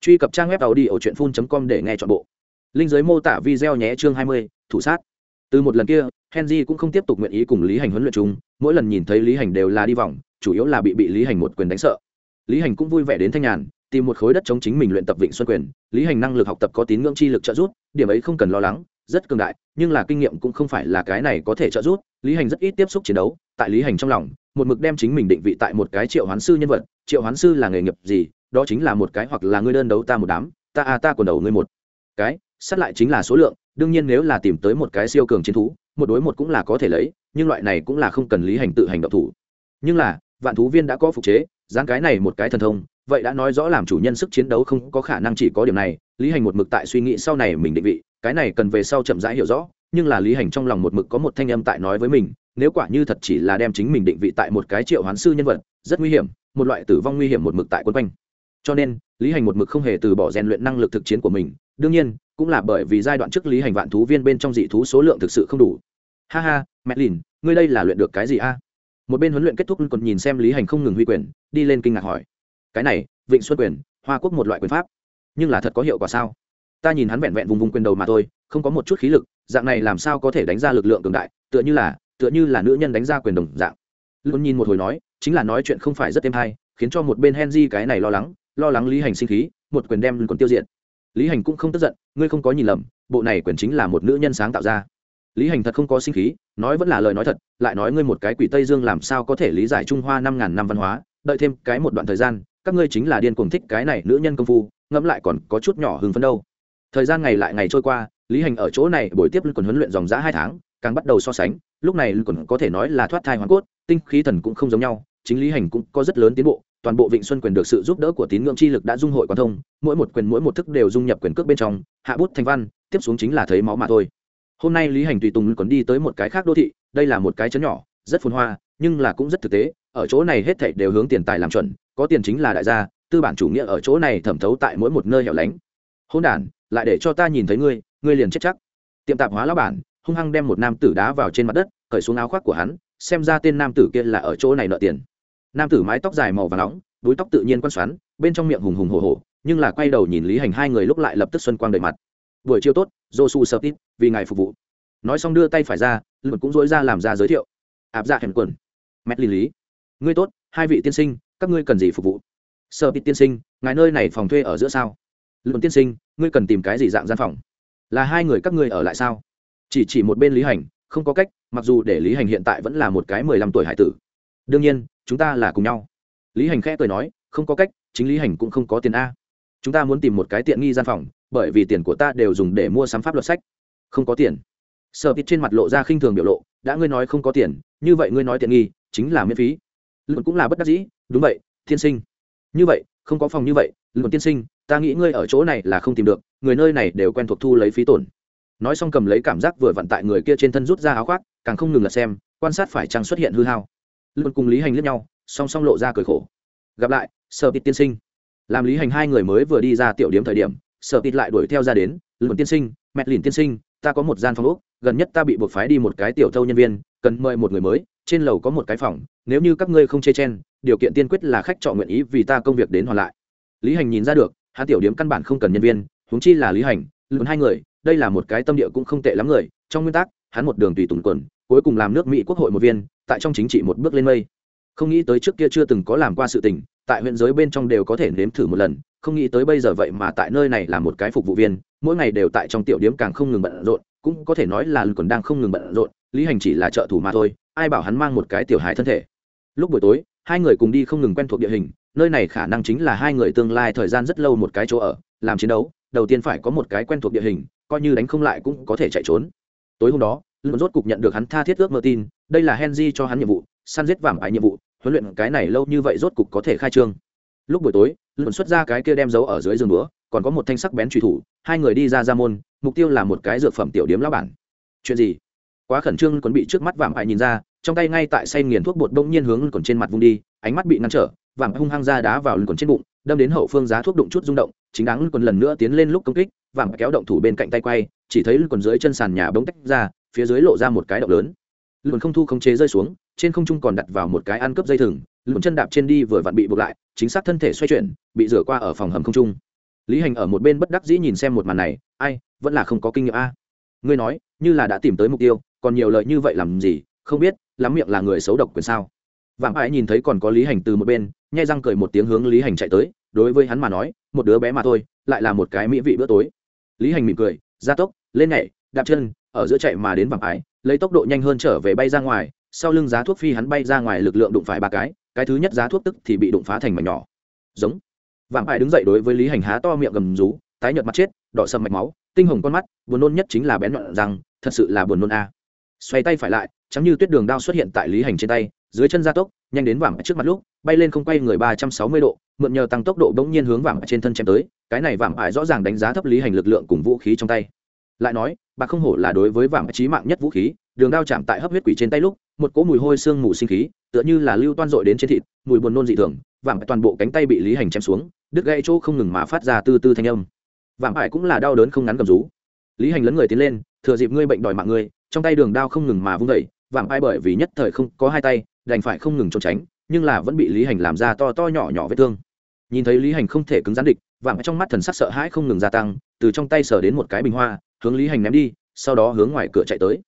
Truy cập trang web tàu đi ở truyện phun com để nghe chọn bộ. Linh giới mô tả video nhé, chương hai mươi, thủ sát từ một lần kia, henry cũng không tiếp tục nguyện ý cùng lý hành huấn luyện chung, mỗi lần nhìn thấy lý hành đều là đi vòng, chủ yếu là bị bị lý hành một quyền đánh sợ. Lý hành cũng vui vẻ đến thanh nhàn, tìm một khối đất chống chính mình luyện tập vịnh xuân quyền, lý hành năng lực học tập có tín ngưỡng chi lực trợ giúp, điểm ấy không cần lo lắng, rất cường đại, nhưng là kinh nghiệm cũng không phải là cái này có thể trợ giúp, lý hành rất ít tiếp xúc chiến đấu, tại lý hành trong lòng, một mực đem chính mình định vị tại một cái triệu hoán sư nhân vật, triệu hoán sư là nghề nghiệp gì, đó chính là một cái hoặc là ngươi đơn đấu ta một đám, ta à ta quần đầu ngươi một cái sát lại chính là số lượng đương nhiên nếu là tìm tới một cái siêu cường chiến thú, một đối một cũng là có thể lấy, nhưng loại này cũng là không cần lý hành tự hành động thủ. Nhưng là, vạn thú viên đã có phục chế, dáng cái này một cái thần thông, vậy đã nói rõ làm chủ nhân sức chiến đấu không có khả năng chỉ có điểm này, lý hành một mực tại suy nghĩ sau này mình định vị, cái này cần về sau chậm rãi hiểu rõ, nhưng là lý hành trong lòng một mực có một thanh âm tại nói với mình, nếu quả như thật chỉ là đem chính mình định vị tại một cái triệu hoán sư nhân vật, rất nguy hiểm, một loại tử vong nguy hiểm một mực tại quân quanh. Cho nên, lý hành một mực không hề từ bỏ rèn luyện năng lực thực chiến của mình đương nhiên, cũng là bởi vì giai đoạn trước lý hành vạn thú viên bên trong dị thú số lượng thực sự không đủ. Ha ha, mẹ lìn, ngươi đây là luyện được cái gì a? Một bên huấn luyện kết thúc còn nhìn xem lý hành không ngừng huy quyền, đi lên kinh ngạc hỏi. Cái này, vịnh xuân quyền, hoa quốc một loại quyền pháp. Nhưng là thật có hiệu quả sao? Ta nhìn hắn vẹn vẹn vùng vùng quyền đầu mà thôi, không có một chút khí lực, dạng này làm sao có thể đánh ra lực lượng cường đại, tựa như là, tựa như là nữ nhân đánh ra quyền đồng dạng. Luôn nhìn một hồi nói, chính là nói chuyện không phải rất êm hay, khiến cho một bên henry cái này lo lắng lo lắng lý hành sinh khí, một quyền đem còn tiêu diệt lý hành cũng không tức giận, ngươi không có nhìn lầm, bộ này quyền chính là một nữ nhân sáng tạo ra. Lý hành thật không có sinh khí, nói vẫn là lời nói thật, lại nói ngươi một cái quỷ tây dương làm sao có thể lý giải trung hoa năm ngàn năm văn hóa, đợi thêm cái một đoạn thời gian, các ngươi chính là điên cuồng thích cái này nữ nhân công phu, ngẫm lại còn có chút nhỏ hưng phấn đâu. Thời gian ngày lại ngày trôi qua, lý hành ở chỗ này buổi tiếp còn huấn luyện dòng giã hai tháng, càng bắt đầu so sánh, lúc này còn có thể nói là thoát thai hoàn cốt, tinh khí thần cũng không giống nhau, chính lý hành cũng có rất lớn tiến bộ toàn bộ vịnh xuân quyền được sự giúp đỡ của tín ngưỡng chi lực đã dung hội quan thông, mỗi một quyền mỗi một thức đều dung nhập quyền cước bên trong, hạ bút thành văn, tiếp xuống chính là thấy máu mà thôi. Hôm nay lý hành tùy tùng còn đi tới một cái khác đô thị, đây là một cái chấn nhỏ, rất phồn hoa, nhưng là cũng rất thực tế, ở chỗ này hết thảy đều hướng tiền tài làm chuẩn, có tiền chính là đại gia, tư bản chủ nghĩa ở chỗ này thẩm thấu tại mỗi một nơi hẻo lánh. Hôn đản, lại để cho ta nhìn thấy ngươi ngươi liền chết chắc. Tiệm tạp hóa lão bản, hung hăng đem một nam tử đá vào trên mặt đất, cởi xuống áo khoác của hắn, xem ra tên nam tử kia là ở chỗ này nợ tiền nam tử mái tóc dài màu và nóng đuối tóc tự nhiên quan xoắn, bên trong miệng hùng hùng hổ hổ, nhưng là quay đầu nhìn lý hành hai người lúc lại lập tức xuân quang đầy mặt. Buổi chiều tốt dô su sơ tít vì ngài phục vụ. Nói xong đưa tay phải ra luật cũng dối ra làm ra giới thiệu. Áp dạ hèn quần. Mét lý lý ngươi tốt, hai vị tiên sinh, các ngươi cần gì phục vụ? Sơ tít tiên sinh, ngài nơi này phòng thuê ở giữa sao? Luận tiên sinh, ngươi cần tìm cái gì dạng gian phòng? Là hai người các ngươi ở lại sao? Chỉ chỉ một bên lý hành, không có cách, mặc dù để lý hành hiện tại vẫn là một cái mười lăm tuổi hải tử đương nhiên, chúng ta là cùng nhau. Lý hành khẽ cười nói, không có cách, chính lý hành cũng không có tiền a. Chúng ta muốn tìm một cái tiện nghi gian phòng, bởi vì tiền của ta đều dùng để mua sắm pháp luật sách. Không có tiền. Sợ tít trên mặt lộ ra khinh thường biểu lộ, đã ngươi nói không có tiền, như vậy ngươi nói tiện nghi, chính là miễn phí. Luận cũng là bất đắc dĩ, đúng vậy, tiên sinh. Như vậy, không có phòng như vậy, luận tiên sinh, ta nghĩ ngươi ở chỗ này là không tìm được, người nơi này đều quen thuộc thu lấy phí tổn. Nói xong cầm lấy cảm giác vừa vặn tại người kia trên thân rút ra áo khoác, càng không ngừng là xem, quan sát phải chăng xuất hiện hư hao luôn cùng lý hành lướt nhau, song song lộ ra cười khổ. Gặp lại sợ tịt tiên sinh. Làm lý hành hai người mới vừa đi ra tiểu điểm thời điểm sợ tịt lại đuổi theo ra đến luận tiên sinh, mẹ lìn tiên sinh, ta có một gian phòng úc gần nhất ta bị buộc phái đi một cái tiểu thâu nhân viên, cần mời một người mới, trên lầu có một cái phòng, nếu như các ngươi không chê chen, điều kiện tiên quyết là khách chọn nguyện ý vì ta công việc đến hoàn lại. Lý hành nhìn ra được, hắn tiểu điếm căn bản không cần nhân viên, huống chi là lý hành luôn hai người, đây là một cái tâm địa cũng không tệ lắm người, trong nguyên tắc, hắn một đường tùy tùng quần, cuối cùng làm nước mỹ quốc hội một viên tại trong chính trị một bước lên mây. Không nghĩ tới trước kia chưa từng có làm qua sự tình, tại huyện giới bên trong đều có thể nếm thử một lần, không nghĩ tới bây giờ vậy mà tại nơi này là một cái phục vụ viên, mỗi ngày đều tại trong tiểu điếm càng không ngừng bận rộn, cũng có thể nói là còn đang không ngừng bận rộn, lý hành chỉ là trợ thủ mà thôi, ai bảo hắn mang một cái tiểu hài thân thể. Lúc buổi tối, hai người cùng đi không ngừng quen thuộc địa hình, nơi này khả năng chính là hai người tương lai thời gian rất lâu một cái chỗ ở, làm chiến đấu, đầu tiên phải có một cái quen thuộc địa hình, coi như đánh không lại cũng có thể chạy trốn. Tối hôm đó luôn rốt cục nhận được hắn tha thiết ước mơ tin đây là henry cho hắn nhiệm vụ, săn giết vàng ải nhiệm vụ, huấn luyện cái này lâu như vậy rốt cục có thể khai trương. Lúc buổi tối luận xuất ra cái kia đem giấu ở dưới giường búa, còn có một thanh sắc bén truy thủ, hai người đi ra ra môn, mục tiêu là một cái dược phẩm tiểu điếm lão bản. Chuyện gì? Quá khẩn trương còn bị trước mắt vạm ải nhìn ra, trong tay ngay tại say nghiền thuốc bột bỗng nhiên hướng còn trên mặt vung đi, ánh mắt bị ngăn trở, vạm hung hăng ra đá vào lưng còn trên bụng, đâm đến hậu phương giá thuốc đụng chút rung động, chính đáng còn lần nữa tiến lên lúc công kích, vạm kéo động thủ bên cạnh tay quay, chỉ thấy còn dưới chân sàn nhà bỗng tách ra, phía dưới lộ ra một cái động lớn lưng không thu không chế rơi xuống, trên không trung còn đặt vào một cái ăn cướp dây thừng lưng chân đạp trên đi vừa vặn bị buộc lại, chính xác thân thể xoay chuyển, bị rửa qua ở phòng hầm không trung. Lý hành ở một bên bất đắc dĩ nhìn xem một màn này, ai, vẫn là không có kinh nghiệm a. Ngươi nói, như là đã tìm tới mục tiêu, còn nhiều lợi như vậy làm gì, không biết, lắm miệng là người xấu độc quyền sao? Vàng ải nhìn thấy còn có lý hành từ một bên, nhai răng cười một tiếng hướng lý hành chạy tới, đối với hắn mà nói, một đứa bé mà thôi, lại là một cái mỹ vị bữa tối. Lý hành mỉm cười, gia tốc, lên nhảy, đạp chân, ở giữa chạy mà đến vàng ải lấy tốc độ nhanh hơn trở về bay ra ngoài, sau lưng giá thuốc phi hắn bay ra ngoài lực lượng đụng phải ba cái cái thứ nhất giá thuốc tức thì bị đụng phá thành mảnh nhỏ. Giống. Vạm ải đứng dậy đối với lý hành há to miệng gầm rú, tái nhợt mặt chết, đỏ sầm mạch máu, tinh hồng con mắt, buồn nôn nhất chính là bén nhọn rằng thật sự là buồn nôn a. Xoay tay phải lại chẳng như tuyết đường đao xuất hiện tại lý hành trên tay, dưới chân gia tốc, nhanh đến vàng trước mặt lúc, bay lên không quay người ba trăm sáu mươi độ, mượn nhờ tăng tốc độ bỗng nhiên hướng vàng trên thân chém tới, cái này vàng ải rõ ràng đánh giá thấp lý hành lực lượng cùng vũ khí trong tay lại nói, bà không hổ là đối với vàng trí mạng nhất vũ khí, đường đao chạm tại hấp huyết quỷ trên tay lúc, một cỗ mùi hôi xương mù sinh khí, tựa như là lưu toan dội đến trên thịt, mùi buồn nôn dị thường, vàng toàn bộ cánh tay bị lý hành chém xuống, đứt gãy chỗ không ngừng mà phát ra tư tư thanh âm. Vàng ải cũng là đau đớn không ngắn cầm rú. Lý hành lấn người tiến lên, thừa dịp ngươi bệnh đòi mạng ngươi, trong tay đường đao không ngừng mà vung đẩy vàng ai bởi vì nhất thời không có hai tay, đành phải không ngừng trốn tránh, nhưng là vẫn bị lý hành làm ra to to nhỏ nhỏ vết thương. Nhìn thấy lý hành không thể cứng rắn địch, vàng trong mắt thần sắc sợ hãi không ngừng gia tăng, từ trong tay sờ đến một cái bình hoa hướng lý hành ném đi, sau đó hướng ngoài cửa chạy tới.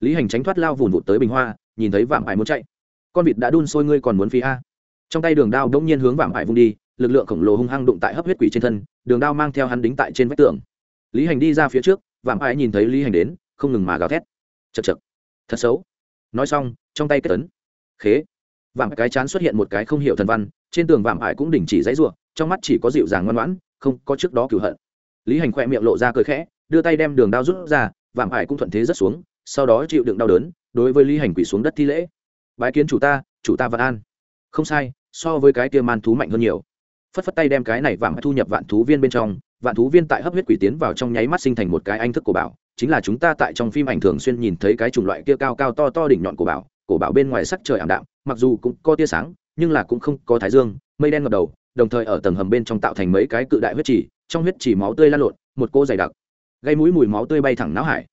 Lý hành tránh thoát lao vùn vụt tới bình hoa, nhìn thấy vạm ải muốn chạy. Con vịt đã đun sôi, ngươi còn muốn phi a? Trong tay đường đao đ ỗ n g nhiên hướng vạm ải vung đi, lực lượng khổng lồ hung hăng đụng tại hấp huyết quỷ trên thân, đường đao mang theo hắn đính tại trên vách tường. Lý hành đi ra phía trước, vạm ải nhìn thấy lý hành đến, không ngừng mà gào thét. Chật chật thật xấu. Nói xong, trong tay kết tấn. Khế. Vạm cái chán xuất hiện một cái không hiểu thần văn, trên tường vạm ải cũng đình chỉ dãy r u ộ trong mắt chỉ có dịu dàng ngoan ngoãn, không có trước đó cửu hận. Lý hành khoe miệng lộ ra cười khẽ đưa tay đem đường đao rút ra, vạm ải cũng thuận thế rất xuống, sau đó chịu đựng đau đớn, đối với lý hành quỷ xuống đất thi lễ. Bái kiến chủ ta chủ ta vạn an. Không sai, so với cái kia man thú mạnh hơn nhiều. Phất phất tay đem cái này vạm thu nhập vạn thú viên bên trong, vạn thú viên tại hấp huyết quỷ tiến vào trong nháy mắt sinh thành một cái anh thức của bảo, chính là chúng ta tại trong phim ảnh thường xuyên nhìn thấy cái chủng loại kia cao cao to to đỉnh nhọn của bảo, cổ bảo bên ngoài sắc trời ảm đạm, mặc dù cũng có tia sáng, nhưng là cũng không có thái dương, mây đen ngập đầu, đồng thời ở tầng hầm bên trong tạo thành mấy cái cự đại huyết chỉ trong huyết chỉ máu tươi lan lộn, một cô dày đặc gây mũi mùi máu tươi bay thẳng não hải.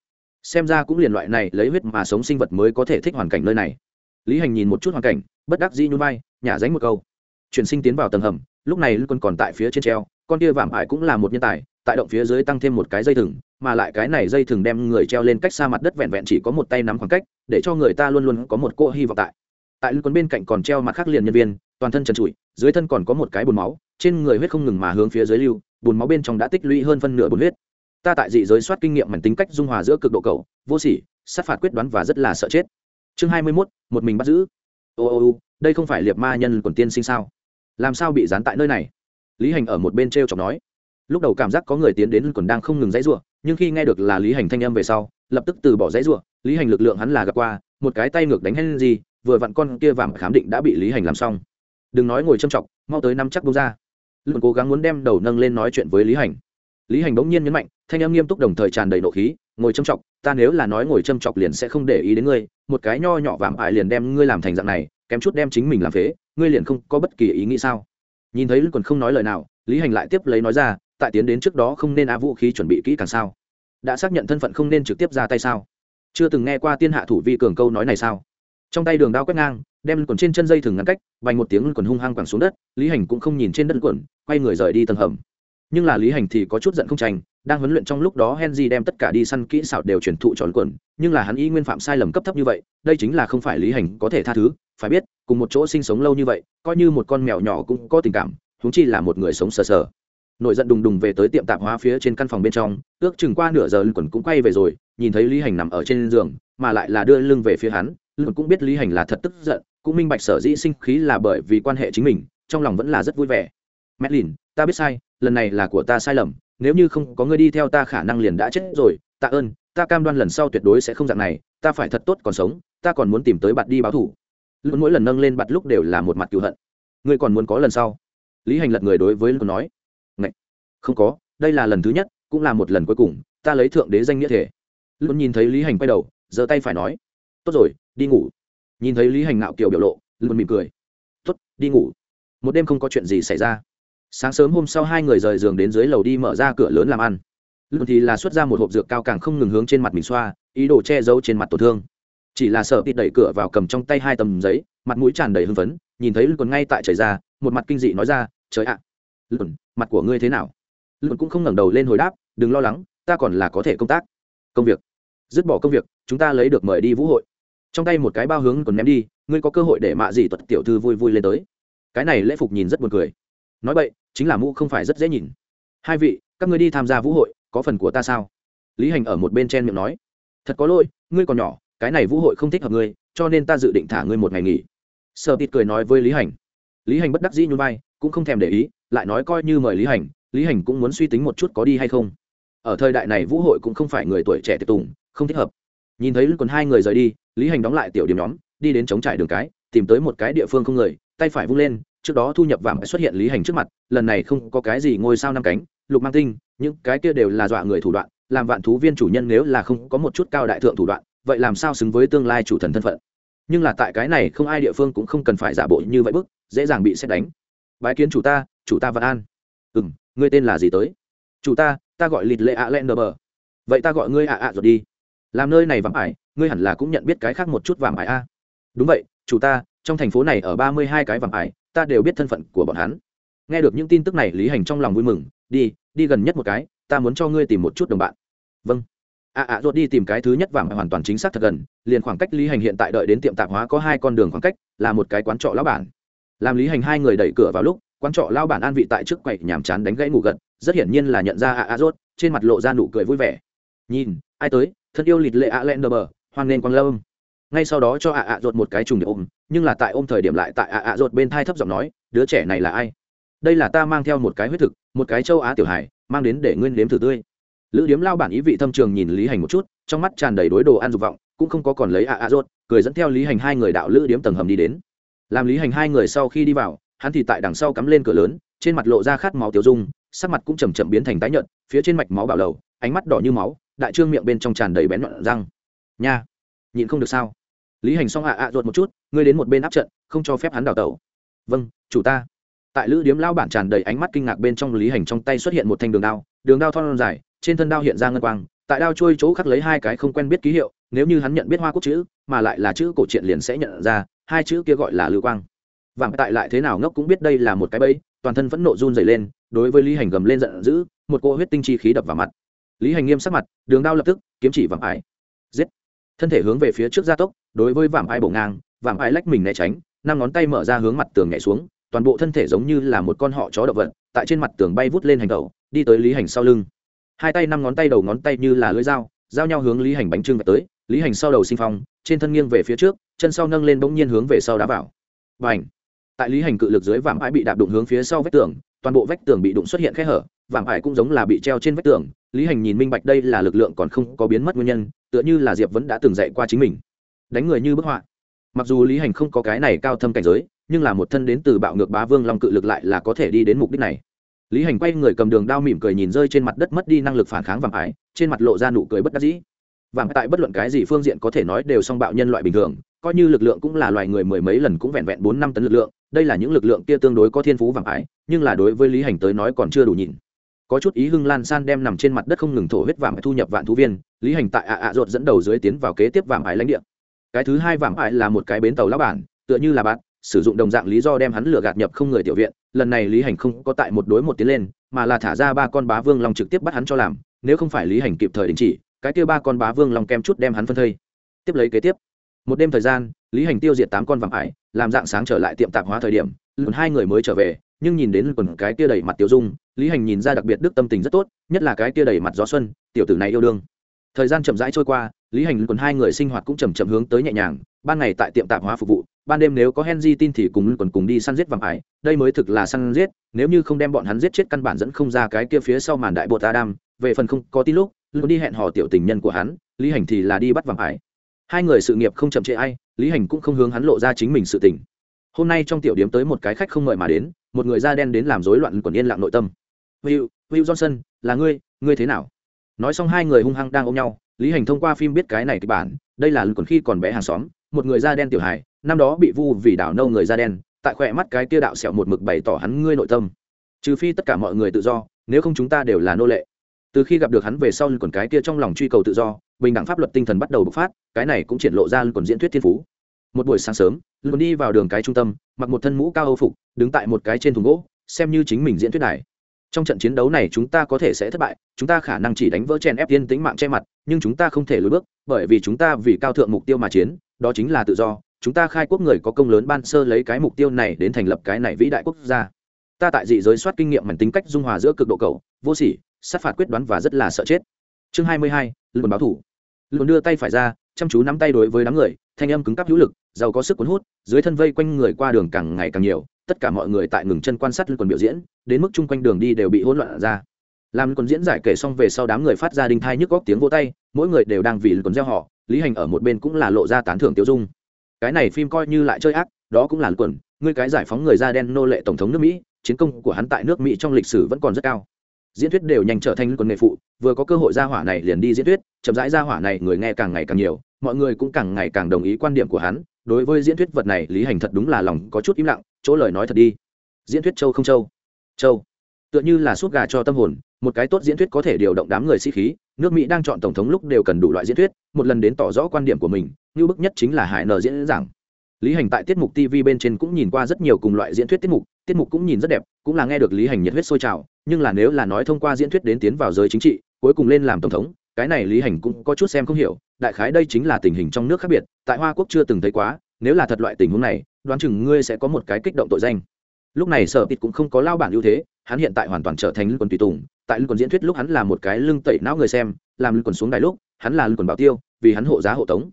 Xem ra cũng liền loại này lấy huyết mà sống sinh vật mới có thể thích hoàn cảnh nơi này. Lý hành nhìn một chút hoàn cảnh, bất đắc dĩ nhún vai, nhả dánh một câu. Chuyển sinh tiến vào tầng hầm, lúc này quân còn tại phía trên treo, con kia vạm ải cũng là một nhân tài, tại động phía dưới tăng thêm một cái dây thừng, mà lại cái này dây thừng đem người treo lên cách xa mặt đất vẹn vẹn chỉ có một tay nắm khoảng cách, để cho người ta luôn luôn có một cô hy vọng tại. Tại quân bên cạnh còn treo mặt khác liền nhân viên, toàn thân trần trụi, dưới thân còn có một cái bùn máu, trên người huyết không ngừng mà hướng phía dưới lưu, bùn máu bên trong đã tích lũy hơn phân nửa bùn huyết ta tại dị giới soát kinh nghiệm mảnh tính cách dung hòa giữa cực độ cầu vô sỉ, sát phạt quyết đoán và rất là sợ chết. Chương hai mươi mốt, một mình bắt giữ. Ô ô ô, đây không phải liệt ma nhân quần tiên sinh sao? Làm sao bị dán tại nơi này? Lý hành ở một bên t r e o chọc nói. Lúc đầu cảm giác có người tiến đến quần đang không ngừng dãy r u ộ nhưng khi nghe được là lý hành thanh âm về sau, lập tức từ bỏ dãy r u ộ lý hành lực lượng hắn là gặp qua, một cái tay ngược đánh hay gì vừa vặn con kia vàng khám định đã bị lý hành làm xong. Đừng nói ngồi châm chọc, mau tới năm chắc bông ra. Luôn cố gắng muốn đem đầu nâng lên nói chuyện với lý hành lý hành bỗng nhiên nhấn mạnh, thanh âm nghiêm túc đồng thời tràn đầy nộ khí, ngồi châm chọc, ta nếu là nói ngồi châm chọc liền sẽ không để ý đến ngươi, một cái nho nhỏ vàng ải liền đem ngươi làm thành dạng này, kém chút đem chính mình làm phế, ngươi liền không có bất kỳ ý nghĩ sao? Nhìn thấy còn không nói lời nào, lý hành lại tiếp lấy nói ra, tại tiến đến trước đó không nên á vũ khí chuẩn bị kỹ càng sao? Đã xác nhận thân phận không nên trực tiếp ra tay sao? Chưa từng nghe qua tiên hạ thủ vi cường câu nói này sao? Trong tay đường đao quét ngang, đem quần trên chân dây thừng ngăn cách, vành một tiếng quần hung hăng quẳng xuống đất, lý hành cũng không nhìn trên đất quần, quay người rời đi tầng hầm nhưng là lý hành thì có chút giận không tranh, đang huấn luyện trong lúc đó henry đem tất cả đi săn kỹ xảo đều truyền thụ tròn quần, nhưng là hắn y nguyên phạm sai lầm cấp thấp như vậy, đây chính là không phải lý hành có thể tha thứ, phải biết, cùng một chỗ sinh sống lâu như vậy, coi như một con mèo nhỏ cũng có tình cảm húng chi là một người sống sờ sờ. Nổi giận đùng đùng về tới tiệm tạp hóa phía trên căn phòng bên trong, ước chừng qua nửa giờ quần cũng quay về rồi, nhìn thấy lý hành nằm ở trên giường, mà lại là đưa lưng về phía hắn lưng cũng biết lý hành là thật tức giận, cũng minh bạch sở dĩ sinh khí là bởi vì quan hệ chính mình, trong lòng vẫn là rất vui vẻ. Medlin, ta biết sai lần này là của ta sai lầm nếu như không có ngươi đi theo ta khả năng liền đã chết rồi. Tạ ơn ta cam đoan lần sau tuyệt đối sẽ không dạng này ta phải thật tốt còn sống ta còn muốn tìm tới bạn đi báo thủ luôn mỗi lần nâng lên bặt lúc đều là một mặt cựu hận. Ngươi còn muốn có lần sau? Lý hành lật người đối với luôn nói. Ngậy! không có đây là lần thứ nhất cũng là một lần cuối cùng ta lấy thượng đế danh nghĩa thể. Luôn nhìn thấy lý hành quay đầu giơ tay phải nói. Tốt rồi đi ngủ. Nhìn thấy lý hành ngạo kiều biểu lộ luôn mỉm cười. Tốt đi ngủ. Một đêm không có chuyện gì xảy ra sáng sớm hôm sau hai người rời giường đến dưới lầu đi mở ra cửa lớn làm ăn. Luôn thì là xuất ra một hộp dược cao càng không ngừng hướng trên mặt mình xoa ý đồ che giấu trên mặt tổn thương. Chỉ là sợ tịt đẩy cửa vào cầm trong tay hai tầm giấy mặt mũi tràn đầy hưng phấn nhìn thấy còn ngay tại chảy ra một mặt kinh dị nói ra trời ạ à, mặt của ngươi thế nào? Lùn cũng không ngẩng đầu lên hồi đáp đừng lo lắng ta còn là có thể công tác. Công việc? Dứt bỏ công việc chúng ta lấy được mời đi vũ hội. Trong tay một cái bao hướng còn ném đi ngươi có cơ hội để mạ gì tuật tiểu thư vui vui lên tới? Cái này lễ phục nhìn rất buồn cười nói vậy chính là mũ không phải rất dễ nhìn. Hai vị, các ngươi đi tham gia vũ hội, có phần của ta sao? Lý hành ở một bên chen miệng nói. Thật có lỗi, ngươi còn nhỏ, cái này vũ hội không thích hợp ngươi, cho nên ta dự định thả ngươi một ngày nghỉ. Sợ tịt cười nói với lý hành. Lý hành bất đắc dĩ nhún vai, cũng không thèm để ý, lại nói coi như mời lý hành lý hành cũng muốn suy tính một chút có đi hay không. Ở thời đại này vũ hội cũng không phải người tuổi trẻ tiệc tùng, không thích hợp. Nhìn thấy còn hai người rời đi, lý hành đóng lại tiểu điểm nhóm, đi đến chống trải đường cái, tìm tới một cái địa phương không người, tay phải vung lên trước đó thu nhập vàng xuất hiện lý hành trước mặt, lần này không có cái gì ngôi sao năm cánh, lục mang tinh, những cái kia đều là dọa người thủ đoạn, làm vạn thú viên chủ nhân nếu là không có một chút cao đại thượng thủ đoạn, vậy làm sao xứng với tương lai chủ thần thân phận? Nhưng là tại cái này không ai địa phương cũng không cần phải giả bộ như vậy bức, dễ dàng bị xét đánh. Bái kiến chủ ta chủ ta vạn an. Ừ m ngươi tên là gì tới? Chủ ta ta gọi lịt lệ ạ len đờ bờ. Vậy ta gọi ngươi ạ ạ rồi đi. Làm nơi này vắng ải, ngươi hẳn là cũng nhận biết cái khác một chút vàng ải a. Đúng vậy, chủ ta trong thành phố này ở ba mươi hai cái vàng ải, ta đều biết thân phận của bọn hắn. Nghe được những tin tức này, lý hành trong lòng vui mừng, đi đi gần nhất một cái, ta muốn cho ngươi tìm một chút đồng bạn. Vâng. À, à, ạ ạ ruột đi tìm cái thứ nhất vàng hoàn toàn chính xác thật gần, liền khoảng cách lý hành hiện tại đợi đến tiệm tạp hóa có hai con đường khoảng cách, là một cái quán trọ lão bản. Làm lý hành hai người đẩy cửa vào lúc, quán trọ lão bản an vị tại trước quầy nhàm chán đánh gãy ngủ gật, rất hiển nhiên là nhận ra à, ạ ạ ruột trên mặt lộ ra nụ cười vui vẻ. Nhìn, ai tới, thân yêu lịt lệ ạ lẹn đờ bờ, hoan nên quang lâm ngay sau đó cho ạ ạ ruột một cái trùng để ôm, nhưng là tại ôm thời điểm lại tại ạ ạ ruột bên thai thấp giọng nói, đứa trẻ này là ai? Đây là ta mang theo một cái huyết thực, một cái châu á tiểu hải mang đến để nguyên đếm thử tươi. Lữ điếm lao bản ý vị thâm trường nhìn lý hành một chút, trong mắt tràn đầy đối đồ ăn dục vọng, cũng không có còn lấy ạ ạ ruột, cười dẫn theo lý hành hai người đạo lữ điếm tầng hầm đi đến. Làm lý hành hai người sau khi đi vào, hắn thì tại đằng sau cắm lên cửa lớn, trên mặt lộ ra khát máu tiêu dung, sắc mặt cũng chầm chậm biến thành tái nhợt, phía trên mạch máu bảo lầu, ánh mắt đỏ như máu, đại trương miệng bên trong tràn đầy bén nhọn răng. Nha, nhịn không được sao? Lý hành xong ạ ạ ruột một chút, ngươi đến một bên áp trận, không cho phép hắn đào tẩu. Vâng chủ ta. Tại lữ điếm lao bản tràn đầy ánh mắt kinh ngạc bên trong lý hành trong tay xuất hiện một thanh đường đao đường đao thon dài, trên thân đao hiện ra ngân quang, tại đao trôi chỗ khắc lấy hai cái không quen biết ký hiệu, nếu như hắn nhận biết hoa quốc chữ, mà lại là chữ cổ truyện liền sẽ nhận ra, hai chữ kia gọi là lưu quang. Vàng tại lại thế nào ngốc cũng biết đây là một cái bẫy, toàn thân phẫn nộ run dày lên, đối với lý hành gầm lên giận dữ, một cô huyết tinh chi khí đập vào mặt. Lý hành nghiêm sắc mặt, đường đao lập tức, kiếm chỉ vàng ải. Giết thân thể hướng về phía trước gia tốc, đối với vạm ai bổ ngang, vạm ai lách mình né tránh, năm ngón tay mở ra hướng mặt tường nhảy xuống, toàn bộ thân thể giống như là một con họ chó động vật, tại trên mặt tường bay vút lên hành tẩu, đi tới lý hành sau lưng. Hai tay năm ngón tay đầu ngón tay như là lưỡi dao, giao nhau hướng lý hành bánh trưng tới, lý hành sau đầu sinh phong, trên thân nghiêng về phía trước, chân sau nâng lên bỗng nhiên hướng về sau đá vào. Và ảnh tại lý hành cự lực dưới vạm ái bị đạp đụng hướng phía sau vách tường, toàn bộ vách tường bị đụng xuất hiện khe hở vạm ải cũng giống là bị treo trên vách tường, lý hành nhìn minh bạch đây là lực lượng còn không có biến mất nguyên nhân, tựa như là diệp vẫn đã từng dạy qua chính mình. Đánh người như bức họa. Mặc dù lý hành không có cái này cao thâm cảnh giới, nhưng là một thân đến từ bạo ngược bá vương long cự lực lại là có thể đi đến mục đích này. Lý hành quay người cầm đường đao mỉm cười nhìn rơi trên mặt đất mất đi năng lực phản kháng vàng ải, trên mặt lộ ra nụ cười bất đắc dĩ. Vàng tại bất luận cái gì phương diện có thể nói đều song bạo nhân loại bình thường, coi như lực lượng cũng là loài người mười mấy lần cũng vẹn vẹn bốn năm tấn lực lượng, đây là những lực lượng kia tương đối có thiên phú vàng ải, nhưng là đối với lý hành tới nói còn chưa đủ nhìn có chút ý hưng lan san đem nằm trên mặt đất không ngừng thổ huyết vàng thu nhập vạn thú viên, lý hành tại ạ ạ ruột dẫn đầu dưới tiến vào kế tiếp vàng ải lãnh địa. Cái thứ hai vàng ải là một cái bến tàu lá bản, tựa như là bạn, sử dụng đồng dạng lý do đem hắn lừa gạt nhập không người tiểu viện, lần này lý hành không có tại một đối một tiến lên, mà là thả ra ba con bá vương long trực tiếp bắt hắn cho làm, nếu không phải lý hành kịp thời đình chỉ, cái kia ba con bá vương long kem chút đem hắn phân thây. Tiếp lấy kế tiếp, một đêm thời gian, lý hành tiêu diệt tám con vàng ải, làm dạng sáng trở lại tiệm tạp hóa thời điểm, lần hai người mới trở về nhưng nhìn đến quần cái kia đầy mặt tiêu dung, lý hành nhìn ra đặc biệt đức tâm tình rất tốt, nhất là cái kia đầy mặt gió xuân, tiểu tử này yêu đương. Thời gian chậm rãi trôi qua, lý hành quần hai người sinh hoạt cũng chầm chậm hướng tới nhẹ nhàng, ban ngày tại tiệm tạp hóa phục vụ, ban đêm nếu có henry tin thì cùng quần cùng đi săn giết vàng ải, đây mới thực là săn giết, nếu như không đem bọn hắn giết chết căn bản dẫn không ra cái kia phía sau màn đại bột adam, về phần không có tin lúc luôn đi hẹn hò tiểu tình nhân của hắn, lý hành thì là đi bắt vàng ải. Hai người sự nghiệp không chậm trễ ai, lý hành cũng không hướng hắn lộ ra chính mình sự tình. Hôm nay trong tiểu điểm tới một cái khách không mời mà đến một người da đen đến làm rối loạn quần yên lặng nội tâm. Will will johnson, là ngươi ngươi thế nào? Nói xong hai người hung hăng đang ôm nhau, lý hành thông qua phim biết cái này kịch bản, đây là lần còn khi còn bé hàng xóm, một người da đen tiểu hài, năm đó bị vu vì đảo nâu người da đen, tại khỏe mắt cái kia đạo sẹo một mực bày tỏ hắn ngươi nội tâm. Trừ phi tất cả mọi người tự do, nếu không chúng ta đều là nô lệ. Từ khi gặp được hắn về sau còn cái kia trong lòng truy cầu tự do, bình đẳng pháp luật tinh thần bắt đầu bộc phát, cái này cũng triển lộ ra còn diễn thuyết thiên phú một buổi sáng sớm luôn đi vào đường cái trung tâm, mặc một thân mũ cao âu phục, đứng tại một cái trên thùng gỗ, xem như chính mình diễn thuyết này trong trận chiến đấu này chúng ta có thể sẽ thất bại, chúng ta khả năng chỉ đánh vỡ chen ép tiên tính mạng che mặt, nhưng chúng ta không thể lùi bước, bởi vì chúng ta vì cao thượng mục tiêu mà chiến, đó chính là tự do. Chúng ta khai quốc người có công lớn ban sơ lấy cái mục tiêu này đến thành lập cái này vĩ đại quốc gia. Ta tại dị giới soát kinh nghiệm mảnh tính cách dung hòa giữa cực độ cầu vô sỉ, sát phạt quyết đoán và rất là sợ chết. Chương hai mươi hai báo thủ luôn đưa tay phải ra, chăm chú nắm tay đối với đám người, thanh âm cứng cắp hữu lực, giàu có sức cuốn hút, dưới thân vây quanh người qua đường càng ngày càng nhiều, tất cả mọi người tại ngừng chân quan sát quần biểu diễn, đến mức chung quanh đường đi đều bị hỗn loạn ra. Làm quần diễn giải kể xong về sau đám người phát ra đinh thai nhức góc tiếng vô tay, mỗi người đều đang vì quần gieo họ, lý hành ở một bên cũng là lộ ra tán thưởng tiêu dung. Cái này phim coi như lại chơi ác, đó cũng là quần, ngươi cái giải phóng người da đen nô lệ tổng thống nước mỹ, chiến công của hắn tại nước mỹ trong lịch sử vẫn còn rất cao diễn thuyết đều nhanh trở thành quân nghề phụ, vừa có cơ hội ra hỏa này liền đi diễn thuyết, chậm rãi ra hỏa này người nghe càng ngày càng nhiều, mọi người cũng càng ngày càng đồng ý quan điểm của hắn, đối với diễn thuyết vật này lý hành thật đúng là lòng có chút im lặng, chỗ lời nói thật đi. Diễn thuyết châu không châu? Châu. Tựa như là suốt gà cho tâm hồn, một cái tốt diễn thuyết có thể điều động đám người sĩ khí, nước mỹ đang chọn tổng thống lúc đều cần đủ loại diễn thuyết, một lần đến tỏ rõ quan điểm của mình, như bức nhất chính là hải nờ diễn giảng lý hành tại tiết mục tv bên trên cũng nhìn qua rất nhiều cùng loại diễn thuyết tiết mục tiết mục cũng nhìn rất đẹp, cũng là nghe được lý hành nhiệt huyết sôi trào, nhưng là nếu là nói thông qua diễn thuyết đến tiến vào giới chính trị, cuối cùng lên làm tổng thống, cái này lý hành cũng có chút xem không hiểu, đại khái đây chính là tình hình trong nước khác biệt, tại hoa quốc chưa từng thấy quá, nếu là thật loại tình huống này, đoán chừng ngươi sẽ có một cái kích động tội danh. Lúc này sở tịt cũng không có lao bản ưu thế, hắn hiện tại hoàn toàn trở thành lưng quần tùy tùng, tại lưng quần diễn thuyết lúc hắn là một cái lưng tẩy não người xem, làm lưng quần xuống đài lúc, hắn là lưng quần bảo tiêu, vì hắn hộ giá hộ tống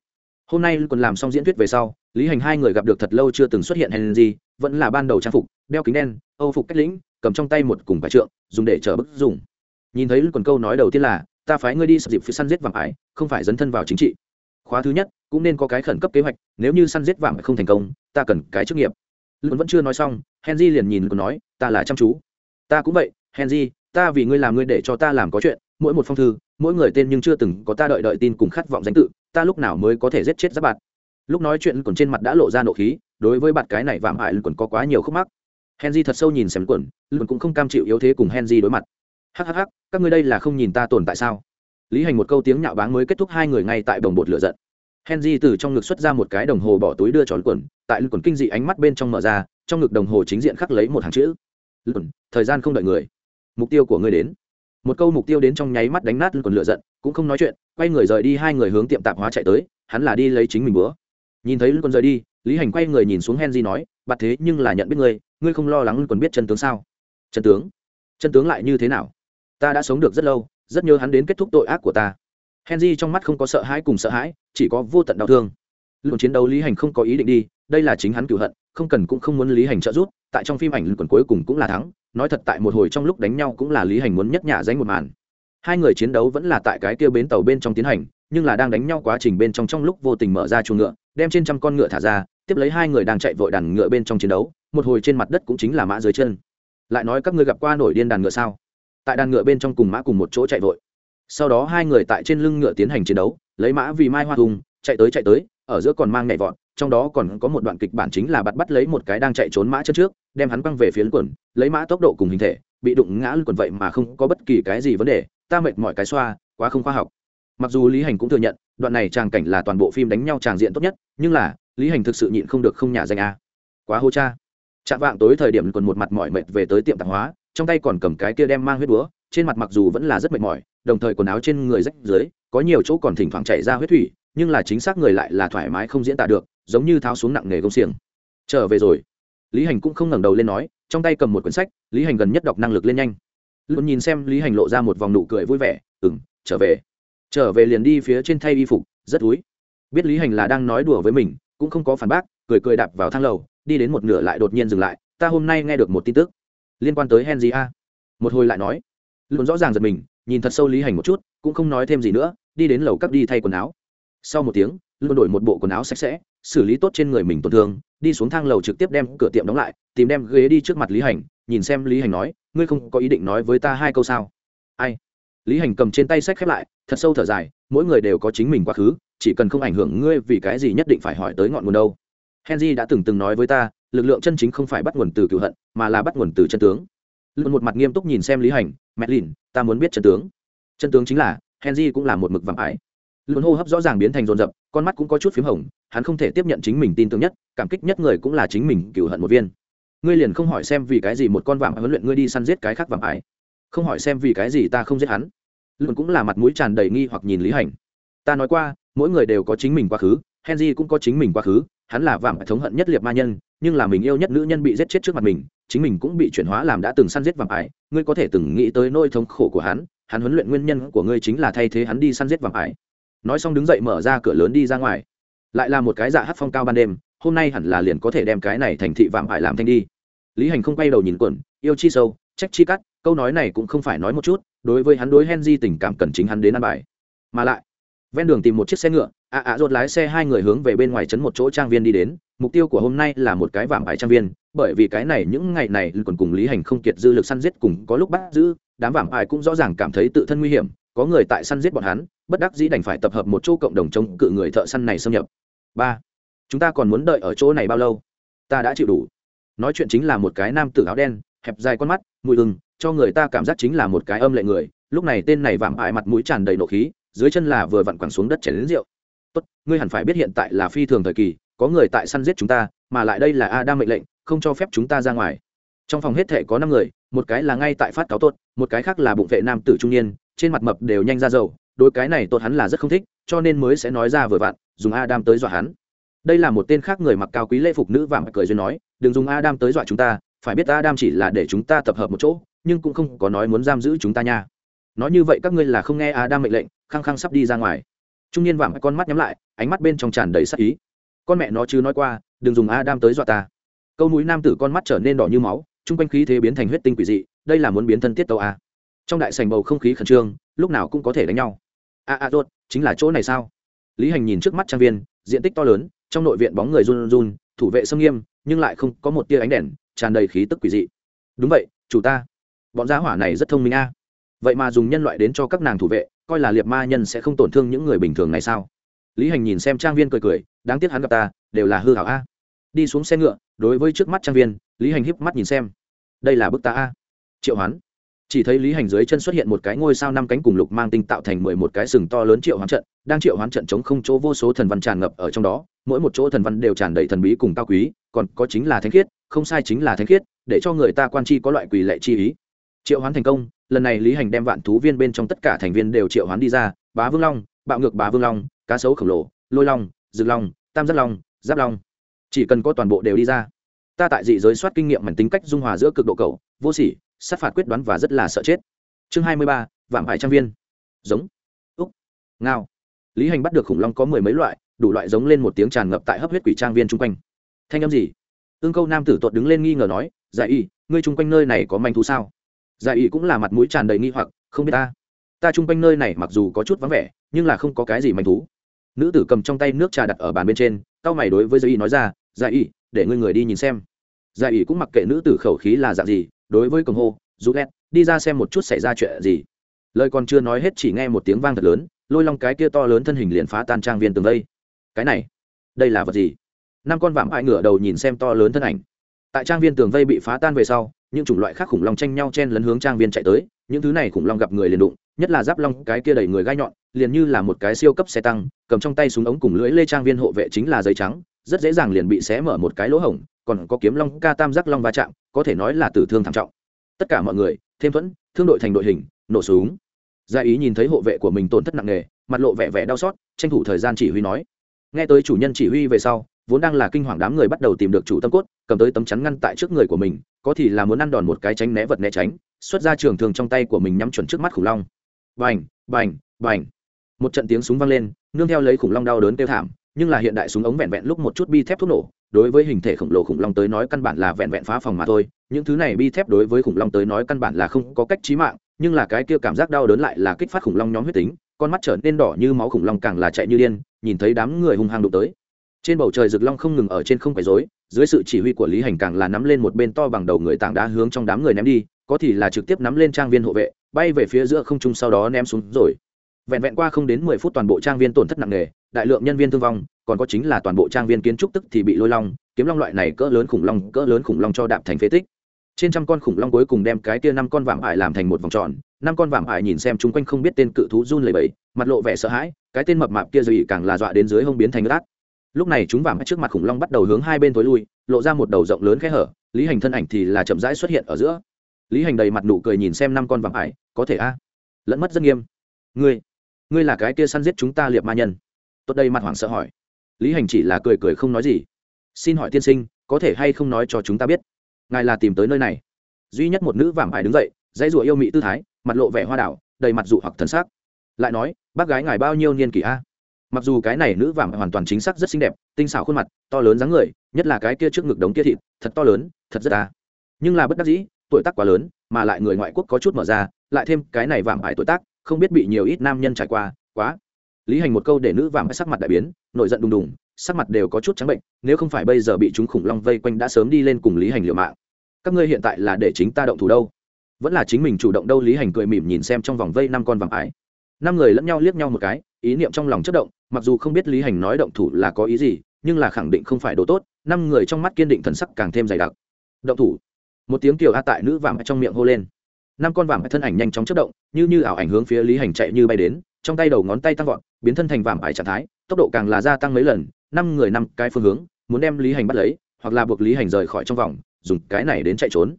hôm nay còn quần làm xong diễn thuyết về sau, lý hành hai người gặp được thật lâu chưa từng xuất hiện henry, vẫn là ban đầu trang phục, đeo kính đen, âu phục cách lĩnh, cầm trong tay một cùng vải trượng, dùng để chở bức dùng. Nhìn thấy quần câu nói đầu tiên là, ta phái ngươi đi sập dịp phía săn giết vàng ải, không phải dấn thân vào chính trị. Khóa thứ nhất, cũng nên có cái khẩn cấp kế hoạch, nếu như săn giết vàng ải không thành công, ta cần cái chức nghiệp. Luận vẫn chưa nói xong, henry liền nhìn luận nói, ta là chăm chú. Ta cũng vậy, henry, ta vì ngươi làm ngươi để cho ta làm có chuyện, mỗi một phong thư, mỗi người tên nhưng chưa từng có ta đợi đợi tin cùng khát vọng danh tự ta lúc nào mới có thể giết chết giáp bạt. lúc nói chuyện còn trên mặt đã lộ ra nộ khí, đối với bạn cái này vạm hại còn có quá nhiều khúc mắc. Henry thật sâu nhìn xem quần luôn cũng không cam chịu yếu thế cùng henry đối mặt. Hhh các ngươi đây là không nhìn ta tồn tại sao? Lý hành một câu tiếng nhạo báng mới kết thúc hai người ngay tại đồng bột lửa giận. Henry từ trong ngực xuất ra một cái đồng hồ bỏ túi đưa tròn quần, tại quần kinh dị ánh mắt bên trong mở ra, trong ngực đồng hồ chính diện khắc lấy một hàng chữ. Lùn thời gian không đợi người. Mục tiêu của ngươi đến. Một câu mục tiêu đến trong nháy mắt đánh nát quần lựa giận, cũng không nói chuyện quay người rời đi, hai người hướng tiệm tạp hóa chạy tới, hắn là đi lấy chính mình bữa. Nhìn thấy quân rời đi, lý hành quay người nhìn xuống henry nói bặt thế, nhưng là nhận biết ngươi ngươi không lo lắng quân biết chân tướng sao? Chân tướng? Chân tướng lại như thế nào? Ta đã sống được rất lâu, rất nhớ hắn đến kết thúc tội ác của ta. Henry trong mắt không có sợ hãi cùng sợ hãi, chỉ có vô tận đau thương. Lượng chiến đấu lý hành không có ý định đi, đây là chính hắn cựu hận, không cần cũng không muốn lý hành trợ giúp, tại trong phim ảnh còn cuối cùng cũng là thắng, nói thật tại một hồi trong lúc đánh nhau cũng là lý hành muốn nhất nhà danh một màn hai người chiến đấu vẫn là tại cái kia bến tàu bên trong tiến hành, nhưng là đang đánh nhau quá trình bên trong trong lúc vô tình mở ra chuồng ngựa, đem trên trăm con ngựa thả ra, tiếp lấy hai người đang chạy vội đàn ngựa bên trong chiến đấu, một hồi trên mặt đất cũng chính là mã dưới chân. Lại nói các ngươi gặp qua nổi điên đàn ngựa sao? Tại đàn ngựa bên trong cùng mã cùng một chỗ chạy vội. Sau đó hai người tại trên lưng ngựa tiến hành chiến đấu, lấy mã vì mai hoa hùng, chạy tới chạy tới, ở giữa còn mang nhảy vọt, trong đó còn có một đoạn kịch bản chính là bắt bắt lấy một cái đang chạy trốn mã chân trước, đem hắn quăng về phía quần, lấy mã tốc độ cùng hình thể, bị đụng ngã quần vậy mà không có bất kỳ cái gì vấn đề ta mệt mỏi cái xoa, quá không khoa học. Mặc dù lý hành cũng thừa nhận, đoạn này tràng cảnh là toàn bộ phim đánh nhau tràng diện tốt nhất, nhưng là, lý hành thực sự nhịn không được không nhà danh a. Quá hô cha. Chạm vạng tối thời điểm còn một mặt mỏi mệt về tới tiệm tạp hóa, trong tay còn cầm cái kia đem mang huyết búa, trên mặt mặc dù vẫn là rất mệt mỏi, đồng thời quần áo trên người rách dưới, có nhiều chỗ còn thỉnh thoảng chảy ra huyết thủy, nhưng là chính xác người lại là thoải mái không diễn tả được, giống như tháo xuống nặng nghề công xiềng. Trở về rồi. Lý hành cũng không ngẩng đầu lên nói, trong tay cầm một quyển sách, lý hành gần nhất đọc năng lực lên nhanh luôn nhìn xem lý hành lộ ra một vòng nụ cười vui vẻ ừng trở về. Trở về liền đi phía trên thay y phục, rất túi biết lý hành là đang nói đùa với mình, cũng không có phản bác, cười cười đạp vào thang lầu, đi đến một nửa lại đột nhiên dừng lại, ta hôm nay nghe được một tin tức liên quan tới henry a. Một hồi lại nói. Luôn rõ ràng giật mình, nhìn thật sâu lý hành một chút, cũng không nói thêm gì nữa, đi đến lầu cắt đi thay quần áo. Sau một tiếng, luôn đổi một bộ quần áo sạch sẽ, xử lý tốt trên người mình tổn thương, đi xuống thang lầu trực tiếp đem cửa tiệm đóng lại, tìm đem ghế đi trước mặt lý hành nhìn xem lý hành nói, ngươi không có ý định nói với ta hai câu sao? Ai? Lý hành cầm trên tay sách khép lại, thật sâu thở dài, mỗi người đều có chính mình quá khứ, chỉ cần không ảnh hưởng ngươi vì cái gì nhất định phải hỏi tới ngọn nguồn đâu. Henry đã từng từng nói với ta, lực lượng chân chính không phải bắt nguồn từ cựu hận, mà là bắt nguồn từ chân tướng. Luôn một mặt nghiêm túc nhìn xem lý hành, mẹ lìn, ta muốn biết chân tướng. Chân tướng chính là, henry cũng là một mực vàng ải luôn hô hấp rõ ràng biến thành rồn rập con mắt cũng có chút p h í m hồng, hắn không thể tiếp nhận chính mình tin tưởng nhất, cảm kích nhất người cũng là chính mình cựu hận một viên ngươi liền không hỏi xem vì cái gì một con vạm huấn luyện ngươi đi săn giết cái khác vạm ải. Không hỏi xem vì cái gì ta không giết hắn. Luôn cũng là mặt mũi tràn đầy nghi hoặc nhìn lý hành. Ta nói qua, mỗi người đều có chính mình quá khứ, henry cũng có chính mình quá khứ, hắn là vạm thống hận nhất liệt ma nhân, nhưng là mình yêu nhất nữ nhân bị giết chết trước mặt mình, chính mình cũng bị chuyển hóa làm đã từng săn giết vạm ải. Ngươi có thể từng nghĩ tới nỗi thống khổ của hắn hắn huấn luyện nguyên nhân của ngươi chính là thay thế hắn đi săn giết vạm ải. Nói xong đứng dậy mở ra cửa lớn đi ra ngoài. Lại là một cái dạ hát phong cao ban đêm hôm nay hẳn là liền có thể đem cái này thành thị vạm hại làm thanh đi. Lý hành không quay đầu nhìn quẩn, yêu chi sâu trách chi cắt câu nói này cũng không phải nói một chút đối với hắn đối henry tình cảm cần chính hắn đến ăn bài. Mà lại ven đường tìm một chiếc xe ngựa ạ ạ rột lái xe hai người hướng về bên ngoài trấn một chỗ trang viên đi đến mục tiêu của hôm nay là một cái vạm ải trang viên bởi vì cái này những ngày này còn cùng lý hành không kiệt dư lực săn giết cùng có lúc bắt giữ đám vạm ải cũng rõ ràng cảm thấy tự thân nguy hiểm có người tại săn giết bọn hắn bất đắc dĩ đành phải tập hợp một chỗ cộng đồng chống cự người thợ săn này xâm nhập. Ba chúng ta còn muốn đợi ở chỗ này bao lâu? Ta đã chịu đủ. Nói chuyện chính là một cái nam tử áo đen, hẹp dài con mắt, mùi hừng, cho người ta cảm giác chính là một cái âm lệ người. Lúc này tên này vạm ải mặt mũi tràn đầy nộ khí, dưới chân là vừa vặn quẳng xuống đất chảy đến rượu. Tốt, ngươi hẳn phải biết hiện tại là phi thường thời kỳ, có người tại săn giết chúng ta, mà lại đây là a đang mệnh lệnh, không cho phép chúng ta ra ngoài. Trong phòng hết thể có năm người, một cái là ngay tại phát cáo tốt, một cái khác là bụng vệ nam tử trung niên, trên mặt mập đều nhanh ra dầu. Đôi cái này tốt hắn là rất không thích, cho nên mới sẽ nói ra vừa vặn, dùng adam tới dọa hắn đây là một tên khác người mặc cao quý lễ phục nữ vàng cười duyên nói, đừng dùng adam tới dọa chúng ta, phải biết adam chỉ là để chúng ta tập hợp một chỗ, nhưng cũng không có nói muốn giam giữ chúng ta nha. Nói như vậy các ngươi là không nghe adam mệnh lệnh, khăng khăng sắp đi ra ngoài. Trung niên vàng con mắt nhắm lại, ánh mắt bên trong tràn đầy sắc ý. Con mẹ nó chứ nói qua, đừng dùng adam tới dọa ta. Câu núi nam tử con mắt trở nên đỏ như máu, chung quanh khí thế biến thành huyết tinh quỷ dị, đây là muốn biến thân tiết tàu a. Trong đại sành bầu không khí khẩn trương, lúc nào cũng có thể đánh nhau. A a, rốt, chính là chỗ này sao? Lý hành nhìn trước mắt trang viên, diện tích to lớn trong nội viện bóng người run run, thủ vệ sâm nghiêm, nhưng lại không có một tia ánh đèn, tràn đầy khí tức quỷ dị. Đúng vậy, chủ ta. Bọn gia hỏa này rất thông minh a. Vậy mà dùng nhân loại đến cho các nàng thủ vệ, coi là liệt ma nhân sẽ không tổn thương những người bình thường này sao? Lý hành nhìn xem trang viên cười cười, đáng tiếc hắn gặp ta, đều là hư hảo a. Đi xuống xe ngựa, đối với trước mắt trang viên, lý hành híp mắt nhìn xem. Đây là bức ta a. Triệu hoán chỉ thấy lý hành dưới chân xuất hiện một cái ngôi sao năm cánh cùng lục mang tinh tạo thành mười một cái sừng to lớn triệu hoán trận, đang triệu hoán trận chống không chỗ vô số thần văn tràn ngập ở trong đó, mỗi một chỗ thần văn đều tràn đầy thần bí cùng cao quý, còn có chính là thánh khiết, không sai chính là thánh khiết, để cho người ta quan chi có loại quỳ lệ chi ý. Triệu hoán thành công, lần này lý hành đem vạn thú viên bên trong tất cả thành viên đều triệu hoán đi ra, bá vương long, bạo ngược bá vương long, cá sấu khổng lồ, lôi long, rực long, tam giác long, giáp long. Chỉ cần có toàn bộ đều đi ra. Ta tại dị giới soát kinh nghiệm mảnh tính cách dung hòa giữa cực độ cầu vô sỉ sát phạt quyết đoán và rất là sợ chết. Chương hai mươi ba, vạm hải trang viên. Giống. Úc. Ngao. Lý hành bắt được khủng long có mười mấy loại, đủ loại giống lên một tiếng tràn ngập tại hấp huyết quỷ trang viên chung quanh. Thanh âm gì? Ương câu nam tử tuột đứng lên nghi ngờ nói giải y, ngươi chung quanh nơi này có manh thú sao? Giải y cũng là mặt mũi tràn đầy nghi hoặc, không biết ta. Ta chung quanh nơi này mặc dù có chút vắng vẻ, nhưng là không có cái gì manh thú. Nữ tử cầm trong tay nước trà đặt ở bàn bên trên tao mày đối với giải y nói ra giải y, để ngươi người đi nhìn xem. Giải y cũng mặc kệ nữ tử khẩu khí là dạng gì đối với cổng hô dù ghét đi ra xem một chút xảy ra chuyện gì. Lời còn chưa nói hết chỉ nghe một tiếng vang thật lớn, lôi long cái kia to lớn thân hình liền phá tan trang viên tường vây. Cái này, đây là vật gì? Năm con vạm ai ngửa đầu nhìn xem to lớn thân ảnh. Tại trang viên tường vây bị phá tan về sau, những chủng loại khác khủng long tranh nhau chen lấn hướng trang viên chạy tới, những thứ này khủng long gặp người liền đụng, nhất là giáp long cái kia đẩy người gai nhọn, liền như là một cái siêu cấp xe tăng, cầm trong tay súng ống cùng lưỡi lê trang viên hộ vệ chính là giấy trắng, rất dễ dàng liền bị xé mở một cái lỗ hổng còn có kiếm long ca tam giác long va chạm, có thể nói là tử thương thảm trọng. Tất cả mọi người, thêm thuẫn, thương đội thành đội hình, nổ súng. Gia ý nhìn thấy hộ vệ của mình tổn thất nặng nề, mặt lộ vẻ vẻ đau xót, tranh thủ thời gian chỉ huy nói. Nghe tới chủ nhân chỉ huy về sau, vốn đang là kinh hoàng đám người bắt đầu tìm được chủ tâm cốt, cầm tới tấm chắn ngăn tại trước người của mình, có thì là muốn ăn đòn một cái tránh né vật né tránh, xuất ra trường thường trong tay của mình nhắm chuẩn trước mắt khủng long. Bành bành bành. Một trận tiếng súng vang lên, nương theo lấy khủng long đau đớn kêu thảm nhưng là hiện đại súng ống vẹn vẹn lúc một chút bi thép thuốc nổ, đối với hình thể khổng lồ khủng long tới nói căn bản là vẹn vẹn phá phòng mà thôi. Những thứ này bi thép đối với khủng long tới nói căn bản là không có cách trí mạng, nhưng là cái kia cảm giác đau đớn lại là kích phát khủng long nhóm huyết tính, con mắt trở nên đỏ như máu khủng long càng là chạy như điên, nhìn thấy đám người hung hăng đụng tới. Trên bầu trời rực long không ngừng ở trên không phải rối, dưới sự chỉ huy của lý hành càng là nắm lên một bên to bằng đầu người tảng đá hướng trong đám người ném đi, có thì là trực tiếp nắm lên trang viên hộ vệ, bay về phía giữa không trung sau đó ném xuống rồi. Vẹn vẹn qua không đến mười phút toàn bộ trang viên tổn thất nặng nề đại lượng nhân viên thương vong, còn có chính là toàn bộ trang viên kiến trúc tức thì bị lôi long, kiếm long loại này cỡ lớn khủng long, cỡ lớn khủng long cho đạp thành phế tích. Trên trăm con khủng long cuối cùng đem cái tia năm con vạm ải làm thành một vòng tròn, năm con vạm ải nhìn xem chung quanh không biết tên cự thú run lầy bẫy mặt lộ vẻ sợ hãi, cái tên mập mạp kia dày càng là dọa đến dưới hông biến thành ướt lúc này chúng vạm trước mặt khủng long bắt đầu hướng hai bên tối lui, lộ ra một đầu rộng lớn khe hở, lý hành thân ảnh thì là chậm rãi xuất hiện ở giữa. Lý hành đầy mặt nụ cười nhìn xem năm con vạm ải, có thể a? Lẫn mất rất nghiêm. Ngươi ngươi là cái kia săn giết chúng ta liệp ma nhân tốt đây mặt hoảng sợ hỏi. Lý hành chỉ là cười cười không nói gì. Xin hỏi tiên sinh, có thể hay không nói cho chúng ta biết? Ngài là tìm tới nơi này. Duy nhất một nữ vảm ải đứng dậy, dãy rủa yêu mị tư thái, mặt lộ vẻ hoa đảo, đầy mặt dụ hoặc thần sắc. Lại nói, bác gái ngài bao nhiêu niên kỷ a? Mặc dù cái này nữ vảm hoàn toàn chính xác rất xinh đẹp, tinh xảo khuôn mặt, to lớn dáng người, nhất là cái kia trước ngực đống kia thịt, thật to lớn, thật rất ta nhưng là bất đắc dĩ, tuổi tác quá lớn, mà lại người ngoại quốc có chút mở ra, lại thêm cái này vảm ải tuổi tác, không biết bị nhiều ít nam nhân trải qua, quá lý hành một câu để nữ vàng sắc mặt đại biến nội giận đùng đùng, sắc mặt đều có chút trắng bệnh, nếu không phải bây giờ bị chúng khủng long vây quanh đã sớm đi lên cùng lý hành liều mạng. Các ngươi hiện tại là để chính ta động thủ đâu? Vẫn là chính mình chủ động đâu? Lý hành cười mỉm nhìn xem trong vòng vây năm con vàng ái. Năm người lẫn nhau liếc nhau một cái, ý niệm trong lòng chất động, mặc dù không biết lý hành nói động thủ là có ý gì, nhưng là khẳng định không phải đồ tốt, năm người trong mắt kiên định thần sắc càng thêm dày đặc. Động thủ. Một tiếng kiều a tại nữ vàng trong miệng hô lên. Năm con vàng thân ảnh nhanh chóng chất động, như như ảo ảnh hướng phía lý hành chạy như bay đến trong tay đầu ngón tay tăng vọt, biến thân thành vảm ải trạng thái, tốc độ càng là gia tăng mấy lần, năm người năm cái phương hướng, muốn đem lý hành bắt lấy, hoặc là buộc lý hành rời khỏi trong vòng, dùng cái này đến chạy trốn.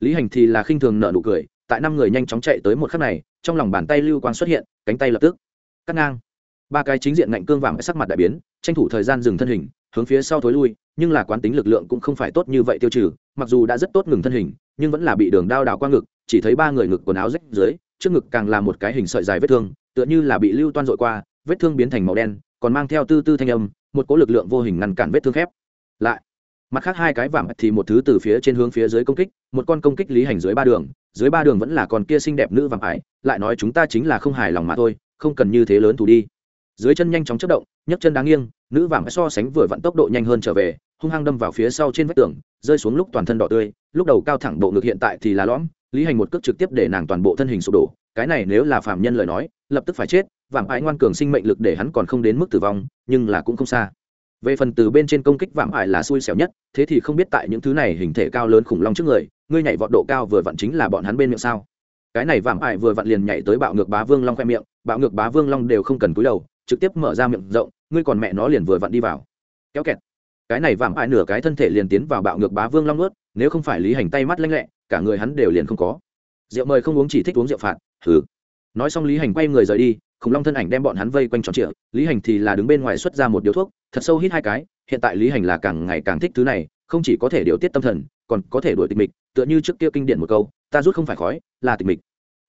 Lý hành thì là khinh thường nợ nụ cười, tại năm người nhanh chóng chạy tới một khắc này, trong lòng bàn tay lưu quang xuất hiện, cánh tay lập tức cắt ngang. Ba cái chính diện ngạnh cương vàng sắc mặt đại biến, tranh thủ thời gian dừng thân hình, hướng phía sau thối lui, nhưng là quán tính lực lượng cũng không phải tốt như vậy tiêu trừ, mặc dù đã rất tốt ngừng thân hình, nhưng vẫn là bị đường đao đào qua ngực, chỉ thấy ba người ngực quần áo rách dưới, trước ngực càng là một cái hình sợi dài vết thương tựa như là bị lưu toan dội qua, vết thương biến thành màu đen, còn mang theo tư tư thanh âm, một cỗ lực lượng vô hình ngăn cản vết thương khép. Lại, mặt khác hai cái vàng thì một thứ từ phía trên hướng phía dưới công kích, một con công kích lý hành dưới ba đường, dưới ba đường vẫn là con kia xinh đẹp nữ vàng ải, lại nói chúng ta chính là không hài lòng mà thôi, không cần như thế lớn thủ đi. Dưới chân nhanh chóng chất động, nhấc chân đáng nghiêng, nữ vàng so sánh vừa vận tốc độ nhanh hơn trở về, hung hăng đâm vào phía sau trên vách tường, rơi xuống lúc toàn thân đỏ tươi, lúc đầu cao thẳng bộ ngực hiện tại thì là lõm, lý hành một cước trực tiếp để nàng toàn bộ thân hình sụp đổ cái này nếu là phạm nhân lời nói, lập tức phải chết, vạm ải ngoan cường sinh mệnh lực để hắn còn không đến mức tử vong, nhưng là cũng không xa. Về phần từ bên trên công kích vạm ải là xui xẻo nhất, thế thì không biết tại những thứ này hình thể cao lớn khủng long trước người, ngươi nhảy vọt độ cao vừa vặn chính là bọn hắn bên miệng sao? Cái này vạm ải vừa vặn liền nhảy tới bạo ngược bá vương long khoe miệng, bạo ngược bá vương long đều không cần cúi đầu, trực tiếp mở ra miệng rộng, ngươi còn mẹ nó liền vừa vặn đi vào. Kéo kẹt. Cái này vạm ải nửa cái thân thể liền tiến vào bạo ngược bá vương long ướt nếu không phải lý hành tay mắt lanh lẹ, cả người hắn đều liền không có. Rượu mời không uống chỉ thích uống rượu phạt hừ. Nói xong lý hành quay người rời đi, khủng long thân ảnh đem bọn hắn vây quanh tròn trịa. Lý hành thì là đứng bên ngoài xuất ra một điếu thuốc, thật sâu hít hai cái. Hiện tại lý hành là càng ngày càng thích thứ này, không chỉ có thể điều tiết tâm thần, còn có thể đuổi tịch mịch. Tựa như trước kia kinh điển một câu, ta rút không phải khói, là tịch mịch.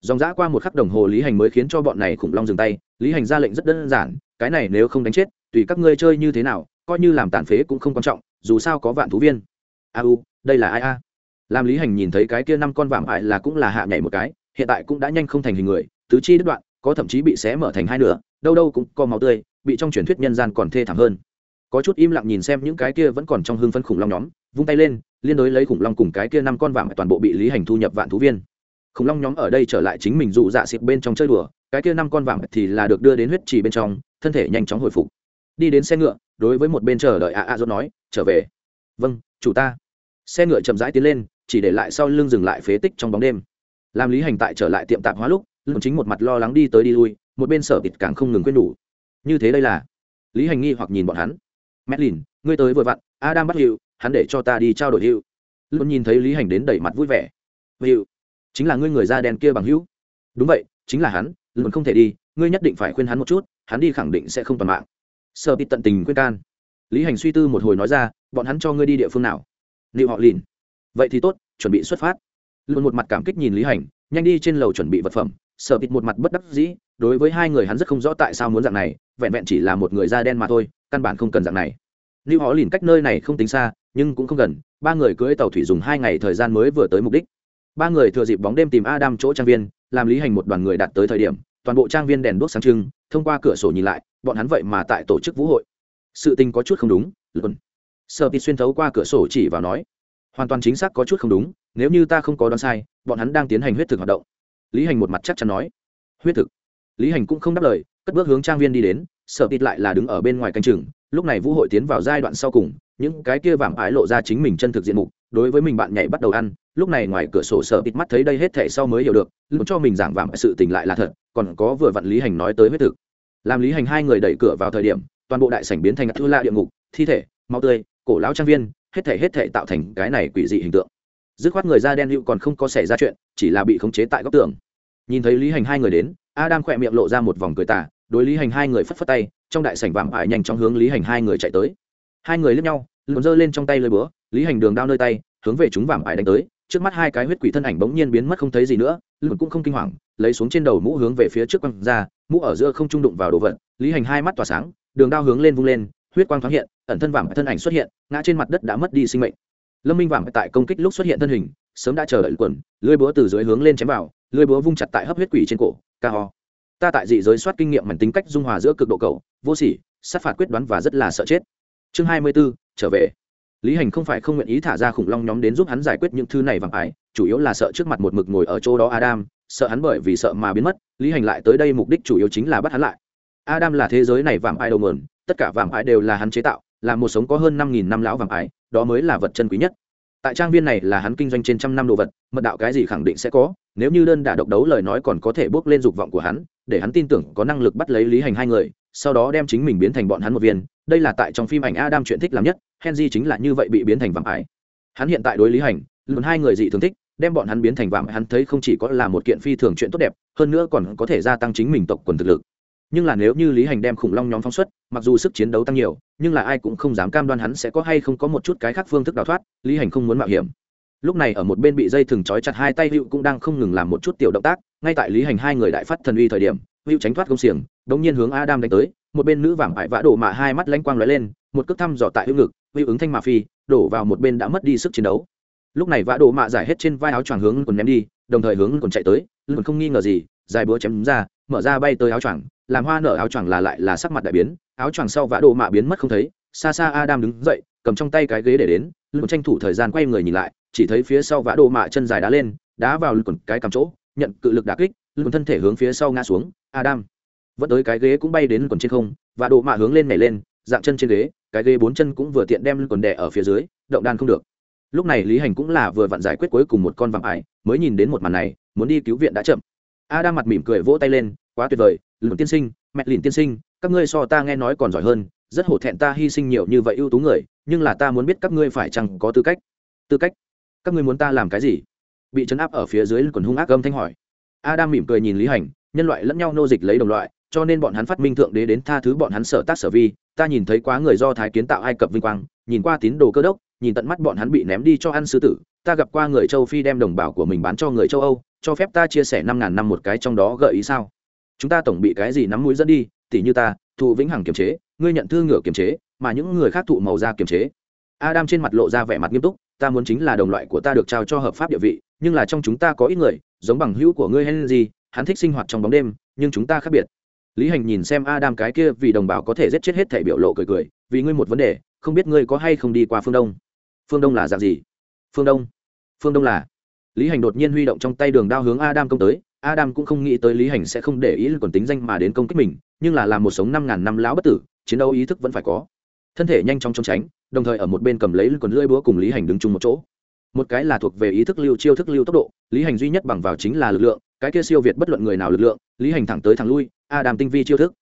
Dòng dã qua một khắc đồng hồ lý hành mới khiến cho bọn này khủng long dừng tay. Lý hành ra lệnh rất đơn giản, cái này nếu không đánh chết, tùy các ngươi chơi như thế nào, coi như làm tàn phế cũng không quan trọng, dù sao có vạn thú viên. A u, đây là ai a? Làm lý hành nhìn thấy cái kia năm con vạm hại là cũng là hạ nhảy một cái hiện tại cũng đã nhanh không thành hình người, tứ chi đứt đoạn, có thậm chí bị xé mở thành hai nửa, đâu đâu cũng có máu tươi, bị trong truyền thuyết nhân gian còn thê thảm hơn. Có chút im lặng nhìn xem những cái kia vẫn còn trong hương phân khủng long nhóm, vung tay lên, liên đối lấy khủng long cùng cái kia năm con vàng toàn bộ bị lý hành thu nhập vạn thú viên. Khủng long nhóm ở đây trở lại chính mình dụ dạ xịt bên trong chơi đùa, cái kia năm con vàng thì là được đưa đến huyết trì bên trong, thân thể nhanh chóng hồi phục. Đi đến xe ngựa, đối với một bên chờ đợi a a dốt nói, trở về. Vâng chủ ta. Xe ngựa chậm rãi tiến lên, chỉ để lại sau lưng dừng lại phế tích trong bóng đêm làm lý hành tại trở lại tiệm tạp hóa lúc lương chính một mặt lo lắng đi tới đi lui một bên sở tịt càng không ngừng quên đủ như thế đây là lý hành nghi hoặc nhìn bọn hắn Medlin, ngươi tới vừa vặn, Adam bắt hiệu, hắn để cho ta đi trao đổi hiệu. Luôn nhìn thấy Lý Hành đến đẩy mặt vui vẻ. Hiệu, chính là ngươi người da đen kia bằng hữu. Đúng vậy, chính là hắn, luôn không thể đi, ngươi nhất định phải khuyên hắn một chút, hắn đi khẳng định sẽ không toàn mạng. Sở Pit tận tình khuyên can. Lý Hành suy tư một hồi nói ra, bọn hắn cho ngươi đi địa phương nào? Liệu họ lìn. Vậy thì tốt, chuẩn bị xuất phát. Luôn một mặt cảm kích nhìn Lý Hành, nhanh đi trên lầu chuẩn bị vật phẩm. Sở bịt một mặt bất đắc dĩ, đối với hai người hắn rất không rõ tại sao muốn dạng này, vẹn vẹn chỉ là một người da đen mà thôi, căn bản không cần dạng này. Lưu họ lìn cách nơi này không tính xa nhưng cũng không gần ba người cưỡi tàu thủy dùng hai ngày thời gian mới vừa tới mục đích. Ba người thừa dịp bóng đêm tìm adam chỗ trang viên làm lý hành một đoàn người đạt tới thời điểm toàn bộ trang viên đèn đuốc sáng trưng thông qua cửa sổ nhìn lại bọn hắn vậy mà tại tổ chức vũ hội. Sự tình có chút không đúng luôn sợ bị xuyên thấu qua cửa sổ chỉ vào nói hoàn toàn chính xác có chút không đúng nếu như ta không có đoán sai, bọn hắn đang tiến hành huyết thực hoạt động. Lý hành một mặt chắc chắn nói. Huyết thực? Lý hành cũng không đáp lời, cất bước hướng trang viên đi đến sở tịt lại là đứng ở bên ngoài canh chừng, lúc này vũ hội tiến vào giai đoạn sau cùng, những cái kia vạm ái lộ ra chính mình chân thực diện mục, đối với mình bạn nhảy bắt đầu ăn, lúc này ngoài cửa sổ sở tịt mắt thấy đây hết thể sau mới hiểu được lúc cho mình giảng vạm sự tình lại là thật, còn có vừa vặn lý hành nói tới huyết thực. Làm lý hành hai người đẩy cửa vào thời điểm, toàn bộ đại sảnh biến thành thư la địa ngục, thi thể, máu tươi, cổ lão trang viên, hết thể hết thể tạo thành cái này quỷ dị hình tượng dứt khoát người da đen hữu còn không có xảy ra chuyện, chỉ là bị khống chế tại góc tường. Nhìn thấy lý hành hai người đến, adam khỏe miệng lộ ra một vòng cười tả đối lý hành hai người phất phất tay, trong đại sảnh vàng ải nhanh chóng hướng lý hành hai người chạy tới. Hai người lướt nhau lượn giơ lên trong tay lơi búa, lý hành đường đao nơi tay, hướng về chúng vàng ải đánh tới, trước mắt hai cái huyết quỷ thân ảnh bỗng nhiên biến mất không thấy gì nữa lượn cũng không kinh hoàng, lấy xuống trên đầu mũ hướng về phía trước quăng ra, mũ ở giữa không trung đụng vào đồ vật, lý hành hai mắt tỏa sáng, đường đao hướng lên vung lên, huyết quang thoáng hiện, ẩn thân vàng thân ảnh xuất hiện, ngã trên mặt đất đã mất đi sinh mệnh lâm minh vàng tại công kích lúc xuất hiện thân hình sớm đã chờ đợi quần lưỡi búa từ dưới hướng lên chém vào lưỡi búa vung chặt tại hấp huyết quỷ trên cổ ca ho. Ta tại dị giới soát kinh nghiệm mảnh tính cách dung hòa giữa cực độ cầu vô sỉ sát phạt quyết đoán và rất là sợ chết. Chương hai mươi 24, trở về. Lý hành không phải không nguyện ý thả ra khủng long nhóm đến giúp hắn giải quyết những thứ này vàng ải chủ yếu là sợ trước mặt một mực ngồi ở chỗ đó adam sợ hắn bởi vì sợ mà biến mất lý hành lại tới đây mục đích chủ yếu chính là bắt hắn lại. Adam là thế giới này vàng ải đầu mờn tất cả vàng ải đều là hắn chế tạo là một sống có hơn năm nghìn năm lão vàng ải đó mới là vật chân quý nhất. Tại trang viên này là hắn kinh doanh trên trăm năm đồ vật, mật đạo cái gì khẳng định sẽ có, nếu như đơn đả độc đấu lời nói còn có thể bước lên dục vọng của hắn, để hắn tin tưởng có năng lực bắt lấy lý hành hai người, sau đó đem chính mình biến thành bọn hắn một viên, đây là tại trong phim ảnh adam chuyện thích làm nhất, henry chính là như vậy bị biến thành vạm ải. Hắn hiện tại đối lý hành, luôn hai người dị thường thích, đem bọn hắn biến thành vạm, hắn thấy không chỉ có là một kiện phi thường chuyện tốt đẹp, hơn nữa còn có thể gia tăng chính mình tộc quần thực lực nhưng là nếu như lý hành đem khủng long nhóm phóng xuất, mặc dù sức chiến đấu tăng nhiều, nhưng là ai cũng không dám cam đoan hắn sẽ có hay không có một chút cái khác phương thức đào thoát, lý hành không muốn mạo hiểm. Lúc này ở một bên bị dây thừng trói chặt hai tay hữu cũng đang không ngừng làm một chút tiểu động tác, ngay tại lý hành hai người đại phát thần uy thời điểm, hữu tránh thoát công xiềng, đống nhiên hướng adam đánh tới, một bên nữ vàng ải vã đổ mạ hai mắt lanh quang lóe lên, một cước thăm dò tại hữu ngực, hữu ứng thanh mạ phi, đổ vào một bên đã mất đi sức chiến đấu. Lúc này vã đổ mạ giải hết trên vai áo choàng hướng còn ném đi, đồng thời hướng còn chạy tới còn không nghi ngờ gì, dài búa chém ra, mở ra bay tới áo choàng làm hoa nở áo choàng là lại là sắc mặt đại biến, áo choàng sau vã đổ mạ biến mất không thấy xa xa adam đứng dậy, cầm trong tay cái ghế để đến luôn tranh thủ thời gian quay người nhìn lại, chỉ thấy phía sau vã đồ mạ chân dài đá lên, đá vào lưng cái cầm chỗ, nhận cự lực đả kích, lưng thân thể hướng phía sau ngã xuống, adam. Vẫn tới cái ghế cũng bay đến quần trên không và đồ mạ hướng lên nhảy lên, dạng chân trên ghế, cái ghế bốn chân cũng vừa tiện đem lưng quần đè ở phía dưới, động đan không được. Lúc này lý hành cũng là vừa vặn giải quyết cuối cùng một con vạm ải, mới nhìn đến một màn này, muốn đi cứu viện đã chậm. Adam mặt mỉm cười vỗ tay lên, quá tuyệt vời lùn tiên sinh, mẹ lìn tiên sinh, các ngươi so ta nghe nói còn giỏi hơn, rất hổ thẹn ta hy sinh nhiều như vậy ưu tú người, nhưng là ta muốn biết các ngươi phải chăng có tư cách. Tư cách? Các ngươi muốn ta làm cái gì? Bị chấn áp ở phía dưới quần hung ác âm thanh hỏi. Adam mỉm cười nhìn lý hành, nhân loại lẫn nhau nô dịch lấy đồng loại, cho nên bọn hắn phát minh thượng đế đến tha thứ bọn hắn sở tác sở vi. Ta nhìn thấy quá người do thái kiến tạo ai cập vinh quang, nhìn qua tín đồ cơ đốc, nhìn tận mắt bọn hắn bị ném đi cho ăn sư tử. Ta gặp qua người châu phi đem đồng bào của mình bán cho người châu âu, cho phép ta chia sẻ năm ngàn năm một cái trong đó gợi ý sao? Chúng ta tổng bị cái gì nắm mũi dẫn đi, tỉ như ta, thụ vĩnh hằng kiềm chế, ngươi nhận thư ngựa kiềm chế, mà những người khác thụ màu da kiềm chế. Adam trên mặt lộ ra vẻ mặt nghiêm túc, ta muốn chính là đồng loại của ta được trao cho hợp pháp địa vị, nhưng là trong chúng ta có ít người, giống bằng hữu của ngươi hay gì hắn thích sinh hoạt trong bóng đêm, nhưng chúng ta khác biệt. Lý hành nhìn xem adam cái kia vì đồng bào có thể giết chết hết thể biểu lộ cười cười, vì ngươi một vấn đề, không biết ngươi có hay không đi qua phương đông. Phương đông là dạng gì? Phương đông. Phương đông là lý hành đột nhiên huy động trong tay đường đao hướng adam công tới adam cũng không nghĩ tới lý hành sẽ không để ý còn tính danh mà đến công kích mình, nhưng là làm một sống năm ngàn năm lão bất tử, chiến đấu ý thức vẫn phải có. Thân thể nhanh chóng trốn tránh, đồng thời ở một bên cầm lấy còn lưỡi búa cùng lý hành đứng chung một chỗ. Một cái là thuộc về ý thức lưu, chiêu thức lưu tốc độ, lý hành duy nhất bằng vào chính là lực lượng, cái kia siêu việt bất luận người nào lực lượng, lý hành thẳng tới thẳng lui, adam tinh vi chiêu thức.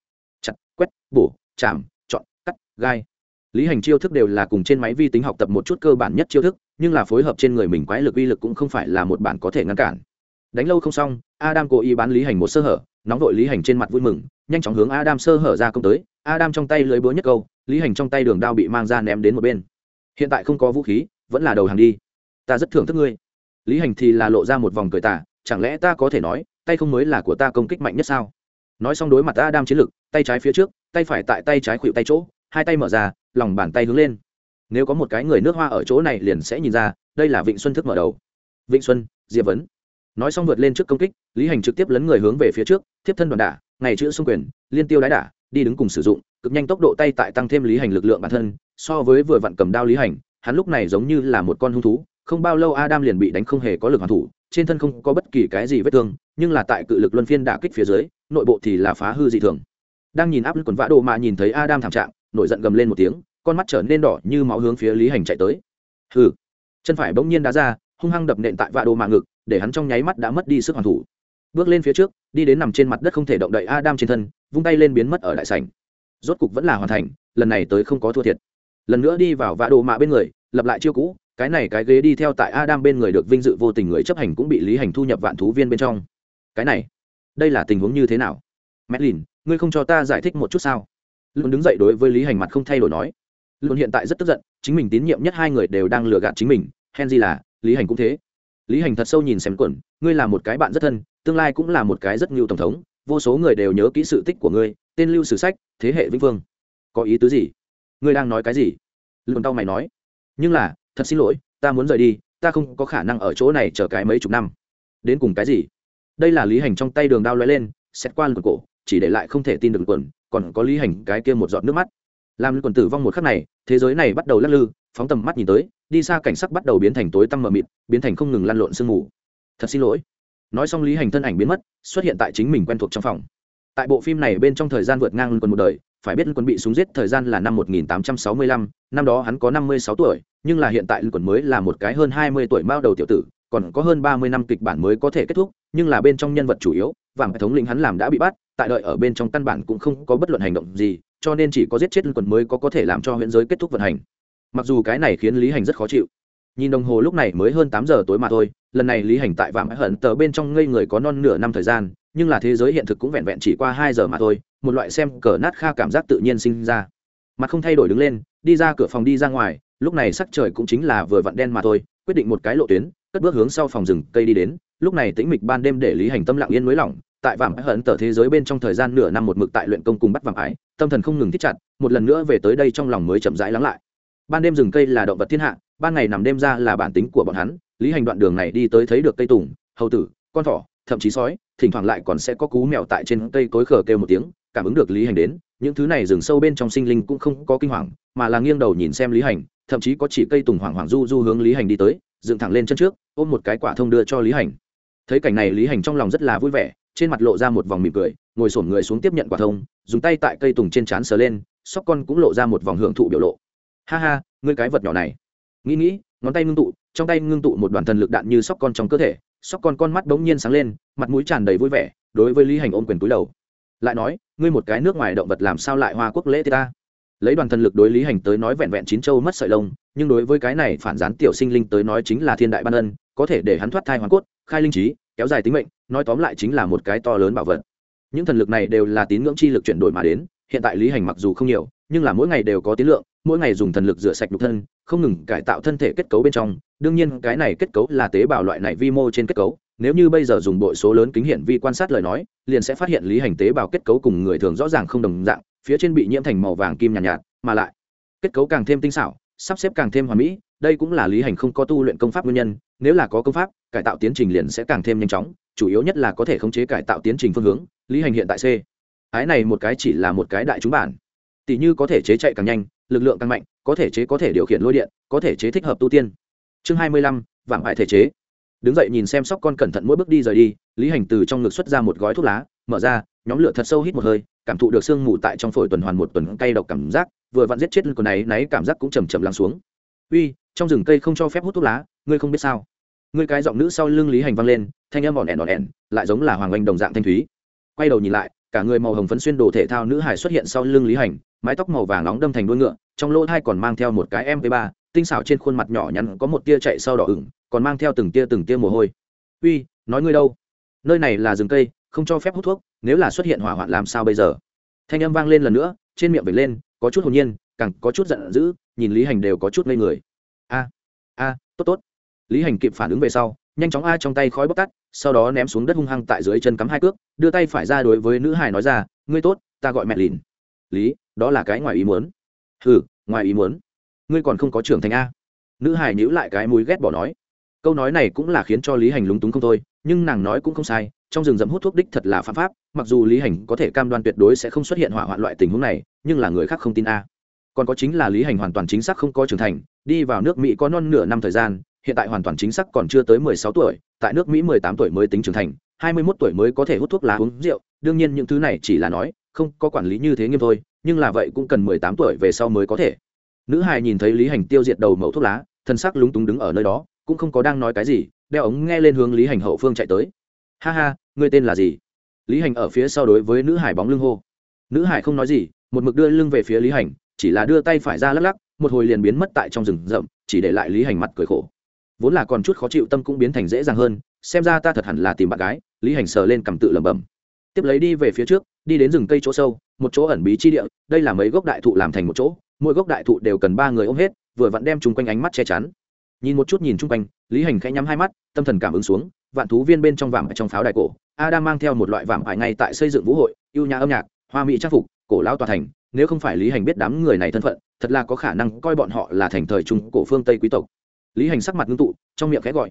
Chặt, quét, bổ, chạm, chọn, cắt, gai. Lý hành chiêu thức đều là cùng trên máy vi tính học tập một chút cơ bản nhất chiêu thức, nhưng là phối hợp trên người mình quái lực uy lực cũng không phải là một bản có thể ngăn cản đánh lâu không xong, adam cố ý bán lý hành một sơ hở, nóng vội lý hành trên mặt vui mừng, nhanh chóng hướng adam sơ hở ra công tới. Adam trong tay lưới búa nhất câu, lý hành trong tay đường đao bị mang ra ném đến một bên. Hiện tại không có vũ khí, vẫn là đầu hàng đi. Ta rất thưởng thức ngươi. Lý hành thì là lộ ra một vòng cười tả chẳng lẽ ta có thể nói, tay không mới là của ta công kích mạnh nhất sao? Nói xong đối mặt adam chiến lực, tay trái phía trước, tay phải tại tay trái khuỵu tay chỗ, hai tay mở ra, lòng bàn tay hướng lên. Nếu có một cái người nước hoa ở chỗ này liền sẽ nhìn ra, đây là vịnh xuân thức mở đầu. Vịnh xuân, diệp vấn nói xong vượt lên trước công kích, lý hành trực tiếp lấn người hướng về phía trước tiếp thân đoàn đả, ngày chữ xung quyền, liên tiêu đái đả, đi đứng cùng sử dụng, cực nhanh tốc độ tay tại tăng thêm lý hành lực lượng bản thân, so với vừa vặn cầm đao lý hành, hắn lúc này giống như là một con hung thú, không bao lâu adam liền bị đánh không hề có lực hoàn thủ, trên thân không có bất kỳ cái gì vết thương, nhưng là tại cự lực luân phiên đả kích phía dưới, nội bộ thì là phá hư dị thường. Đang nhìn áp lực quần vã đồ mà nhìn thấy adam thảm trạng, nổi giận gầm lên một tiếng, con mắt trở nên đỏ như máu hướng phía lý hành chạy tới. Hừ. Chân phải bỗng nhiên đá ra, hung hăng đập nện tại vạ đồ mà ngực để hắn trong nháy mắt đã mất đi sức hoàn thủ. Bước lên phía trước, đi đến nằm trên mặt đất không thể động đậy adam trên thân, vung tay lên biến mất ở đại sảnh. Rốt cục vẫn là hoàn thành, lần này tới không có thua thiệt. Lần nữa đi vào vạ đồ mạ bên người, lập lại chiêu cũ, cái này cái ghế đi theo tại adam bên người được vinh dự vô tình người chấp hành cũng bị lý hành thu nhập vạn thú viên bên trong. Cái này, đây là tình huống như thế nào? Madeline, ngươi không cho ta giải thích một chút sao? Luôn đứng dậy đối với lý hành mặt không thay đổi nói. Luôn hiện tại rất tức giận, chính mình tín nhiệm nhất hai người đều đang lừa gạt chính mình, henry là, lý hành cũng thế lý hành thật sâu nhìn xem Quẩn, ngươi là một cái bạn rất thân tương lai cũng là một cái rất nhiều tổng thống vô số người đều nhớ kỹ sự tích của ngươi tên lưu sử sách thế hệ vĩnh vương. Có ý tứ gì? Ngươi đang nói cái gì? Luôn tao mày nói nhưng là thật xin lỗi ta muốn rời đi ta không có khả năng ở chỗ này chờ cái mấy chục năm. Đến cùng cái gì? Đây là lý hành trong tay đường đao lóe lên xét qua lượt cổ chỉ để lại không thể tin được quần còn có lý hành cái kia một giọt nước mắt làm quần tử vong một khắc này thế giới này bắt đầu lắc lư phóng tầm mắt nhìn tới đi xa cảnh sắc bắt đầu biến thành tối tăm mờ mịt biến thành không ngừng lăn lộn sương mù. Thật xin lỗi. Nói xong lý hành thân ảnh biến mất xuất hiện tại chính mình quen thuộc trong phòng. Tại bộ phim này bên trong thời gian vượt ngang quần một đời phải biết quân bị súng giết thời gian là năm 1865, năm đó hắn có 56 tuổi, nhưng là hiện tại quân mới là một cái hơn 20 tuổi mao đầu tiểu tử, còn có hơn 30 năm kịch bản mới có thể kết thúc, nhưng là bên trong nhân vật chủ yếu, vàng hệ thống lĩnh hắn làm đã bị bắt, tại đợi ở bên trong căn bản cũng không có bất luận hành động gì, cho nên chỉ có giết chết quần mới có có thể làm cho huyện giới kết thúc vận hành. Mặc dù cái này khiến Lý Hành rất khó chịu. Nhìn đồng hồ lúc này mới hơn tám giờ tối mà thôi, lần này Lý Hành tại vạm hận tờ bên trong ngây người có non nửa năm thời gian, nhưng là thế giới hiện thực cũng vẹn vẹn chỉ qua hai giờ mà thôi, một loại xem cờ nát kha cảm giác tự nhiên sinh ra mặt không thay đổi đứng lên đi ra cửa phòng đi ra ngoài lúc này sắc trời cũng chính là vừa vặn đen mà thôi quyết định một cái lộ tuyến cất bước hướng sau phòng rừng cây đi đến lúc này tĩnh mịch ban đêm để lý hành tâm lặng yên mới lỏng tại vàng hận tờ thế giới bên trong thời gian nửa năm một mực tại luyện công cùng bắt vạm ái, tâm thần không ngừng thích chặt, một lần nữa về tới đây trong lòng mới chậm rãi lắng lại. Ban đêm rừng cây là động vật thiên hạ, ban ngày nằm đêm ra là bản tính của bọn hắn, lý hành đoạn đường này đi tới thấy được cây tùng, hầu tử, con thỏ, thậm chí sói, thỉnh thoảng lại còn sẽ có cú mèo tại trên cây cối khờ kêu một tiếng, cảm ứng được lý hành đến, những thứ này rừng sâu bên trong sinh linh cũng không có kinh hoàng, mà là nghiêng đầu nhìn xem lý hành, thậm chí có chỉ cây tùng hoàng hoàng du du hướng lý hành đi tới, dựng thẳng lên chân trước, ôm một cái quả thông đưa cho lý hành. Thấy cảnh này lý hành trong lòng rất là vui vẻ trên mặt lộ ra một vòng mỉm cười, ngồi sổm người xuống tiếp nhận quả thông, dùng tay tại cây tùng trên trán sờ lên, sóc con cũng lộ ra một vòng hưởng thụ biểu lộ. Ha ha, ngươi cái vật nhỏ này. Nghĩ nghĩ, ngón tay ngưng tụ, trong tay ngưng tụ một đoàn thần lực đạn như sóc con trong cơ thể, sóc con con mắt bỗng nhiên sáng lên, mặt mũi tràn đầy vui vẻ, đối với lý hành ôm quyền túi đầu. Lại nói, ngươi một cái nước ngoài động vật làm sao lại hoa quốc lễ ta? Lấy đoàn thần lực đối lý hành tới nói vẹn vẹn chín châu mất sợi lông, nhưng đối với cái này phản gián tiểu sinh linh tới nói chính là thiên đại ban ân, có thể để hắn thoát thai hoàn cốt, khai linh trí kéo dài tính mệnh nói tóm lại chính là một cái to lớn bảo vật. Những thần lực này đều là tín ngưỡng chi lực chuyển đổi mà đến hiện tại lý hành mặc dù không nhiều nhưng là mỗi ngày đều có tín lượng mỗi ngày dùng thần lực rửa sạch nhục thân không ngừng cải tạo thân thể kết cấu bên trong. Đương nhiên cái này kết cấu là tế bào loại này vi mô trên kết cấu. Nếu như bây giờ dùng bội số lớn kính hiển vi quan sát lời nói liền sẽ phát hiện lý hành tế bào kết cấu cùng người thường rõ ràng không đồng dạng phía trên bị nhiễm thành màu vàng kim nhàn nhạt, nhạt mà lại kết cấu càng thêm tinh xảo sắp xếp càng thêm hoàn mỹ đây cũng là lý hành không có tu luyện công pháp nguyên nhân, nếu là có công pháp, cải tạo tiến trình liền sẽ càng thêm nhanh chóng, chủ yếu nhất là có thể khống chế cải tạo tiến trình phương hướng, lý hành hiện tại c. Ái này một cái chỉ là một cái đại chúng bản. Tỷ như có thể chế chạy càng nhanh, lực lượng càng mạnh, có thể chế có thể điều khiển lôi điện, có thể chế thích hợp tu tiên. Chương hai mươi lăm, vạm hại thể chế. Đứng dậy nhìn xem sóc con cẩn thận mỗi bước đi rời đi, lý hành từ trong ngực xuất ra một gói thuốc lá, mở ra, nhóm lửa thật sâu hít một hơi, cảm thụ được sương mù tại trong phổi tuần hoàn một tuần cay độc cảm giác, vừa vặn giết chết con này náy cảm giác cũng chầm chầm lắng xuống. Uy trong rừng cây không cho phép hút thuốc lá, ngươi không biết sao? Ngươi cái giọng nữ sau lưng lý hành vang lên, thanh âm ỏn ẻn ỏn ẻn, lại giống là hoàng oanh đồng dạng thanh thúy. Quay đầu nhìn lại, cả người màu hồng phấn xuyên đồ thể thao nữ hải xuất hiện sau lưng lý hành, mái tóc màu vàng nóng đâm thành đuôi ngựa, trong lỗ thai còn mang theo một cái mp 3 tinh xảo trên khuôn mặt nhỏ nhắn có một tia chạy sau đỏ ửng, còn mang theo từng tia từng tia mồ hôi. Uy, nói ngươi đâu? Nơi này là rừng cây, không cho phép hút thuốc, nếu là xuất hiện hỏa hoạn làm sao bây giờ? Thanh âm vang lên lần nữa, trên miệng vểnh lên, có chút hồn nhiên, càng có chút giận dữ, nhìn lý hành đều có chút ngây người a, tốt tốt. Lý hành kịp phản ứng về sau, nhanh chóng a trong tay khói bốc tắt, sau đó ném xuống đất hung hăng tại dưới chân cắm hai cước, đưa tay phải ra đối với nữ hải nói ra, ngươi tốt, ta gọi mẹ lìn. Lý, đó là cái ngoài ý muốn. Ừ ngoài ý muốn? Ngươi còn không có trưởng thành a? Nữ hải nhữ lại cái mũi ghét bỏ nói. Câu nói này cũng là khiến cho lý hành lúng túng không thôi, nhưng nàng nói cũng không sai, trong rừng rậm hút thuốc đích thật là phạm pháp, mặc dù lý hành có thể cam đoan tuyệt đối sẽ không xuất hiện hỏa hoạn loại tình huống này, nhưng là người khác không tin a. Còn có chính là lý hành hoàn toàn chính xác không có trưởng thành đi vào nước mỹ có non nửa năm thời gian, hiện tại hoàn toàn chính xác còn chưa tới mười sáu tuổi, tại nước mỹ mười tám tuổi mới tính trưởng thành, hai mươi 21 tuổi mới có thể hút thuốc lá uống rượu, đương nhiên những thứ này chỉ là nói, không có quản lý như thế nghiêm thôi, nhưng là vậy cũng cần mười tám tuổi về sau mới có thể. Nữ hài nhìn thấy lý hành tiêu diệt đầu mẫu thuốc lá, thân sắc lúng túng đứng ở nơi đó, cũng không có đang nói cái gì, đeo ống nghe lên hướng lý hành hậu phương chạy tới. Ha ha, ngươi tên là gì? Lý hành ở phía sau đối với nữ hải bóng lưng hô. Nữ hải không nói gì, một mực đưa lưng về phía lý hành, chỉ là đưa tay phải ra lắc lắc một hồi liền biến mất tại trong rừng rậm, chỉ để lại lý hành mặt cười khổ. Vốn là còn chút khó chịu tâm cũng biến thành dễ dàng hơn, xem ra ta thật hẳn là tìm bạn gái, lý hành sờ lên cầm tự lẩm bẩm. Tiếp lấy đi về phía trước, đi đến rừng cây chỗ sâu, một chỗ ẩn bí chi địa, đây là mấy gốc đại thụ làm thành một chỗ, mỗi gốc đại thụ đều cần ba người ôm hết, vừa vặn đem chung quanh ánh mắt che chắn. Nhìn một chút nhìn chung quanh, lý hành khẽ nhắm hai mắt, tâm thần cảm ứng xuống, vạn thú viên bên trong vàng trong pháo đài cổ, adam mang theo một loại vàng ải ngay tại xây dựng vũ hội yêu nhà âm nhạc, hoa mỹ trang phục, cổ lão tòa thành, nếu không phải lý hành biết đám người này thân phận thật là có khả năng coi bọn họ là thành thời trung cổ phương tây quý tộc. Lý hành sắc mặt ngưng tụ, trong miệng khẽ gọi.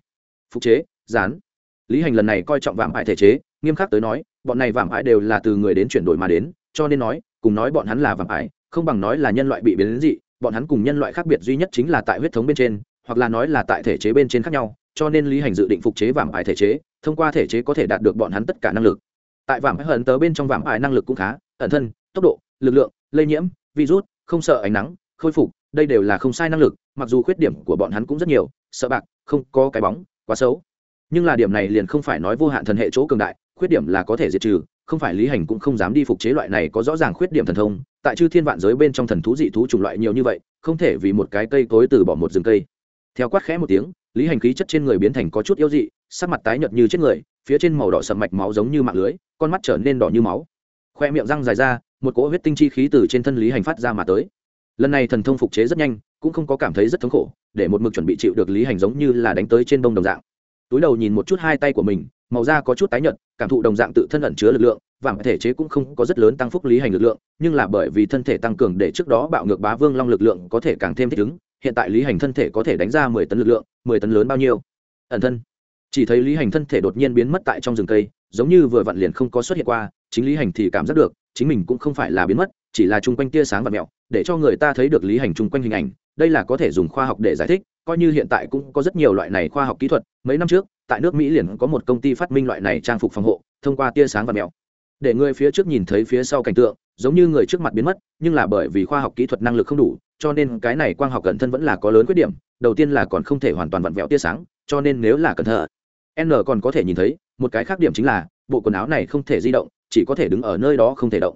Phục chế dán lý hành lần này coi trọng vạm hại thể chế, nghiêm khắc tới nói, bọn này vạm hại đều là từ người đến chuyển đổi mà đến, cho nên nói, cùng nói bọn hắn là vạm hại, không bằng nói là nhân loại bị biến đến dị, bọn hắn cùng nhân loại khác biệt duy nhất chính là tại huyết thống bên trên, hoặc là nói là tại thể chế bên trên khác nhau, cho nên lý hành dự định phục chế vạm hại thể chế, thông qua thể chế có thể đạt được bọn hắn tất cả năng lực. Tại vạm ải hận tớ bên trong vạm hại năng lực cũng khá, ẩn thân, tốc độ, lực lượng, lây nhiễm, virus, không sợ ánh nắng khôi phục, đây đều là không sai năng lực, mặc dù khuyết điểm của bọn hắn cũng rất nhiều, sợ bạc, không có cái bóng, quá xấu. Nhưng là điểm này liền không phải nói vô hạn thần hệ chỗ cường đại, khuyết điểm là có thể diệt trừ, không phải lý hành cũng không dám đi phục chế loại này có rõ ràng khuyết điểm thần thông, tại chư thiên vạn giới bên trong thần thú dị thú chủng loại nhiều như vậy, không thể vì một cái cây cối từ bỏ một rừng cây. Theo quát khẽ một tiếng, lý hành khí chất trên người biến thành có chút yếu dị, sắc mặt tái nhợt như chết người, phía trên màu đỏ sầm mạch máu giống như mạng lưới, con mắt trở nên đỏ như máu. Khoe miệng răng dài ra, một cỗ huyết tinh chi khí từ trên thân lý hành phát ra mà tới lần này thần thông phục chế rất nhanh, cũng không có cảm thấy rất thống khổ, để một mực chuẩn bị chịu được lý hành giống như là đánh tới trên bông đồng dạng. Túi đầu nhìn một chút hai tay của mình, màu da có chút tái nhợt, cảm thụ đồng dạng tự thân ẩn chứa lực lượng vàng thể chế cũng không có rất lớn tăng phúc lý hành lực lượng, nhưng là bởi vì thân thể tăng cường để trước đó bạo ngược bá vương long lực lượng có thể càng thêm thích ứng, hiện tại lý hành thân thể có thể đánh ra mười tấn lực lượng, mười tấn lớn bao nhiêu? Ẩn thân. Chỉ thấy lý hành thân thể đột nhiên biến mất tại trong rừng cây, giống như vừa vặn liền không có xuất hiện qua, chính lý hành thì cảm giác được, chính mình cũng không phải là biến mất chỉ là chung quanh tia sáng và mẹo, để cho người ta thấy được lý hành chung quanh hình ảnh. Đây là có thể dùng khoa học để giải thích, coi như hiện tại cũng có rất nhiều loại này khoa học kỹ thuật. Mấy năm trước, tại nước mỹ liền có một công ty phát minh loại này trang phục phòng hộ, thông qua tia sáng và mẹo. Để người phía trước nhìn thấy phía sau cảnh tượng, giống như người trước mặt biến mất, nhưng là bởi vì khoa học kỹ thuật năng lực không đủ, cho nên cái này quang học cẩn thân vẫn là có lớn khuyết điểm. Đầu tiên là còn không thể hoàn toàn vặn vẹo tia sáng, cho nên nếu là cẩn thận, n còn có thể nhìn thấy, một cái khác điểm chính là, bộ quần áo này không thể di động, chỉ có thể đứng ở nơi đó không thể động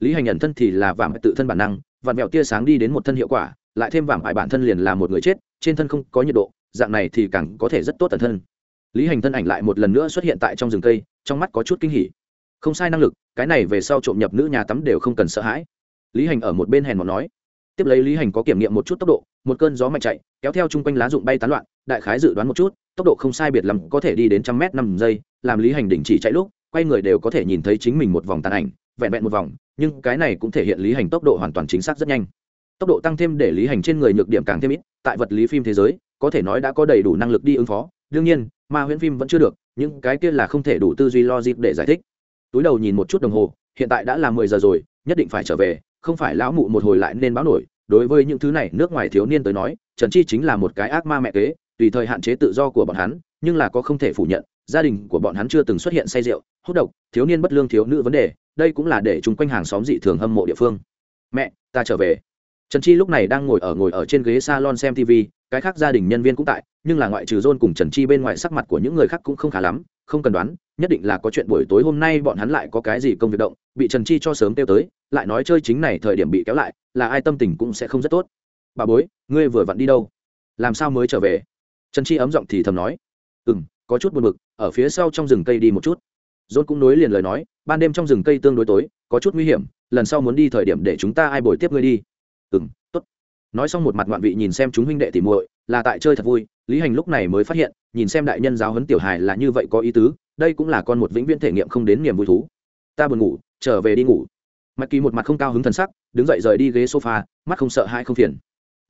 lý hành nhận thân thì là vàng tự thân bản năng vạn mẹo tia sáng đi đến một thân hiệu quả, lại thêm vàng ải bản thân liền là một người chết, trên thân không có nhiệt độ, dạng này thì càng có thể rất tốt tần thân. Lý hành thân ảnh lại một lần nữa xuất hiện tại trong rừng cây, trong mắt có chút kinh hỉ. Không sai năng lực, cái này về sau trộm nhập nữ nhà tắm đều không cần sợ hãi. Lý hành ở một bên hèn một nói. Tiếp lấy lý hành có kiểm nghiệm một chút tốc độ, một cơn gió mạnh chạy, kéo theo chung quanh lá rụng bay tán loạn, đại khái dự đoán một chút, tốc độ không sai biệt lắm, có thể đi đến trăm mét năm giây, làm lý hành đình chỉ chạy lúc, quay người đều có thể nhìn thấy chính mình một vòng tàn ảnh vẹn vẹn một vòng, nhưng cái này cũng thể hiện lý hành tốc độ hoàn toàn chính xác rất nhanh. Tốc độ tăng thêm để lý hành trên người nhược điểm càng thêm ít, tại vật lý phim thế giới, có thể nói đã có đầy đủ năng lực đi ứng phó. Đương nhiên, ma huyễn phim vẫn chưa được những cái kia là không thể đủ tư duy logic để giải thích. Túi đầu nhìn một chút đồng hồ, hiện tại đã là mười giờ rồi, nhất định phải trở về, không phải lão mụ một hồi lại nên báo nổi. Đối với những thứ này, nước ngoài thiếu niên tới nói, trần chi chính là một cái ác ma mẹ kế, tùy thời hạn chế tự do của bọn hắn, nhưng là có không thể phủ nhận, gia đình của bọn hắn chưa từng xuất hiện say rượu hút độc, thiếu niên bất lương thiếu nữ vấn đề, đây cũng là để chúng quanh hàng xóm dị thường hâm mộ địa phương. Mẹ, ta trở về. Trần chi lúc này đang ngồi ở ngồi ở trên ghế salon xem tv cái khác gia đình nhân viên cũng tại, nhưng là ngoại trừ john cùng trần chi bên ngoài sắc mặt của những người khác cũng không khá lắm, không cần đoán, nhất định là có chuyện buổi tối hôm nay bọn hắn lại có cái gì công việc động, bị trần chi cho sớm kêu tới, lại nói chơi chính này thời điểm bị kéo lại, là ai tâm tình cũng sẽ không rất tốt. Bà bối, ngươi vừa vặn đi đâu? Làm sao mới trở về? Trần chi ấm giọng thì thầm nói. Ừ m có chút buồn bực, ở phía sau trong rừng cây đi một chút john cũng nối liền lời nói, ban đêm trong rừng cây tương đối tối, có chút nguy hiểm, lần sau muốn đi thời điểm để chúng ta ai bồi tiếp ngươi đi. Ừ m t ố t nói xong một mặt ngoạn vị nhìn xem chúng huynh đệ tỉ muội, là tại chơi thật vui, lý hành lúc này mới phát hiện, nhìn xem đại nhân giáo huấn tiểu hài là như vậy có ý tứ, đây cũng là con một vĩnh viễn thể nghiệm không đến niềm vui thú. Ta buồn ngủ, trở về đi ngủ. Mạch kỳ một mặt không cao hứng thần sắc, đứng dậy rời đi ghế sofa, mắt không sợ hai không phiền.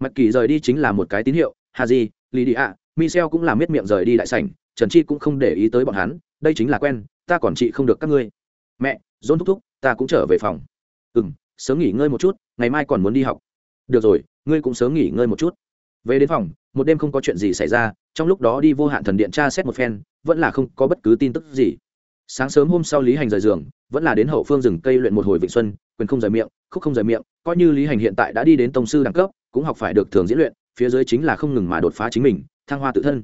Mạch kỳ rời đi chính là một cái tín hiệu hà di lì đi ạ. Michel cũng làm miết miệng rời đi đại sảnh, trần chi cũng không để ý tới bọn hắn, đây chính là quen ta còn chị không được các ngươi. Mẹ dôn thúc thúc, ta cũng trở về phòng. Ừ m sớm nghỉ ngơi một chút, ngày mai còn muốn đi học. Được rồi, ngươi cũng sớm nghỉ ngơi một chút. Về đến phòng, một đêm không có chuyện gì xảy ra, trong lúc đó đi vô hạn thần điện tra xét một phen, vẫn là không có bất cứ tin tức gì. Sáng sớm hôm sau lý hành rời giường, vẫn là đến hậu phương rừng cây luyện một hồi vịnh xuân, quyền không rời miệng, khúc không rời miệng, coi như lý hành hiện tại đã đi đến tông sư đẳng cấp, cũng học phải được thường diễn luyện, phía dưới chính là không ngừng mà đột phá chính mình, thăng hoa tự thân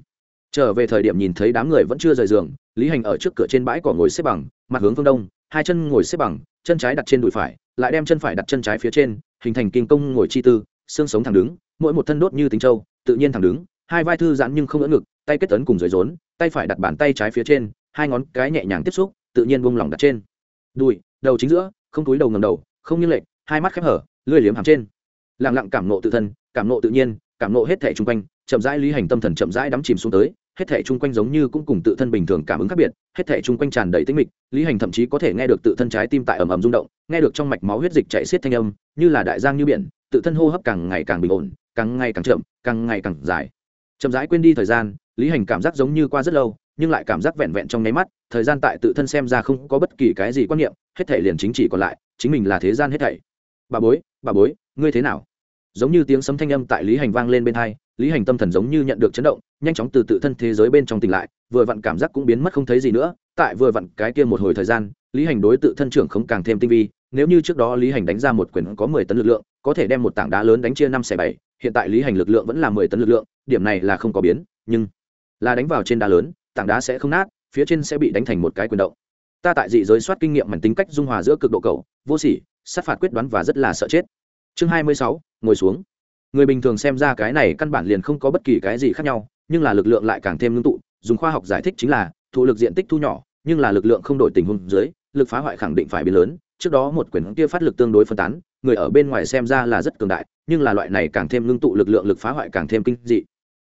trở về thời điểm nhìn thấy đám người vẫn chưa rời giường, lý hành ở trước cửa trên bãi cỏ ngồi xếp bằng, mặt hướng phương đông, hai chân ngồi xếp bằng, chân trái đặt trên đùi phải, lại đem chân phải đặt chân trái phía trên, hình thành kinh công ngồi chi tư, xương sống thẳng đứng, mỗi một thân đốt như tính trâu tự nhiên thẳng đứng, hai vai thư giãn nhưng không đỡ ngực, tay kết tấn cùng dưới rốn, tay phải đặt bàn tay trái phía trên, hai ngón cái nhẹ nhàng tiếp xúc, tự nhiên buông lỏng đặt trên. Đùi, đầu chính giữa, không túi đầu ngầm đầu, không như lệch, hai mắt khép hở lưỡi liếm hàm trên. Lặng lặng cảm nộ tự thân, cảm nộ tự nhiên, cảm nộ hết thể chung quanh, chậm rãi lý hành tâm thần chậm rãi đắm chìm xuống tới hết thể chung quanh giống như cũng cùng tự thân bình thường cảm ứng khác biệt, hết thể chung quanh tràn đầy tĩnh mịch, lý hành thậm chí có thể nghe được tự thân trái tim tại ầm ầm rung động, nghe được trong mạch máu huyết dịch chạy xiết thanh âm, như là đại giang như biển, tự thân hô hấp càng ngày càng bình ổn, càng ngày càng chậm, càng ngày càng dài. Chậm rãi quên đi thời gian, lý hành cảm giác giống như qua rất lâu, nhưng lại cảm giác vẹn vẹn trong nháy mắt, thời gian tại tự thân xem ra không có bất kỳ cái gì quan niệm, hết thể liền chính chỉ còn lại, chính mình là thế gian hết thảy. Bà bối bà bối, ngươi thế nào? Giống như tiếng sấm thanh âm tại lý hành vang lên bên hai lý hành tâm thần giống như nhận được chấn động, nhanh chóng từ tự thân thế giới bên trong tỉnh lại, vừa vặn cảm giác cũng biến mất không thấy gì nữa. Tại vừa vặn cái kia một hồi thời gian, lý hành đối tự thân trưởng không càng thêm tinh vi. Nếu như trước đó lý hành đánh ra một quyền có mười tấn lực lượng, có thể đem một tảng đá lớn đánh chia năm xẻ bảy, hiện tại lý hành lực lượng vẫn là mười tấn lực lượng, điểm này là không có biến, nhưng là đánh vào trên đá lớn, tảng đá sẽ không nát, phía trên sẽ bị đánh thành một cái quyền động. Ta tại dị giới soát kinh nghiệm mảnh tính cách dung hòa giữa cực độ cầu vô sỉ, sát phạt quyết đoán và rất là sợ chết. Chương hai mươi sáu, ngồi xuống người bình thường xem ra cái này căn bản liền không có bất kỳ cái gì khác nhau, nhưng là lực lượng lại càng thêm ngưng tụ, dùng khoa học giải thích chính là, thụ lực diện tích thu nhỏ, nhưng là lực lượng không đổi tình huống dưới, lực phá hoại khẳng định phải biến lớn. Trước đó một quyển kia phát lực tương đối phân tán, người ở bên ngoài xem ra là rất cường đại, nhưng là loại này càng thêm ngưng tụ lực lượng lực phá hoại càng thêm kinh dị.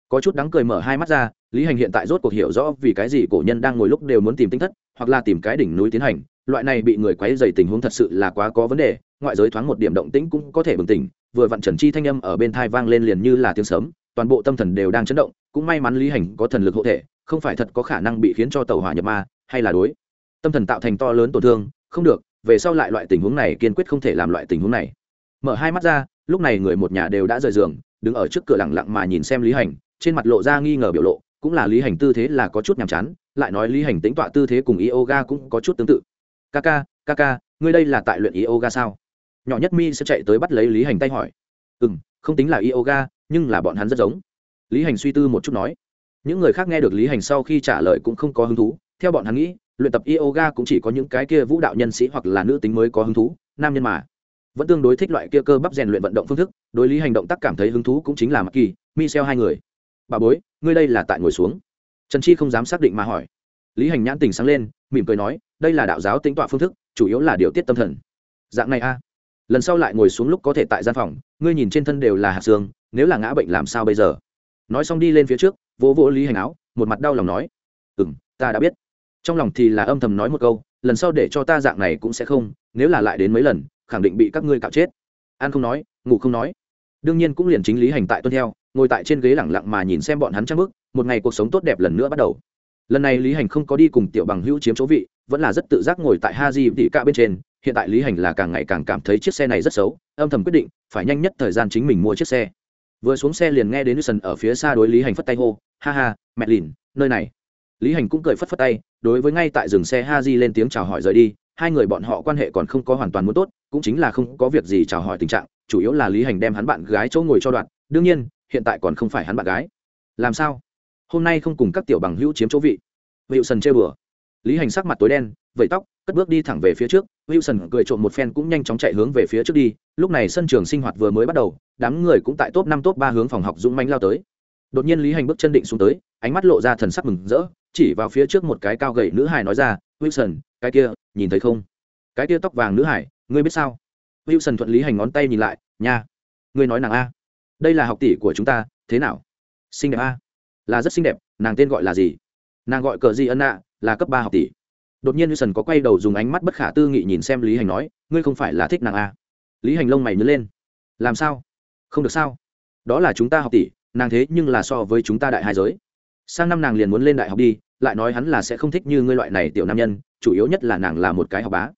Có chút đáng cười mở hai mắt ra, lý hành hiện tại rốt cuộc hiểu rõ vì cái gì cổ nhân đang ngồi lúc đều muốn tìm tinh thất, hoặc là tìm cái đỉnh núi tiến hành, loại này bị người quấy dày tình huống thật sự là quá có vấn đề ngoại giới thoáng một điểm động tĩnh cũng có thể bừng tỉnh, vừa vặn trần chi thanh âm ở bên thai vang lên liền như là tiếng sớm toàn bộ tâm thần đều đang chấn động, cũng may mắn lý hành có thần lực hộ thể, không phải thật có khả năng bị khiến cho tàu hỏa nhập ma, hay là đối. Tâm thần tạo thành to lớn tổn thương, không được, về sau lại loại tình huống này kiên quyết không thể làm loại tình huống này. Mở hai mắt ra, lúc này người một nhà đều đã rời giường, đứng ở trước cửa lặng lặng mà nhìn xem lý hành, trên mặt lộ ra nghi ngờ biểu lộ, cũng là lý hành tư thế là có chút nhàm chán, lại nói lý hành tính tọa tư thế cùng yoga cũng có chút tương tự. Kaka kaka, ngươi đây là tại luyện yoga sao? Nhỏ nhất mi sẽ chạy tới bắt lấy lý hành tay hỏi ừ m không tính là yoga, nhưng là bọn hắn rất giống. lý hành suy tư một chút nói. những người khác nghe được lý hành sau khi trả lời cũng không có hứng thú. theo bọn hắn nghĩ, luyện tập yoga cũng chỉ có những cái kia vũ đạo nhân sĩ hoặc là nữ tính mới có hứng thú, nam nhân mà. vẫn tương đối thích loại kia cơ bắp rèn luyện vận động phương thức, đối lý hành động tác cảm thấy hứng thú cũng chính là mặc kỳ michel hai người. bà bối, ngươi đây là tại ngồi xuống. trần chi không dám xác định mà hỏi. lý hành nhãn tình sáng lên, mỉm cười nói, đây là đạo giáo tính tọa phương thức, chủ yếu là điều tiết tâm thần. dạng này a lần sau lại ngồi xuống lúc có thể tại gian phòng, ngươi nhìn trên thân đều là hạt xương, nếu là ngã bệnh làm sao bây giờ? Nói xong đi lên phía trước, vỗ vỗ lý hành áo, một mặt đau lòng nói ừ m ta đã biết. Trong lòng thì là âm thầm nói một câu, lần sau để cho ta dạng này cũng sẽ không, nếu là lại đến mấy lần, khẳng định bị các ngươi cạo chết. An không nói, ngủ không nói. Đương nhiên cũng liền chính lý hành tại tuân theo, ngồi tại trên ghế lẳng lặng mà nhìn xem bọn hắn trang bức một ngày cuộc sống tốt đẹp lần nữa bắt đầu. Lần này lý hành không có đi cùng tiểu bằng hữu chiếm chỗ vị, vẫn là rất tự giác ngồi tại ha di tỉ cạ bên trên hiện tại lý hành là càng ngày càng cảm thấy chiếc xe này rất xấu, âm thầm quyết định, phải nhanh nhất thời gian chính mình mua chiếc xe. Vừa xuống xe liền nghe đến Wilson ở phía xa đối lý hành phất tay hô, ha ha, mẹ lìn, nơi này. Lý hành cũng cười phất phất tay, đối với ngay tại dừng xe ha di lên tiếng chào hỏi rời đi, hai người bọn họ quan hệ còn không có hoàn toàn muốn tốt, cũng chính là không có việc gì chào hỏi tình trạng, chủ yếu là lý hành đem hắn bạn gái chỗ ngồi cho đoạn, đương nhiên, hiện tại còn không phải hắn bạn gái. Làm sao? Hôm nay không cùng các tiểu bằng hữu chiếm chỗ vị. Wilson chơi bừa lý hành sắc mặt tối đen vẫy tóc, cất bước đi thẳng về phía trước. Wilson cười trộm một phen cũng nhanh chóng chạy hướng về phía trước đi. Lúc này sân trường sinh hoạt vừa mới bắt đầu, đám người cũng tại top năm, top ba hướng phòng học dũng mánh lao tới. Đột nhiên lý hành bước chân định xuống tới, ánh mắt lộ ra thần sắc mừng rỡ, chỉ vào phía trước một cái cao gầy nữ hải nói ra, wilson, cái kia, nhìn thấy không? Cái kia tóc vàng nữ hải ngươi biết sao? Wilson thuận lý hành ngón tay nhìn lại, nha, ngươi nói nàng a. Đây là học tỷ của chúng ta, thế nào? Xinh đẹp a. Là rất xinh đẹp, nàng tên gọi là gì? Nàng gọi cờ gì ân ạ là cấp ba học tỷ đột nhiên wilson có quay đầu dùng ánh mắt bất khả tư nghị nhìn xem lý hành nói, ngươi không phải là thích nàng à? Lý hành lông mày nhớ lên. Làm sao? Không được sao? Đó là chúng ta học tỷ, nàng thế nhưng là so với chúng ta đại hai giới. Sang năm nàng liền muốn lên đại học đi, lại nói hắn là sẽ không thích như ngươi loại này tiểu nam nhân, chủ yếu nhất là nàng là một cái học bá.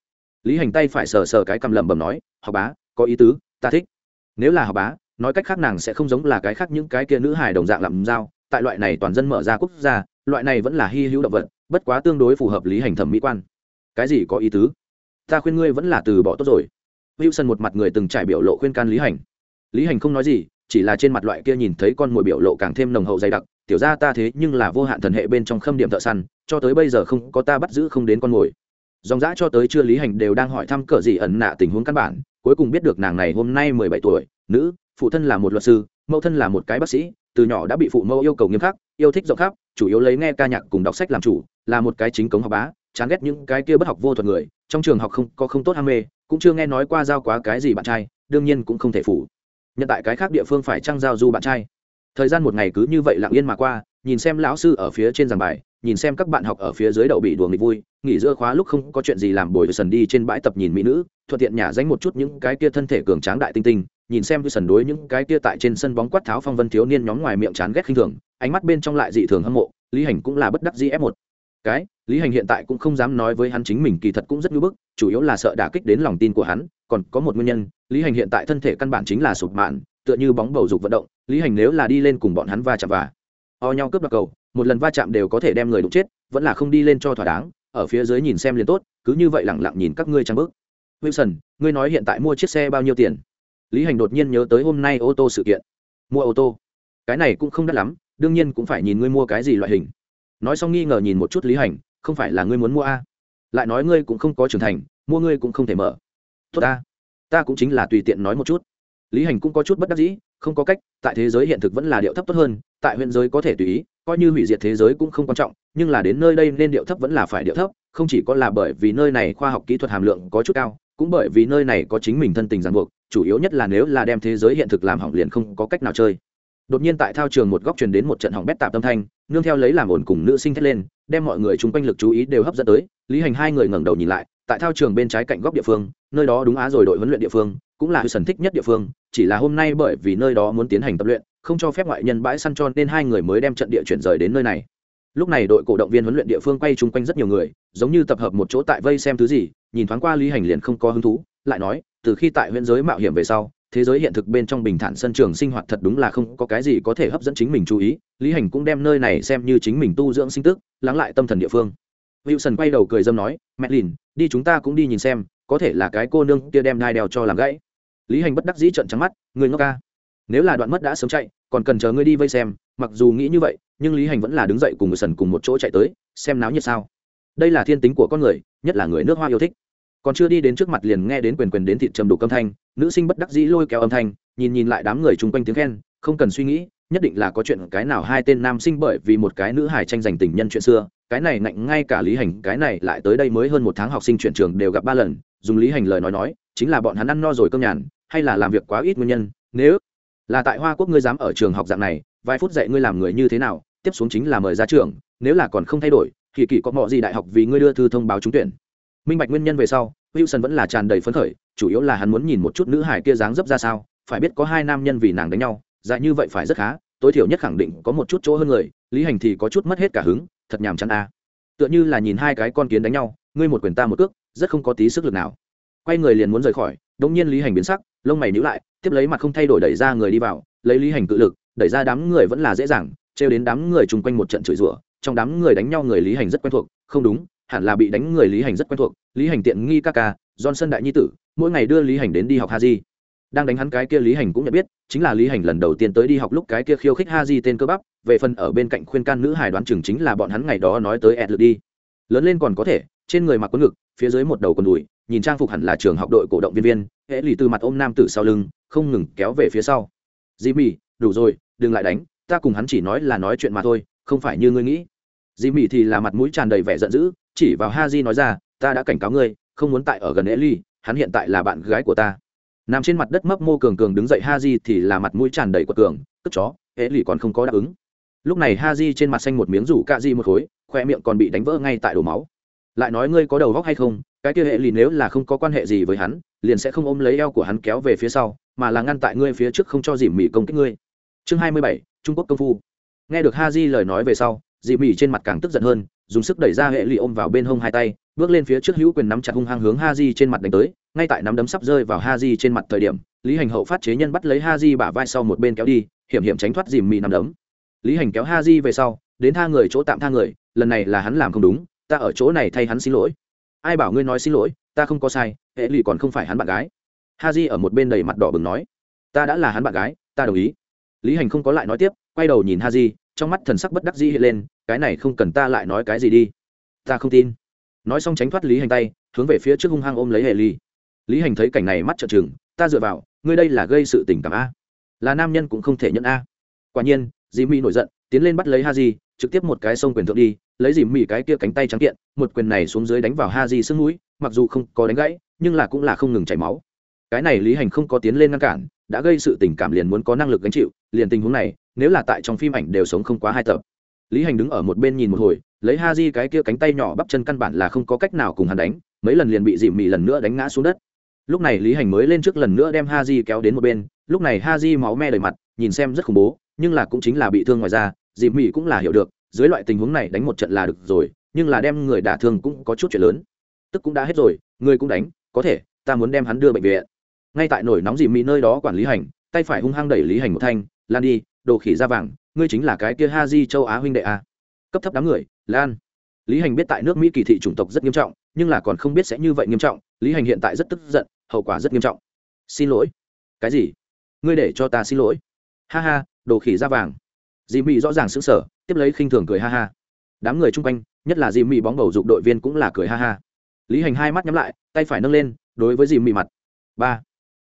Lý hành tay phải sờ sờ cái cầm lẩm bẩm nói, học bá, có ý tứ, ta thích. Nếu là học bá, nói cách khác nàng sẽ không giống là cái khác những cái kia nữ hài đồng dạng làm dao tại loại này toàn dân mở ra quốc gia, loại này vẫn là hy hữu động vật bất quá tương đối phù hợp lý hành thẩm mỹ quan. Cái gì có ý tứ? Ta khuyên ngươi vẫn là từ bỏ tốt rồi. Wilson một mặt người từng trải biểu lộ khuyên can lý hành. Lý hành không nói gì, chỉ là trên mặt loại kia nhìn thấy con mồi biểu lộ càng thêm nồng hậu dày đặc. Tiểu ra ta thế nhưng là vô hạn thần hệ bên trong khâm điểm thợ săn, cho tới bây giờ không có ta bắt giữ không đến con mồi. Dòng dã cho tới chưa lý hành đều đang hỏi thăm cờ gì ẩn nạ tình huống căn bản, cuối cùng biết được nàng này hôm nay mười bảy tuổi, nữ, phụ thân là một luật sư, mẫu thân là một cái bác sĩ, từ nhỏ đã bị phụ mẫu yêu cầu nghiêm khắc, yêu thích rộng khắp chủ yếu lấy nghe ca nhạc cùng đọc sách làm chủ, là một cái chính cống học bá, chán ghét những cái kia bất học vô thuật người, trong trường học không, có không tốt ham mê, cũng chưa nghe nói qua giao quá cái gì bạn trai, đương nhiên cũng không thể phủ. Nhận tại cái khác địa phương phải trăng giao du bạn trai. Thời gian một ngày cứ như vậy lặng yên mà qua, nhìn xem lão sư ở phía trên giảng bài, nhìn xem các bạn học ở phía dưới đậu bị đùa nghịch vui, nghỉ giữa khóa lúc không có chuyện gì làm bồi sần đi trên bãi tập nhìn mỹ nữ, thuận tiện nhả danh một chút những cái kia thân thể cường tráng đại tinh tinh nhìn xem sần đối những cái kia tại trên sân bóng quát tháo phong vân thiếu niên nhóm ngoài miệng chán ghét khinh thường, ánh mắt bên trong lại dị thường hâm mộ, lý hành cũng là bất đắc dĩ ép một. Cái, lý hành hiện tại cũng không dám nói với hắn chính mình kỳ thật cũng rất nhu bức, chủ yếu là sợ đả kích đến lòng tin của hắn, còn có một nguyên nhân, lý hành hiện tại thân thể căn bản chính là sụp mạn, tựa như bóng bầu dục vận động, lý hành nếu là đi lên cùng bọn hắn va chạm và o nhau cướp đoạt cầu, một lần va chạm đều có thể đem người đụng chết, vẫn là không đi lên cho thỏa đáng, ở phía dưới nhìn xem liền tốt, cứ như vậy lặng lặng nhìn các ngươi trang bước. Wilson, ngươi nói hiện tại mua chiếc xe bao nhiêu tiền? Lý hành đột nhiên nhớ tới hôm nay ô tô sự kiện. Mua ô tô. Cái này cũng không đắt lắm, đương nhiên cũng phải nhìn ngươi mua cái gì loại hình. Nói xong nghi ngờ nhìn một chút lý hành, không phải là ngươi muốn mua a. Lại nói ngươi cũng không có trưởng thành, mua ngươi cũng không thể mở. Tốt ta. Ta cũng chính là tùy tiện nói một chút. Lý hành cũng có chút bất đắc dĩ, không có cách, tại thế giới hiện thực vẫn là điệu thấp tốt hơn, tại huyện giới có thể tùy ý, coi như hủy diệt thế giới cũng không quan trọng, nhưng là đến nơi đây nên điệu thấp vẫn là phải điệu thấp, không chỉ có là bởi vì nơi này khoa học kỹ thuật hàm lượng có chút cao cũng bởi vì nơi này có chính mình thân tình ràng buộc, chủ yếu nhất là nếu là đem thế giới hiện thực làm hỏng liền không có cách nào chơi. Đột nhiên tại thao trường một góc truyền đến một trận hỏng bét tạp tâm thanh, nương theo lấy làm ổn cùng nữ sinh thét lên, đem mọi người chung quanh lực chú ý đều hấp dẫn tới, lý hành hai người ngẩng đầu nhìn lại, tại thao trường bên trái cạnh góc địa phương, nơi đó đúng á rồi đội huấn luyện địa phương, cũng là sần thích nhất địa phương, chỉ là hôm nay bởi vì nơi đó muốn tiến hành tập luyện, không cho phép ngoại nhân bãi săn cho nên hai người mới đem trận địa chuyển rời đến nơi này lúc này đội cổ động viên huấn luyện địa phương quay chung quanh rất nhiều người, giống như tập hợp một chỗ tại vây xem thứ gì, nhìn thoáng qua lý hành liền không có hứng thú, lại nói, từ khi tại huyện giới mạo hiểm về sau, thế giới hiện thực bên trong bình thản sân trường sinh hoạt thật đúng là không có cái gì có thể hấp dẫn chính mình chú ý, lý hành cũng đem nơi này xem như chính mình tu dưỡng sinh tức, lắng lại tâm thần địa phương. Wilson quay đầu cười dâm nói, mẹ lìn, đi chúng ta cũng đi nhìn xem, có thể là cái cô nương kia đem đai đeo cho làm gãy. Lý hành bất đắc dĩ trận trắng mắt người ngốc ca, nếu là đoạn mất đã sớm chạy, còn cần chờ ngươi đi vây xem mặc dù nghĩ như vậy, nhưng lý hành vẫn là đứng dậy cùng người sần cùng một chỗ chạy tới, xem náo nhiệt sao. Đây là thiên tính của con người, nhất là người nước hoa yêu thích. Còn chưa đi đến trước mặt liền nghe đến quyền quyền đến thịt trầm đủ âm thanh, nữ sinh bất đắc dĩ lôi kéo âm thanh, nhìn nhìn lại đám người chung quanh tiếng khen, không cần suy nghĩ, nhất định là có chuyện cái nào hai tên nam sinh bởi vì một cái nữ hài tranh giành tình nhân chuyện xưa, cái này nạnh ngay cả lý hành, cái này lại tới đây mới hơn một tháng học sinh chuyển trường đều gặp ba lần, dùng lý hành lời nói nói, chính là bọn hắn ăn no rồi cơm nhàn, hay là làm việc quá ít nguyên nhân, nếu là tại hoa quốc ngươi dám ở trường học dạng này vài phút dạy ngươi làm người như thế nào, tiếp xuống chính là mời ra trường, nếu là còn không thay đổi, thì kỳ có mọi gì đại học vì ngươi đưa thư thông báo trúng tuyển. Minh bạch nguyên nhân về sau, wilson vẫn là tràn đầy phấn khởi, chủ yếu là hắn muốn nhìn một chút nữ hải kia dáng dấp ra sao, phải biết có hai nam nhân vì nàng đánh nhau, dạy như vậy phải rất khá, tối thiểu nhất khẳng định có một chút chỗ hơn người, lý hành thì có chút mất hết cả hứng, thật nhàm chán a. Tựa như là nhìn hai cái con kiến đánh nhau, ngươi một quyền ta một cước, rất không có tí sức lực nào. Quay người liền muốn rời khỏi đống nhiên lý hành biến sắc, lông mày nhíu lại, tiếp lấy mặt không thay đổi đẩy ra người đi vào, lấy lý hành cự lực đẩy ra đám người vẫn là dễ dàng trêu đến đám người chung quanh một trận chửi rủa trong đám người đánh nhau người lý hành rất quen thuộc không đúng hẳn là bị đánh người lý hành rất quen thuộc lý hành tiện nghi ca ca johnson đại nhi tử mỗi ngày đưa lý hành đến đi học ha di, đang đánh hắn cái kia lý hành cũng nhận biết chính là lý hành lần đầu tiên tới đi học lúc cái kia khiêu khích ha di tên cơ bắp về phần ở bên cạnh khuyên can nữ hải đoán chừng chính là bọn hắn ngày đó nói tới ẹt lượt đi lớn lên còn có thể trên người mặc quần ngực phía dưới một đầu quần đùi nhìn trang phục hẳn là trường học đội cổ động viên viên hễ lì từ mặt ôm nam tử sau lưng không ngừng kéo về phía sau. Jimmy mì đủ rồi đừng lại đánh ta cùng hắn chỉ nói là nói chuyện mà thôi không phải như ngươi nghĩ. Dì mỉ thì là mặt mũi tràn đầy vẻ giận dữ chỉ vào ha di nói ra ta đã cảnh cáo ngươi không muốn tại ở gần Ellie, hắn hiện tại là bạn gái của ta. Nằm trên mặt đất mấp mô cường cường đứng dậy ha di thì là mặt mũi tràn đầy của cường tức chó Ellie còn không có đáp ứng. Lúc này ha di trên mặt xanh một miếng rủ cạ di một khối khoe miệng còn bị đánh vỡ ngay tại đổ máu. Lại nói ngươi có đầu góc hay không? Cái kia hệ lì nếu là không có quan hệ gì với hắn liền sẽ không ôm lấy eo của hắn kéo về phía sau mà là ngăn tại ngươi phía trước không cho dìm mỉ công kích ngươi chương hai mươi bảy, trung quốc công phu. Nghe được ha di lời nói về sau, dị mỉ trên mặt càng tức giận hơn, dùng sức đẩy ra hệ lụy ôm vào bên hông hai tay, bước lên phía trước hữu quyền nắm chặt hung hăng hướng ha di trên mặt đánh tới, ngay tại nắm đấm sắp rơi vào ha di trên mặt thời điểm, lý hành hậu phát chế nhân bắt lấy ha di bả vai sau một bên kéo đi, hiểm hiểm tránh thoát dìm Mị nắm đấm. Lý hành kéo ha di về sau, đến tha người chỗ tạm tha người, lần này là hắn làm không đúng, ta ở chỗ này thay hắn xin lỗi. Ai bảo ngươi nói xin lỗi, ta không có sai, hệ lụy còn không phải hắn bạn gái. Ha di ở một bên đầy mặt đỏ bừng nói, ta đã là hắn bạn gái, ta đồng ý lý hành không có lại nói tiếp, quay đầu nhìn ha di trong mắt thần sắc bất đắc dĩ hiện lên, cái này không cần ta lại nói cái gì đi. Ta không tin. Nói xong tránh thoát lý hành tay, hướng về phía trước hung hăng ôm lấy hệ ly. Lý hành thấy cảnh này mắt trợn trừng, ta dựa vào, ngươi đây là gây sự tình cảm a? Là nam nhân cũng không thể nhận a. Quả nhiên dì mỹ nổi giận, tiến lên bắt lấy ha di trực tiếp một cái sông quyền thượng đi, lấy dì mỹ cái kia cánh tay trắng kiện, một quyền này xuống dưới đánh vào ha di sưng mũi, mặc dù không có đánh gãy, nhưng là cũng là không ngừng chảy máu. Cái này lý hành không có tiến lên ngăn cản đã gây sự tình cảm liền muốn có năng lực gánh chịu, liền tình huống này, nếu là tại trong phim ảnh đều sống không quá hai tập. Lý hành đứng ở một bên nhìn một hồi, lấy ha di cái kia cánh tay nhỏ bắp chân căn bản là không có cách nào cùng hắn đánh, mấy lần liền bị Dì mì lần nữa đánh ngã xuống đất. Lúc này lý hành mới lên trước lần nữa đem ha di kéo đến một bên, lúc này ha di máu me đầy mặt, nhìn xem rất khủng bố, nhưng là cũng chính là bị thương ngoài ra Dì mì cũng là hiểu được, dưới loại tình huống này đánh một trận là được rồi, nhưng là đem người đả thương cũng có chút chuyện lớn. Tức cũng đã hết rồi, người cũng đánh, có thể, ta muốn đem hắn đưa bệnh viện ngay tại nổi nóng dì mì nơi đó quản lý hành, tay phải hung hăng đẩy lý hành một thanh, lan đi, đồ khỉ da vàng, ngươi chính là cái kia ha di châu á huynh đệ a. Cấp thấp đám người, lan. Lý hành biết tại nước mỹ kỳ thị chủng tộc rất nghiêm trọng, nhưng là còn không biết sẽ như vậy nghiêm trọng, lý hành hiện tại rất tức giận, hậu quả rất nghiêm trọng. Xin lỗi. Cái gì? Ngươi để cho ta xin lỗi. Ha ha, đồ khỉ da vàng. Dì mị rõ ràng xứng sở tiếp lấy khinh thường cười ha ha. Đám người chung quanh, nhất là dì mị bóng bầu dục đội viên cũng là cười ha ha. Lý hành hai mắt nhắm lại, tay phải nâng lên, đối với dì mị mặt. Ba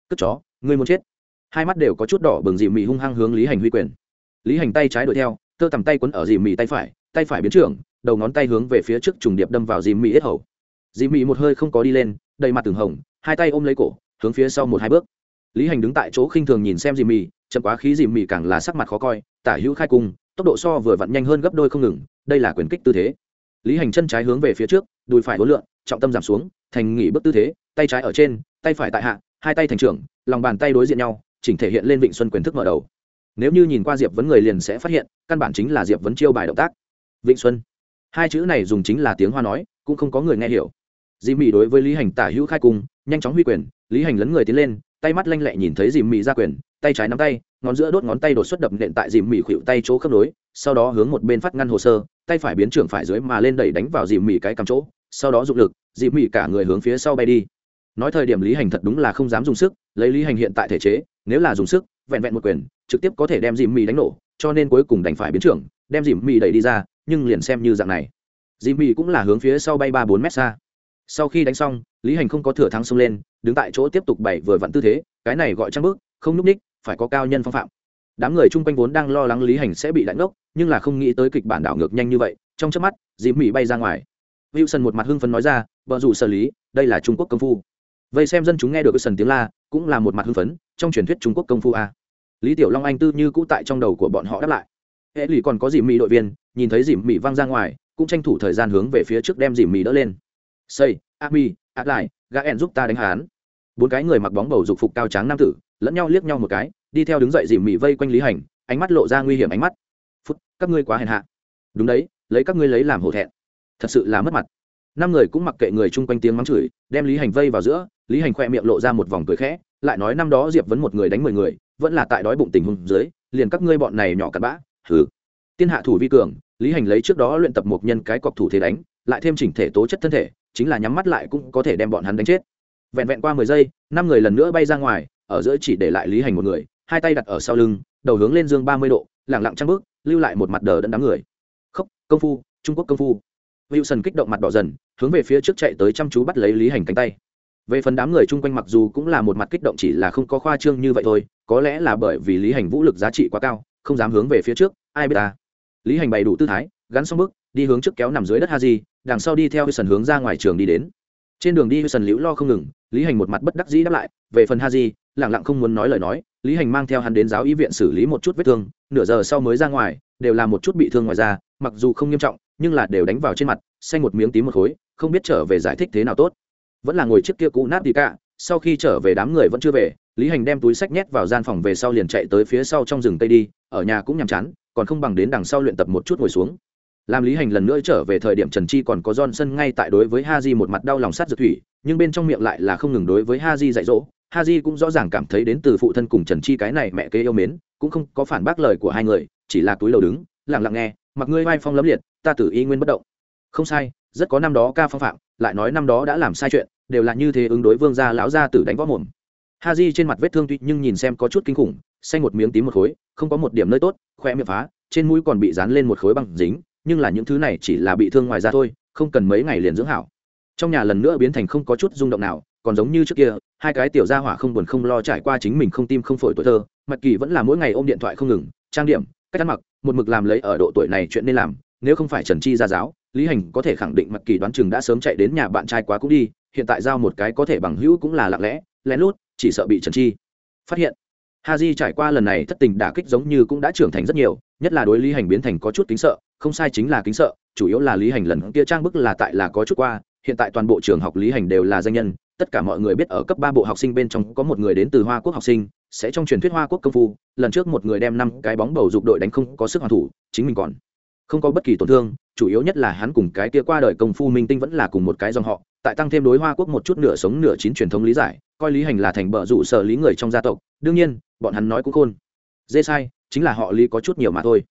cất chó ngươi muốn chết. Hai mắt đều có chút đỏ bừng dì mị hung hăng hướng lý hành huy quyền. Lý hành tay trái đuổi theo tơ tằm tay quấn ở dì mị tay phải tay phải biến trưởng đầu ngón tay hướng về phía trước trùng điệp đâm vào dì mị hết hầu. Dì mị một hơi không có đi lên đầy mặt từng hồng hai tay ôm lấy cổ hướng phía sau một hai bước. Lý hành đứng tại chỗ khinh thường nhìn xem dì mị chậm quá khí dì mị càng là sắc mặt khó coi tả hữu khai cung tốc độ so vừa vặn nhanh hơn gấp đôi không ngừng đây là quyền kích tư thế. Lý hành chân trái hướng về phía trước đùi phải hối lượn, trọng tâm giảm xuống thành nghỉ bước tư thế tay trái ở trên tay phải tại hạ hai tay thành trưởng, lòng bàn tay đối diện nhau, chỉnh thể hiện lên vịnh xuân quyền thức mở đầu. Nếu như nhìn qua diệp vấn người liền sẽ phát hiện, căn bản chính là diệp vấn chiêu bài động tác. Vịnh xuân. Hai chữ này dùng chính là tiếng hoa nói, cũng không có người nghe hiểu. Dì mị đối với lý hành tả hữu khai cung, nhanh chóng huy quyền, lý hành lấn người tiến lên, tay mắt lanh lẹ nhìn thấy dì mị ra quyền, tay trái nắm tay, ngón giữa đốt ngón tay đột xuất đập nện tại dì mị khuỵu tay chỗ khớp nối, sau đó hướng một bên phát ngăn hồ sơ, tay phải biến trưởng phải dưới mà lên đẩy đánh vào dì mị cái cắm chỗ, sau đó dụng lực, dì mị cả người hướng phía sau bay đi nói thời điểm lý hành thật đúng là không dám dùng sức, lấy lý hành hiện tại thể chế, nếu là dùng sức, vẹn vẹn một quyền, trực tiếp có thể đem dìm mì đánh nổ, cho nên cuối cùng đành phải biến trưởng, đem dìm mì đẩy đi ra, nhưng liền xem như dạng này. Dìm mì cũng là hướng phía sau bay ba bốn mét xa. Sau khi đánh xong, lý hành không có thừa thắng xông lên, đứng tại chỗ tiếp tục bày vừa vặn tư thế, cái này gọi trăng bước không núp ních phải có cao nhân phong phạm. Đám người chung quanh vốn đang lo lắng lý hành sẽ bị đánh ngốc, nhưng là không nghĩ tới kịch bản đảo ngược nhanh như vậy, trong chớp mắt, dìm mì bay ra ngoài. Wilson một mặt hưng phấn nói ra vợ dù xử lý, đây là trung quốc công phu vậy xem dân chúng nghe được sần tiếng la, cũng là một mặt hưng phấn, trong truyền thuyết trung quốc công phu a. Lý tiểu long anh tư như cũ tại trong đầu của bọn họ đáp lại. Hệ lụy còn có dìm mì đội viên, nhìn thấy dìm mì văng ra ngoài, cũng tranh thủ thời gian hướng về phía trước đem dìm mì đỡ lên. Xây, a mi, a lại, gã ẻn giúp ta đánh hán. Bốn cái người mặc bóng bầu dục phục cao tráng nam tử, lẫn nhau liếc nhau một cái, đi theo đứng dậy dìm mì vây quanh lý hành, ánh mắt lộ ra nguy hiểm ánh mắt. Phút, các ngươi quá hèn hạ. Đúng đấy, lấy các ngươi lấy làm hổ thẹn. Thật sự là mất mặt năm người cũng mặc kệ người chung quanh tiếng mắng chửi, đem lý hành vây vào giữa, lý hành khoe miệng lộ ra một vòng cười khẽ, lại nói năm đó diệp vấn một người đánh mười người, vẫn là tại đói bụng tình hùng dưới, liền các ngươi bọn này nhỏ cặn bã, hừ. Tiên hạ thủ vi cường, lý hành lấy trước đó luyện tập một nhân cái cọc thủ thế đánh, lại thêm chỉnh thể tố chất thân thể, chính là nhắm mắt lại cũng có thể đem bọn hắn đánh chết. Vẹn vẹn qua mười giây, năm người lần nữa bay ra ngoài, ở giữa chỉ để lại lý hành một người, hai tay đặt ở sau lưng, đầu hướng lên dương ba mươi độ lẳng lặng trăng bước, lưu lại một mặt đờ đẫn đám người. Khóc công phu, trung quốc công phu wilson kích động mặt đỏ dần, hướng về phía trước chạy tới chăm chú bắt lấy lý hành cánh tay. Về phần đám người chung quanh mặc dù cũng là một mặt kích động chỉ là không có khoa trương như vậy thôi, có lẽ là bởi vì lý hành vũ lực giá trị quá cao, không dám hướng về phía trước, ai biết ta lý hành bày đủ tư thái, gắn xong bước, đi hướng trước kéo nằm dưới đất ha di đằng sau đi theo wilson hướng ra ngoài trường đi đến. Trên đường đi wilson liễu lo không ngừng, lý hành một mặt bất đắc dĩ đáp lại, về phần ha di lẳng lặng không muốn nói lời nói, lý hành mang theo hắn đến giáo y viện xử lý một chút vết thương, nửa giờ sau mới ra ngoài, đều là một chút bị thương ngoài da, mặc dù không nghiêm trọng nhưng là đều đánh vào trên mặt, xanh một miếng tím một khối, không biết trở về giải thích thế nào tốt. Vẫn là ngồi chiếc kia cũ nát đi cả, sau khi trở về đám người vẫn chưa về, lý hành đem túi sách nhét vào gian phòng về sau liền chạy tới phía sau trong rừng tây đi, ở nhà cũng nhàm chán, còn không bằng đến đằng sau luyện tập một chút ngồi xuống. Làm lý hành lần nữa trở về thời điểm trần chi còn có johnson ngay tại đối với ha di một mặt đau lòng sát dược thủy, nhưng bên trong miệng lại là không ngừng đối với ha di dạy dỗ. Ha di cũng rõ ràng cảm thấy đến từ phụ thân cùng trần chi cái này mẹ kế yêu mến, cũng không có phản bác lời của hai người, chỉ là túi lầu đứng, lặng lặng nghe mặc ngươi vai phong lấm liệt, ta tử y nguyên bất động. Không sai, rất có năm đó ca phong phạm, lại nói năm đó đã làm sai chuyện, đều là như thế ứng đối vương gia lão gia tử đánh võ mồm. Ha di trên mặt vết thương tuy nhưng nhìn xem có chút kinh khủng, xanh một miếng tím một khối, không có một điểm nơi tốt, khoe miệng phá, trên mũi còn bị dán lên một khối bằng dính, nhưng là những thứ này chỉ là bị thương ngoài da thôi, không cần mấy ngày liền dưỡng hảo. Trong nhà lần nữa biến thành không có chút rung động nào, còn giống như trước kia, hai cái tiểu gia hỏa không buồn không lo trải qua chính mình không tim không phổi tuổi thơ mặt kỳ vẫn là mỗi ngày ôm điện thoại không ngừng, trang điểm, cách ăn mặc một mực làm lấy ở độ tuổi này chuyện nên làm, nếu không phải trần chi ra giáo, lý hành có thể khẳng định mặc kỳ đoán chừng đã sớm chạy đến nhà bạn trai quá cũng đi, hiện tại giao một cái có thể bằng hữu cũng là lặng lẽ, lén lút, chỉ sợ bị trần chi phát hiện. Ha di trải qua lần này thất tình đả kích giống như cũng đã trưởng thành rất nhiều, nhất là đối lý hành biến thành có chút kính sợ, không sai chính là kính sợ, chủ yếu là lý hành lần kia trang bức là tại là có chút qua, hiện tại toàn bộ trường học lý hành đều là danh nhân, tất cả mọi người biết ở cấp ba bộ học sinh bên trong có một người đến từ hoa quốc học sinh sẽ trong truyền thuyết hoa quốc công phu, lần trước một người đem năm cái bóng bầu dục đội đánh không có sức hoàn thủ, chính mình còn không có bất kỳ tổn thương, chủ yếu nhất là hắn cùng cái kia qua đời công phu minh tinh vẫn là cùng một cái dòng họ, tại tăng thêm đối hoa quốc một chút nửa sống nửa chín truyền thống lý giải, coi lý hành là thành bờ rủ sở lý người trong gia tộc, đương nhiên, bọn hắn nói cũng khôn. Dê sai, chính là họ lý có chút nhiều mà thôi.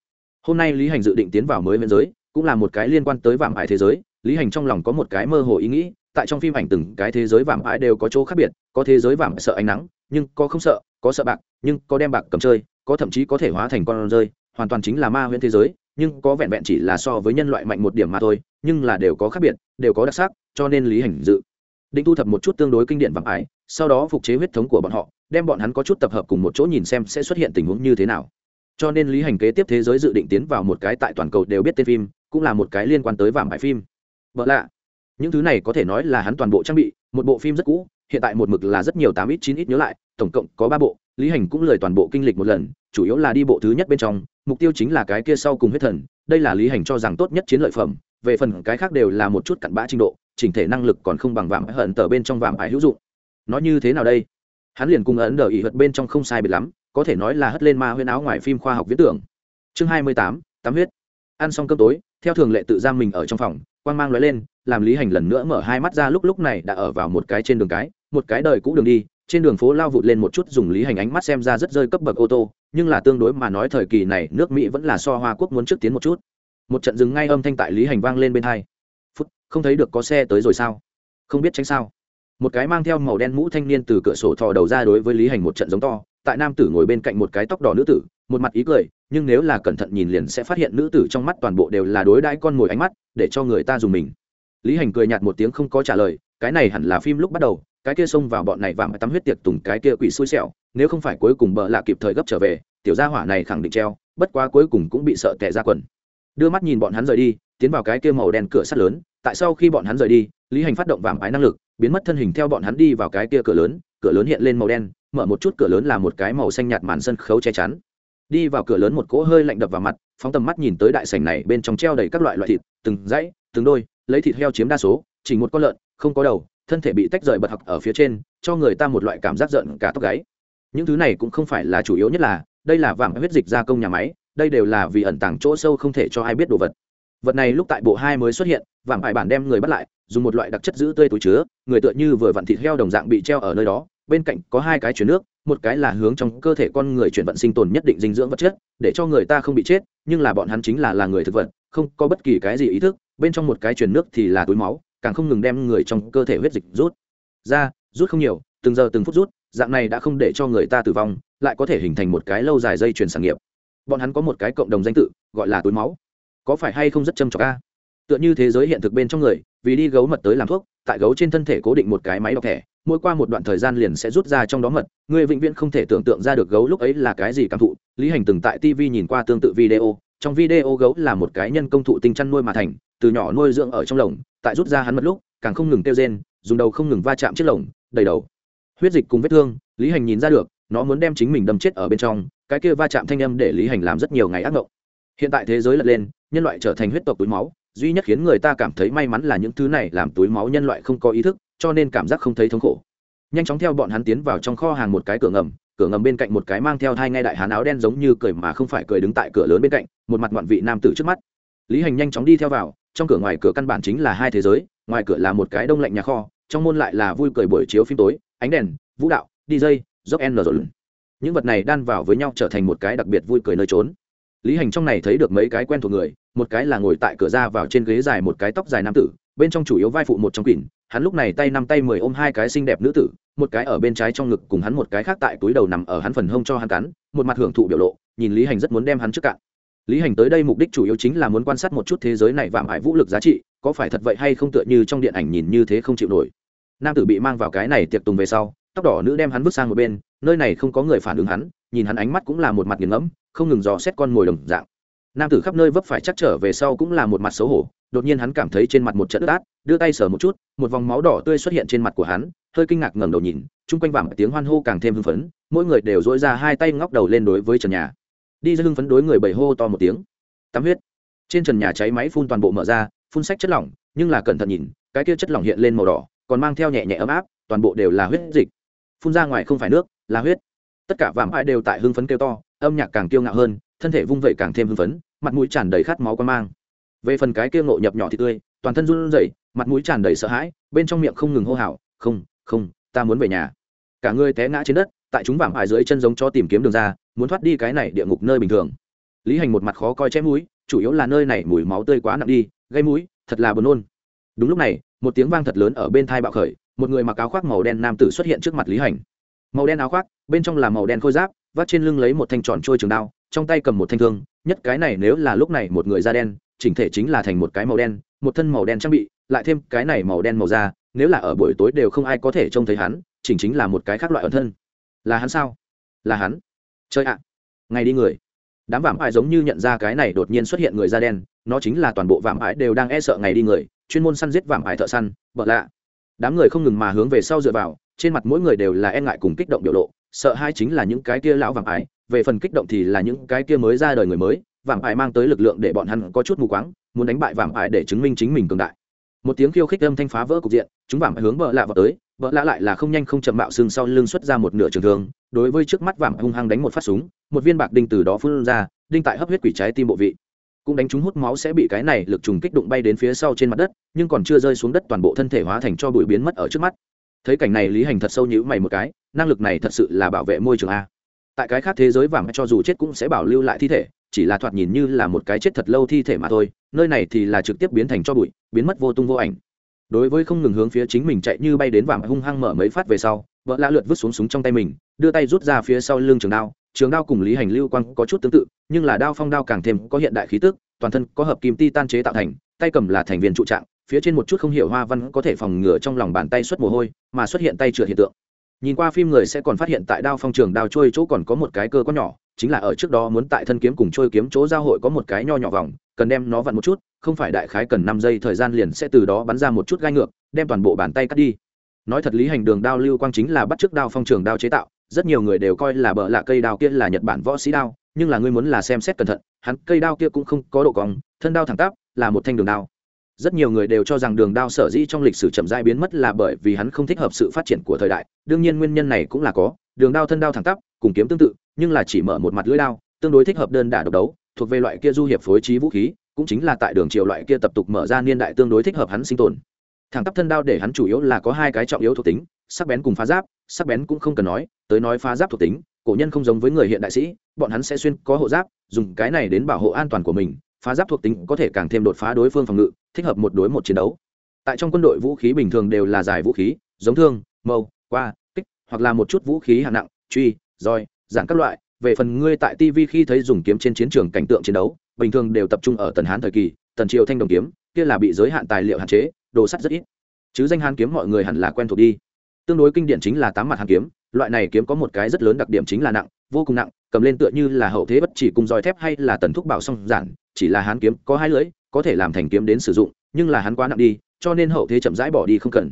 Hôm nay lý hành dự định tiến vào mới biên giới, cũng là một cái liên quan tới vạm ải thế giới, lý hành trong lòng có một cái mơ hồ ý nghĩ, tại trong phim ảnh từng cái thế giới vạm ải đều có chỗ khác biệt, có thế giới vạm sợ ánh nắng, nhưng có không sợ có sợ bạc nhưng có đem bạc cầm chơi có thậm chí có thể hóa thành con rơi hoàn toàn chính là ma huyễn thế giới nhưng có vẹn vẹn chỉ là so với nhân loại mạnh một điểm mà thôi nhưng là đều có khác biệt đều có đặc sắc cho nên lý hành dự. Định thu thập một chút tương đối kinh điển vãng ái, sau đó phục chế huyết thống của bọn họ đem bọn hắn có chút tập hợp cùng một chỗ nhìn xem sẽ xuất hiện tình huống như thế nào. Cho nên lý hành kế tiếp thế giới dự định tiến vào một cái tại toàn cầu đều biết tên phim cũng là một cái liên quan tới vàng ải phim. Vợ lạ những thứ này có thể nói là hắn toàn bộ trang bị, một bộ phim rất cũ, hiện tại một mực là rất nhiều tám ít, chín ít nhớ lại, tổng cộng có ba bộ, lý hành cũng lời toàn bộ kinh lịch một lần, chủ yếu là đi bộ thứ nhất bên trong, mục tiêu chính là cái kia sau cùng huyết thần, đây là lý hành cho rằng tốt nhất chiến lợi phẩm, về phần cái khác đều là một chút cặn bã trình độ, chỉnh thể năng lực còn không bằng vạm hận tờ bên trong vạm ải hữu dụng. Nó như thế nào đây? Hắn liền cùng ấn đờ ỉ hận bên trong không sai biệt lắm, có thể nói là hất lên ma huyên áo ngoài phim khoa học viễn tưởng. Chương hai mươi tám tám huyết. Ăn xong cơm tối, theo thường lệ tự giam mình ở trong phòng quang mang lóe lên, làm lý hành lần nữa mở hai mắt ra lúc lúc này đã ở vào một cái trên đường cái, một cái đời cũ đường đi, trên đường phố lao vụt lên một chút dùng lý hành ánh mắt xem ra rất rơi cấp bậc ô tô, nhưng là tương đối mà nói thời kỳ này nước mỹ vẫn là so hoa quốc muốn trước tiến một chút. Một trận dừng ngay âm thanh tại lý hành vang lên bên hai. Phút, không thấy được có xe tới rồi sao? Không biết tránh sao. Một cái mang theo màu đen mũ thanh niên từ cửa sổ thò đầu ra đối với lý hành một trận giống to tại nam tử ngồi bên cạnh một cái tóc đỏ nữ tử, một mặt ý cười, nhưng nếu là cẩn thận nhìn liền sẽ phát hiện nữ tử trong mắt toàn bộ đều là đối đãi con mồi ánh mắt, để cho người ta dùng mình. Lý hành cười nhạt một tiếng không có trả lời, cái này hẳn là phim lúc bắt đầu, cái kia xông vào bọn này vàng tắm huyết tiệc tùng cái kia quỷ xui xẻo, nếu không phải cuối cùng bợ lạ kịp thời gấp trở về, tiểu gia hỏa này khẳng định treo, bất quá cuối cùng cũng bị sợ tệ ra quần. Đưa mắt nhìn bọn hắn rời đi, tiến vào cái kia màu đen cửa sắt lớn, tại sau khi bọn hắn rời đi, lý hành phát động vàng ái năng lực, biến mất thân hình theo bọn hắn đi vào cái kia cửa lớn cửa lớn hiện lên màu đen mở một chút cửa lớn là một cái màu xanh nhạt màn sân khấu che chắn. Đi vào cửa lớn một cỗ hơi lạnh đập vào mặt, phóng tầm mắt nhìn tới đại sảnh này bên trong treo đầy các loại loại thịt, từng dãy, từng đôi, lấy thịt heo chiếm đa số, chỉ một con lợn, không có đầu, thân thể bị tách rời bật học ở phía trên, cho người ta một loại cảm giác giận cả tóc gáy. Những thứ này cũng không phải là chủ yếu nhất là, đây là vàng huyết dịch gia công nhà máy, đây đều là vì ẩn tàng chỗ sâu không thể cho ai biết đồ vật. Vật này lúc tại bộ hai mới xuất hiện, vàng bài bản đem người bắt lại, dùng một loại đặc chất giữ tươi túi chứa, người tựa như vừa vặn thịt heo đồng dạng bị treo ở nơi đó bên cạnh có hai cái chuyển nước, một cái là hướng trong cơ thể con người chuyển vận sinh tồn nhất định dinh dưỡng vật chất, để cho người ta không bị chết, nhưng là bọn hắn chính là là người thực vật, không có bất kỳ cái gì ý thức, bên trong một cái chuyển nước thì là túi máu, càng không ngừng đem người trong cơ thể huyết dịch rút. Ra, rút không nhiều, từng giờ từng phút rút, dạng này đã không để cho người ta tử vong, lại có thể hình thành một cái lâu dài dây chuyển sản nghiệp. Bọn hắn có một cái cộng đồng danh tự, gọi là túi máu. Có phải hay không rất châm trọc ca tựa như thế giới hiện thực bên trong người, vì đi gấu mật tới làm thuốc, tại gấu trên thân thể cố định một cái máy đọc thẻ mỗi qua một đoạn thời gian liền sẽ rút ra trong đó mật người vĩnh viễn không thể tưởng tượng ra được gấu lúc ấy là cái gì cảm thụ. Lý hành từng tại tv nhìn qua tương tự video, trong video gấu là một cái nhân công thụ tinh chăn nuôi mà thành, từ nhỏ nuôi dưỡng ở trong lồng, tại rút ra hắn mật lúc, càng không ngừng kêu rên, dùng đầu không ngừng va chạm chiếc lồng, đầy đầu. Huyết dịch cùng vết thương, lý hành nhìn ra được, nó muốn đem chính mình đâm chết ở bên trong, cái kia va chạm thanh âm để lý hành làm rất nhiều ngày ác mộng. Hiện tại thế giới lật lên, nhân loại trở thành huyết tộc túi máu, duy nhất khiến người ta cảm thấy may mắn là những thứ này làm túi máu nhân loại không có ý thức cho nên cảm giác không thấy thống khổ. Nhanh chóng theo bọn hắn tiến vào trong kho hàng một cái cửa ngầm cửa ngầm bên cạnh một cái mang theo thai ngay đại hán áo đen giống như cười mà không phải cười đứng tại cửa lớn bên cạnh, một mặt ngoạn vị nam tử trước mắt. Lý hành nhanh chóng đi theo vào, trong cửa ngoài cửa căn bản chính là hai thế giới, ngoài cửa là một cái đông lạnh nhà kho, trong môn lại là vui cười buổi chiếu phim tối, ánh đèn, vũ đạo dj dốc n rồi. Những vật này đan vào với nhau trở thành một cái đặc biệt vui cười nơi trốn. Lý hành trong này thấy được mấy cái quen thuộc người, một cái là ngồi tại cửa ra vào trên ghế dài một cái tóc dài nam tử, bên trong chủ yếu vai phụ một trong quỷ hắn lúc này tay năm tay mười ôm hai cái xinh đẹp nữ tử, một cái ở bên trái trong ngực cùng hắn một cái khác tại túi đầu nằm ở hắn phần hông cho hắn cắn, một mặt hưởng thụ biểu lộ, nhìn lý hành rất muốn đem hắn trước cạn. Lý hành tới đây mục đích chủ yếu chính là muốn quan sát một chút thế giới này vạm hại vũ lực giá trị, có phải thật vậy hay không tựa như trong điện ảnh nhìn như thế không chịu nổi. Nam tử bị mang vào cái này tiệc tùng về sau, tóc đỏ nữ đem hắn vứt sang một bên, nơi này không có người phản ứng hắn, nhìn hắn ánh mắt cũng là một mặt nghiền ngẫm, không ngừng dò xét con mồi đồng dạng. Nam tử khắp nơi vấp phải chắc trở về sau cũng là một mặt xấu hổ đột nhiên hắn cảm thấy trên mặt một trận ướt át, đưa tay sờ một chút, một vòng máu đỏ tươi xuất hiện trên mặt của hắn, hơi kinh ngạc ngẩng đầu nhìn, chung quanh vàng tiếng hoan hô càng thêm hưng phấn, mỗi người đều dỗi ra hai tay ngóc đầu lên đối với trần nhà. Đi ra hưng phấn đối người bảy hô to một tiếng. Tắm huyết. Trên trần nhà cháy máy phun toàn bộ mở ra, phun sách chất lỏng, nhưng là cẩn thận nhìn, cái kia chất lỏng hiện lên màu đỏ, còn mang theo nhẹ nhẹ ấm áp, toàn bộ đều là huyết dịch. Phun ra ngoài không phải nước, là huyết. Tất cả vạm ai đều tại hưng phấn kêu to, âm nhạc càng kiêu ngạo hơn, thân thể vung vẩy càng thêm hưng phấn, mặt mũi tràn đầy khát máu quan mang về phần cái kia ngộ nhập nhỏ thì tươi, toàn thân run rẩy, mặt mũi tràn đầy sợ hãi, bên trong miệng không ngừng hô hào, không không, ta muốn về nhà. Cả người té ngã trên đất, tại chúng vạm hải dưới chân giống cho tìm kiếm đường ra, muốn thoát đi cái này địa ngục nơi bình thường. Lý hành một mặt khó coi chém mũi, chủ yếu là nơi này mùi máu tươi quá nặng đi, gây mũi, thật là buồn nôn. Đúng lúc này, một tiếng vang thật lớn ở bên thai bạo khởi, một người mặc áo khoác màu đen nam tử xuất hiện trước mặt lý hành. Màu đen áo khoác, bên trong là màu đen khôi giáp, vắt trên lưng lấy một thanh tròn trôi trường đao, trong tay cầm một thanh thương, nhất cái này nếu là lúc này một người da đen chỉnh thể chính là thành một cái màu đen, một thân màu đen trang bị, lại thêm cái này màu đen màu da, nếu là ở buổi tối đều không ai có thể trông thấy hắn, chỉnh chính là một cái khác loại ẩn thân. Là hắn sao? Là hắn. Chơi ạ. Ngày đi người. Đám vạm ải giống như nhận ra cái này đột nhiên xuất hiện người da đen, nó chính là toàn bộ vạm ải đều đang e sợ ngày đi người, chuyên môn săn giết vạm ải thợ săn, bợ lạ. Đám người không ngừng mà hướng về sau dựa vào, trên mặt mỗi người đều là e ngại cùng kích động biểu lộ, sợ hai chính là những cái kia lão vạm ải, về phần kích động thì là những cái kia mới ra đời người mới vạm ải mang tới lực lượng để bọn hắn có chút mù quáng, muốn đánh bại vạm ải để chứng minh chính mình cường đại. Một tiếng khiêu khích âm thanh phá vỡ cục diện, chúng vạm hướng vợ lạ vào tới vợ lạ lại là không nhanh không chậm mạo xương sau lưng xuất ra một nửa trường thương, đối với trước mắt vạm hung hăng đánh một phát súng, một viên bạc đinh từ đó phun ra, đinh tại hấp huyết quỷ trái tim bộ vị. Cũng đánh trúng hút máu sẽ bị cái này lực trùng kích đụng bay đến phía sau trên mặt đất, nhưng còn chưa rơi xuống đất toàn bộ thân thể hóa thành cho bụi biến mất ở trước mắt. Thấy cảnh này lý hành thật sâu nhữ mày một cái, năng lực này thật sự là bảo vệ môi trường a. Tại cái khác thế giới vàng cho dù chết cũng sẽ bảo lưu lại thi thể chỉ là thoạt nhìn như là một cái chết thật lâu thi thể mà thôi, nơi này thì là trực tiếp biến thành cho bụi, biến mất vô tung vô ảnh. Đối với không ngừng hướng phía chính mình chạy như bay đến vàng hung hăng mở mấy phát về sau, vợ lạ lượt vứt xuống súng trong tay mình, đưa tay rút ra phía sau lưng trường đao trường đao cùng lý hành lưu quang có chút tương tự, nhưng là đao phong đao càng thêm có hiện đại khí tức, toàn thân có hợp kim ti tan chế tạo thành, tay cầm là thành viên trụ trạng, phía trên một chút không hiểu hoa văn có thể phòng ngừa trong lòng bàn tay xuất mồ hôi, mà xuất hiện tay trượt hiện tượng. Nhìn qua phim người sẽ còn phát hiện tại đao phong trường đao trôi chỗ còn có một cái cơ có nhỏ chính là ở trước đó muốn tại thân kiếm cùng trôi kiếm chỗ giao hội có một cái nho nhỏ vòng, cần đem nó vặn một chút, không phải đại khái cần năm giây thời gian liền sẽ từ đó bắn ra một chút gai ngược, đem toàn bộ bàn tay cắt đi. Nói thật lý hành đường đao lưu quang chính là bắt trước đao phong trường đao chế tạo, rất nhiều người đều coi là bợ lạ cây đao kia là nhật bản võ sĩ đao, nhưng là ngươi muốn là xem xét cẩn thận, hắn cây đao kia cũng không có độ cong, thân đao thẳng tắp, là một thanh đường đao. Rất nhiều người đều cho rằng đường đao sở dĩ trong lịch sử chậm rãi biến mất là bởi vì hắn không thích hợp sự phát triển của thời đại, đương nhiên nguyên nhân này cũng là có đường đao thân đao thẳng tắp, cùng kiếm tương tự, nhưng là chỉ mở một mặt lưỡi đao, tương đối thích hợp đơn đả độc đấu, thuộc về loại kia du hiệp phối trí vũ khí, cũng chính là tại đường triều loại kia tập tục mở ra niên đại tương đối thích hợp hắn sinh tồn. Thẳng tắp thân đao để hắn chủ yếu là có hai cái trọng yếu thuộc tính, sắc bén cùng phá giáp, sắc bén cũng không cần nói, tới nói phá giáp thuộc tính, cổ nhân không giống với người hiện đại sĩ, bọn hắn sẽ xuyên có hộ giáp, dùng cái này đến bảo hộ an toàn của mình, phá giáp thuộc tính có thể càng thêm đột phá đối phương phòng ngự, thích hợp một đối một chiến đấu. Tại trong quân đội vũ khí bình thường đều là dài vũ khí, giống thương, mâu, qua hoặc là một chút vũ khí hạng nặng, truy, roi giảng các loại. Về phần ngươi tại tv khi thấy dùng kiếm trên chiến trường cảnh tượng chiến đấu, bình thường đều tập trung ở tần hán thời kỳ, tần triều thanh đồng kiếm, kia là bị giới hạn tài liệu hạn chế, đồ sắt rất ít. Chứ danh hán kiếm mọi người hẳn là quen thuộc đi. Tương đối kinh điển chính là tám mặt hán kiếm, loại này kiếm có một cái rất lớn đặc điểm chính là nặng, vô cùng nặng, cầm lên tựa như là hậu thế bất chỉ cùng roi thép hay là tần thúc bảo song giản, chỉ là hán kiếm có hai lưỡi, có thể làm thành kiếm đến sử dụng, nhưng là hắn quá nặng đi, cho nên hậu thế chậm rãi bỏ đi không cần.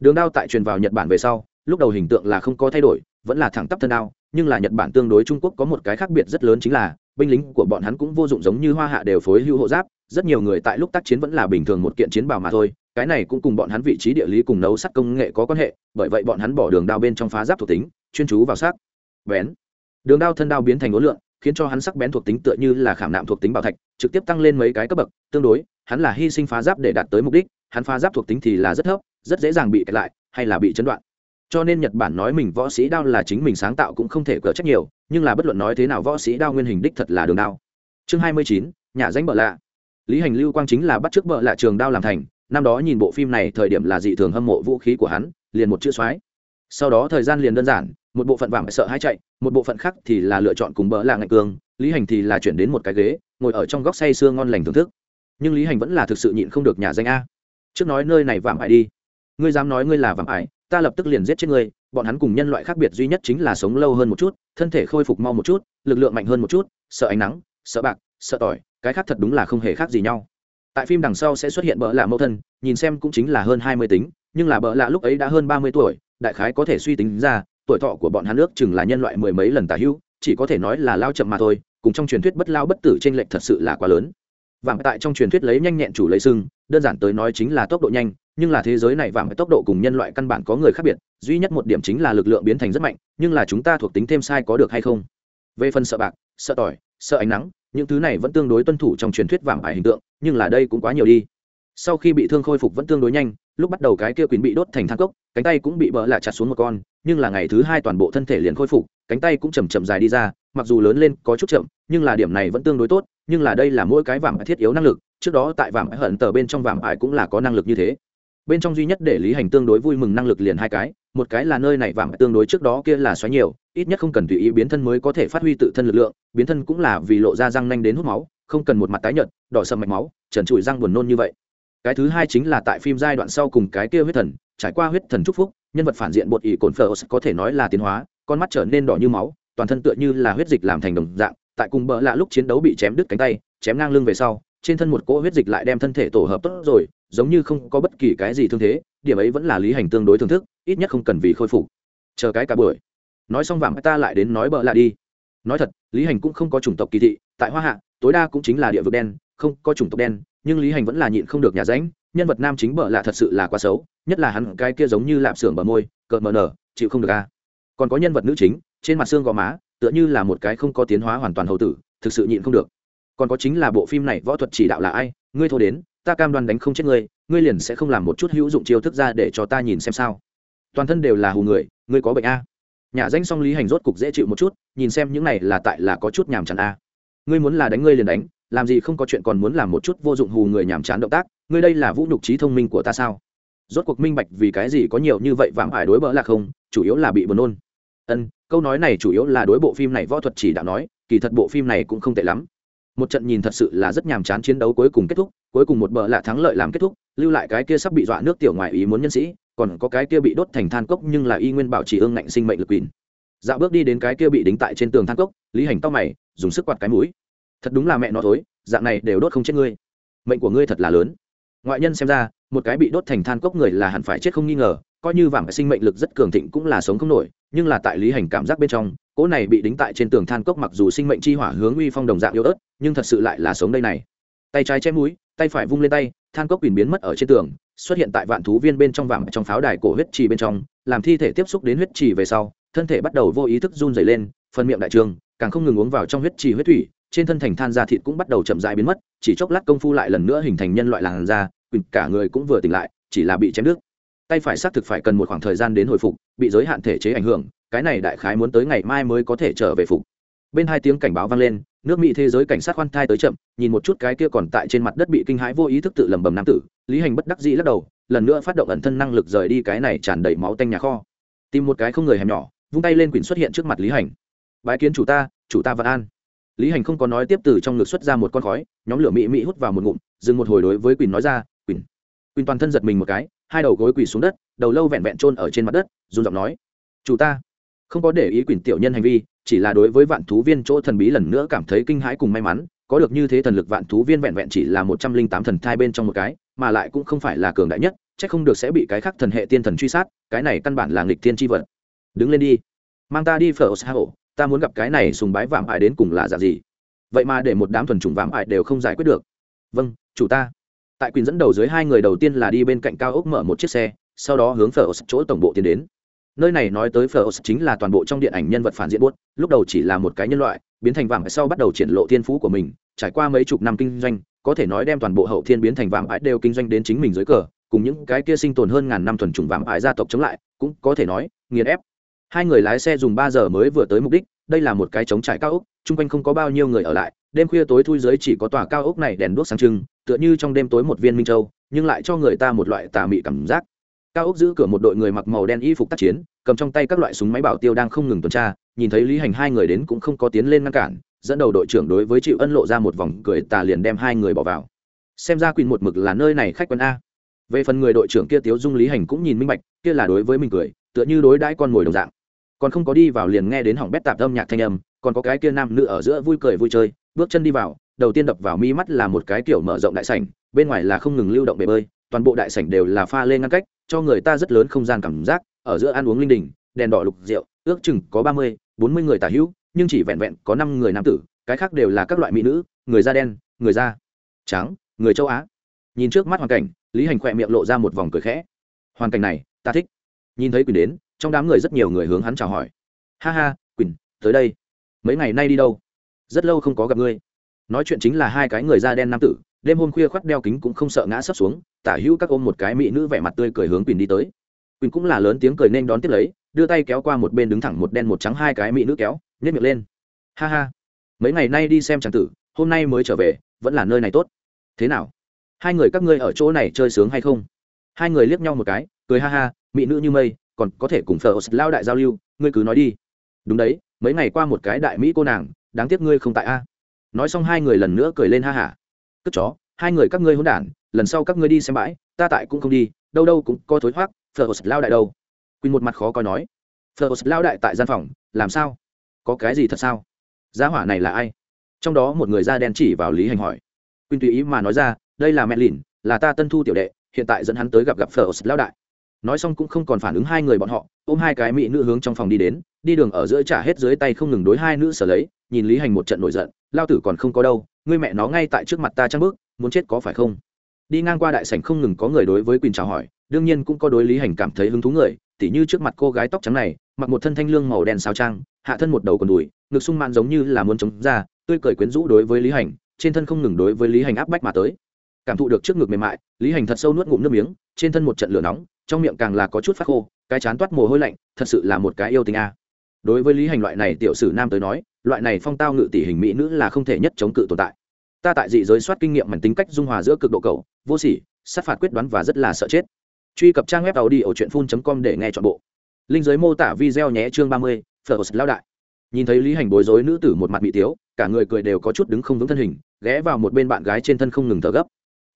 Đường đao tại truyền vào nhật bản về sau lúc đầu hình tượng là không có thay đổi, vẫn là thẳng tắp thân đao, nhưng là nhật bản tương đối trung quốc có một cái khác biệt rất lớn chính là, binh lính của bọn hắn cũng vô dụng giống như hoa hạ đều phối hữu hộ giáp, rất nhiều người tại lúc tác chiến vẫn là bình thường một kiện chiến bào mà thôi, cái này cũng cùng bọn hắn vị trí địa lý cùng nấu sắt công nghệ có quan hệ, bởi vậy bọn hắn bỏ đường đao bên trong phá giáp thuộc tính, chuyên chú vào sắc, bén. Đường đao thân đao biến thành ối lượng khiến cho hắn sắc bén thuộc tính tựa như là khảm nạm thuộc tính bảo thạch, trực tiếp tăng lên mấy cái cấp bậc, tương đối, hắn là hy sinh phá giáp để đạt tới mục đích, hắn phá giáp thuộc tính thì là rất thấp, rất dễ dàng bị kẹt lại, hay là bị chấn đoạn cho nên nhật bản nói mình võ sĩ đao là chính mình sáng tạo cũng không thể cỡ trách nhiều, nhưng là bất luận nói thế nào võ sĩ đao nguyên hình đích thật là đường đao. Chương hai mươi chín, nhà danh bợ lạ. Lý hành lưu quang chính là bắt chước bợ lạ trường đao làm thành, năm đó nhìn bộ phim này thời điểm là dị thường hâm mộ vũ khí của hắn, liền một chữ soái. Sau đó thời gian liền đơn giản, một bộ phận vàng sợ hãi chạy, một bộ phận khác thì là lựa chọn cùng bỡ là ngạch cường, lý hành thì là chuyển đến một cái ghế, ngồi ở trong góc say sưa ngon lành thưởng thức. Nhưng lý hành vẫn là thực sự nhịn không được nhà danh a. Trước nói nơi này vàng ải đi. Ngươi dám nói ngươi là vàng ải ta lập tức liền giết chết ngươi, bọn hắn cùng nhân loại khác biệt duy nhất chính là sống lâu hơn một chút, thân thể khôi phục mau một chút, lực lượng mạnh hơn một chút, sợ ánh nắng, sợ bạc, sợ tỏi, cái khác thật đúng là không hề khác gì nhau. Tại phim đằng sau sẽ xuất hiện bỡ lạ mẫu thân, nhìn xem cũng chính là hơn hai mươi tính, nhưng là bỡ lạ lúc ấy đã hơn ba mươi tuổi, đại khái có thể suy tính ra, tuổi thọ của bọn hắn nước chừng là nhân loại mười mấy lần tả hữu, chỉ có thể nói là lao chậm mà thôi, cùng trong truyền thuyết bất lao bất tử t r ê n lệch thật sự là quá lớn. Vàng tại trong truyền thuyết lấy nhanh nhẹn chủ lấy sưng đơn giản tới nói chính là tốc độ nhanh nhưng là thế giới này vàng tốc độ cùng nhân loại căn bản có người khác biệt, duy nhất một điểm chính là lực lượng biến thành rất mạnh, nhưng là chúng ta thuộc tính thêm sai có được hay không? Về phần sợ bạc, sợ tỏi, sợ ánh nắng, những thứ này vẫn tương đối tuân thủ trong truyền thuyết vàng ải hình tượng, nhưng là đây cũng quá nhiều đi. Sau khi bị thương khôi phục vẫn tương đối nhanh, lúc bắt đầu cái kia quyền bị đốt thành thang cốc, cánh tay cũng bị bỡ lạ chặt xuống một con, nhưng là ngày thứ hai toàn bộ thân thể liền khôi phục, cánh tay cũng chầm chậm dài đi ra, mặc dù lớn lên có chút chậm, nhưng là điểm này vẫn tương đối tốt, nhưng là đây là mỗi cái vàng thiết yếu năng lực, trước đó tại vàng hận tờ bên trong vàng ải cũng là có năng lực như thế bên trong duy nhất để lý hành tương đối vui mừng năng lực liền hai cái, một cái là nơi này vàng tương đối trước đó kia là xoáy nhiều, ít nhất không cần tùy ý biến thân mới có thể phát huy tự thân lực lượng, biến thân cũng là vì lộ ra răng nanh đến hút máu, không cần một mặt tái nhợt, đỏ sầm mạch máu, trần trụi răng buồn nôn như vậy. Cái thứ hai chính là tại phim giai đoạn sau cùng cái kia huyết thần, trải qua huyết thần chúc phúc, nhân vật phản diện bột ỉ cồn phở có thể nói là tiến hóa, con mắt trở nên đỏ như máu, toàn thân tựa như là huyết dịch làm thành đồng dạng, tại cùng bỡ lạ lúc chiến đấu bị chém đứt cánh tay, chém ngang lưng về sau, trên thân một cỗ huyết dịch lại đem thân thể tổ hợp tốt rồi giống như không có bất kỳ cái gì thương thế, điểm ấy vẫn là lý hành tương đối thưởng thức, ít nhất không cần vì khôi phục. Chờ cái cả buổi. Nói xong vàng ta lại đến nói bợ lạ đi. Nói thật, lý hành cũng không có chủng tộc kỳ thị, tại hoa hạ, tối đa cũng chính là địa vực đen, không có chủng tộc đen, nhưng lý hành vẫn là nhịn không được nhà ránh, nhân vật nam chính bợ lạ thật sự là quá xấu, nhất là hắn cái kia giống như lạp xưởng bờ môi, cợt mờ nở, chịu không được a còn có nhân vật nữ chính, trên mặt xương gò má, tựa như là một cái không có tiến hóa hoàn toàn hầu tử, thực sự nhịn không được. Còn có chính là bộ phim này võ thuật chỉ đạo là ai, ngươi thô đến ta cam đoan đánh không chết ngươi ngươi liền sẽ không làm một chút hữu dụng chiêu thức ra để cho ta nhìn xem sao. Toàn thân đều là hù người, ngươi có bệnh a? Nhà danh song lý hành rốt cục dễ chịu một chút, nhìn xem những này là tại là có chút nhàm chán a. Ngươi muốn là đánh ngươi liền đánh, làm gì không có chuyện còn muốn làm một chút vô dụng hù người nhàm chán động tác, ngươi đây là vũ nhục trí thông minh của ta sao? Rốt cuộc minh bạch vì cái gì có nhiều như vậy vãng ải đối bỡ là không, chủ yếu là bị buồn nôn. Ân, câu nói này chủ yếu là đối bộ phim này võ thuật chỉ đạo nói, kỳ thật bộ phim này cũng không tệ lắm. Một trận nhìn thật sự là rất nhàm chán chiến đấu cuối cùng kết thúc cuối cùng một bờ lạ thắng lợi làm kết thúc, lưu lại cái kia sắp bị dọa nước tiểu ngoài ý muốn nhân sĩ, còn có cái kia bị đốt thành than cốc nhưng là y nguyên bảo trì ương ngạnh sinh mệnh lực quỳnh dạo bước đi đến cái kia bị đính tại trên tường than cốc, lý hành to mày, dùng sức quạt cái mũi. Thật đúng là mẹ nó thối, dạng này đều đốt không chết ngươi. Mệnh của ngươi thật là lớn. Ngoại nhân xem ra, một cái bị đốt thành than cốc người là hẳn phải chết không nghi ngờ, coi như vàng sinh mệnh lực rất cường thịnh cũng là sống không nổi, nhưng là tại lý hành cảm giác bên trong, cỗ này bị đính tại trên tường than cốc mặc dù sinh mệnh chi hỏa hướng uy phong đồng dạng yếu ớt, nhưng thật sự lại là sống đây này. Tay trái chém mũi tay phải vung lên tay, than cốc quyền biến mất ở trên tường, xuất hiện tại vạn thú viên bên trong vàng trong pháo đài cổ huyết trì bên trong, làm thi thể tiếp xúc đến huyết trì về sau, thân thể bắt đầu vô ý thức run dày lên, phần miệng đại trường, càng không ngừng uống vào trong huyết trì huyết thủy, trên thân thành than da thịt cũng bắt đầu chậm dại biến mất, chỉ chốc lát công phu lại lần nữa hình thành nhân loại làn da cả người cũng vừa tỉnh lại, chỉ là bị chém nước tay phải xác thực phải cần một khoảng thời gian đến hồi phục, bị giới hạn thể chế ảnh hưởng, cái này đại khái muốn tới ngày mai mới có thể trở về phục. Bên hai tiếng cảnh báo vang lên nước mỹ thế giới cảnh sát khoan thai tới chậm, nhìn một chút cái kia còn tại trên mặt đất bị kinh hãi vô ý thức tự lầm bầm nam tử, lý hành bất đắc dĩ lắc đầu, lần nữa phát động ẩn thân năng lực rời đi cái này tràn đầy máu tanh nhà kho. Tìm một cái không người hẻm nhỏ, vung tay lên quyển xuất hiện trước mặt lý hành. Bái kiến chủ ta chủ ta vạn an. Lý hành không có nói tiếp từ trong ngực xuất ra một con khói, nhóm lửa mỹ mỹ hút vào một ngụm, dừng một hồi đối với quỳnh nói ra, quỳnh. Quỳnh toàn thân giật mình một cái, hai đầu gối quỳ xuống đất, đầu lâu vẹn vẹn trôn ở trên mặt đất, run giọng nói, chủ ta không có để ý quỳnh tiểu nhân hành vi, chỉ là đối với vạn thú viên chỗ thần bí lần nữa cảm thấy kinh hãi cùng may mắn, có được như thế thần lực vạn thú viên vẹn vẹn chỉ là một trăm linh tám thần thai bên trong một cái, mà lại cũng không phải là cường đại nhất c h ắ c không được sẽ bị cái khác thần hệ tiên thần truy sát, cái này căn bản là nghịch thiên tri vật. Đứng lên đi. Mang ta đi phở xã hội ta muốn gặp cái này sùng bái vạm ải đến cùng là giả gì? Vậy mà để một đám thuần chủng vạm ải đều không giải quyết được. Vâng chủ ta. Tại quyền dẫn đầu dưới hai người đầu tiên là đi bên cạnh cao ốc mở một chiếc xe, sau đó hướng phở chỗ tổng bộ tiến đến nơi này nói tới phở chính là toàn bộ trong điện ảnh nhân vật phản diện buốt, lúc đầu chỉ là một cái nhân loại, biến thành vàng, sau bắt đầu triển lộ thiên phú của mình, trải qua mấy chục năm kinh doanh, có thể nói đem toàn bộ hậu thiên biến thành vàng ải đều kinh doanh đến chính mình dưới cờ, cùng những cái kia sinh tồn hơn ngàn năm thuần chủng vàng ải gia tộc chống lại, cũng có thể nói, nghiền ép. Hai người lái xe dùng ba giờ mới vừa tới mục đích, đây là một cái trống trải cao ốc, chung quanh không có bao nhiêu người ở lại, đêm khuya tối thui dưới chỉ có tòa cao ốc này đèn đuốc sáng trưng, tựa như trong đêm tối một viên minh châu, nhưng lại cho người ta một loại tà mị cảm giác cao ốc giữ cửa một đội người mặc màu đen y phục tác chiến, cầm trong tay các loại súng máy bảo tiêu đang không ngừng tuần tra, nhìn thấy lý hành hai người đến cũng không có tiến lên ngăn cản, dẫn đầu đội trưởng đối với chịu ân lộ ra một vòng cười tà liền đem hai người bỏ vào. Xem ra quỳnh một mực là nơi này khách quân a. Về phần người đội trưởng kia tiếu dung lý hành cũng nhìn minh bạch, kia là đối với mình cười, tựa như đối đãi con mồi đồng dạng. Còn không có đi vào liền nghe đến hỏng bét tạp âm nhạc thanh âm, còn có cái kia nam nữ ở giữa vui cười vui chơi, bước chân đi vào, đầu tiên đập vào mi mắt là một cái kiểu mở rộng đại sảnh, bên ngoài là không ngừng lưu động bể bơi toàn bộ đại sảnh đều là pha lên ngăn cách, cho người ta rất lớn không gian cảm giác, ở giữa ăn uống linh đình, đèn đỏ lục rượu, ước chừng có ba mươi, bốn mươi người tả hữu, nhưng chỉ vẹn vẹn có năm người nam tử, cái khác đều là các loại mỹ nữ, người da đen, người da trắng, người châu á. Nhìn trước mắt hoàn cảnh, lý hành khỏe miệng lộ ra một vòng cười khẽ. Hoàn cảnh này, ta thích. Nhìn thấy quỳnh đến, trong đám người rất nhiều người hướng hắn chào hỏi. Ha ha, quỳnh, tới đây. Mấy ngày nay đi đâu? Rất lâu không có gặp ngươi. Nói chuyện chính là hai cái người da đen nam tử, đêm hôm khuya khoắt đeo kính cũng không sợ ngã sấp xuống tả hữu các ôm một cái mỹ nữ vẻ mặt tươi cười hướng quỳnh đi tới. Quỳnh cũng là lớn tiếng cười nên đón tiếp lấy, đưa tay kéo qua một bên đứng thẳng một đen một trắng hai cái mỹ nữ kéo nhét miệng lên. Ha ha. Mấy ngày nay đi xem tràng tử, hôm nay mới trở về, vẫn là nơi này tốt. Thế nào? Hai người các ngươi ở chỗ này chơi sướng hay không? Hai người liếc nhau một cái, cười ha ha, mỹ nữ như mây, còn có thể cùng phở lao đại giao lưu, ngươi cứ nói đi. Đúng đấy, mấy ngày qua một cái đại mỹ cô nàng, đáng tiếc ngươi không tại a. Nói xong hai người lần nữa cười lên ha hả cất chó, hai người các ngươi hôn đản lần sau các ngươi đi xem bãi, ta tại cũng không đi, đâu đâu cũng có thối thoát phở lao đại đâu. Quỳnh một mặt khó coi nói, phở lao đại tại gian phòng, làm sao? Có cái gì thật sao? Giá hỏa này là ai? Trong đó một người da đen chỉ vào lý hành hỏi. Quỳnh tùy ý mà nói ra, đây là mẹ lìn, là ta tân thu tiểu đệ, hiện tại dẫn hắn tới gặp gặp phở lao đại. Nói xong cũng không còn phản ứng hai người bọn họ, ôm hai cái mỹ nữ hướng trong phòng đi đến, đi đường ở giữa trả hết dưới tay không ngừng đối hai nữ sở lấy, nhìn lý hành một trận nổi giận, lao tử còn không có đâu, ngươi mẹ nó ngay tại trước mặt ta trăng bước, muốn chết có phải không? Đi ngang qua đại sảnh không ngừng có người đối với quỳnh chào hỏi, đương nhiên cũng có đối lý hành cảm thấy hứng thú người, tỉ như trước mặt cô gái tóc trắng này, mặc một thân thanh lương màu đen sao trang, hạ thân một đầu còn đùi, ngực sung mãn giống như là muốn chống ra tươi cười quyến rũ đối với lý hành, trên thân không ngừng đối với lý hành áp bách mà tới. Cảm thụ được trước ngực mềm mại, lý hành thật sâu nuốt ngụm nước miếng, trên thân một trận lửa nóng, trong miệng càng là có chút phát khô, cái chán toát mồ hôi lạnh, thật sự là một cái yêu tình a. Đối với lý hành loại này tiểu sử nam tới nói, loại này phong tao ngự tỷ hình mỹ nữ là không thể nhất chống cự tồn tại ta tại dị giới soát kinh nghiệm mảnh tính cách dung hòa giữa cực độ cầu, vô sỉ, sát phạt quyết đoán và rất là sợ chết. Truy cập trang web tàu đi ở truyện phun com để nghe chọn bộ. Linh giới mô tả video nhé chương ba mươi, phở lao đại. Nhìn thấy lý hành bối rối nữ tử một mặt bị tiếu cả người cười đều có chút đứng không vững thân hình, ghé vào một bên bạn gái trên thân không ngừng thở gấp.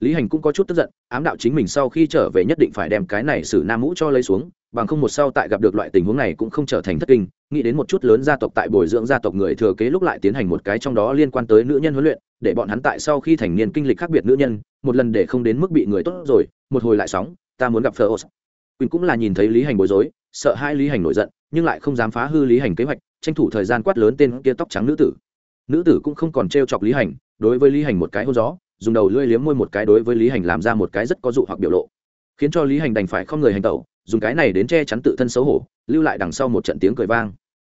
Lý hành cũng có chút tức giận, ám đạo chính mình sau khi trở về nhất định phải đem cái này xử nam mũ cho lấy xuống bằng không một sau tại gặp được loại tình huống này cũng không trở thành thất kinh, nghĩ đến một chút lớn gia tộc tại bồi dưỡng gia tộc người thừa kế lúc lại tiến hành một cái trong đó liên quan tới nữ nhân huấn luyện, để bọn hắn tại sau khi thành niên kinh lịch khác biệt nữ nhân, một lần để không đến mức bị người tốt rồi, một hồi lại sóng, ta muốn gặp phơ quỳnh cũng là nhìn thấy lý hành bối rối, sợ hai lý hành nổi giận, nhưng lại không dám phá hư lý hành kế hoạch, tranh thủ thời gian quát lớn tên kia tóc trắng nữ tử. Nữ tử cũng không còn t chọc lý hành, đối với lý hành một cái hô gió, dùng đầu lưỡi liếm môi một cái đối với lý hành làm ra một cái rất có dụ hoặc biểu lộ, khiến cho lý hành đành phải không người hành tẩu dùng cái này đến che chắn tự thân xấu hổ, lưu lại đằng sau một trận tiếng cười vang.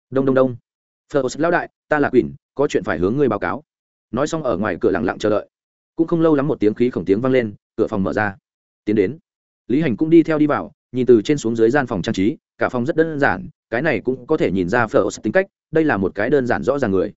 Đông đông đông. Phật lão đại, ta là quỳnh, có chuyện phải hướng ngươi báo cáo. Nói xong ở ngoài cửa lặng lặng chờ đợi. Cũng không lâu lắm một tiếng khí khổng tiếng vang lên, cửa phòng mở ra. Tiến đến. Lý hành cũng đi theo đi vào, nhìn từ trên xuống dưới gian phòng trang trí, cả phòng rất đơn giản, cái này cũng có thể nhìn ra phở tính cách, đây là một cái đơn giản rõ ràng người.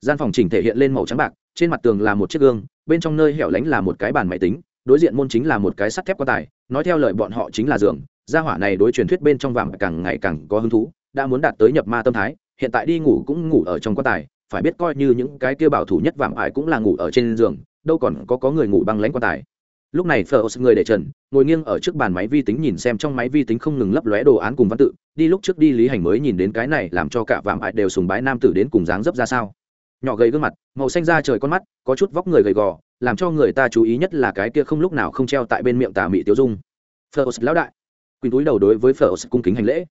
Gian phòng chỉnh thể hiện lên màu trắng bạc, trên mặt tường là một chiếc gương, bên trong nơi hẻo lánh là một cái bàn máy tính, đối diện môn chính là một cái sắt thép quá tài, nói theo lời bọn họ chính là giường gia hỏa này đối truyền thuyết bên trong vàng càng ngày càng có hứng thú, đã muốn đạt tới nhập ma tâm thái, hiện tại đi ngủ cũng ngủ ở trong quan tài, phải biết coi như những cái kia bảo thủ nhất vàng ải cũng là ngủ ở trên giường, đâu còn có có người ngủ băng lãnh quan tài. Lúc này phở người để trần, ngồi nghiêng ở trước bàn máy vi tính nhìn xem trong máy vi tính không ngừng lấp lóe đồ án cùng văn tự, đi lúc trước đi lý hành mới nhìn đến cái này làm cho cả vàng ải đều sùng bái nam tử đến cùng dáng dấp ra sao. Nhỏ gầy gương mặt, màu xanh da trời con mắt, có chút vóc người gầy gò, làm cho người ta chú ý nhất là cái kia không lúc nào không treo tại bên miệng tà mị tiêu dung. Phở lão đại quỳnh túi đầu đối với phở cung kính hành lễ.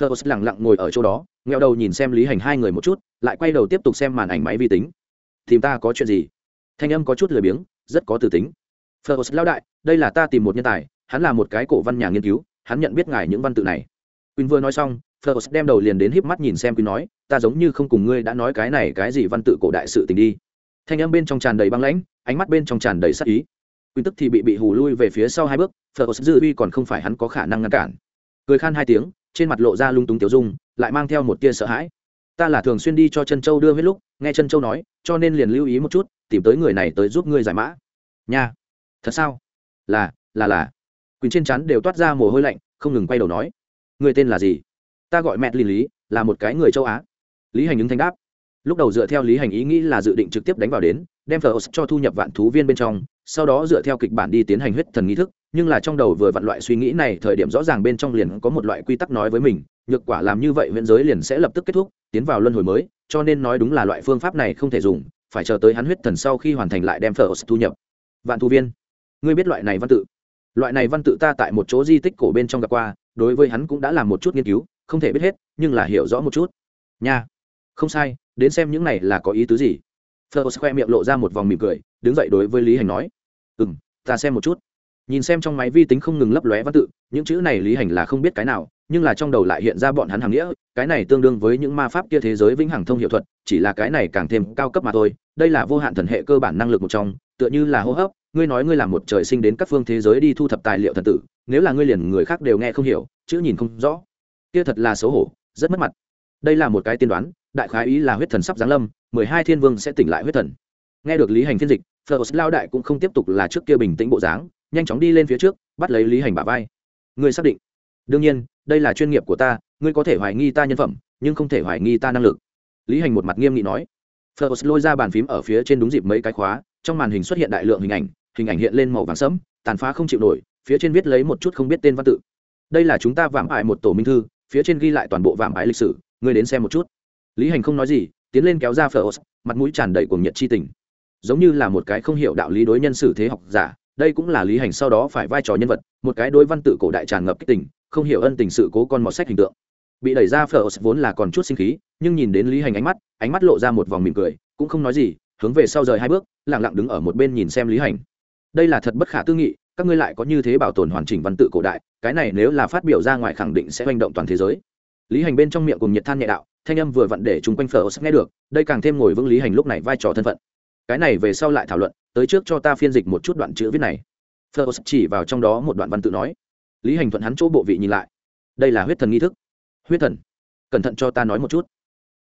Phở lẳng lặng ngồi ở chỗ đó ngheo đầu nhìn xem lý hành hai người một chút, lại quay đầu tiếp tục xem màn ảnh máy vi tính. Tìm ta có chuyện gì? Thanh âm có chút lười biếng, rất có từ tính. Phở lão đại, đây là ta tìm một nhân tài, hắn là một cái cổ văn nhà nghiên cứu, hắn nhận biết ngài những văn tự này. Quỳnh vừa nói xong, phở đem đầu liền đến híp mắt nhìn xem quỳnh nói, ta giống như không cùng ngươi đã nói cái này cái gì văn tự cổ đại sự tình đi. Thanh âm bên trong tràn đầy băng lãnh, ánh mắt bên trong tràn đầy sắc ý. Quỳnh tức thì bị bị hù lui về phía sau hai bước phở dư uy còn không phải hắn có khả năng ngăn cản. Cười khan hai tiếng, trên mặt lộ ra lung túng tiểu dung, lại mang theo một tia sợ hãi. Ta là thường xuyên đi cho chân châu đưa hết lúc, nghe chân châu nói, cho nên liền lưu ý một chút, tìm tới người này tới giúp ngươi giải mã. Nha. Thật sao? Là là là. Quỳnh trên chắn đều toát ra mồ hôi lạnh, không ngừng quay đầu nói. Người tên là gì? Ta gọi mẹ lý lý, là một cái người châu á. Lý hành ứng thanh đáp. Lúc đầu dựa theo lý hành ý nghĩ là dự định trực tiếp đánh vào đến, đem phở cho thu nhập vạn thú viên bên trong, sau đó dựa theo kịch bản đi tiến hành huyết thần nghi thức nhưng là trong đầu vừa vặn loại suy nghĩ này, thời điểm rõ ràng bên trong liền có một loại quy tắc nói với mình, nhược quả làm như vậy viễn giới liền sẽ lập tức kết thúc, tiến vào luân hồi mới, cho nên nói đúng là loại phương pháp này không thể dùng, phải chờ tới hắn huyết thần sau khi hoàn thành lại đem thờ thu nhập. Vạn thu viên, ngươi biết loại này văn tự? Loại này văn tự ta tại một chỗ di tích cổ bên trong gặp qua, đối với hắn cũng đã làm một chút nghiên cứu, không thể biết hết, nhưng là hiểu rõ một chút. Nha, không sai, đến xem những này là có ý tứ gì. Phờ khoe miệng lộ ra một vòng mỉm cười, đứng dậy đối với lý hành nói. Ừ m ta xem một chút nhìn xem trong máy vi tính không ngừng lấp lóe văn tự, những chữ này lý hành là không biết cái nào, nhưng là trong đầu lại hiện ra bọn hắn hàng nghĩa, cái này tương đương với những ma pháp kia thế giới vĩnh hằng thông hiệu thuật, chỉ là cái này càng thêm cao cấp mà thôi. Đây là vô hạn thần hệ cơ bản năng lực một trong, tựa như là hô hấp, ngươi nói ngươi là một trời sinh đến các phương thế giới đi thu thập tài liệu thần tử, nếu là ngươi liền người khác đều nghe không hiểu, chữ nhìn không rõ. Kia thật là xấu hổ, rất mất mặt. Đây là một cái tiên đoán, đại khái ý là huyết thần sắp giáng lâm, mười hai thiên vương sẽ tỉnh lại huyết thần. Nghe được lý hành phiên dịch phờ lao đại cũng không tiếp tục là trước kia bình tĩnh bộ dáng nhanh chóng đi lên phía trước, bắt lấy lý hành bả vai. Ngươi xác định? Đương nhiên, đây là chuyên nghiệp của ta, ngươi có thể hoài nghi ta nhân phẩm, nhưng không thể hoài nghi ta năng lực. Lý hành một mặt nghiêm nghị nói. Phật lôi ra bàn phím ở phía trên đúng dịp mấy cái khóa, trong màn hình xuất hiện đại lượng hình ảnh hình ảnh hiện lên màu vàng sẫm, tàn phá không chịu nổi, phía trên viết lấy một chút không biết tên văn tự. Đây là chúng ta vạm ải một tổ minh thư, phía trên ghi lại toàn bộ vạm ải lịch sử, ngươi đến xem một chút. Lý hành không nói gì, tiến lên kéo ra phở mặt mũi tràn đầy cuồng nhiệt chi tình. Giống như là một cái không hiểu đạo lý đối nhân xử thế học giả đây cũng là lý hành sau đó phải vai trò nhân vật, một cái đối văn tự cổ đại tràn ngập kích tình, không hiểu ân tình sự cố con mọt sách hình tượng. Bị đẩy ra phở vốn là còn chút sinh khí, nhưng nhìn đến lý hành ánh mắt ánh mắt lộ ra một vòng mỉm cười, cũng không nói gì, hướng về sau rời hai bước, lặng lặng đứng ở một bên nhìn xem lý hành. Đây là thật bất khả tư nghị, các ngươi lại có như thế bảo tồn hoàn chỉnh văn tự cổ đại, cái này nếu là phát biểu ra ngoài khẳng định sẽ hành động toàn thế giới. Lý hành bên trong miệng cùng nhiệt than nhẹ đạo, thanh âm vừa vặn để chúng quanh phở nghe được, đây càng thêm ngồi vững lý hành lúc này vai trò thân phận cái này về sau lại thảo luận, tới trước cho ta phiên dịch một chút đoạn chữ viết này. Phở chỉ vào trong đó một đoạn văn tự nói. Lý hành thuận hắn chỗ bộ vị nhìn lại. Đây là huyết thần nghi thức. Huyết thần, cẩn thận cho ta nói một chút.